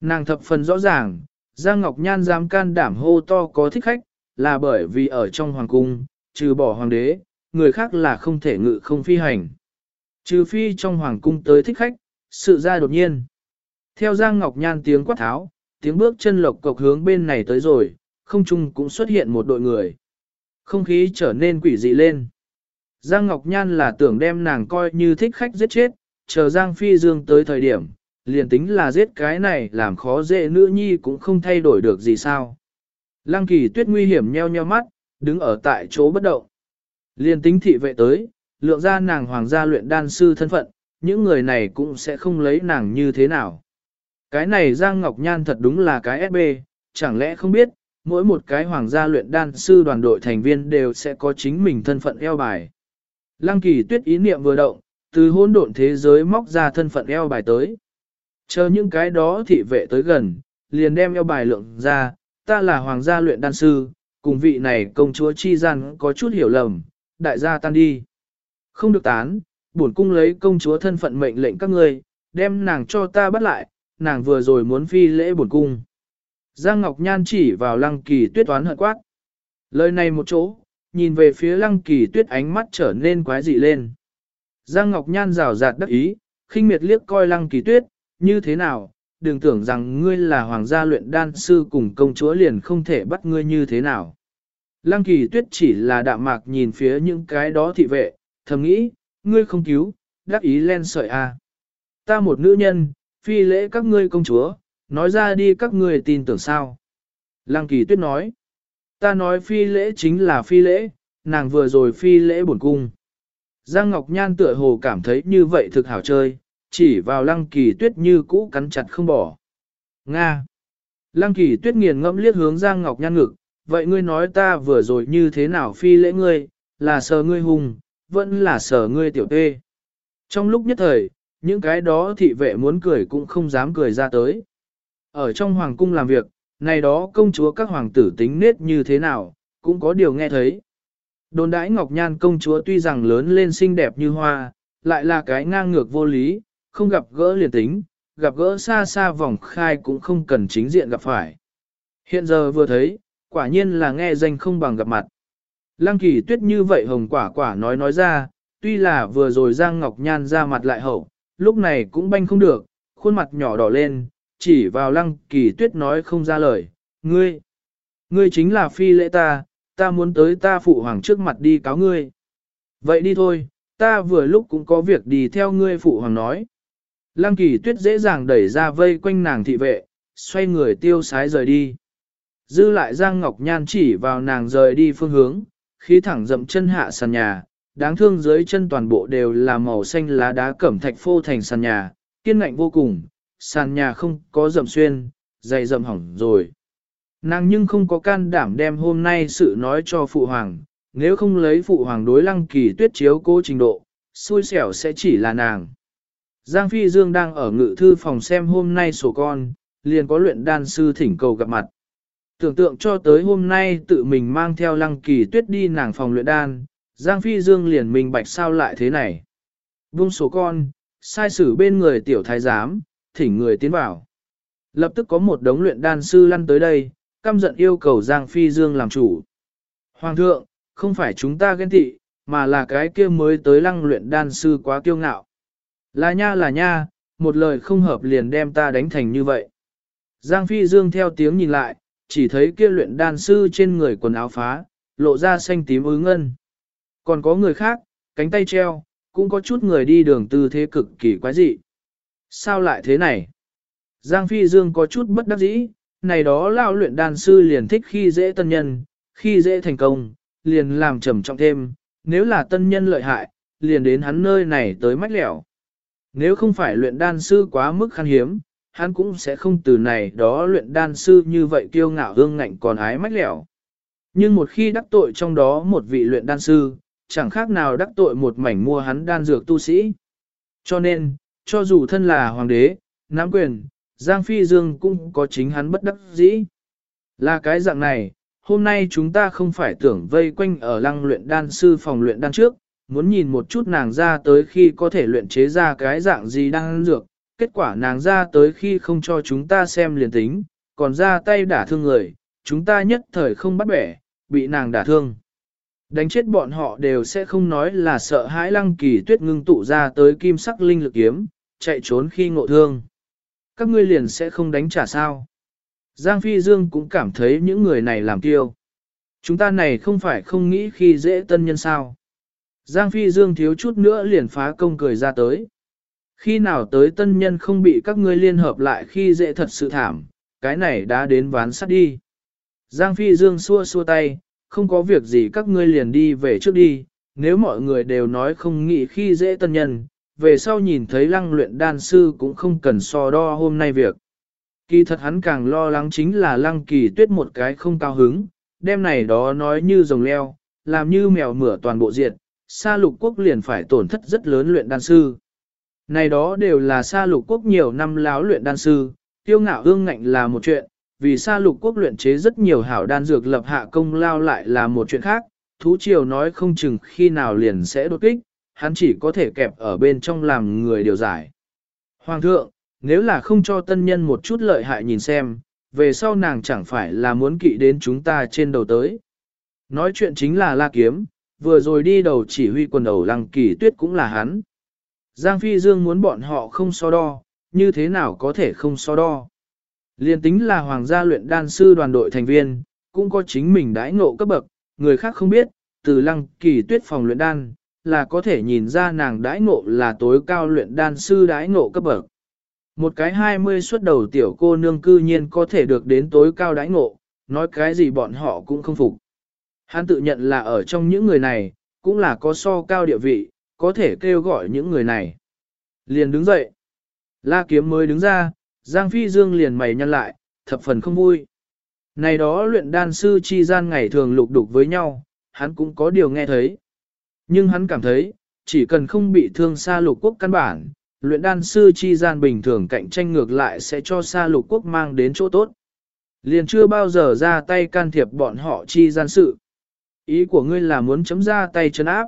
Nàng thập phần rõ ràng, Giang Ngọc Nhan dám can đảm hô to có thích khách, là bởi vì ở trong hoàng cung, trừ bỏ hoàng đế, người khác là không thể ngự không phi hành. Trừ phi trong hoàng cung tới thích khách, sự ra đột nhiên. Theo Giang Ngọc Nhan tiếng quát tháo, tiếng bước chân lộc cộc hướng bên này tới rồi, không chung cũng xuất hiện một đội người. Không khí trở nên quỷ dị lên. Giang Ngọc Nhan là tưởng đem nàng coi như thích khách giết chết, chờ Giang Phi Dương tới thời điểm, liền tính là giết cái này làm khó dễ nữ nhi cũng không thay đổi được gì sao. Lăng kỳ tuyết nguy hiểm nheo nheo mắt, đứng ở tại chỗ bất động. Liền tính thị vệ tới, lượng ra nàng hoàng gia luyện đan sư thân phận, những người này cũng sẽ không lấy nàng như thế nào. Cái này Giang Ngọc Nhan thật đúng là cái SB, chẳng lẽ không biết, mỗi một cái hoàng gia luyện đan sư đoàn đội thành viên đều sẽ có chính mình thân phận eo bài. Lăng kỳ tuyết ý niệm vừa động, từ hỗn độn thế giới móc ra thân phận eo bài tới. Chờ những cái đó thị vệ tới gần, liền đem eo bài lượng ra, ta là hoàng gia luyện đan sư, cùng vị này công chúa chi gian có chút hiểu lầm, đại gia tan đi. Không được tán, bổn cung lấy công chúa thân phận mệnh lệnh các ngươi, đem nàng cho ta bắt lại, nàng vừa rồi muốn phi lễ bổn cung. Giang Ngọc Nhan chỉ vào lăng kỳ tuyết toán hận quát. Lời này một chỗ, nhìn về phía lăng kỳ tuyết ánh mắt trở nên quái dị lên. Giang Ngọc Nhan rào rạt đắc ý, khinh miệt liếc coi lăng kỳ tuyết, như thế nào, đừng tưởng rằng ngươi là hoàng gia luyện đan sư cùng công chúa liền không thể bắt ngươi như thế nào. Lăng kỳ tuyết chỉ là đạm mạc nhìn phía những cái đó thị vệ, thầm nghĩ, ngươi không cứu, đắc ý len sợi a. À. Ta một nữ nhân, phi lễ các ngươi công chúa, nói ra đi các ngươi tin tưởng sao. Lăng kỳ tuyết nói, ta nói phi lễ chính là phi lễ, nàng vừa rồi phi lễ bổn cung. Giang Ngọc Nhan tựa hồ cảm thấy như vậy thực hảo chơi, chỉ vào lăng kỳ tuyết như cũ cắn chặt không bỏ. Nga. Lăng kỳ tuyết nghiền ngẫm liếc hướng Giang Ngọc Nhan ngực, vậy ngươi nói ta vừa rồi như thế nào phi lễ ngươi, là sờ ngươi hùng, vẫn là sờ ngươi tiểu tê. Trong lúc nhất thời, những cái đó thị vệ muốn cười cũng không dám cười ra tới. Ở trong hoàng cung làm việc, này đó công chúa các hoàng tử tính nết như thế nào, cũng có điều nghe thấy. Đồn đãi Ngọc Nhan công chúa tuy rằng lớn lên xinh đẹp như hoa, lại là cái ngang ngược vô lý, không gặp gỡ liền tính, gặp gỡ xa xa vòng khai cũng không cần chính diện gặp phải. Hiện giờ vừa thấy, quả nhiên là nghe danh không bằng gặp mặt. Lăng kỳ tuyết như vậy hồng quả quả nói nói ra, tuy là vừa rồi Giang Ngọc Nhan ra mặt lại hậu, lúc này cũng banh không được, khuôn mặt nhỏ đỏ lên, chỉ vào lăng kỳ tuyết nói không ra lời, ngươi, ngươi chính là phi lễ ta, ta muốn tới ta phụ hoàng trước mặt đi cáo ngươi. Vậy đi thôi, ta vừa lúc cũng có việc đi theo ngươi phụ hoàng nói. Lăng kỳ tuyết dễ dàng đẩy ra vây quanh nàng thị vệ, xoay người tiêu sái rời đi. Dư lại Giang Ngọc Nhan chỉ vào nàng rời đi phương hướng, khí thẳng dậm chân hạ sàn nhà, đáng thương dưới chân toàn bộ đều là màu xanh lá đá cẩm thạch phô thành sàn nhà, kiên ngạnh vô cùng, sàn nhà không có dầm xuyên, dày dầm hỏng rồi. Nàng nhưng không có can đảm đem hôm nay sự nói cho phụ hoàng, nếu không lấy phụ hoàng đối lăng kỳ tuyết chiếu cố trình độ, xui xẻo sẽ chỉ là nàng. Giang Phi Dương đang ở ngự thư phòng xem hôm nay sổ con, liền có luyện đan sư thỉnh cầu gặp mặt. Tưởng tượng cho tới hôm nay tự mình mang theo lăng kỳ tuyết đi nàng phòng luyện đan, Giang Phi Dương liền mình bạch sao lại thế này. Vung sổ con, sai sử bên người tiểu thái giám, thỉnh người tiến vào. Lập tức có một đống luyện đan sư lăn tới đây, căm giận yêu cầu Giang Phi Dương làm chủ. Hoàng thượng, không phải chúng ta ghen tị, mà là cái kia mới tới lăng luyện đan sư quá kiêu ngạo. Là nha là nha, một lời không hợp liền đem ta đánh thành như vậy. Giang Phi Dương theo tiếng nhìn lại, chỉ thấy kia luyện đan sư trên người quần áo phá, lộ ra xanh tím ứ ngân. Còn có người khác, cánh tay treo, cũng có chút người đi đường tư thế cực kỳ quái dị. Sao lại thế này? Giang Phi Dương có chút bất đắc dĩ, này đó lao luyện đan sư liền thích khi dễ tân nhân, khi dễ thành công, liền làm trầm trọng thêm, nếu là tân nhân lợi hại, liền đến hắn nơi này tới mách lẻo. Nếu không phải luyện đan sư quá mức khan hiếm, hắn cũng sẽ không từ này đó luyện đan sư như vậy kiêu ngạo hương ngạnh còn ái mách lẻo. Nhưng một khi đắc tội trong đó một vị luyện đan sư, chẳng khác nào đắc tội một mảnh mua hắn đan dược tu sĩ. Cho nên, cho dù thân là hoàng đế, nắm quyền, Giang Phi Dương cũng có chính hắn bất đắc dĩ. Là cái dạng này, hôm nay chúng ta không phải tưởng vây quanh ở lăng luyện đan sư phòng luyện đan trước, muốn nhìn một chút nàng ra tới khi có thể luyện chế ra cái dạng gì đang dược, kết quả nàng ra tới khi không cho chúng ta xem liền tính, còn ra tay đả thương người, chúng ta nhất thời không bắt bẻ, bị nàng đả thương. Đánh chết bọn họ đều sẽ không nói là sợ hãi lăng kỳ tuyết ngưng tụ ra tới kim sắc linh lực kiếm, chạy trốn khi ngộ thương. Các ngươi liền sẽ không đánh trả sao. Giang Phi Dương cũng cảm thấy những người này làm tiêu. Chúng ta này không phải không nghĩ khi dễ tân nhân sao. Giang Phi Dương thiếu chút nữa liền phá công cười ra tới. Khi nào tới tân nhân không bị các ngươi liên hợp lại khi dễ thật sự thảm, cái này đã đến ván sắt đi. Giang Phi Dương xua xua tay, không có việc gì các ngươi liền đi về trước đi, nếu mọi người đều nói không nghĩ khi dễ tân nhân, về sau nhìn thấy lăng luyện đan sư cũng không cần so đo hôm nay việc. Kỳ thật hắn càng lo lắng chính là lăng kỳ tuyết một cái không cao hứng, đêm này đó nói như rồng leo, làm như mèo mửa toàn bộ diện, sa lục quốc liền phải tổn thất rất lớn luyện đan sư. Này đó đều là sa lục quốc nhiều năm láo luyện đan sư, tiêu ngạo ương ngạnh là một chuyện, vì sa lục quốc luyện chế rất nhiều hảo đan dược lập hạ công lao lại là một chuyện khác, thú triều nói không chừng khi nào liền sẽ đột kích, hắn chỉ có thể kẹp ở bên trong làm người điều giải. Hoàng thượng, nếu là không cho tân nhân một chút lợi hại nhìn xem, về sau nàng chẳng phải là muốn kỵ đến chúng ta trên đầu tới. Nói chuyện chính là la kiếm, vừa rồi đi đầu chỉ huy quần đầu lăng kỳ tuyết cũng là hắn. Giang Phi Dương muốn bọn họ không so đo, như thế nào có thể không so đo. Liên tính là hoàng gia luyện đan sư đoàn đội thành viên, cũng có chính mình đãi ngộ cấp bậc, người khác không biết, từ lăng kỳ tuyết phòng luyện đan, là có thể nhìn ra nàng đãi ngộ là tối cao luyện đan sư đãi ngộ cấp bậc. Một cái 20 xuất đầu tiểu cô nương cư nhiên có thể được đến tối cao đãi ngộ, nói cái gì bọn họ cũng không phục. Hắn tự nhận là ở trong những người này, cũng là có so cao địa vị, có thể kêu gọi những người này. Liền đứng dậy. La kiếm mới đứng ra, Giang Phi Dương liền mày nhăn lại, thập phần không vui. Này đó luyện đan sư chi gian ngày thường lục đục với nhau, hắn cũng có điều nghe thấy. Nhưng hắn cảm thấy, chỉ cần không bị thương xa lục quốc căn bản, luyện đan sư chi gian bình thường cạnh tranh ngược lại sẽ cho xa lục quốc mang đến chỗ tốt. Liền chưa bao giờ ra tay can thiệp bọn họ chi gian sự. Ý của ngươi là muốn chấm ra tay chân áp.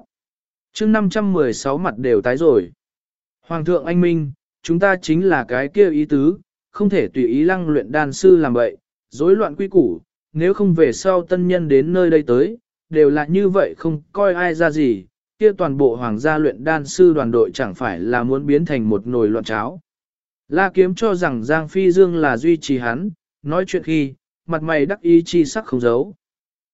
chương 516 mặt đều tái rồi. Hoàng thượng anh Minh, chúng ta chính là cái kia ý tứ, không thể tùy ý lăng luyện đan sư làm vậy, rối loạn quy củ, nếu không về sau tân nhân đến nơi đây tới, đều là như vậy không coi ai ra gì, kia toàn bộ hoàng gia luyện đan sư đoàn đội chẳng phải là muốn biến thành một nồi loạn cháo. La kiếm cho rằng Giang Phi Dương là duy trì hắn, nói chuyện khi, mặt mày đắc ý chi sắc không giấu.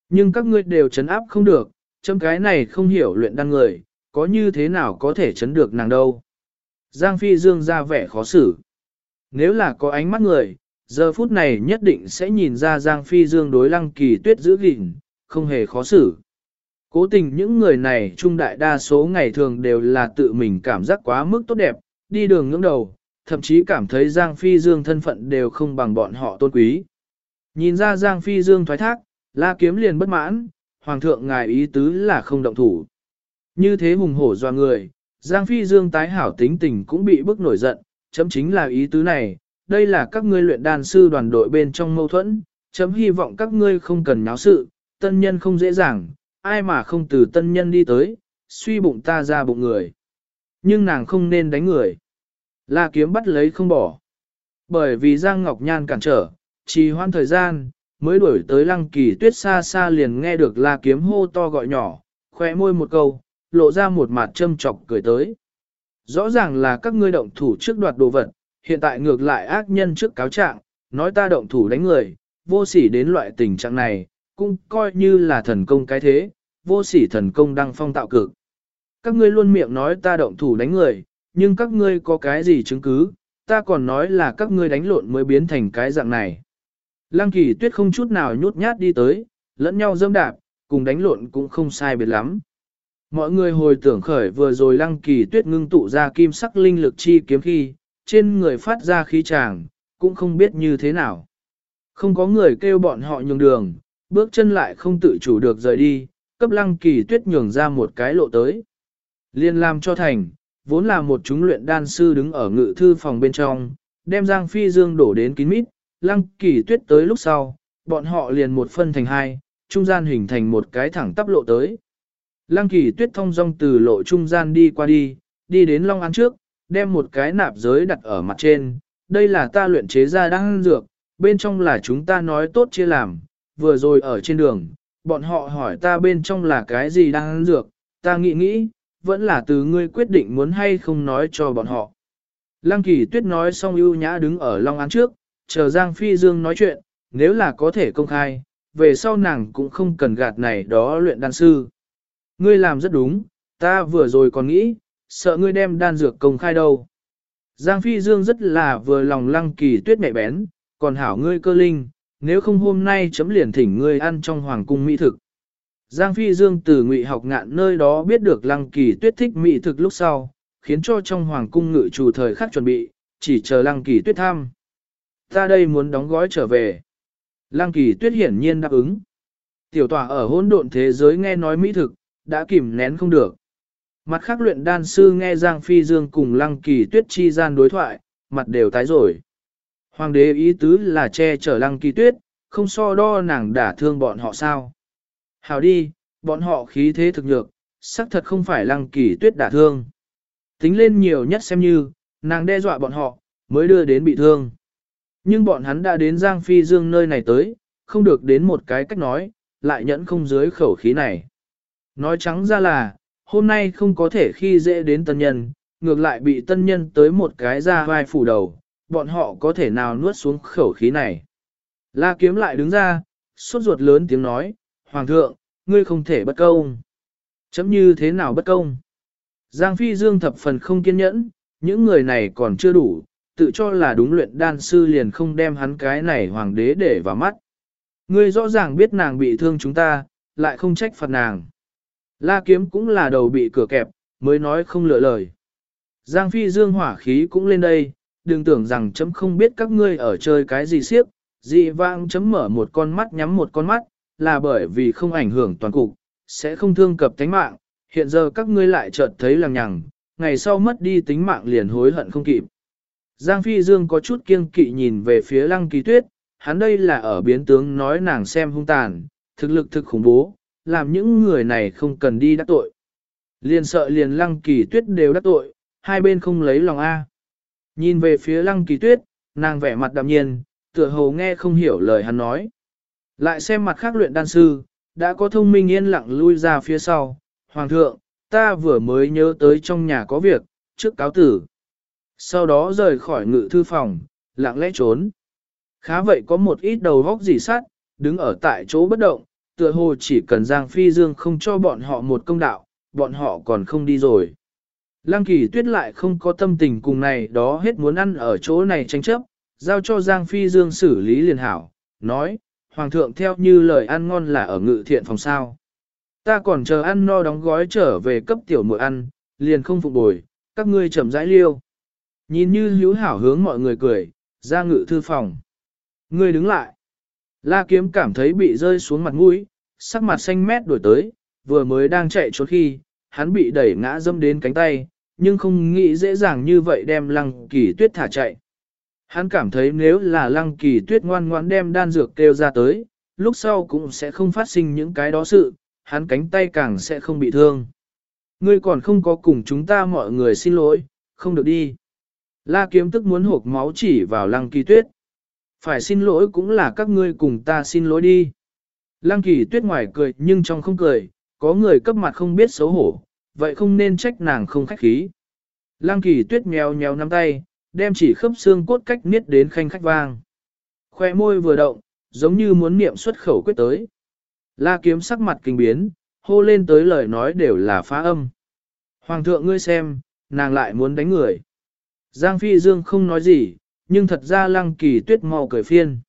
Nhưng các ngươi đều chấn áp không được, chấm cái này không hiểu luyện đan người, có như thế nào có thể chấn được nàng đâu. Giang Phi Dương ra vẻ khó xử. Nếu là có ánh mắt người, giờ phút này nhất định sẽ nhìn ra Giang Phi Dương đối lăng kỳ tuyết giữ gìn, không hề khó xử. Cố tình những người này trung đại đa số ngày thường đều là tự mình cảm giác quá mức tốt đẹp, đi đường ngưỡng đầu, thậm chí cảm thấy Giang Phi Dương thân phận đều không bằng bọn họ tôn quý. Nhìn ra Giang Phi Dương thoái thác, la kiếm liền bất mãn, Hoàng thượng ngài ý tứ là không động thủ. Như thế hùng hổ doa người, Giang Phi Dương tái hảo tính tình cũng bị bức nổi giận, chấm chính là ý tứ này, đây là các ngươi luyện đàn sư đoàn đội bên trong mâu thuẫn, chấm hy vọng các ngươi không cần náo sự, tân nhân không dễ dàng, ai mà không từ tân nhân đi tới, suy bụng ta ra bụng người. Nhưng nàng không nên đánh người. La kiếm bắt lấy không bỏ. Bởi vì Giang Ngọc Nhan cản trở, trì hoãn thời gian, mới đuổi tới lăng kỳ tuyết xa xa liền nghe được la kiếm hô to gọi nhỏ, khỏe môi một câu, lộ ra một mặt châm chọc cười tới. Rõ ràng là các ngươi động thủ trước đoạt đồ vật, hiện tại ngược lại ác nhân trước cáo trạng, nói ta động thủ đánh người, vô sỉ đến loại tình trạng này, cũng coi như là thần công cái thế, vô sỉ thần công đăng phong tạo cực. Các ngươi luôn miệng nói ta động thủ đánh người, nhưng các ngươi có cái gì chứng cứ, ta còn nói là các ngươi đánh lộn mới biến thành cái dạng này. Lăng kỳ tuyết không chút nào nhút nhát đi tới, lẫn nhau dâm đạp, cùng đánh lộn cũng không sai biệt lắm. Mọi người hồi tưởng khởi vừa rồi lăng kỳ tuyết ngưng tụ ra kim sắc linh lực chi kiếm khi, trên người phát ra khí tràng, cũng không biết như thế nào. Không có người kêu bọn họ nhường đường, bước chân lại không tự chủ được rời đi, cấp lăng kỳ tuyết nhường ra một cái lộ tới. Liên làm cho thành, vốn là một chúng luyện đan sư đứng ở ngự thư phòng bên trong, đem Giang Phi Dương đổ đến kín mít, lăng kỳ tuyết tới lúc sau, bọn họ liền một phân thành hai, trung gian hình thành một cái thẳng tắp lộ tới. Lăng kỳ tuyết thông dong từ lộ trung gian đi qua đi, đi đến Long An trước, đem một cái nạp giới đặt ở mặt trên, đây là ta luyện chế ra đang dược, bên trong là chúng ta nói tốt chia làm, vừa rồi ở trên đường, bọn họ hỏi ta bên trong là cái gì đang ăn dược, ta nghĩ nghĩ, vẫn là từ ngươi quyết định muốn hay không nói cho bọn họ. Lăng kỳ tuyết nói xong ưu nhã đứng ở Long Án trước, chờ Giang Phi Dương nói chuyện, nếu là có thể công khai, về sau nàng cũng không cần gạt này đó luyện đan sư. Ngươi làm rất đúng, ta vừa rồi còn nghĩ, sợ ngươi đem đan dược công khai đâu. Giang Phi Dương rất là vừa lòng lăng kỳ tuyết mẹ bén, còn hảo ngươi cơ linh, nếu không hôm nay chấm liền thỉnh ngươi ăn trong hoàng cung mỹ thực. Giang Phi Dương từ ngụy học ngạn nơi đó biết được lăng kỳ tuyết thích mỹ thực lúc sau, khiến cho trong hoàng cung ngự chủ thời khắc chuẩn bị, chỉ chờ lăng kỳ tuyết thăm. Ta đây muốn đóng gói trở về. Lăng kỳ tuyết hiển nhiên đáp ứng. Tiểu tòa ở hỗn độn thế giới nghe nói mỹ thực, đã kìm nén không được. Mặt khác luyện đan sư nghe Giang Phi Dương cùng lăng kỳ tuyết chi gian đối thoại, mặt đều tái rồi. Hoàng đế ý tứ là che chở lăng kỳ tuyết, không so đo nàng đả thương bọn họ sao. Hào đi, bọn họ khí thế thực nhược, xác thật không phải lăng kỳ tuyết đả thương. Tính lên nhiều nhất xem như, nàng đe dọa bọn họ, mới đưa đến bị thương. Nhưng bọn hắn đã đến Giang Phi Dương nơi này tới, không được đến một cái cách nói, lại nhẫn không dưới khẩu khí này. Nói trắng ra là, hôm nay không có thể khi dễ đến tân nhân, ngược lại bị tân nhân tới một cái ra vai phủ đầu, bọn họ có thể nào nuốt xuống khẩu khí này. La kiếm lại đứng ra, sốt ruột lớn tiếng nói, Hoàng thượng, ngươi không thể bất công. Chấm như thế nào bất công? Giang Phi Dương thập phần không kiên nhẫn, những người này còn chưa đủ, tự cho là đúng luyện đan sư liền không đem hắn cái này hoàng đế để vào mắt. Ngươi rõ ràng biết nàng bị thương chúng ta, lại không trách phạt nàng. La kiếm cũng là đầu bị cửa kẹp, mới nói không lựa lời. Giang Phi Dương hỏa khí cũng lên đây, đừng tưởng rằng chấm không biết các ngươi ở chơi cái gì siếp, dị vang chấm mở một con mắt nhắm một con mắt, là bởi vì không ảnh hưởng toàn cục, sẽ không thương cập tánh mạng, hiện giờ các ngươi lại chợt thấy lằng nhằng, ngày sau mất đi tính mạng liền hối hận không kịp. Giang Phi Dương có chút kiêng kỵ nhìn về phía lăng kỳ tuyết, hắn đây là ở biến tướng nói nàng xem hung tàn, thực lực thực khủng bố, làm những người này không cần đi đắc tội. Liền sợ liền lăng kỳ tuyết đều đắc tội, hai bên không lấy lòng A. Nhìn về phía lăng kỳ tuyết, nàng vẻ mặt đạm nhiên, tựa hồ nghe không hiểu lời hắn nói. Lại xem mặt khác luyện đan sư, đã có thông minh yên lặng lui ra phía sau. Hoàng thượng, ta vừa mới nhớ tới trong nhà có việc, trước cáo tử. Sau đó rời khỏi ngự thư phòng, lặng lẽ trốn. Khá vậy có một ít đầu góc dì sát, đứng ở tại chỗ bất động, tựa hồ chỉ cần Giang Phi Dương không cho bọn họ một công đạo, bọn họ còn không đi rồi. Lăng kỳ tuyết lại không có tâm tình cùng này đó hết muốn ăn ở chỗ này tranh chấp, giao cho Giang Phi Dương xử lý liền hảo, nói, Hoàng thượng theo như lời ăn ngon là ở ngự thiện phòng sao. Ta còn chờ ăn no đóng gói trở về cấp tiểu muội ăn, liền không phục bồi, các ngươi chậm rãi liêu. Nhìn như hữu hảo hướng mọi người cười, ra ngự thư phòng. Ngươi đứng lại. La kiếm cảm thấy bị rơi xuống mặt mũi, sắc mặt xanh mét đổi tới, vừa mới đang chạy trốn khi, hắn bị đẩy ngã dâm đến cánh tay, nhưng không nghĩ dễ dàng như vậy đem lăng kỳ tuyết thả chạy. Hắn cảm thấy nếu là lăng kỳ tuyết ngoan ngoãn đem đan dược kêu ra tới, lúc sau cũng sẽ không phát sinh những cái đó sự, hắn cánh tay càng sẽ không bị thương. Ngươi còn không có cùng chúng ta mọi người xin lỗi, không được đi. La kiếm tức muốn hộp máu chỉ vào lăng kỳ tuyết. Phải xin lỗi cũng là các ngươi cùng ta xin lỗi đi. Lăng kỳ tuyết ngoài cười nhưng trong không cười, có người cấp mặt không biết xấu hổ, vậy không nên trách nàng không khách khí. Lăng kỳ tuyết mèo nhéo nắm tay, đem chỉ khớp xương cốt cách niết đến khanh khách vang. Khoe môi vừa động, giống như muốn niệm xuất khẩu quyết tới. La kiếm sắc mặt kinh biến, hô lên tới lời nói đều là phá âm. Hoàng thượng ngươi xem, nàng lại muốn đánh người. Giang Phi Dương không nói gì, nhưng thật ra lăng kỳ tuyết mau cười phiên.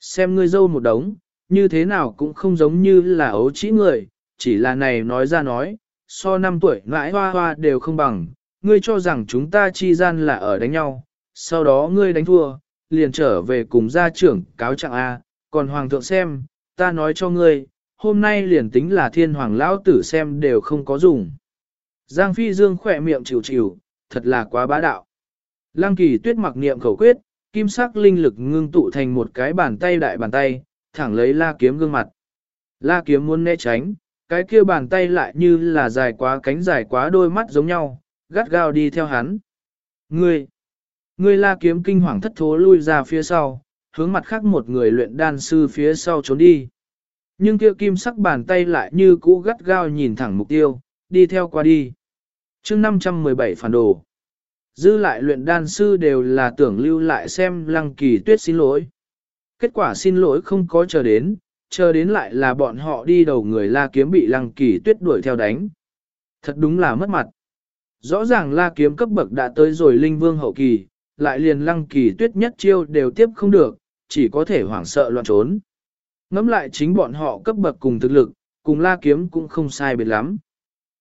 Xem ngươi dâu một đống, như thế nào cũng không giống như là ấu trĩ người, chỉ là này nói ra nói, so năm tuổi ngãi hoa hoa đều không bằng, ngươi cho rằng chúng ta chi gian là ở đánh nhau, sau đó ngươi đánh thua, liền trở về cùng gia trưởng cáo trạng A, còn hoàng thượng xem, ta nói cho ngươi, hôm nay liền tính là thiên hoàng lão tử xem đều không có dùng. Giang Phi Dương khỏe miệng chịu chịu, thật là quá bá đạo. Lăng kỳ tuyết mặc niệm khẩu quyết, kim sắc linh lực ngưng tụ thành một cái bàn tay đại bàn tay, thẳng lấy la kiếm gương mặt. La kiếm muốn né tránh, cái kia bàn tay lại như là dài quá cánh dài quá đôi mắt giống nhau, gắt gao đi theo hắn. Ngươi, ngươi la kiếm kinh hoàng thất thố lui ra phía sau, hướng mặt khác một người luyện đan sư phía sau trốn đi. Nhưng kia kim sắc bàn tay lại như cũ gắt gao nhìn thẳng mục tiêu, đi theo qua đi. chương 517 phản đồ. Dư lại luyện đan sư đều là tưởng lưu lại xem lăng kỳ tuyết xin lỗi. Kết quả xin lỗi không có chờ đến, chờ đến lại là bọn họ đi đầu người la kiếm bị lăng kỳ tuyết đuổi theo đánh. Thật đúng là mất mặt. Rõ ràng la kiếm cấp bậc đã tới rồi linh vương hậu kỳ, lại liền lăng kỳ tuyết nhất chiêu đều tiếp không được, chỉ có thể hoảng sợ loạn trốn. Ngắm lại chính bọn họ cấp bậc cùng thực lực, cùng la kiếm cũng không sai biệt lắm.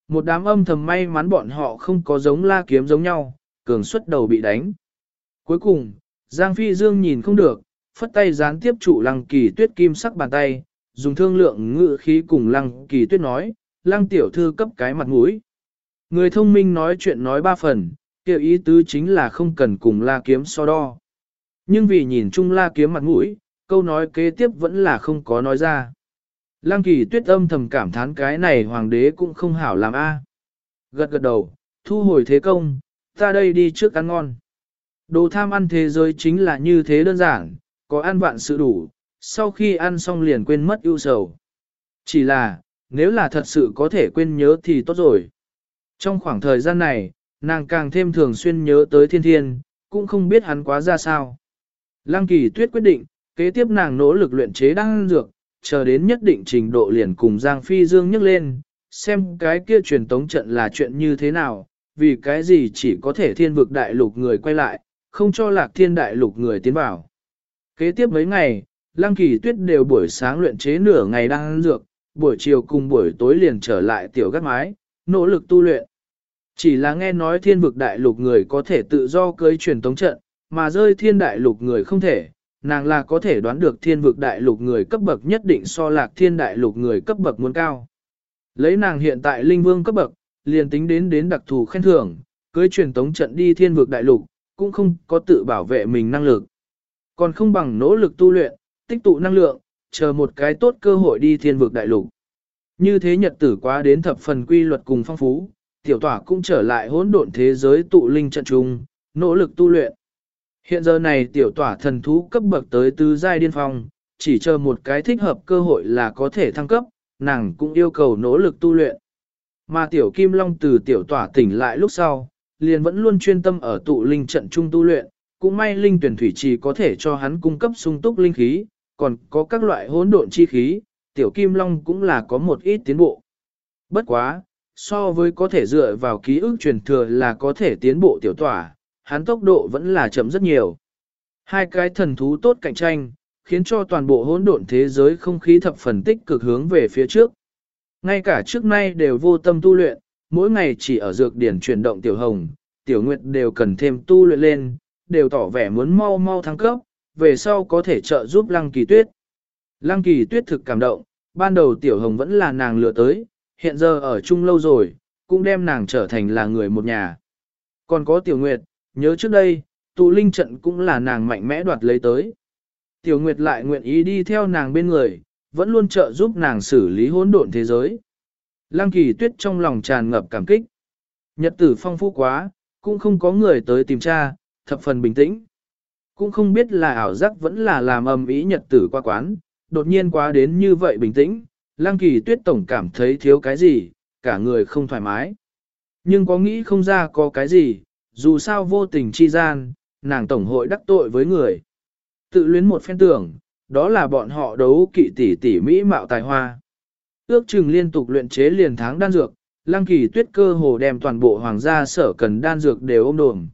Một đám âm thầm may mắn bọn họ không có giống la kiếm giống nhau, cường suất đầu bị đánh. Cuối cùng, Giang Phi Dương nhìn không được, phất tay gián tiếp trụ lăng kỳ tuyết kim sắc bàn tay, dùng thương lượng ngự khí cùng lăng kỳ tuyết nói, lăng tiểu thư cấp cái mặt mũi. Người thông minh nói chuyện nói ba phần, kiểu ý tứ chính là không cần cùng la kiếm so đo. Nhưng vì nhìn chung la kiếm mặt mũi, câu nói kế tiếp vẫn là không có nói ra. Lăng kỳ tuyết âm thầm cảm thán cái này hoàng đế cũng không hảo làm a. Gật gật đầu, thu hồi thế công, ta đây đi trước ăn ngon. Đồ tham ăn thế giới chính là như thế đơn giản, có ăn vạn sự đủ, sau khi ăn xong liền quên mất ưu sầu. Chỉ là, nếu là thật sự có thể quên nhớ thì tốt rồi. Trong khoảng thời gian này, nàng càng thêm thường xuyên nhớ tới thiên thiên, cũng không biết hắn quá ra sao. Lăng kỳ tuyết quyết định, kế tiếp nàng nỗ lực luyện chế đan dược, chờ đến nhất định trình độ liền cùng Giang Phi Dương nhắc lên, xem cái kia truyền tống trận là chuyện như thế nào, vì cái gì chỉ có thể thiên vực đại lục người quay lại, không cho lạc thiên đại lục người tiến vào. Kế tiếp mấy ngày, Lăng Kỳ Tuyết đều buổi sáng luyện chế nửa ngày đang ăn dược, buổi chiều cùng buổi tối liền trở lại tiểu gác mái, nỗ lực tu luyện. Chỉ là nghe nói thiên vực đại lục người có thể tự do cưới truyền tống trận, mà rơi thiên đại lục người không thể, nàng là có thể đoán được thiên vực đại lục người cấp bậc nhất định so lạc thiên đại lục người cấp bậc muốn cao. Lấy nàng hiện tại linh vương cấp bậc, liền tính đến đến đặc thù khen thưởng, cưới truyền tống trận đi thiên vực đại lục, cũng không có tự bảo vệ mình năng lực. Còn không bằng nỗ lực tu luyện, tích tụ năng lượng, chờ một cái tốt cơ hội đi thiên vực đại lục. Như thế nhật tử quá đến thập phần quy luật cùng phong phú, tiểu tỏa cũng trở lại hỗn độn thế giới tụ linh trận trung, nỗ lực tu luyện. Hiện giờ này tiểu tỏa thần thú cấp bậc tới tứ giai điên phong, chỉ chờ một cái thích hợp cơ hội là có thể thăng cấp, nàng cũng yêu cầu nỗ lực tu luyện. Mà tiểu kim long từ tiểu tỏa tỉnh lại lúc sau, liền vẫn luôn chuyên tâm ở tụ linh trận trung tu luyện, cũng may linh tuyển thủy trì có thể cho hắn cung cấp sung túc linh khí, còn có các loại hỗn độn chi khí, tiểu kim long cũng là có một ít tiến bộ. Bất quá, so với có thể dựa vào ký ức truyền thừa là có thể tiến bộ tiểu tỏa, hắn tốc độ vẫn là chậm rất nhiều. Hai cái thần thú tốt cạnh tranh, khiến cho toàn bộ hỗn độn thế giới không khí thập phần tích cực hướng về phía trước. Ngay cả trước nay đều vô tâm tu luyện, mỗi ngày chỉ ở dược điển chuyển động tiểu hồng, tiểu nguyệt đều cần thêm tu luyện lên, đều tỏ vẻ muốn mau mau thăng cấp, về sau có thể trợ giúp lăng kỳ tuyết. Lăng kỳ tuyết thực cảm động, ban đầu tiểu hồng vẫn là nàng lựa tới, hiện giờ ở chung lâu rồi, cũng đem nàng trở thành là người một nhà. Còn có tiểu nguyệt, nhớ trước đây, tụ linh trận cũng là nàng mạnh mẽ đoạt lấy tới. Tiểu nguyệt lại nguyện ý đi theo nàng bên người, vẫn luôn trợ giúp nàng xử lý hỗn độn thế giới. Lăng kỳ tuyết trong lòng tràn ngập cảm kích. Nhật tử phong phú quá, cũng không có người tới tìm tra, thập phần bình tĩnh. Cũng không biết là ảo giác vẫn là làm ầm ý nhật tử qua quán, đột nhiên quá đến như vậy bình tĩnh, lang Kỳ Tuyết tổng cảm thấy thiếu cái gì, cả người không thoải mái. Nhưng có nghĩ không ra có cái gì, dù sao vô tình chi gian, nàng tổng hội đắc tội với người. Tự luyến một phen tưởng, đó là bọn họ đấu kỵ tỷ tỷ mỹ mạo tài hoa. Ước chừng liên tục luyện chế liền tháng đan dược, Lăng Kỳ Tuyết cơ hồ đem toàn bộ hoàng gia sở cần đan dược đều ôm đồm.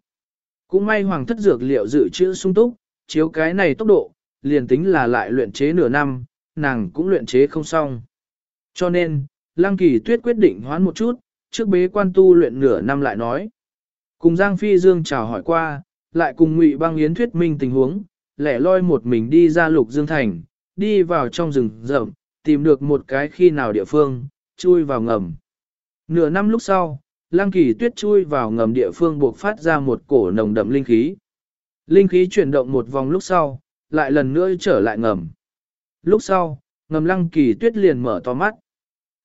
Cũng may hoàng thất dược liệu dự trữ sung túc, chiếu cái này tốc độ, liền tính là lại luyện chế nửa năm, nàng cũng luyện chế không xong. Cho nên, Lăng Kỳ Tuyết quyết định hoán một chút, trước bế quan tu luyện nửa năm lại nói. Cùng Giang Phi Dương chào hỏi qua, lại cùng Ngụy Băng Yến thuyết minh tình huống, lẻ loi một mình đi ra Lục Dương Thành, đi vào trong rừng rậm, tìm được một cái khi nào địa phương, chui vào ngầm. Nửa năm lúc sau, Lăng Kỳ Tuyết chui vào ngầm địa phương buộc phát ra một cổ nồng đậm linh khí. Linh khí chuyển động một vòng lúc sau, lại lần nữa trở lại ngầm. Lúc sau, ngầm Lăng Kỳ Tuyết liền mở to mắt.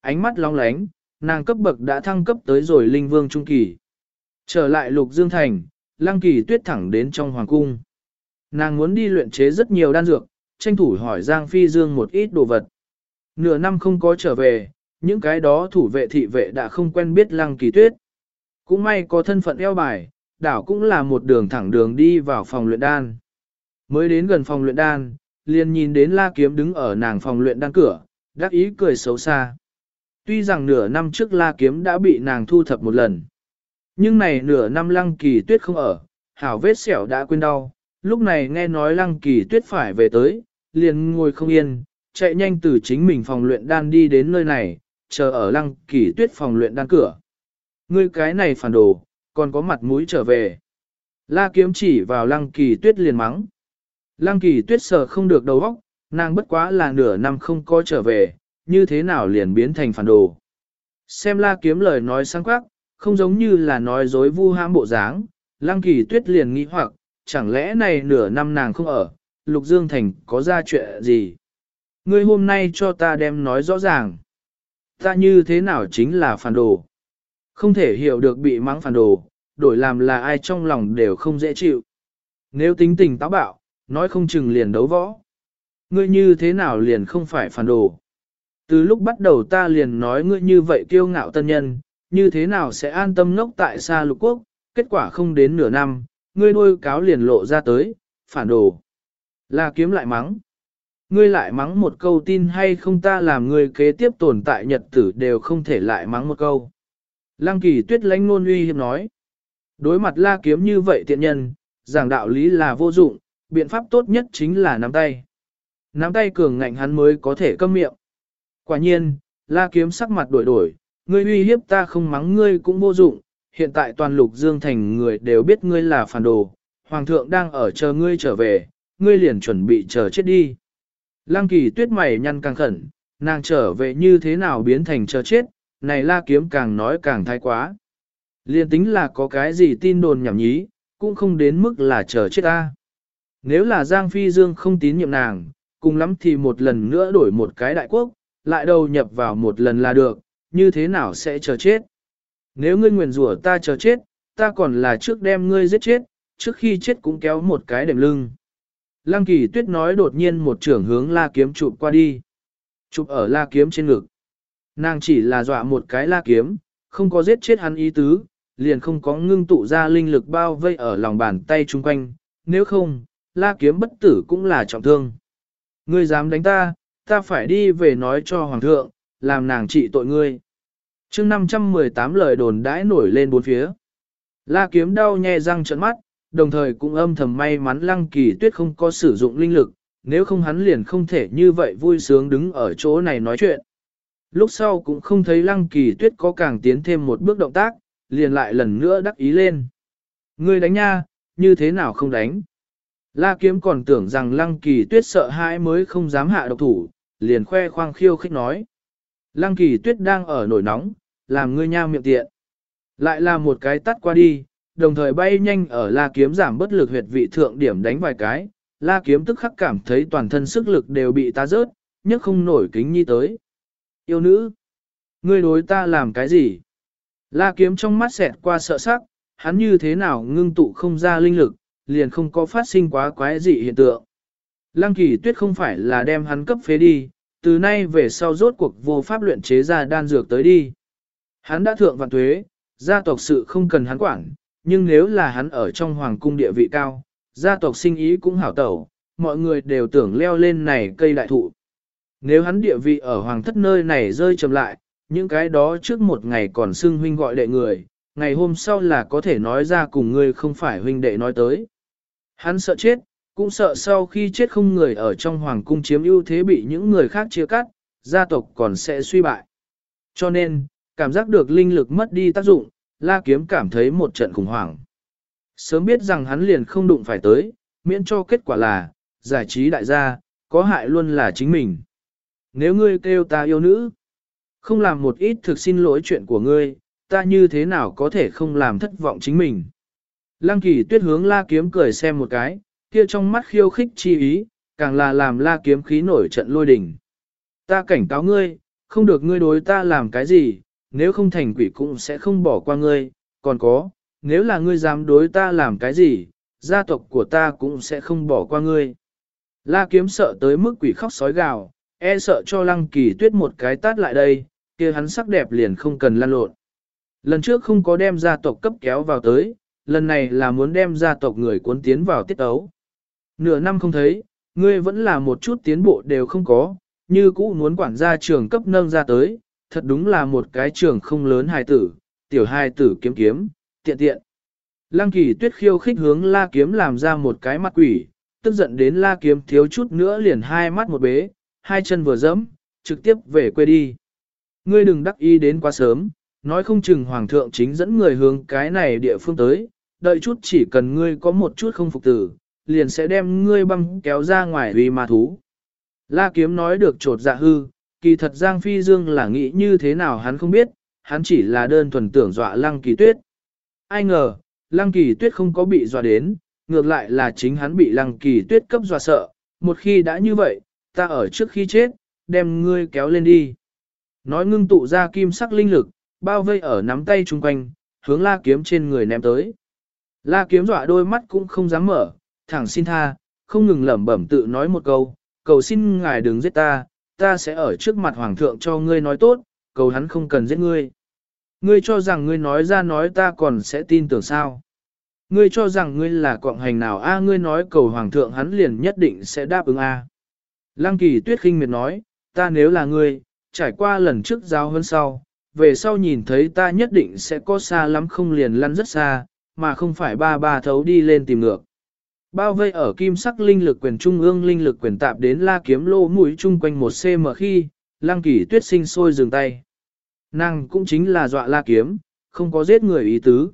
Ánh mắt long lánh, nàng cấp bậc đã thăng cấp tới rồi linh vương trung kỳ. Trở lại Lục Dương Thành, Lăng Kỳ Tuyết thẳng đến trong hoàng cung. Nàng muốn đi luyện chế rất nhiều đan dược, tranh thủ hỏi Giang Phi Dương một ít đồ vật. Nửa năm không có trở về, những cái đó thủ vệ thị vệ đã không quen biết lăng kỳ tuyết. Cũng may có thân phận eo bài, đảo cũng là một đường thẳng đường đi vào phòng luyện đan. Mới đến gần phòng luyện đan, liền nhìn đến la kiếm đứng ở nàng phòng luyện đan cửa, đắc ý cười xấu xa. Tuy rằng nửa năm trước la kiếm đã bị nàng thu thập một lần. Nhưng này nửa năm lăng kỳ tuyết không ở, hảo vết sẹo đã quên đau. Lúc này nghe nói lăng kỳ tuyết phải về tới, liền ngồi không yên, chạy nhanh từ chính mình phòng luyện đan đi đến nơi này, chờ ở lăng kỳ tuyết phòng luyện đan cửa. Ngươi cái này phản đồ, còn có mặt mũi trở về. La kiếm chỉ vào lăng kỳ tuyết liền mắng. Lăng kỳ tuyết sợ không được đầu óc, nàng bất quá là nửa năm không có trở về, như thế nào liền biến thành phản đồ. Xem la kiếm lời nói sáng quắc, không giống như là nói dối vu hãm bộ dáng, lăng kỳ tuyết liền nghĩ hoặc, chẳng lẽ này nửa năm nàng không ở, Lục Dương Thành có ra chuyện gì? Ngươi hôm nay cho ta đem nói rõ ràng. Ta như thế nào chính là phản đồ. Không thể hiểu được bị mắng phản đồ, đổi làm là ai trong lòng đều không dễ chịu. Nếu tính tình táo bạo, nói không chừng liền đấu võ. Ngươi như thế nào liền không phải phản đồ. Từ lúc bắt đầu ta liền nói ngươi như vậy kiêu ngạo tân nhân, như thế nào sẽ an tâm ngốc tại xa lục quốc, kết quả không đến nửa năm, ngươi đôi cáo liền lộ ra tới, phản đồ. Là kiếm lại mắng. Ngươi lại mắng một câu tin hay không ta làm ngươi kế tiếp tồn tại nhật tử đều không thể lại mắng một câu. Lăng kỳ tuyết lãnh ngôn uy hiếp nói. Đối mặt la kiếm như vậy tiện nhân, giảng đạo lý là vô dụng, biện pháp tốt nhất chính là nắm tay. Nắm tay cường ngạnh hắn mới có thể câm miệng. Quả nhiên, la kiếm sắc mặt đổi đổi, ngươi uy hiếp ta không mắng ngươi cũng vô dụng, hiện tại toàn lục dương thành người đều biết ngươi là phản đồ, hoàng thượng đang ở chờ ngươi trở về, ngươi liền chuẩn bị chờ chết đi. Lăng kỳ tuyết mày nhăn càng khẩn, nàng trở về như thế nào biến thành chờ chết, này la kiếm càng nói càng thái quá. Liên tính là có cái gì tin đồn nhảm nhí, cũng không đến mức là chờ chết ta. Nếu là Giang Phi Dương không tín nhiệm nàng, cùng lắm thì một lần nữa đổi một cái đại quốc, lại đầu nhập vào một lần là được, như thế nào sẽ chờ chết. Nếu ngươi nguyền rủa ta chờ chết, ta còn là trước đem ngươi giết chết, trước khi chết cũng kéo một cái đệm lưng. Lăng kỳ tuyết nói đột nhiên một trưởng hướng la kiếm chụp qua đi. Chụp ở la kiếm trên ngực. Nàng chỉ là dọa một cái la kiếm, không có giết chết hắn ý tứ, liền không có ngưng tụ ra linh lực bao vây ở lòng bàn tay chung quanh, nếu không, la kiếm bất tử cũng là trọng thương. Ngươi dám đánh ta, ta phải đi về nói cho hoàng thượng, làm nàng trị tội ngươi. chương 518 lời đồn đãi nổi lên bốn phía. La kiếm đau nhè răng trợn mắt, đồng thời cũng âm thầm may mắn lăng kỳ tuyết không có sử dụng linh lực, nếu không hắn liền không thể như vậy vui sướng đứng ở chỗ này nói chuyện. Lúc sau cũng không thấy lăng kỳ tuyết có càng tiến thêm một bước động tác, liền lại lần nữa đắc ý lên. Ngươi đánh nha, như thế nào không đánh? La kiếm còn tưởng rằng lăng kỳ tuyết sợ hãi mới không dám hạ độc thủ, liền khoe khoang khiêu khích nói. Lăng kỳ tuyết đang ở nổi nóng, làm ngươi nha miệng tiện. Lại là một cái tắt qua đi, đồng thời bay nhanh ở la kiếm giảm bất lực huyệt vị thượng điểm đánh vài cái, la kiếm tức khắc cảm thấy toàn thân sức lực đều bị ta rớt, nhất không nổi kính nhi tới. Yêu nữ, ngươi đối ta làm cái gì? La kiếm trong mắt xẹt qua sợ sắc, hắn như thế nào ngưng tụ không ra linh lực, liền không có phát sinh quá quái dị hiện tượng. Lăng kỳ tuyết không phải là đem hắn cấp phế đi, từ nay về sau rốt cuộc vô pháp luyện chế ra đan dược tới đi. Hắn đã thượng vạn thuế, gia tộc sự không cần hắn quản, nhưng nếu là hắn ở trong hoàng cung địa vị cao, gia tộc sinh ý cũng hảo tẩu, mọi người đều tưởng leo lên này cây đại thụ. Nếu hắn địa vị ở hoàng thất nơi này rơi chậm lại, những cái đó trước một ngày còn xưng huynh gọi đệ người, ngày hôm sau là có thể nói ra cùng ngươi không phải huynh đệ nói tới. Hắn sợ chết, cũng sợ sau khi chết không người ở trong hoàng cung chiếm ưu thế bị những người khác chia cắt, gia tộc còn sẽ suy bại. Cho nên, cảm giác được linh lực mất đi tác dụng, La Kiếm cảm thấy một trận khủng hoảng. Sớm biết rằng hắn liền không đụng phải tới, miễn cho kết quả là, giải trí đại gia, có hại luôn là chính mình. Nếu ngươi kêu ta yêu nữ, không làm một ít thực xin lỗi chuyện của ngươi, ta như thế nào có thể không làm thất vọng chính mình. Lăng kỳ tuyết hướng la kiếm cười xem một cái, kia trong mắt khiêu khích chi ý, càng là làm la kiếm khí nổi trận lôi đỉnh. Ta cảnh cáo ngươi, không được ngươi đối ta làm cái gì, nếu không thành quỷ cũng sẽ không bỏ qua ngươi, còn có, nếu là ngươi dám đối ta làm cái gì, gia tộc của ta cũng sẽ không bỏ qua ngươi. La kiếm sợ tới mức quỷ khóc sói gào, e sợ cho lăng kỳ tuyết một cái tát lại đây, kia hắn sắc đẹp liền không cần lăn lộn. Lần trước không có đem gia tộc cấp kéo vào tới, lần này là muốn đem gia tộc người cuốn tiến vào tiết ấu. Nửa năm không thấy, ngươi vẫn là một chút tiến bộ đều không có, như cũ muốn quản gia trường cấp nâng ra tới, thật đúng là một cái trường không lớn hài tử, tiểu hài tử kiếm kiếm, tiện tiện. Lăng kỳ tuyết khiêu khích hướng la kiếm làm ra một cái mặt quỷ, tức giận đến la kiếm thiếu chút nữa liền hai mắt một bế, hai chân vừa dẫm, trực tiếp về quê đi. Ngươi đừng đắc ý đến quá sớm, nói không chừng hoàng thượng chính dẫn người hướng cái này địa phương tới, đợi chút chỉ cần ngươi có một chút không phục tử, liền sẽ đem ngươi băng kéo ra ngoài vì ma thú. La kiếm nói được trột dạ hư, kỳ thật Giang Phi Dương là nghĩ như thế nào hắn không biết, hắn chỉ là đơn thuần tưởng dọa lăng kỳ tuyết. Ai ngờ, lăng kỳ tuyết không có bị dọa đến, ngược lại là chính hắn bị lăng kỳ tuyết cấp dọa sợ, một khi đã như vậy, ta ở trước khi chết, đem ngươi kéo lên đi. Nói ngưng tụ ra kim sắc linh lực, bao vây ở nắm tay chung quanh, hướng la kiếm trên người ném tới. La kiếm dọa đôi mắt cũng không dám mở, thẳng xin tha, không ngừng lẩm bẩm tự nói một câu, cầu xin ngài đừng giết ta, ta sẽ ở trước mặt hoàng thượng cho ngươi nói tốt, cầu hắn không cần giết ngươi. Ngươi cho rằng ngươi nói ra nói ta còn sẽ tin tưởng sao? Ngươi cho rằng ngươi là quạng hành nào a ngươi nói cầu hoàng thượng hắn liền nhất định sẽ đáp ứng a. Lăng kỳ tuyết khinh miệt nói, ta nếu là ngươi, trải qua lần trước giao hơn sau, về sau nhìn thấy ta nhất định sẽ có xa lắm không liền lăn rất xa, mà không phải ba ba thấu đi lên tìm ngược. Bao vây ở kim sắc linh lực quyền trung ương linh lực quyền tạp đến la kiếm lô mũi chung quanh một cm khi, lăng kỳ tuyết sinh sôi dừng tay. Nàng cũng chính là dọa la kiếm, không có giết người ý tứ.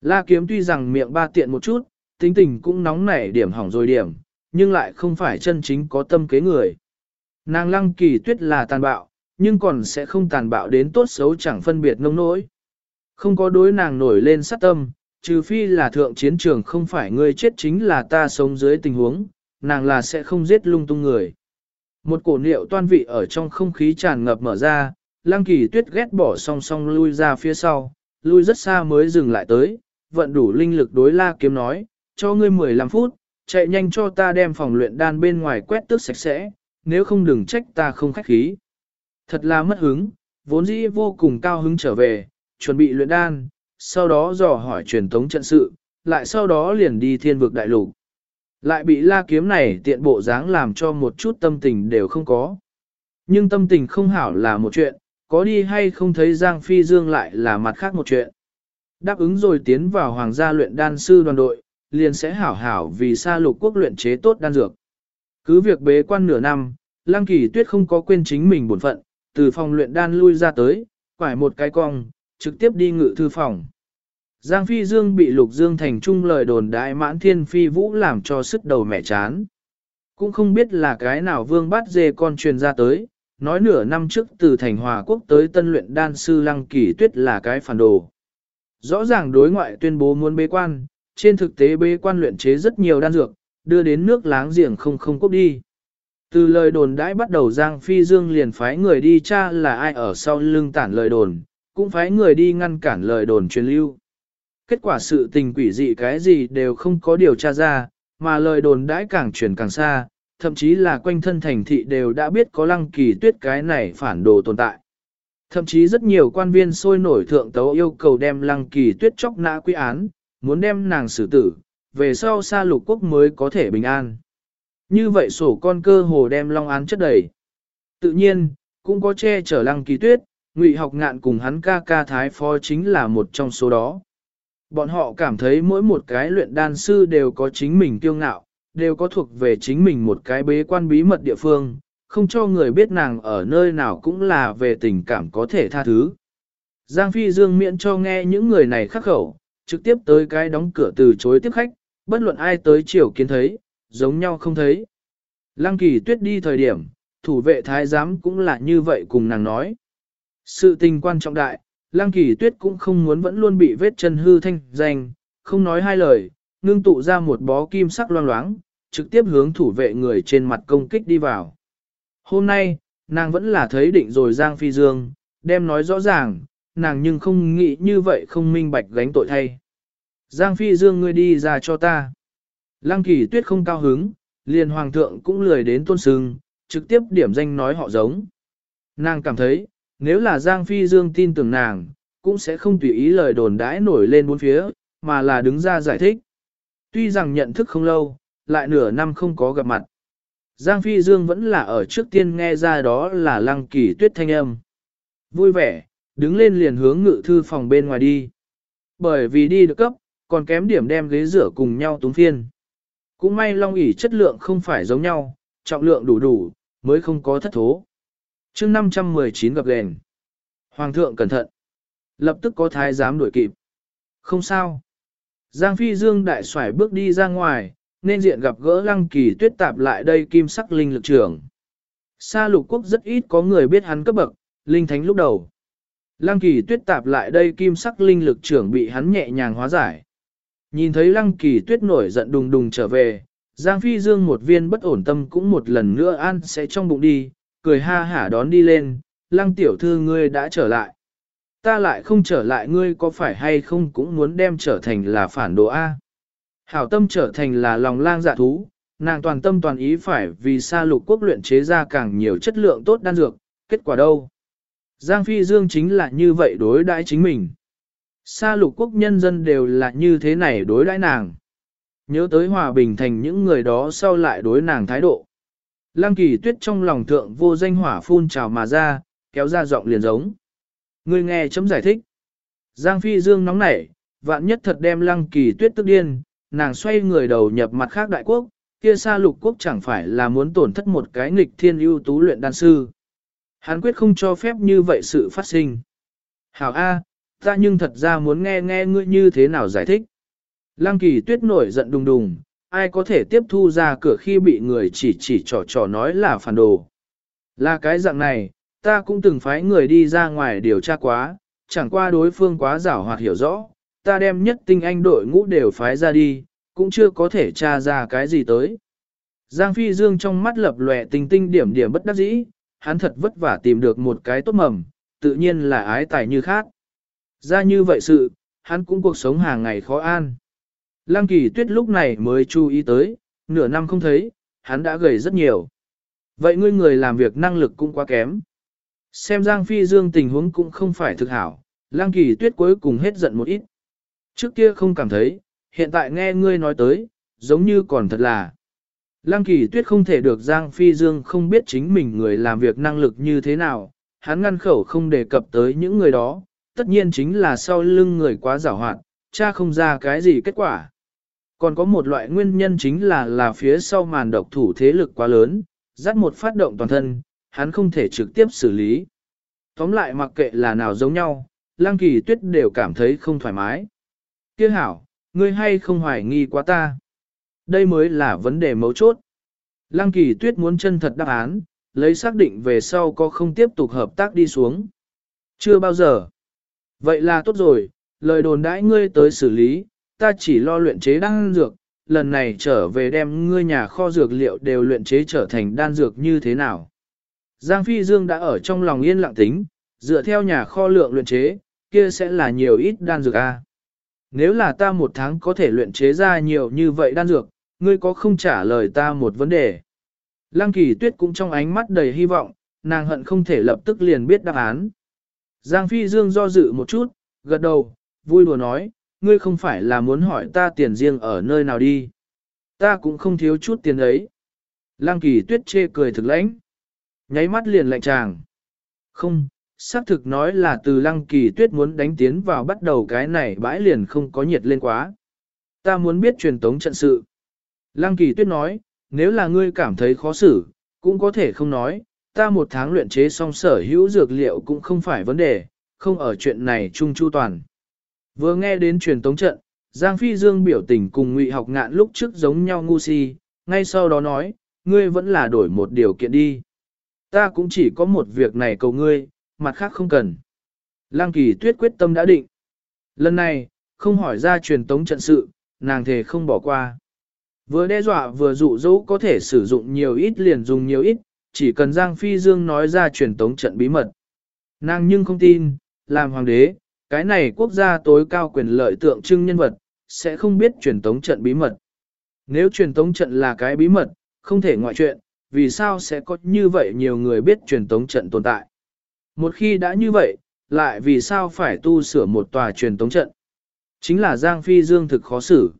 La kiếm tuy rằng miệng ba tiện một chút, tính tình cũng nóng nảy điểm hỏng rồi điểm, nhưng lại không phải chân chính có tâm kế người. Nàng lăng kỳ tuyết là tàn bạo, nhưng còn sẽ không tàn bạo đến tốt xấu chẳng phân biệt nông nỗi. Không có đối nàng nổi lên sát tâm, trừ phi là thượng chiến trường không phải ngươi chết chính là ta sống dưới tình huống, nàng là sẽ không giết lung tung người. Một cổ niệu toan vị ở trong không khí tràn ngập mở ra, lăng kỳ tuyết ghét bỏ song song lui ra phía sau, lui rất xa mới dừng lại tới, vận đủ linh lực đối la kiếm nói, cho ngươi 15 phút, chạy nhanh cho ta đem phòng luyện đan bên ngoài quét tước sạch sẽ, nếu không đừng trách ta không khách khí. Thật là mất hứng, vốn dĩ vô cùng cao hứng trở về, chuẩn bị luyện đan, sau đó dò hỏi truyền tống trận sự, lại sau đó liền đi thiên vực đại lục. Lại bị la kiếm này tiện bộ dáng làm cho một chút tâm tình đều không có. Nhưng tâm tình không hảo là một chuyện, có đi hay không thấy Giang Phi Dương lại là mặt khác một chuyện. Đáp ứng rồi tiến vào hoàng gia luyện đan sư đoàn đội, liền sẽ hảo hảo vì sa lục quốc luyện chế tốt đan dược. Cứ việc bế quan nửa năm, Lăng Kỳ Tuyết không có quên chính mình bổn phận, từ phòng luyện đan lui ra tới, quải một cái cong, trực tiếp đi ngự thư phòng. Giang Phi Dương bị Lục Dương thành trung lời đồn đại mãn thiên phi vũ làm cho sức đầu mẹ chán. Cũng không biết là cái nào vương bát dê con truyền ra tới, nói nửa năm trước từ thành hòa quốc tới tân luyện đan sư lăng kỳ tuyết là cái phản đồ. Rõ ràng đối ngoại tuyên bố muốn bế quan, trên thực tế bế quan luyện chế rất nhiều đan dược, đưa đến nước láng giềng không không quốc đi. Từ lời đồn đãi bắt đầu Giang Phi Dương liền phái người đi tra là ai ở sau lưng tản lời đồn, cũng phái người đi ngăn cản lời đồn truyền lưu. Kết quả sự tình quỷ dị cái gì đều không có điều tra ra, mà lời đồn đãi càng truyền càng xa, thậm chí là quanh thân thành thị đều đã biết có lăng kỳ tuyết cái này phản đồ tồn tại. Thậm chí rất nhiều quan viên sôi nổi thượng tấu yêu cầu đem lăng kỳ tuyết chóc nã quy án, muốn đem nàng xử tử, về sau xa lục quốc mới có thể bình an. Như vậy sổ con cơ hồ đem long án chất đầy. Tự nhiên, cũng có che chở lăng kỳ tuyết, ngụy học ngạn cùng hắn ca ca thái phó chính là một trong số đó. Bọn họ cảm thấy mỗi một cái luyện đan sư đều có chính mình kiêu ngạo, đều có thuộc về chính mình một cái bế quan bí mật địa phương, không cho người biết nàng ở nơi nào cũng là về tình cảm có thể tha thứ. Giang Phi Dương miễn cho nghe những người này khắc khẩu, trực tiếp tới cái đóng cửa từ chối tiếp khách, bất luận ai tới chiều kiến thấy, giống nhau không thấy. Lăng kỳ tuyết đi thời điểm, thủ vệ thái giám cũng là như vậy cùng nàng nói. Sự tình quan trọng đại, Lăng kỳ tuyết cũng không muốn vẫn luôn bị vết chân hư thanh danh, không nói hai lời, ngưng tụ ra một bó kim sắc loang loáng, trực tiếp hướng thủ vệ người trên mặt công kích đi vào. Hôm nay, nàng vẫn là thấy định rồi Giang Phi Dương, đem nói rõ ràng, nàng nhưng không nghĩ như vậy không minh bạch gánh tội thay. Giang Phi Dương ngươi đi ra cho ta. Lăng kỳ tuyết không cao hứng, liền hoàng thượng cũng lười đến tôn sưng, trực tiếp điểm danh nói họ giống. Nàng cảm thấy, nếu là Giang Phi Dương tin tưởng nàng, cũng sẽ không tùy ý lời đồn đãi nổi lên bốn phía, mà là đứng ra giải thích. Tuy rằng nhận thức không lâu, lại nửa năm không có gặp mặt. Giang Phi Dương vẫn là ở trước tiên nghe ra đó là lăng kỳ tuyết thanh âm. Vui vẻ, đứng lên liền hướng ngự thư phòng bên ngoài đi. Bởi vì đi được cấp, còn kém điểm đem ghế rửa cùng nhau túng phiên. Cũng may long ỉ chất lượng không phải giống nhau, trọng lượng đủ đủ, mới không có thất thố chương 519 gặp gền. Hoàng thượng cẩn thận. Lập tức có thái giám đuổi kịp. Không sao. Giang Phi Dương đại xoải bước đi ra ngoài, nên diện gặp gỡ lăng kỳ tuyết tạp lại đây kim sắc linh lực trưởng. Sa lục quốc rất ít có người biết hắn cấp bậc, linh thánh lúc đầu. Lăng kỳ tuyết tạp lại đây kim sắc linh lực trưởng bị hắn nhẹ nhàng hóa giải. Nhìn thấy lăng kỳ tuyết nổi giận đùng đùng trở về, Giang Phi Dương một viên bất ổn tâm cũng một lần nữa ăn sẽ trong bụng đi, cười ha hả đón đi lên, lăng tiểu thư ngươi đã trở lại. Ta lại không trở lại ngươi có phải hay không cũng muốn đem trở thành là phản đồ A. Hảo tâm trở thành là lòng lang dạ thú, nàng toàn tâm toàn ý phải vì xa lục quốc luyện chế ra càng nhiều chất lượng tốt đan dược, kết quả đâu? Giang Phi Dương chính là như vậy đối đãi chính mình. xa lục quốc nhân dân đều là như thế này đối đãi nàng. Nhớ tới hòa bình thành những người đó sau lại đối nàng thái độ. Lăng kỳ tuyết trong lòng thượng vô danh hỏa phun trào mà ra, kéo ra giọng liền giống. Người nghe chấm giải thích. Giang Phi Dương nóng nảy, vạn nhất thật đem lăng kỳ tuyết tức điên, nàng xoay người đầu nhập mặt khác đại quốc, kia xa lục quốc chẳng phải là muốn tổn thất một cái nghịch thiên ưu tú luyện đan sư. Hắn quyết không cho phép như vậy sự phát sinh. Hảo A, ta nhưng thật ra muốn nghe nghe ngươi như thế nào giải thích. Lăng kỳ tuyết nổi giận đùng đùng, ai có thể tiếp thu ra cửa khi bị người chỉ chỉ trò trò nói là phản đồ. Là cái dạng này, ta cũng từng phái người đi ra ngoài điều tra quá, chẳng qua đối phương quá giảo hoạt hiểu rõ, ta đem nhất tinh anh đội ngũ đều phái ra đi, cũng chưa có thể tra ra cái gì tới. Giang Phi Dương trong mắt lập lòe tinh tinh điểm điểm bất đắc dĩ, hắn thật vất vả tìm được một cái tốt mầm, tự nhiên là ái tài như khác. Ra như vậy sự, hắn cũng cuộc sống hàng ngày khó an. Lăng kỳ tuyết lúc này mới chú ý tới, nửa năm không thấy, hắn đã gầy rất nhiều. Vậy ngươi người làm việc năng lực cũng quá kém. Xem Giang Phi Dương tình huống cũng không phải thực hảo, Lăng kỳ tuyết cuối cùng hết giận một ít. Trước kia không cảm thấy, hiện tại nghe ngươi nói tới, giống như còn thật là. Lăng kỳ tuyết không thể được Giang Phi Dương không biết chính mình người làm việc năng lực như thế nào, hắn ngăn khẩu không đề cập tới những người đó, tất nhiên chính là sau lưng người quá giảo hoạt, cha không ra cái gì kết quả. Còn có một loại nguyên nhân chính là là phía sau màn độc thủ thế lực quá lớn, dắt một phát động toàn thân, hắn không thể trực tiếp xử lý. Tóm lại mặc kệ là nào giống nhau, lang Kỳ Tuyết đều cảm thấy không thoải mái. Kia hảo, ngươi hay không hoài nghi quá ta? Đây mới là vấn đề mấu chốt. Lăng kỳ tuyết muốn chân thật đáp án, lấy xác định về sau có không tiếp tục hợp tác đi xuống. Chưa bao giờ. Vậy là tốt rồi, lời đồn đãi ngươi tới xử lý, ta chỉ lo luyện chế đan dược, lần này trở về đem ngươi nhà kho dược liệu đều luyện chế trở thành đan dược như thế nào. Giang Phi Dương đã ở trong lòng yên lặng tính, dựa theo nhà kho lượng luyện chế, kia sẽ là nhiều ít đan dược A. Nếu là ta một tháng có thể luyện chế ra nhiều như vậy đan dược, ngươi có không trả lời ta một vấn đề. Lăng kỳ tuyết cũng trong ánh mắt đầy hy vọng, nàng hận không thể lập tức liền biết đáp án. Giang Phi Dương do dự một chút, gật đầu, vui đùa nói, ngươi không phải là muốn hỏi ta tiền riêng ở nơi nào đi. Ta cũng không thiếu chút tiền ấy. Lăng kỳ tuyết chê cười thực lãnh. Nháy mắt liền lạnh chàng. Không, xác thực nói là từ lăng kỳ tuyết muốn đánh tiến vào bắt đầu cái này bãi liền không có nhiệt lên quá. Ta muốn biết truyền tống trận sự. Lăng kỳ tuyết nói, nếu là ngươi cảm thấy khó xử, cũng có thể không nói, ta một tháng luyện chế xong sở hữu dược liệu cũng không phải vấn đề, không ở chuyện này chung chu toàn. Vừa nghe đến truyền tống trận, Giang Phi Dương biểu tình cùng Ngụy học ngạn lúc trước giống nhau ngu si, ngay sau đó nói, ngươi vẫn là đổi một điều kiện đi. Ta cũng chỉ có một việc này cầu ngươi, mặt khác không cần. Lăng kỳ tuyết quyết tâm đã định. Lần này, không hỏi ra truyền tống trận sự, nàng thề không bỏ qua. Vừa đe dọa vừa dụ dỗ có thể sử dụng nhiều ít liền dùng nhiều ít, chỉ cần Giang Phi Dương nói ra truyền tống trận bí mật. Nàng nhưng không tin, làm hoàng đế, cái này quốc gia tối cao quyền lợi tượng trưng nhân vật, sẽ không biết truyền tống trận bí mật. Nếu truyền tống trận là cái bí mật, không thể ngoại chuyện, vì sao sẽ có như vậy nhiều người biết truyền tống trận tồn tại. Một khi đã như vậy, lại vì sao phải tu sửa một tòa truyền tống trận? Chính là Giang Phi Dương thực khó xử.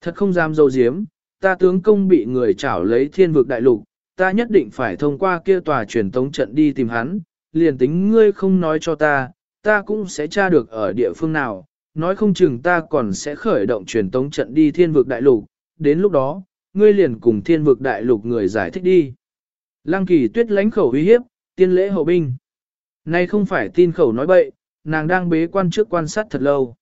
Thật không dám dâu diếm, ta tướng công bị người chảo lấy thiên vực đại lục, ta nhất định phải thông qua kia tòa truyền tống trận đi tìm hắn, liền tính ngươi không nói cho ta, ta cũng sẽ tra được ở địa phương nào, nói không chừng ta còn sẽ khởi động truyền tống trận đi thiên vực đại lục, đến lúc đó, ngươi liền cùng thiên vực đại lục người giải thích đi. Lăng kỳ tuyết lánh khẩu uy hiếp, tiên lễ hậu binh. Nay không phải tin khẩu nói bậy, nàng đang bế quan trước quan sát thật lâu.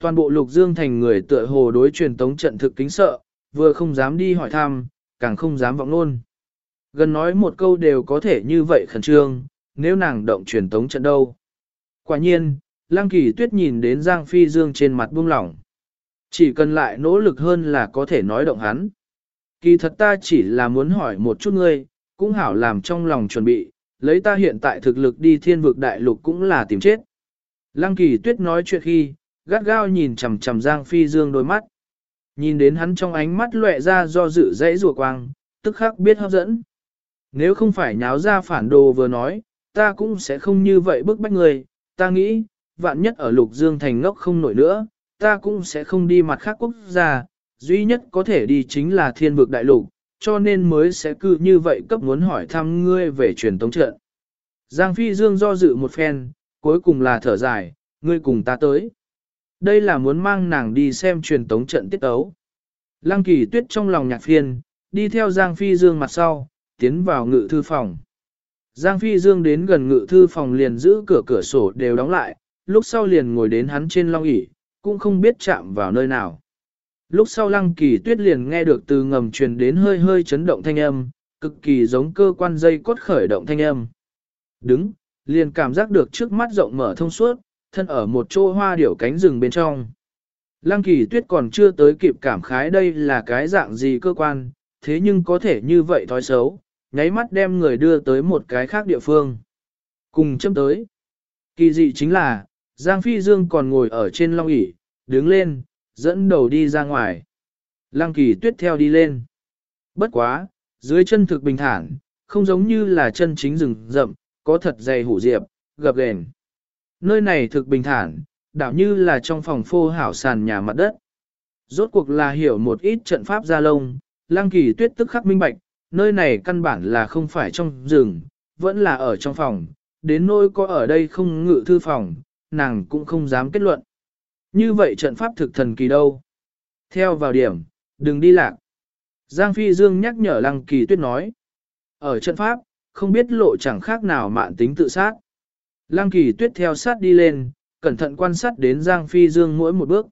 Toàn bộ lục dương thành người tựa hồ đối truyền tống trận thực kính sợ, vừa không dám đi hỏi thăm, càng không dám vọng luôn. Gần nói một câu đều có thể như vậy khẩn trương, nếu nàng động truyền tống trận đâu. Quả nhiên, Lăng Kỳ Tuyết nhìn đến Giang Phi Dương trên mặt buông lỏng. Chỉ cần lại nỗ lực hơn là có thể nói động hắn. Kỳ thật ta chỉ là muốn hỏi một chút ngươi, cũng hảo làm trong lòng chuẩn bị, lấy ta hiện tại thực lực đi thiên vực đại lục cũng là tìm chết. Lăng Kỳ Tuyết nói chuyện khi, gắt gao nhìn chằm chằm Giang Phi Dương đôi mắt. Nhìn đến hắn trong ánh mắt lóe ra do dự dãy rùa quang, tức khắc biết hấp dẫn. Nếu không phải nháo ra phản đồ vừa nói, ta cũng sẽ không như vậy bức bách người, ta nghĩ, vạn nhất ở lục dương thành ngốc không nổi nữa, ta cũng sẽ không đi mặt khác quốc gia, duy nhất có thể đi chính là thiên vực đại lục, cho nên mới sẽ cứ như vậy cấp muốn hỏi thăm ngươi về truyền tống trận. Giang Phi Dương do dự một phen, cuối cùng là thở dài, ngươi cùng ta tới. Đây là muốn mang nàng đi xem truyền tống trận tiết ấu. Lăng kỳ tuyết trong lòng nhạc phiên, đi theo Giang Phi Dương mặt sau, tiến vào ngự thư phòng. Giang Phi Dương đến gần ngự thư phòng liền giữ cửa cửa sổ đều đóng lại, lúc sau liền ngồi đến hắn trên long ỷ cũng không biết chạm vào nơi nào. Lúc sau lăng kỳ tuyết liền nghe được từ ngầm truyền đến hơi hơi chấn động thanh âm, cực kỳ giống cơ quan dây cốt khởi động thanh âm. Đứng, liền cảm giác được trước mắt rộng mở thông suốt, thân ở một chỗ hoa điểu cánh rừng bên trong. Lăng kỳ tuyết còn chưa tới kịp cảm khái đây là cái dạng gì cơ quan, thế nhưng có thể như vậy thói xấu, nháy mắt đem người đưa tới một cái khác địa phương. Cùng châm tới. Kỳ dị chính là, Giang Phi Dương còn ngồi ở trên long ỷ đứng lên, dẫn đầu đi ra ngoài. Lăng kỳ tuyết theo đi lên. Bất quá, dưới chân thực bình thản, không giống như là chân chính rừng rậm, có thật dày hủ diệp, gập ghềnh. Nơi này thực bình thản, đảo như là trong phòng phô hảo sàn nhà mặt đất. Rốt cuộc là hiểu một ít trận pháp gia lông, lăng kỳ tuyết tức khắc minh bạch, nơi này căn bản là không phải trong rừng, vẫn là ở trong phòng, đến nỗi có ở đây không ngự thư phòng, nàng cũng không dám kết luận. Như vậy trận pháp thực thần kỳ đâu? Theo vào điểm, đừng đi lạc. Giang Phi Dương nhắc nhở Lăng Kỳ Tuyết nói. Ở trận pháp, không biết lộ chẳng khác nào mạn tính tự sát. Lăng Kỳ Tuyết theo sát đi lên, cẩn thận quan sát đến Giang Phi Dương mỗi một bước.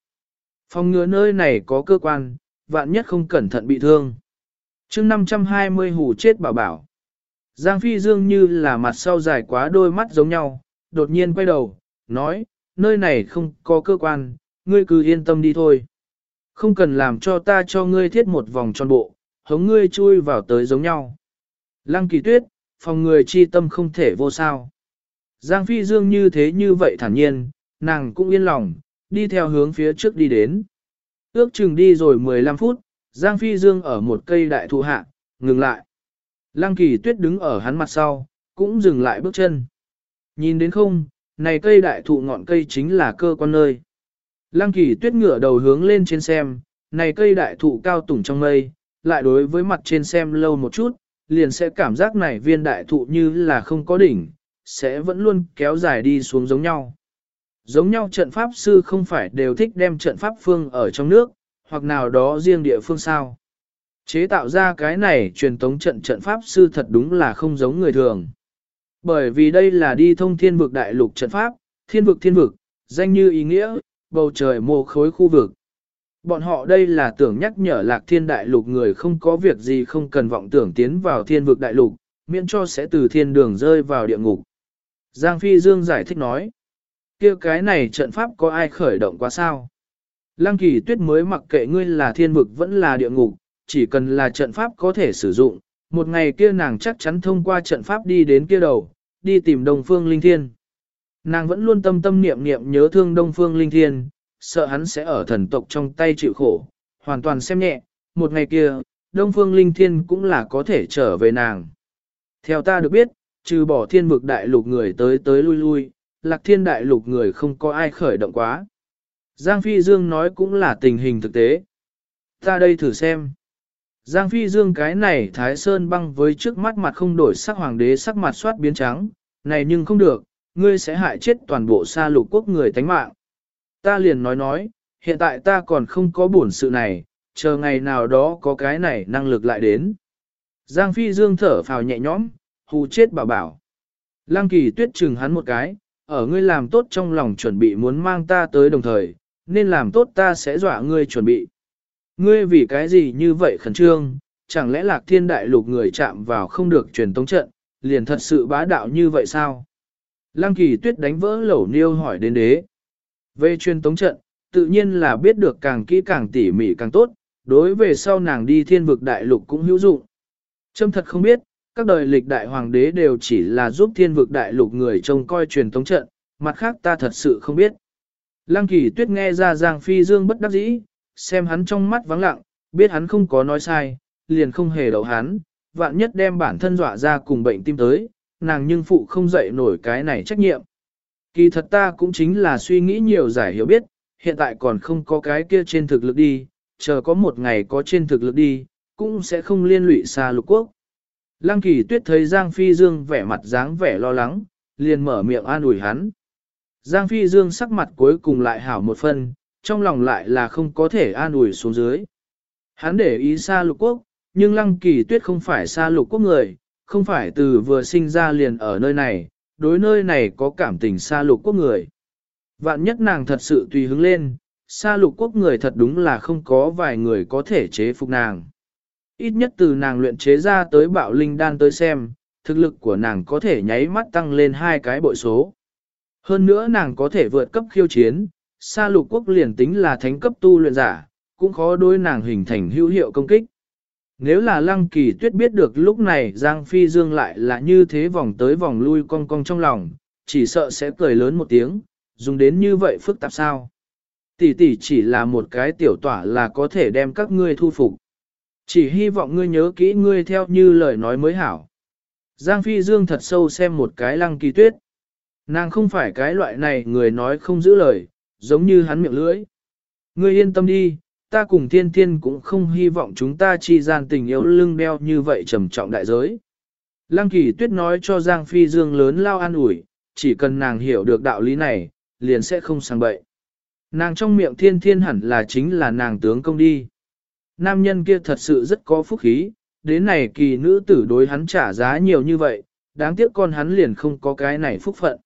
Phòng ngừa nơi này có cơ quan, vạn nhất không cẩn thận bị thương chương 520 hủ chết bảo bảo. Giang Phi Dương như là mặt sau dài quá đôi mắt giống nhau, đột nhiên quay đầu, nói, nơi này không có cơ quan, ngươi cứ yên tâm đi thôi. Không cần làm cho ta cho ngươi thiết một vòng tròn bộ, hống ngươi chui vào tới giống nhau. Lăng kỳ tuyết, phòng người chi tâm không thể vô sao. Giang Phi Dương như thế như vậy thản nhiên, nàng cũng yên lòng, đi theo hướng phía trước đi đến. Ước chừng đi rồi 15 phút, Giang Phi Dương ở một cây đại thụ hạ, ngừng lại. Lăng kỳ tuyết đứng ở hắn mặt sau, cũng dừng lại bước chân. Nhìn đến không, này cây đại thụ ngọn cây chính là cơ quan nơi. Lăng kỳ tuyết ngửa đầu hướng lên trên xem, này cây đại thụ cao tủng trong mây, lại đối với mặt trên xem lâu một chút, liền sẽ cảm giác này viên đại thụ như là không có đỉnh, sẽ vẫn luôn kéo dài đi xuống giống nhau. Giống nhau trận pháp sư không phải đều thích đem trận pháp phương ở trong nước, hoặc nào đó riêng địa phương sao. Chế tạo ra cái này truyền tống trận trận pháp sư thật đúng là không giống người thường. Bởi vì đây là đi thông thiên vực đại lục trận pháp, thiên vực thiên vực, danh như ý nghĩa, bầu trời mồ khối khu vực. Bọn họ đây là tưởng nhắc nhở lạc thiên đại lục người không có việc gì không cần vọng tưởng tiến vào thiên vực đại lục, miễn cho sẽ từ thiên đường rơi vào địa ngục. Giang Phi Dương giải thích nói, kia cái này trận pháp có ai khởi động quá sao? Lăng kỳ tuyết mới mặc kệ ngươi là thiên vực vẫn là địa ngục, chỉ cần là trận pháp có thể sử dụng, một ngày kia nàng chắc chắn thông qua trận pháp đi đến kia đầu, đi tìm Đông Phương Linh Thiên. Nàng vẫn luôn tâm tâm niệm niệm nhớ thương Đông Phương Linh Thiên, sợ hắn sẽ ở thần tộc trong tay chịu khổ, hoàn toàn xem nhẹ, một ngày kia, Đông Phương Linh Thiên cũng là có thể trở về nàng. Theo ta được biết, trừ bỏ thiên vực đại lục người tới tới lui lui, lạc thiên đại lục người không có ai khởi động quá. Giang Phi Dương nói cũng là tình hình thực tế. Ta đây thử xem. Giang Phi Dương cái này Thái Sơn băng với trước mắt mặt không đổi sắc hoàng đế sắc mặt soát biến trắng, này nhưng không được, ngươi sẽ hại chết toàn bộ sa lục quốc người tánh mạng. Ta liền nói nói, hiện tại ta còn không có buồn sự này, chờ ngày nào đó có cái này năng lực lại đến. Giang Phi Dương thở phào nhẹ nhõm, hù chết bảo bảo. Lăng kỳ tuyết chừng hắn một cái, ở ngươi làm tốt trong lòng chuẩn bị muốn mang ta tới đồng thời, nên làm tốt ta sẽ dọa ngươi chuẩn bị. Ngươi vì cái gì như vậy khẩn trương, chẳng lẽ lạc thiên đại lục người chạm vào không được truyền tống trận, liền thật sự bá đạo như vậy sao? Lăng kỳ tuyết đánh vỡ lẩu niêu hỏi đến đế. Về truyền tống trận, tự nhiên là biết được càng kỹ càng tỉ mỉ càng tốt, đối về sau nàng đi thiên vực đại lục cũng hữu dụng. Trâm thật không biết, các đời lịch đại hoàng đế đều chỉ là giúp thiên vực đại lục người trông coi truyền tống trận, mặt khác ta thật sự không biết. Lăng kỳ tuyết nghe ra Giang Phi Dương bất đắc dĩ, xem hắn trong mắt vắng lặng, biết hắn không có nói sai, liền không hề đầu hắn, vạn nhất đem bản thân dọa ra cùng bệnh tim tới, nàng nhưng phụ không dậy nổi cái này trách nhiệm. Kỳ thật ta cũng chính là suy nghĩ nhiều giải hiểu biết, hiện tại còn không có cái kia trên thực lực đi, chờ có một ngày có trên thực lực đi, cũng sẽ không liên lụy xa lục quốc. Lăng kỳ tuyết thấy Giang Phi Dương vẻ mặt dáng vẻ lo lắng, liền mở miệng an ủi hắn. Giang Phi Dương sắc mặt cuối cùng lại hảo một phần, trong lòng lại là không có thể an ủi xuống dưới. Hắn để ý xa lục quốc, nhưng lăng kỳ tuyết không phải xa lục quốc người, không phải từ vừa sinh ra liền ở nơi này, đối nơi này có cảm tình xa lục quốc người. Vạn nhất nàng thật sự tùy hứng lên, xa lục quốc người thật đúng là không có vài người có thể chế phục nàng. Ít nhất từ nàng luyện chế ra tới bạo linh đan tới xem, thực lực của nàng có thể nháy mắt tăng lên hai cái bội số. Hơn nữa nàng có thể vượt cấp khiêu chiến, xa lục quốc liền tính là thánh cấp tu luyện giả, cũng khó đối nàng hình thành hữu hiệu công kích. Nếu là lăng kỳ tuyết biết được lúc này Giang Phi Dương lại là như thế vòng tới vòng lui cong cong trong lòng, chỉ sợ sẽ cười lớn một tiếng, dùng đến như vậy phức tạp sao. Tỷ tỷ chỉ là một cái tiểu tỏa là có thể đem các ngươi thu phục. Chỉ hy vọng ngươi nhớ kỹ ngươi theo như lời nói mới hảo. Giang Phi Dương thật sâu xem một cái lăng kỳ tuyết. Nàng không phải cái loại này người nói không giữ lời, giống như hắn miệng lưỡi. Ngươi yên tâm đi, ta cùng thiên thiên cũng không hy vọng chúng ta chi gian tình yêu lưng đeo như vậy trầm trọng đại giới. Lăng kỳ tuyết nói cho Giang Phi Dương lớn lao an ủi, chỉ cần nàng hiểu được đạo lý này, liền sẽ không sang bậy. Nàng trong miệng thiên thiên hẳn là chính là nàng tướng công đi. Nam nhân kia thật sự rất có phúc khí, đến này kỳ nữ tử đối hắn trả giá nhiều như vậy, đáng tiếc con hắn liền không có cái này phúc phận.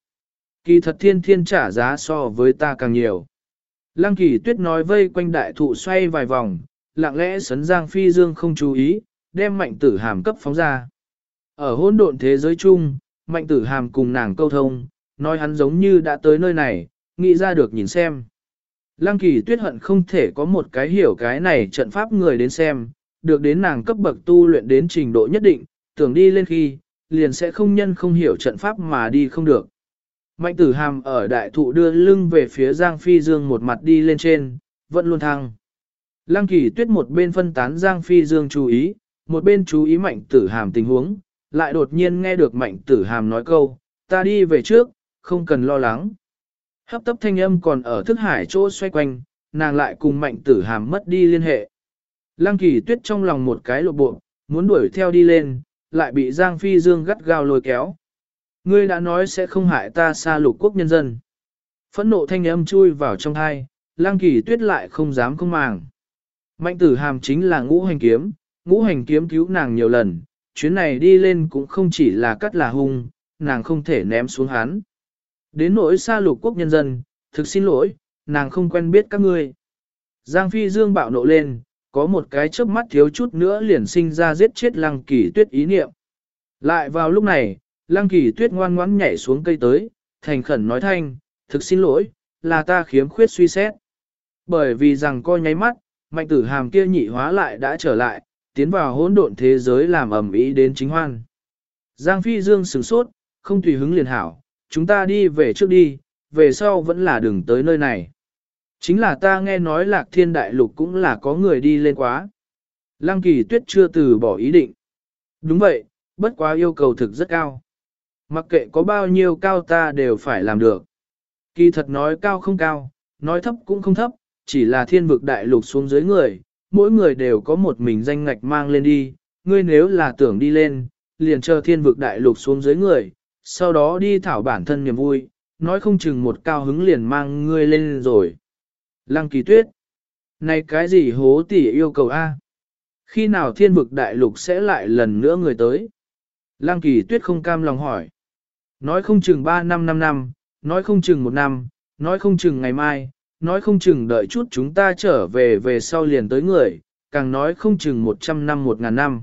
Kỳ thật thiên thiên trả giá so với ta càng nhiều. Lăng kỳ tuyết nói vây quanh đại thụ xoay vài vòng, lặng lẽ sấn Giang Phi Dương không chú ý, đem mạnh tử hàm cấp phóng ra. Ở hỗn độn thế giới chung, mạnh tử hàm cùng nàng câu thông, nói hắn giống như đã tới nơi này, nghĩ ra được nhìn xem. Lăng kỳ tuyết hận không thể có một cái hiểu cái này trận pháp người đến xem, được đến nàng cấp bậc tu luyện đến trình độ nhất định, tưởng đi lên khi, liền sẽ không nhân không hiểu trận pháp mà đi không được. Mạnh tử hàm ở đại thụ đưa lưng về phía Giang Phi Dương một mặt đi lên trên, vẫn luôn thăng. Lăng kỳ tuyết một bên phân tán Giang Phi Dương chú ý, một bên chú ý mạnh tử hàm tình huống, lại đột nhiên nghe được mạnh tử hàm nói câu, ta đi về trước, không cần lo lắng. Hấp tấp thanh âm còn ở thức hải chỗ xoay quanh, nàng lại cùng mạnh tử hàm mất đi liên hệ. Lăng kỳ tuyết trong lòng một cái lộ bộ, muốn đuổi theo đi lên, lại bị Giang Phi Dương gắt gao lôi kéo. Ngươi đã nói sẽ không hại ta xa lục quốc nhân dân. Phẫn nộ thanh âm chui vào trong thai, Lang kỳ tuyết lại không dám không màng. Mạnh tử hàm chính là ngũ hành kiếm, ngũ hành kiếm cứu nàng nhiều lần, chuyến này đi lên cũng không chỉ là cắt là hung, nàng không thể ném xuống hắn. Đến nỗi xa lục quốc nhân dân, thực xin lỗi, nàng không quen biết các ngươi. Giang Phi Dương bạo nộ lên, có một cái chớp mắt thiếu chút nữa liền sinh ra giết chết lăng kỳ tuyết ý niệm. Lại vào lúc này, lăng kỳ tuyết ngoan ngoãn nhảy xuống cây tới, thành khẩn nói thanh, thực xin lỗi, là ta khiếm khuyết suy xét. Bởi vì rằng coi nháy mắt, mạnh tử hàm kia nhị hóa lại đã trở lại, tiến vào hỗn độn thế giới làm ẩm ý đến chính hoan. Giang Phi Dương sửng sốt, không tùy hứng liền hảo, chúng ta đi về trước đi, về sau vẫn là đừng tới nơi này. Chính là ta nghe nói lạc thiên đại lục cũng là có người đi lên quá. Lăng kỳ tuyết chưa từ bỏ ý định. Đúng vậy, bất quá yêu cầu thực rất cao. Mặc kệ có bao nhiêu cao ta đều phải làm được. Kỳ thật nói cao không cao, nói thấp cũng không thấp, chỉ là thiên vực đại lục xuống dưới người, mỗi người đều có một mình danh ngạch mang lên đi, ngươi nếu là tưởng đi lên, liền chờ thiên vực đại lục xuống dưới người, sau đó đi thảo bản thân niềm vui, nói không chừng một cao hứng liền mang ngươi lên rồi. Lăng kỳ tuyết, này cái gì hố tỉ yêu cầu A? Khi nào thiên vực đại lục sẽ lại lần nữa người tới? Lăng kỳ tuyết không cam lòng hỏi. Nói không chừng 3 năm 5 năm, nói không chừng một năm, nói không chừng ngày mai, nói không chừng đợi chút chúng ta trở về về sau liền tới người, càng nói không chừng 100 năm 1000 năm.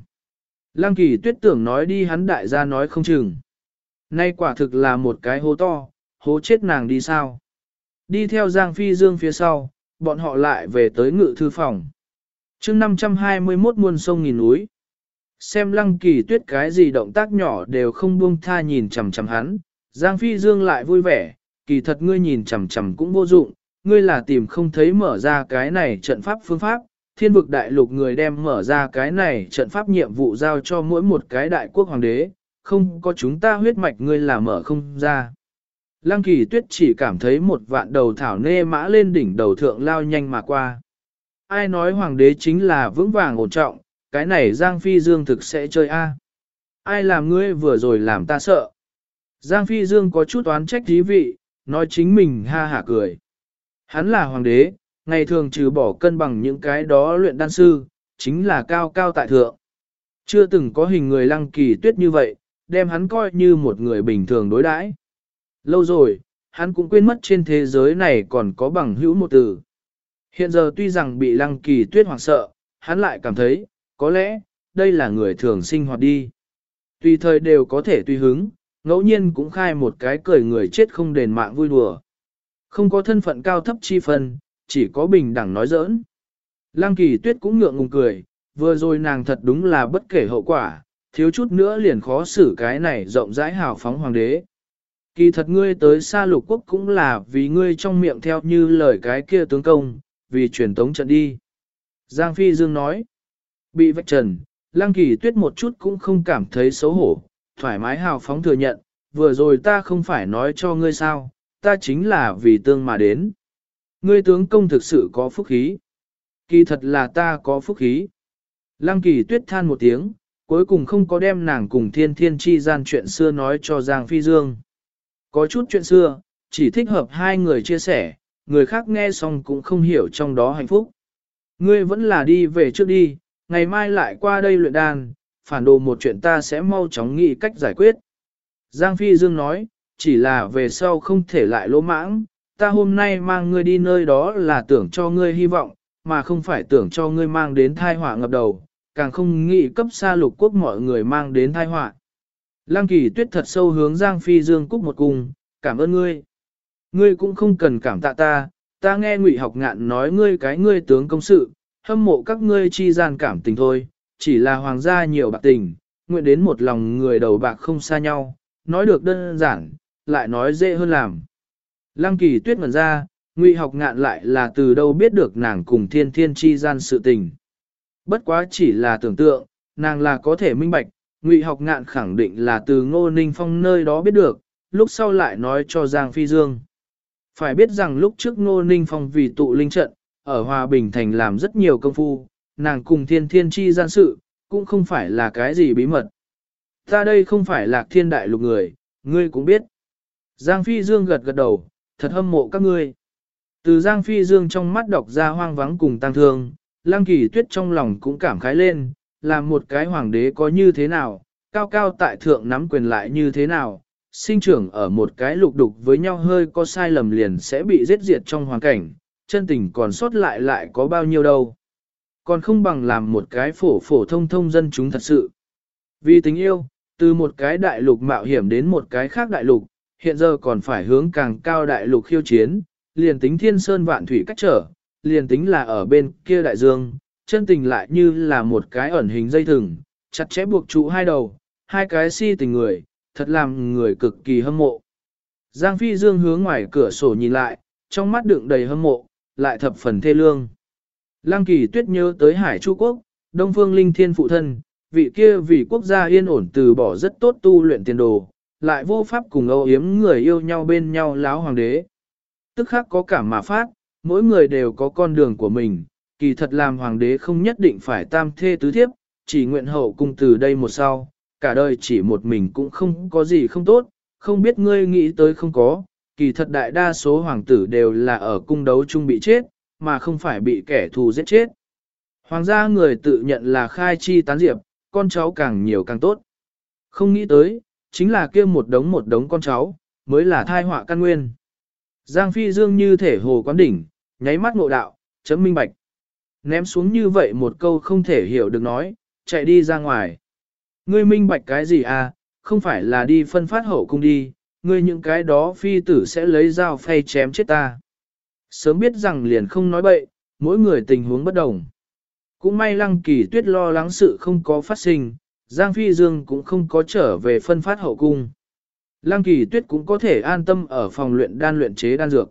Lăng kỳ tuyết tưởng nói đi hắn đại gia nói không chừng. Nay quả thực là một cái hố to, hố chết nàng đi sao. Đi theo Giang Phi Dương phía sau, bọn họ lại về tới ngự thư phòng. chương 521 muôn sông nghìn núi. Xem lăng kỳ tuyết cái gì động tác nhỏ đều không buông tha nhìn chằm chằm hắn. Giang Phi Dương lại vui vẻ, kỳ thật ngươi nhìn chằm chằm cũng vô dụng, ngươi là tìm không thấy mở ra cái này trận pháp phương pháp, thiên vực đại lục người đem mở ra cái này trận pháp nhiệm vụ giao cho mỗi một cái đại quốc hoàng đế, không có chúng ta huyết mạch ngươi là mở không ra. Lăng kỳ tuyết chỉ cảm thấy một vạn đầu thảo nê mã lên đỉnh đầu thượng lao nhanh mà qua. Ai nói hoàng đế chính là vững vàng ổn trọng, cái này Giang Phi Dương thực sẽ chơi a. Ai làm ngươi vừa rồi làm ta sợ. Giang Phi Dương có chút oán trách thí vị, nói chính mình ha hả cười. Hắn là hoàng đế, ngày thường trừ bỏ cân bằng những cái đó luyện đan sư, chính là cao cao tại thượng. Chưa từng có hình người lăng kỳ tuyết như vậy, đem hắn coi như một người bình thường đối đãi. Lâu rồi, hắn cũng quên mất trên thế giới này còn có bằng hữu một từ. Hiện giờ tuy rằng bị lăng kỳ tuyết hoảng sợ, hắn lại cảm thấy, có lẽ, đây là người thường sinh hoạt đi. Tùy thời đều có thể tùy hứng, ngẫu nhiên cũng khai một cái cười người chết không đền mạng vui đùa. Không có thân phận cao thấp chi phần chỉ có bình đẳng nói giỡn. Lăng kỳ tuyết cũng ngượng ngùng cười, vừa rồi nàng thật đúng là bất kể hậu quả, thiếu chút nữa liền khó xử cái này rộng rãi hào phóng hoàng đế. Kỳ thật ngươi tới xa lục quốc cũng là vì ngươi trong miệng theo như lời cái kia tướng công, vì truyền tống trận đi. Giang Phi Dương nói, bị vạch trần, Lăng Kỳ Tuyết một chút cũng không cảm thấy xấu hổ, thoải mái hào phóng thừa nhận, vừa rồi ta không phải nói cho ngươi sao, ta chính là vì tương mà đến. Ngươi tướng công thực sự có phúc khí. Kỳ thật là ta có phúc khí. Lăng Kỳ Tuyết than một tiếng, cuối cùng không có đem nàng cùng thiên thiên chi gian chuyện xưa nói cho Giang Phi Dương. Có chút chuyện xưa, chỉ thích hợp hai người chia sẻ, người khác nghe xong cũng không hiểu trong đó hạnh phúc. Ngươi vẫn là đi về trước đi, ngày mai lại qua đây luyện đàn, phản đồ một chuyện ta sẽ mau chóng nghĩ cách giải quyết. Giang Phi Dương nói, chỉ là về sau không thể lại lỗ mãng, ta hôm nay mang ngươi đi nơi đó là tưởng cho ngươi hy vọng, mà không phải tưởng cho ngươi mang đến thai họa ngập đầu, càng không nghĩ cấp xa lục quốc mọi người mang đến thai họa. Lăng kỳ tuyết thật sâu hướng Giang Phi Dương cúc một cung, cảm ơn ngươi. Ngươi cũng không cần cảm tạ ta, ta nghe ngụy học ngạn nói ngươi cái ngươi tướng công sự, hâm mộ các ngươi chi gian cảm tình thôi, chỉ là hoàng gia nhiều bạc tình, nguyện đến một lòng người đầu bạc không xa nhau, nói được đơn giản, lại nói dễ hơn làm. Lăng kỳ tuyết ngẩn ra, ngụy học ngạn lại là từ đâu biết được nàng cùng thiên thiên chi gian sự tình. Bất quá chỉ là tưởng tượng, nàng là có thể minh bạch, ngụy học ngạn khẳng định là từ ngô ninh phong nơi đó biết được, lúc sau lại nói cho Giang Phi Dương. Phải biết rằng lúc trước ngô ninh phong vì tụ linh trận, ở Hòa Bình Thành làm rất nhiều công phu, nàng cùng thiên thiên chi gian sự, cũng không phải là cái gì bí mật. Ta đây không phải lạc thiên đại lục người, ngươi cũng biết. Giang Phi Dương gật gật đầu, thật hâm mộ các ngươi. Từ Giang Phi Dương trong mắt đọc ra hoang vắng cùng tăng thương, Lăng Kỳ Tuyết trong lòng cũng cảm khái lên, là một cái hoàng đế có như thế nào, cao cao tại thượng nắm quyền lại như thế nào, sinh trưởng ở một cái lục đục với nhau hơi có sai lầm liền sẽ bị giết diệt trong hoàn cảnh, chân tình còn sót lại lại có bao nhiêu đâu. Còn không bằng làm một cái phổ phổ thông thông dân chúng thật sự. Vì tình yêu, từ một cái đại lục mạo hiểm đến một cái khác đại lục, hiện giờ còn phải hướng càng cao đại lục khiêu chiến, liền tính thiên sơn vạn thủy cách trở, liền tính là ở bên kia đại dương, chân tình lại như là một cái ẩn hình dây thừng, chặt chẽ buộc trụ hai đầu, hai cái si tình người, thật làm người cực kỳ hâm mộ. Giang Phi Dương hướng ngoài cửa sổ nhìn lại, trong mắt đựng đầy hâm mộ, lại thập phần thê lương. Lăng kỳ tuyết nhớ tới Hải Chu Quốc, Đông Phương Linh Thiên phụ thân, vị kia vì quốc gia yên ổn từ bỏ rất tốt tu luyện tiền đồ, lại vô pháp cùng âu yếm người yêu nhau bên nhau láo hoàng đế. Tức khắc có cảm mà phát, mỗi người đều có con đường của mình, kỳ thật làm hoàng đế không nhất định phải tam thê tứ thiếp, chỉ nguyện hậu cung từ đây một sau, cả đời chỉ một mình cũng không có gì không tốt, không biết ngươi nghĩ tới không có, kỳ thật đại đa số hoàng tử đều là ở cung đấu chung bị chết, mà không phải bị kẻ thù giết chết. Hoàng gia người tự nhận là khai chi tán diệp, con cháu càng nhiều càng tốt. Không nghĩ tới, chính là kia một đống một đống con cháu, mới là thai họa căn nguyên. Giang Phi Dương như thể hồ quán đỉnh, nháy mắt ngộ đạo, chấm minh bạch. Ném xuống như vậy một câu không thể hiểu được nói, chạy đi ra ngoài. Ngươi minh bạch cái gì à, không phải là đi phân phát hậu cung đi, ngươi những cái đó phi tử sẽ lấy dao phay chém chết ta. Sớm biết rằng liền không nói bậy, mỗi người tình huống bất đồng. Cũng may lăng kỳ tuyết lo lắng sự không có phát sinh, Giang Phi Dương cũng không có trở về phân phát hậu cung. Lăng kỳ tuyết cũng có thể an tâm ở phòng luyện đan luyện chế đan dược.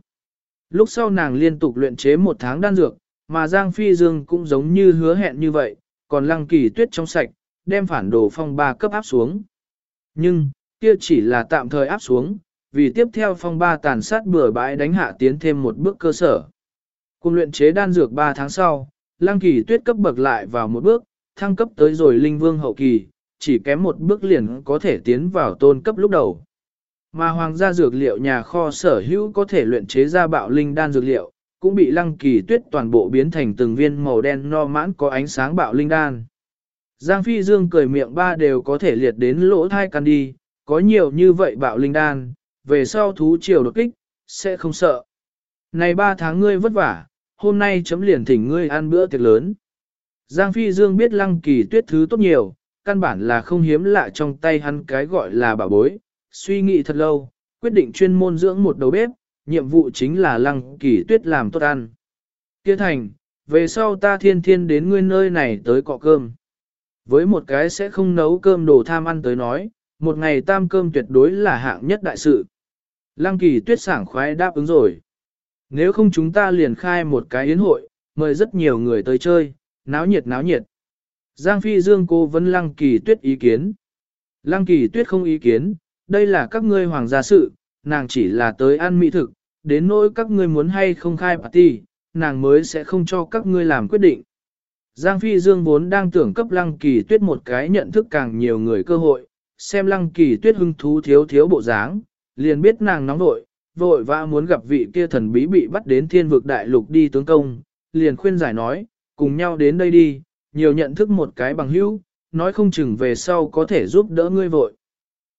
Lúc sau nàng liên tục luyện chế một tháng đan dược, mà Giang Phi Dương cũng giống như hứa hẹn như vậy, còn lăng kỳ tuyết trong sạch, đem phản đồ phong ba cấp áp xuống. Nhưng, kia chỉ là tạm thời áp xuống, vì tiếp theo phong ba tàn sát bừa bãi đánh hạ tiến thêm một bước cơ sở. Cùng luyện chế đan dược 3 tháng sau, lăng kỳ tuyết cấp bậc lại vào một bước, thăng cấp tới rồi linh vương hậu kỳ, chỉ kém một bước liền có thể tiến vào tôn cấp lúc đầu. Mà hoàng gia dược liệu nhà kho sở hữu có thể luyện chế ra bạo linh đan dược liệu, cũng bị lăng kỳ tuyết toàn bộ biến thành từng viên màu đen no mãn có ánh sáng bạo linh đan. Giang Phi Dương cười miệng ba đều có thể liệt đến lỗ thai căn đi, có nhiều như vậy bạo linh đan, về sau thú triều đột kích, sẽ không sợ. Này ba tháng ngươi vất vả, hôm nay chấm liền thỉnh ngươi ăn bữa tiệc lớn. Giang Phi Dương biết lăng kỳ tuyết thứ tốt nhiều, căn bản là không hiếm lạ trong tay hắn cái gọi là bảo bối, suy nghĩ thật lâu, quyết định chuyên môn dưỡng một đầu bếp, nhiệm vụ chính là lăng kỳ tuyết làm tốt ăn. Kia thành, về sau ta thiên thiên đến ngươi nơi này tới cọ cơm. Với một cái sẽ không nấu cơm đồ tham ăn tới nói, một ngày tam cơm tuyệt đối là hạng nhất đại sự. Lăng kỳ tuyết sảng khoái đáp ứng rồi. Nếu không chúng ta liền khai một cái yến hội, mời rất nhiều người tới chơi, náo nhiệt náo nhiệt. Giang Phi Dương cô vấn Lăng kỳ tuyết ý kiến. Lăng kỳ tuyết không ý kiến, đây là các ngươi hoàng gia sự, nàng chỉ là tới ăn mỹ thực, đến nỗi các ngươi muốn hay không khai party, nàng mới sẽ không cho các ngươi làm quyết định. Giang Phi Dương vốn đang tưởng cấp Lăng Kỳ Tuyết một cái nhận thức càng nhiều người cơ hội, xem Lăng Kỳ Tuyết hưng thú thiếu thiếu bộ dáng, liền biết nàng nóng vội, vội vã muốn gặp vị kia thần bí bị bắt đến thiên vực đại lục đi tướng công, liền khuyên giải nói, cùng nhau đến đây đi, nhiều nhận thức một cái bằng hữu, nói không chừng về sau có thể giúp đỡ ngươi vội.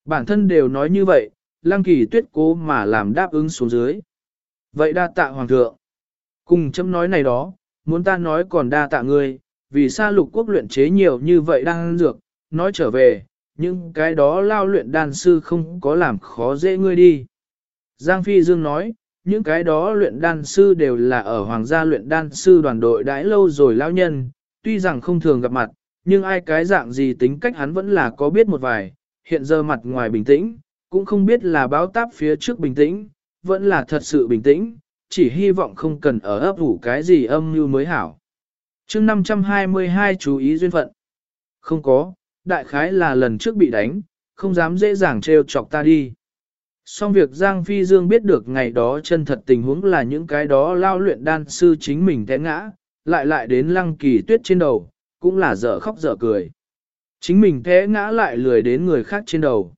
Bản thân đều nói như vậy, Lăng Kỳ Tuyết cố mà làm đáp ứng xuống dưới. Vậy đa tạ hoàng thượng. Cùng chấm nói này đó, muốn ta nói còn đa tạ ngươi, vì sao lục quốc luyện chế nhiều như vậy đang dược, nói trở về, nhưng cái đó lao luyện đan sư không có làm khó dễ ngươi đi. Giang Phi Dương nói, những cái đó luyện đan sư đều là ở hoàng gia luyện đan sư đoàn đội đãi lâu rồi lao nhân, tuy rằng không thường gặp mặt, nhưng ai cái dạng gì tính cách hắn vẫn là có biết một vài, hiện giờ mặt ngoài bình tĩnh, cũng không biết là báo táp phía trước bình tĩnh, vẫn là thật sự bình tĩnh, chỉ hy vọng không cần ở ấp ủ cái gì âm mưu mới hảo. chương 522 chú ý duyên phận. Không có, đại khái là lần trước bị đánh, không dám dễ dàng trêu chọc ta đi. Xong việc Giang Phi Dương biết được ngày đó chân thật tình huống là những cái đó lao luyện đan sư chính mình té ngã, lại lại đến lăng kỳ tuyết trên đầu, cũng là dở khóc dở cười. Chính mình té ngã lại lười đến người khác trên đầu.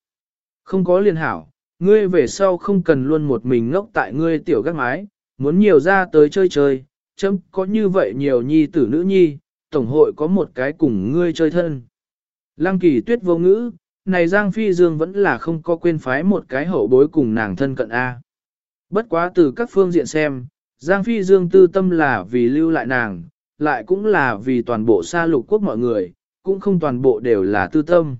Không có liên hảo, ngươi về sau không cần luôn một mình ngốc tại ngươi tiểu gác mái, muốn nhiều ra tới chơi chơi, chấm có như vậy nhiều nhi tử nữ nhi, tổng hội có một cái cùng ngươi chơi thân. Lăng kỳ tuyết vô ngữ, này Giang Phi Dương vẫn là không có quên phái một cái hậu bối cùng nàng thân cận A. Bất quá từ các phương diện xem, Giang Phi Dương tư tâm là vì lưu lại nàng, lại cũng là vì toàn bộ xa lục quốc mọi người, cũng không toàn bộ đều là tư tâm.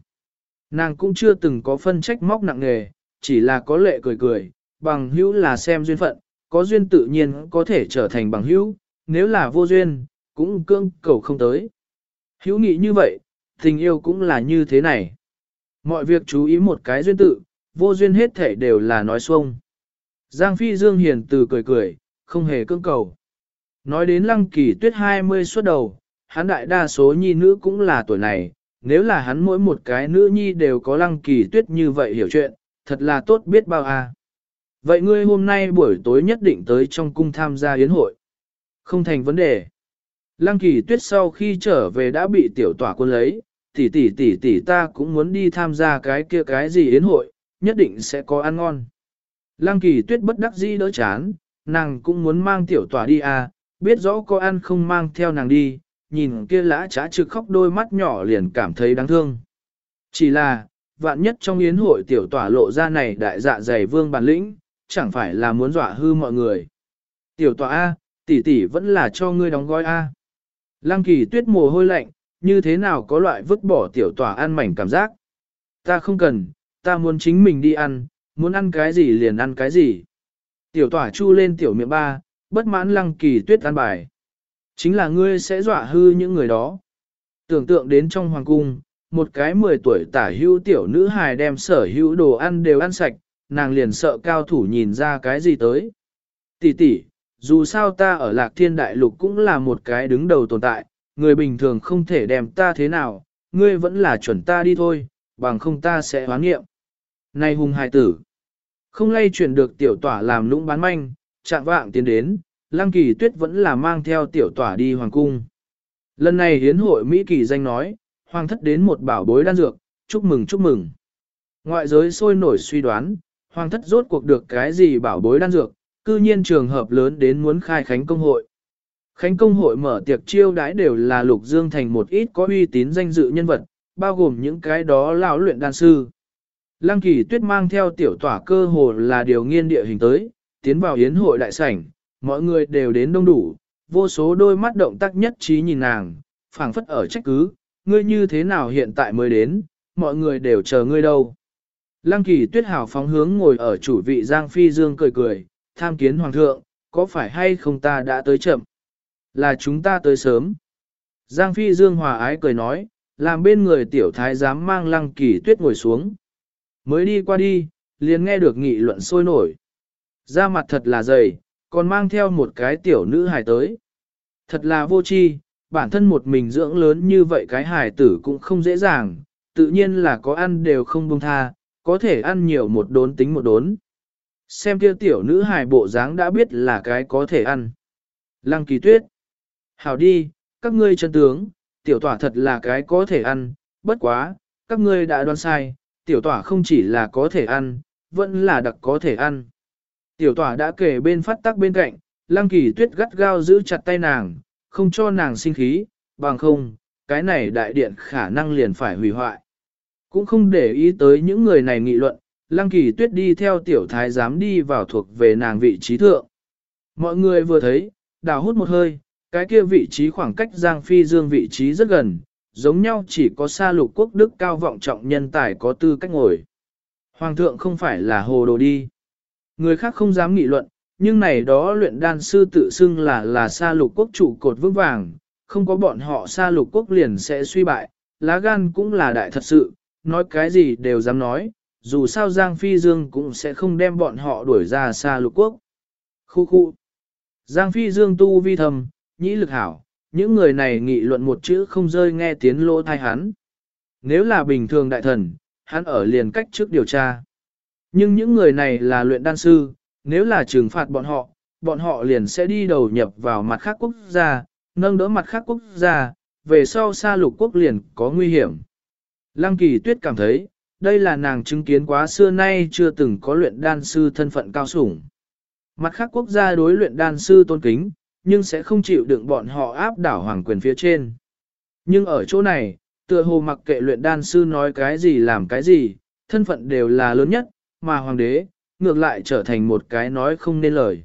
Nàng cũng chưa từng có phân trách móc nặng nghề, chỉ là có lệ cười cười, bằng hữu là xem duyên phận, có duyên tự nhiên có thể trở thành bằng hữu, nếu là vô duyên, cũng cương cầu không tới. Hữu nghị như vậy, tình yêu cũng là như thế này. Mọi việc chú ý một cái duyên tự, vô duyên hết thể đều là nói xuông. Giang Phi Dương hiền từ cười cười, không hề cưỡng cầu. Nói đến lăng kỳ tuyết 20 suốt đầu, hắn đại đa số nhi nữ cũng là tuổi này, nếu là hắn mỗi một cái nữ nhi đều có lăng kỳ tuyết như vậy hiểu chuyện, thật là tốt biết bao à. Vậy ngươi hôm nay buổi tối nhất định tới trong cung tham gia yến hội. Không thành vấn đề. Lăng kỳ tuyết sau khi trở về đã bị tiểu tỏa quân lấy, tỷ tỷ tỷ tỷ ta cũng muốn đi tham gia cái kia cái gì yến hội, nhất định sẽ có ăn ngon. Lăng kỳ tuyết bất đắc dĩ đỡ chán, nàng cũng muốn mang tiểu tỏa đi à, biết rõ có ăn không mang theo nàng đi, nhìn kia lã trá trực khóc đôi mắt nhỏ liền cảm thấy đáng thương. Chỉ là, vạn nhất trong yến hội tiểu tỏa lộ ra này đại dạ dày vương bản lĩnh, chẳng phải là muốn dọa hư mọi người. Tiểu tỏa A, tỷ tỷ vẫn là cho ngươi đóng gói A. Lăng kỳ tuyết mồ hôi lạnh, như thế nào có loại vứt bỏ tiểu tỏa ăn mảnh cảm giác. Ta không cần, ta muốn chính mình đi ăn, muốn ăn cái gì liền ăn cái gì. Tiểu tỏa chu lên tiểu miệng ba, bất mãn lăng kỳ tuyết ăn bài. Chính là ngươi sẽ dọa hư những người đó. Tưởng tượng đến trong hoàng cung, một cái 10 tuổi tả hữu tiểu nữ hài đem sở hữu đồ ăn đều ăn sạch, nàng liền sợ cao thủ nhìn ra cái gì tới. Tỷ tỷ, dù sao ta ở lạc thiên đại lục cũng là một cái đứng đầu tồn tại, người bình thường không thể đem ta thế nào, ngươi vẫn là chuẩn ta đi thôi, bằng không ta sẽ hoán nghiệm. Này hùng hài tử, không lay chuyển được tiểu tỏa làm lũng bán manh, chạm vạng tiến đến, lăng kỳ tuyết vẫn là mang theo tiểu tỏa đi hoàng cung. Lần này hiến hội Mỹ kỳ danh nói, hoàng thất đến một bảo bối đan dược, chúc mừng chúc mừng. Ngoại giới sôi nổi suy đoán, hoàng thất rốt cuộc được cái gì bảo bối đan dược, cư nhiên trường hợp lớn đến muốn khai khánh công hội. Khánh công hội mở tiệc chiêu đãi đều là lục dương thành một ít có uy tín danh dự nhân vật, bao gồm những cái đó lão luyện đan sư. Lăng kỳ tuyết mang theo tiểu tỏa cơ hồ là điều nghiên địa hình tới, tiến vào yến hội đại sảnh, mọi người đều đến đông đủ, vô số đôi mắt động tác nhất trí nhìn nàng, phảng phất ở trách cứ, ngươi như thế nào hiện tại mới đến, mọi người đều chờ ngươi đâu. Lăng kỳ tuyết hào phóng hướng ngồi ở chủ vị Giang Phi Dương cười cười, tham kiến hoàng thượng, có phải hay không ta đã tới chậm? Là chúng ta tới sớm. Giang Phi Dương hòa ái cười nói, làm bên người tiểu thái dám mang lăng kỳ tuyết ngồi xuống. Mới đi qua đi, liền nghe được nghị luận sôi nổi. Da mặt thật là dày, còn mang theo một cái tiểu nữ hài tới. Thật là vô tri, bản thân một mình dưỡng lớn như vậy cái hài tử cũng không dễ dàng, tự nhiên là có ăn đều không buông tha, có thể ăn nhiều một đốn tính một đốn. Xem kia tiểu nữ hài bộ dáng đã biết là cái có thể ăn. Lăng kỳ tuyết. Hảo đi, các ngươi chân tướng, tiểu tỏa thật là cái có thể ăn, bất quá, các ngươi đã đoán sai, tiểu tỏa không chỉ là có thể ăn, vẫn là đặc có thể ăn. Tiểu tỏa đã kể bên phát tắc bên cạnh, lăng kỳ tuyết gắt gao giữ chặt tay nàng, không cho nàng sinh khí, bằng không, cái này đại điện khả năng liền phải hủy hoại. Cũng không để ý tới những người này nghị luận, lăng kỳ tuyết đi theo tiểu thái giám đi vào thuộc về nàng vị trí thượng. Mọi người vừa thấy, đào hút một hơi, cái kia vị trí khoảng cách Giang Phi Dương vị trí rất gần, giống nhau chỉ có xa lục quốc đức cao vọng trọng nhân tài có tư cách ngồi. Hoàng thượng không phải là hồ đồ đi. Người khác không dám nghị luận, nhưng này đó luyện đan sư tự xưng là là xa lục quốc trụ cột vững vàng, không có bọn họ xa lục quốc liền sẽ suy bại, lá gan cũng là đại thật sự, nói cái gì đều dám nói, dù sao Giang Phi Dương cũng sẽ không đem bọn họ đuổi ra xa lục quốc. Khu khu. Giang Phi Dương tu vi thầm, nhĩ lực hảo, những người này nghị luận một chữ không rơi nghe tiếng lỗ thai hắn. Nếu là bình thường đại thần, hắn ở liền cách trước điều tra. Nhưng những người này là luyện đan sư, nếu là trừng phạt bọn họ, bọn họ liền sẽ đi đầu nhập vào mặt khác quốc gia, nâng đỡ mặt khác quốc gia, về sau xa lục quốc liền có nguy hiểm. Lăng kỳ tuyết cảm thấy, đây là nàng chứng kiến quá xưa nay chưa từng có luyện đan sư thân phận cao sủng. Mặt khác quốc gia đối luyện đan sư tôn kính, nhưng sẽ không chịu đựng bọn họ áp đảo hoàng quyền phía trên. Nhưng ở chỗ này, tựa hồ mặc kệ luyện đan sư nói cái gì làm cái gì, thân phận đều là lớn nhất, mà hoàng đế, ngược lại trở thành một cái nói không nên lời.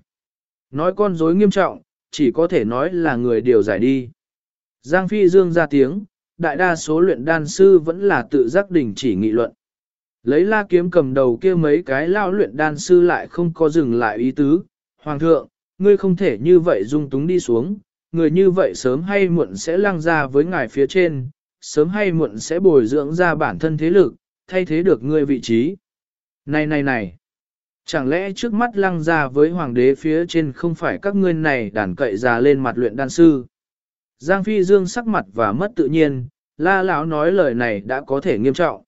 Nói con dối nghiêm trọng, chỉ có thể nói là người điều giải đi. Giang Phi Dương ra tiếng, đại đa số luyện đan sư vẫn là tự giác đình chỉ nghị luận. Lấy la kiếm cầm đầu kia mấy cái lao luyện đan sư lại không có dừng lại ý tứ. Hoàng thượng, ngươi không thể như vậy dung túng đi xuống, người như vậy sớm hay muộn sẽ lăng ra với ngài phía trên, sớm hay muộn sẽ bồi dưỡng ra bản thân thế lực, thay thế được ngươi vị trí. Này này này, chẳng lẽ trước mắt lăng ra với hoàng đế phía trên không phải các ngươi này đàn cậy già lên mặt luyện đan sư. Giang Phi Dương sắc mặt và mất tự nhiên, la lão nói lời này đã có thể nghiêm trọng.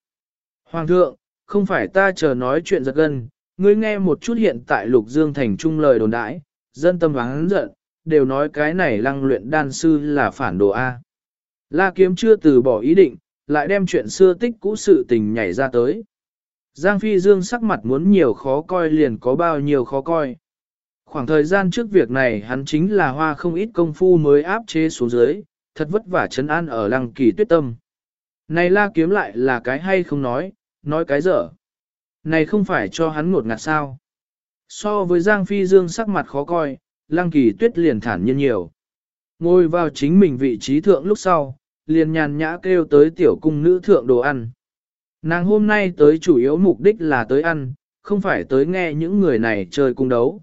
Hoàng thượng, không phải ta chờ nói chuyện giật gân, ngươi nghe một chút hiện tại lục dương thành trung lời đồn đãi, dân tâm vắng giận, đều nói cái này lăng luyện đan sư là phản đồ A. La kiếm chưa từ bỏ ý định, lại đem chuyện xưa tích cũ sự tình nhảy ra tới. Giang Phi Dương sắc mặt muốn nhiều khó coi liền có bao nhiêu khó coi. Khoảng thời gian trước việc này hắn chính là hoa không ít công phu mới áp chế xuống dưới, thật vất vả chấn an ở lăng kỳ tuyết tâm. Này la kiếm lại là cái hay không nói, nói cái dở. Này không phải cho hắn ngột ngạt sao. So với Giang Phi Dương sắc mặt khó coi, lăng kỳ tuyết liền thản nhiên nhiều. Ngồi vào chính mình vị trí thượng lúc sau, liền nhàn nhã kêu tới tiểu cung nữ thượng đồ ăn. Nàng hôm nay tới chủ yếu mục đích là tới ăn, không phải tới nghe những người này chơi cung đấu.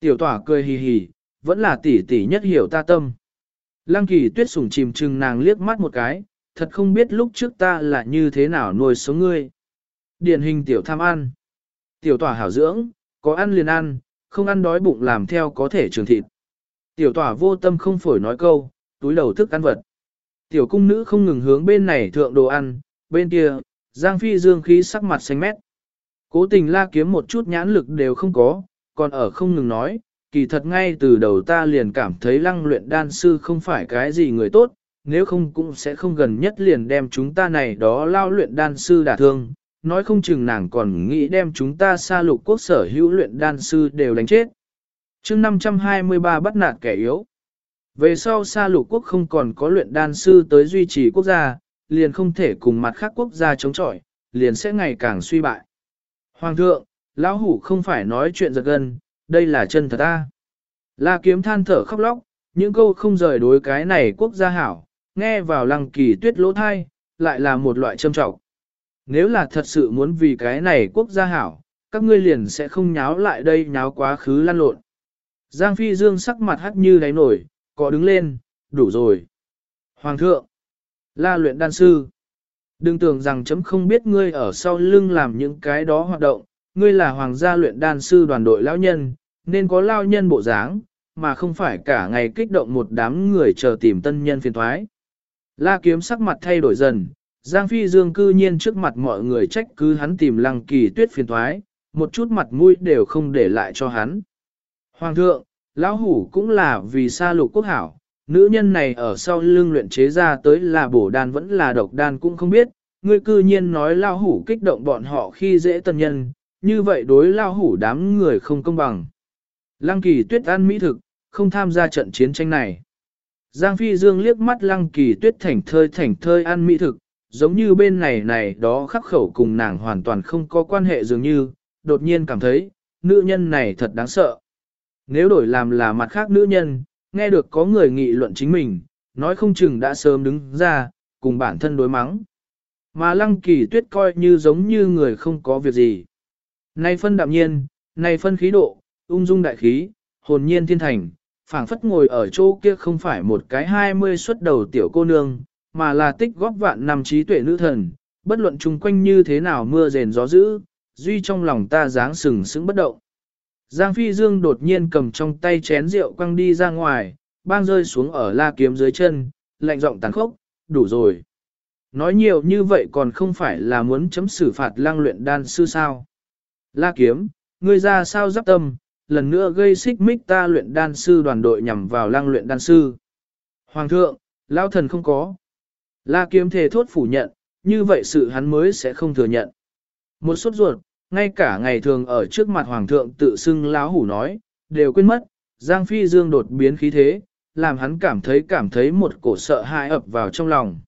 Tiểu tỏa cười hì hì, vẫn là tỷ tỷ nhất hiểu ta tâm. Lăng kỳ tuyết sủng chìm chừng nàng liếc mắt một cái, thật không biết lúc trước ta là như thế nào nuôi sống ngươi. Điển hình tiểu tham ăn. Tiểu tỏa hảo dưỡng, có ăn liền ăn, không ăn đói bụng làm theo có thể trường thịt. Tiểu tỏa vô tâm không phổi nói câu, túi đầu thức ăn vật. Tiểu cung nữ không ngừng hướng bên này thượng đồ ăn, bên kia, Giang Phi dương khí sắc mặt xanh mét. Cố tình la kiếm một chút nhãn lực đều không có, còn ở không ngừng nói, kỳ thật ngay từ đầu ta liền cảm thấy lăng luyện đan sư không phải cái gì người tốt, nếu không cũng sẽ không gần nhất liền đem chúng ta này đó lao luyện đan sư đả thương, nói không chừng nàng còn nghĩ đem chúng ta xa lục quốc sở hữu luyện đan sư đều đánh chết. chương 523 bắt nạt kẻ yếu. Về sau xa lục quốc không còn có luyện đan sư tới duy trì quốc gia, liền không thể cùng mặt khác quốc gia chống chọi, liền sẽ ngày càng suy bại. Hoàng thượng, lão hủ không phải nói chuyện giật gân, đây là chân thật ta. La kiếm than thở khóc lóc, những câu không rời đối cái này quốc gia hảo, nghe vào lăng kỳ tuyết lỗ thai, lại là một loại châm trọng. Nếu là thật sự muốn vì cái này quốc gia hảo, các ngươi liền sẽ không nháo lại đây nháo quá khứ lan lộn. Giang Phi Dương sắc mặt hắt như đáy nổi, có đứng lên, đủ rồi. Hoàng thượng, la luyện đan sư. Đừng tưởng rằng chấm không biết ngươi ở sau lưng làm những cái đó hoạt động, ngươi là hoàng gia luyện đan sư đoàn đội lão nhân, nên có lao nhân bộ dáng, mà không phải cả ngày kích động một đám người chờ tìm tân nhân phiền thoái. La kiếm sắc mặt thay đổi dần, Giang Phi Dương cư nhiên trước mặt mọi người trách cứ hắn tìm lăng kỳ tuyết phiền thoái, một chút mặt mũi đều không để lại cho hắn. Hoàng thượng, lão hủ cũng là vì sa lục quốc hảo, nữ nhân này ở sau lưng luyện chế ra tới là bổ đan vẫn là độc đan cũng không biết, ngươi cư nhiên nói lão hủ kích động bọn họ khi dễ tân nhân, như vậy đối lão hủ đám người không công bằng. Lăng kỳ tuyết ăn mỹ thực, không tham gia trận chiến tranh này. Giang Phi Dương liếc mắt lăng kỳ tuyết thảnh thơi thảnh thơi ăn mỹ thực, giống như bên này này đó khắc khẩu cùng nàng hoàn toàn không có quan hệ dường như, đột nhiên cảm thấy, nữ nhân này thật đáng sợ. Nếu đổi làm là mặt khác nữ nhân, nghe được có người nghị luận chính mình, nói không chừng đã sớm đứng ra, cùng bản thân đối mắng. Mà lăng kỳ tuyết coi như giống như người không có việc gì. Này phân đạm nhiên, này phân khí độ, ung dung đại khí, hồn nhiên thiên thành, phảng phất ngồi ở chỗ kia không phải một cái hai mươi xuất đầu tiểu cô nương, mà là tích góp vạn năm trí tuệ nữ thần, bất luận chung quanh như thế nào mưa rền gió dữ, duy trong lòng ta dáng sừng sững bất động. Giang Phi Dương đột nhiên cầm trong tay chén rượu quăng đi ra ngoài, bang rơi xuống ở la kiếm dưới chân, lạnh giọng tàn khốc, đủ rồi. Nói nhiều như vậy còn không phải là muốn chấm xử phạt lang luyện đan sư sao. La kiếm, ngươi ra sao giáp tâm, lần nữa gây xích mích ta luyện đan sư đoàn đội nhằm vào lang luyện đan sư. Hoàng thượng, lao thần không có. La kiếm thề thốt phủ nhận, như vậy sự hắn mới sẽ không thừa nhận. Một suốt ruột, ngay cả ngày thường ở trước mặt hoàng thượng tự xưng láo hủ nói, đều quên mất, Giang Phi Dương đột biến khí thế, làm hắn cảm thấy cảm thấy một cổ sợ hãi ập vào trong lòng.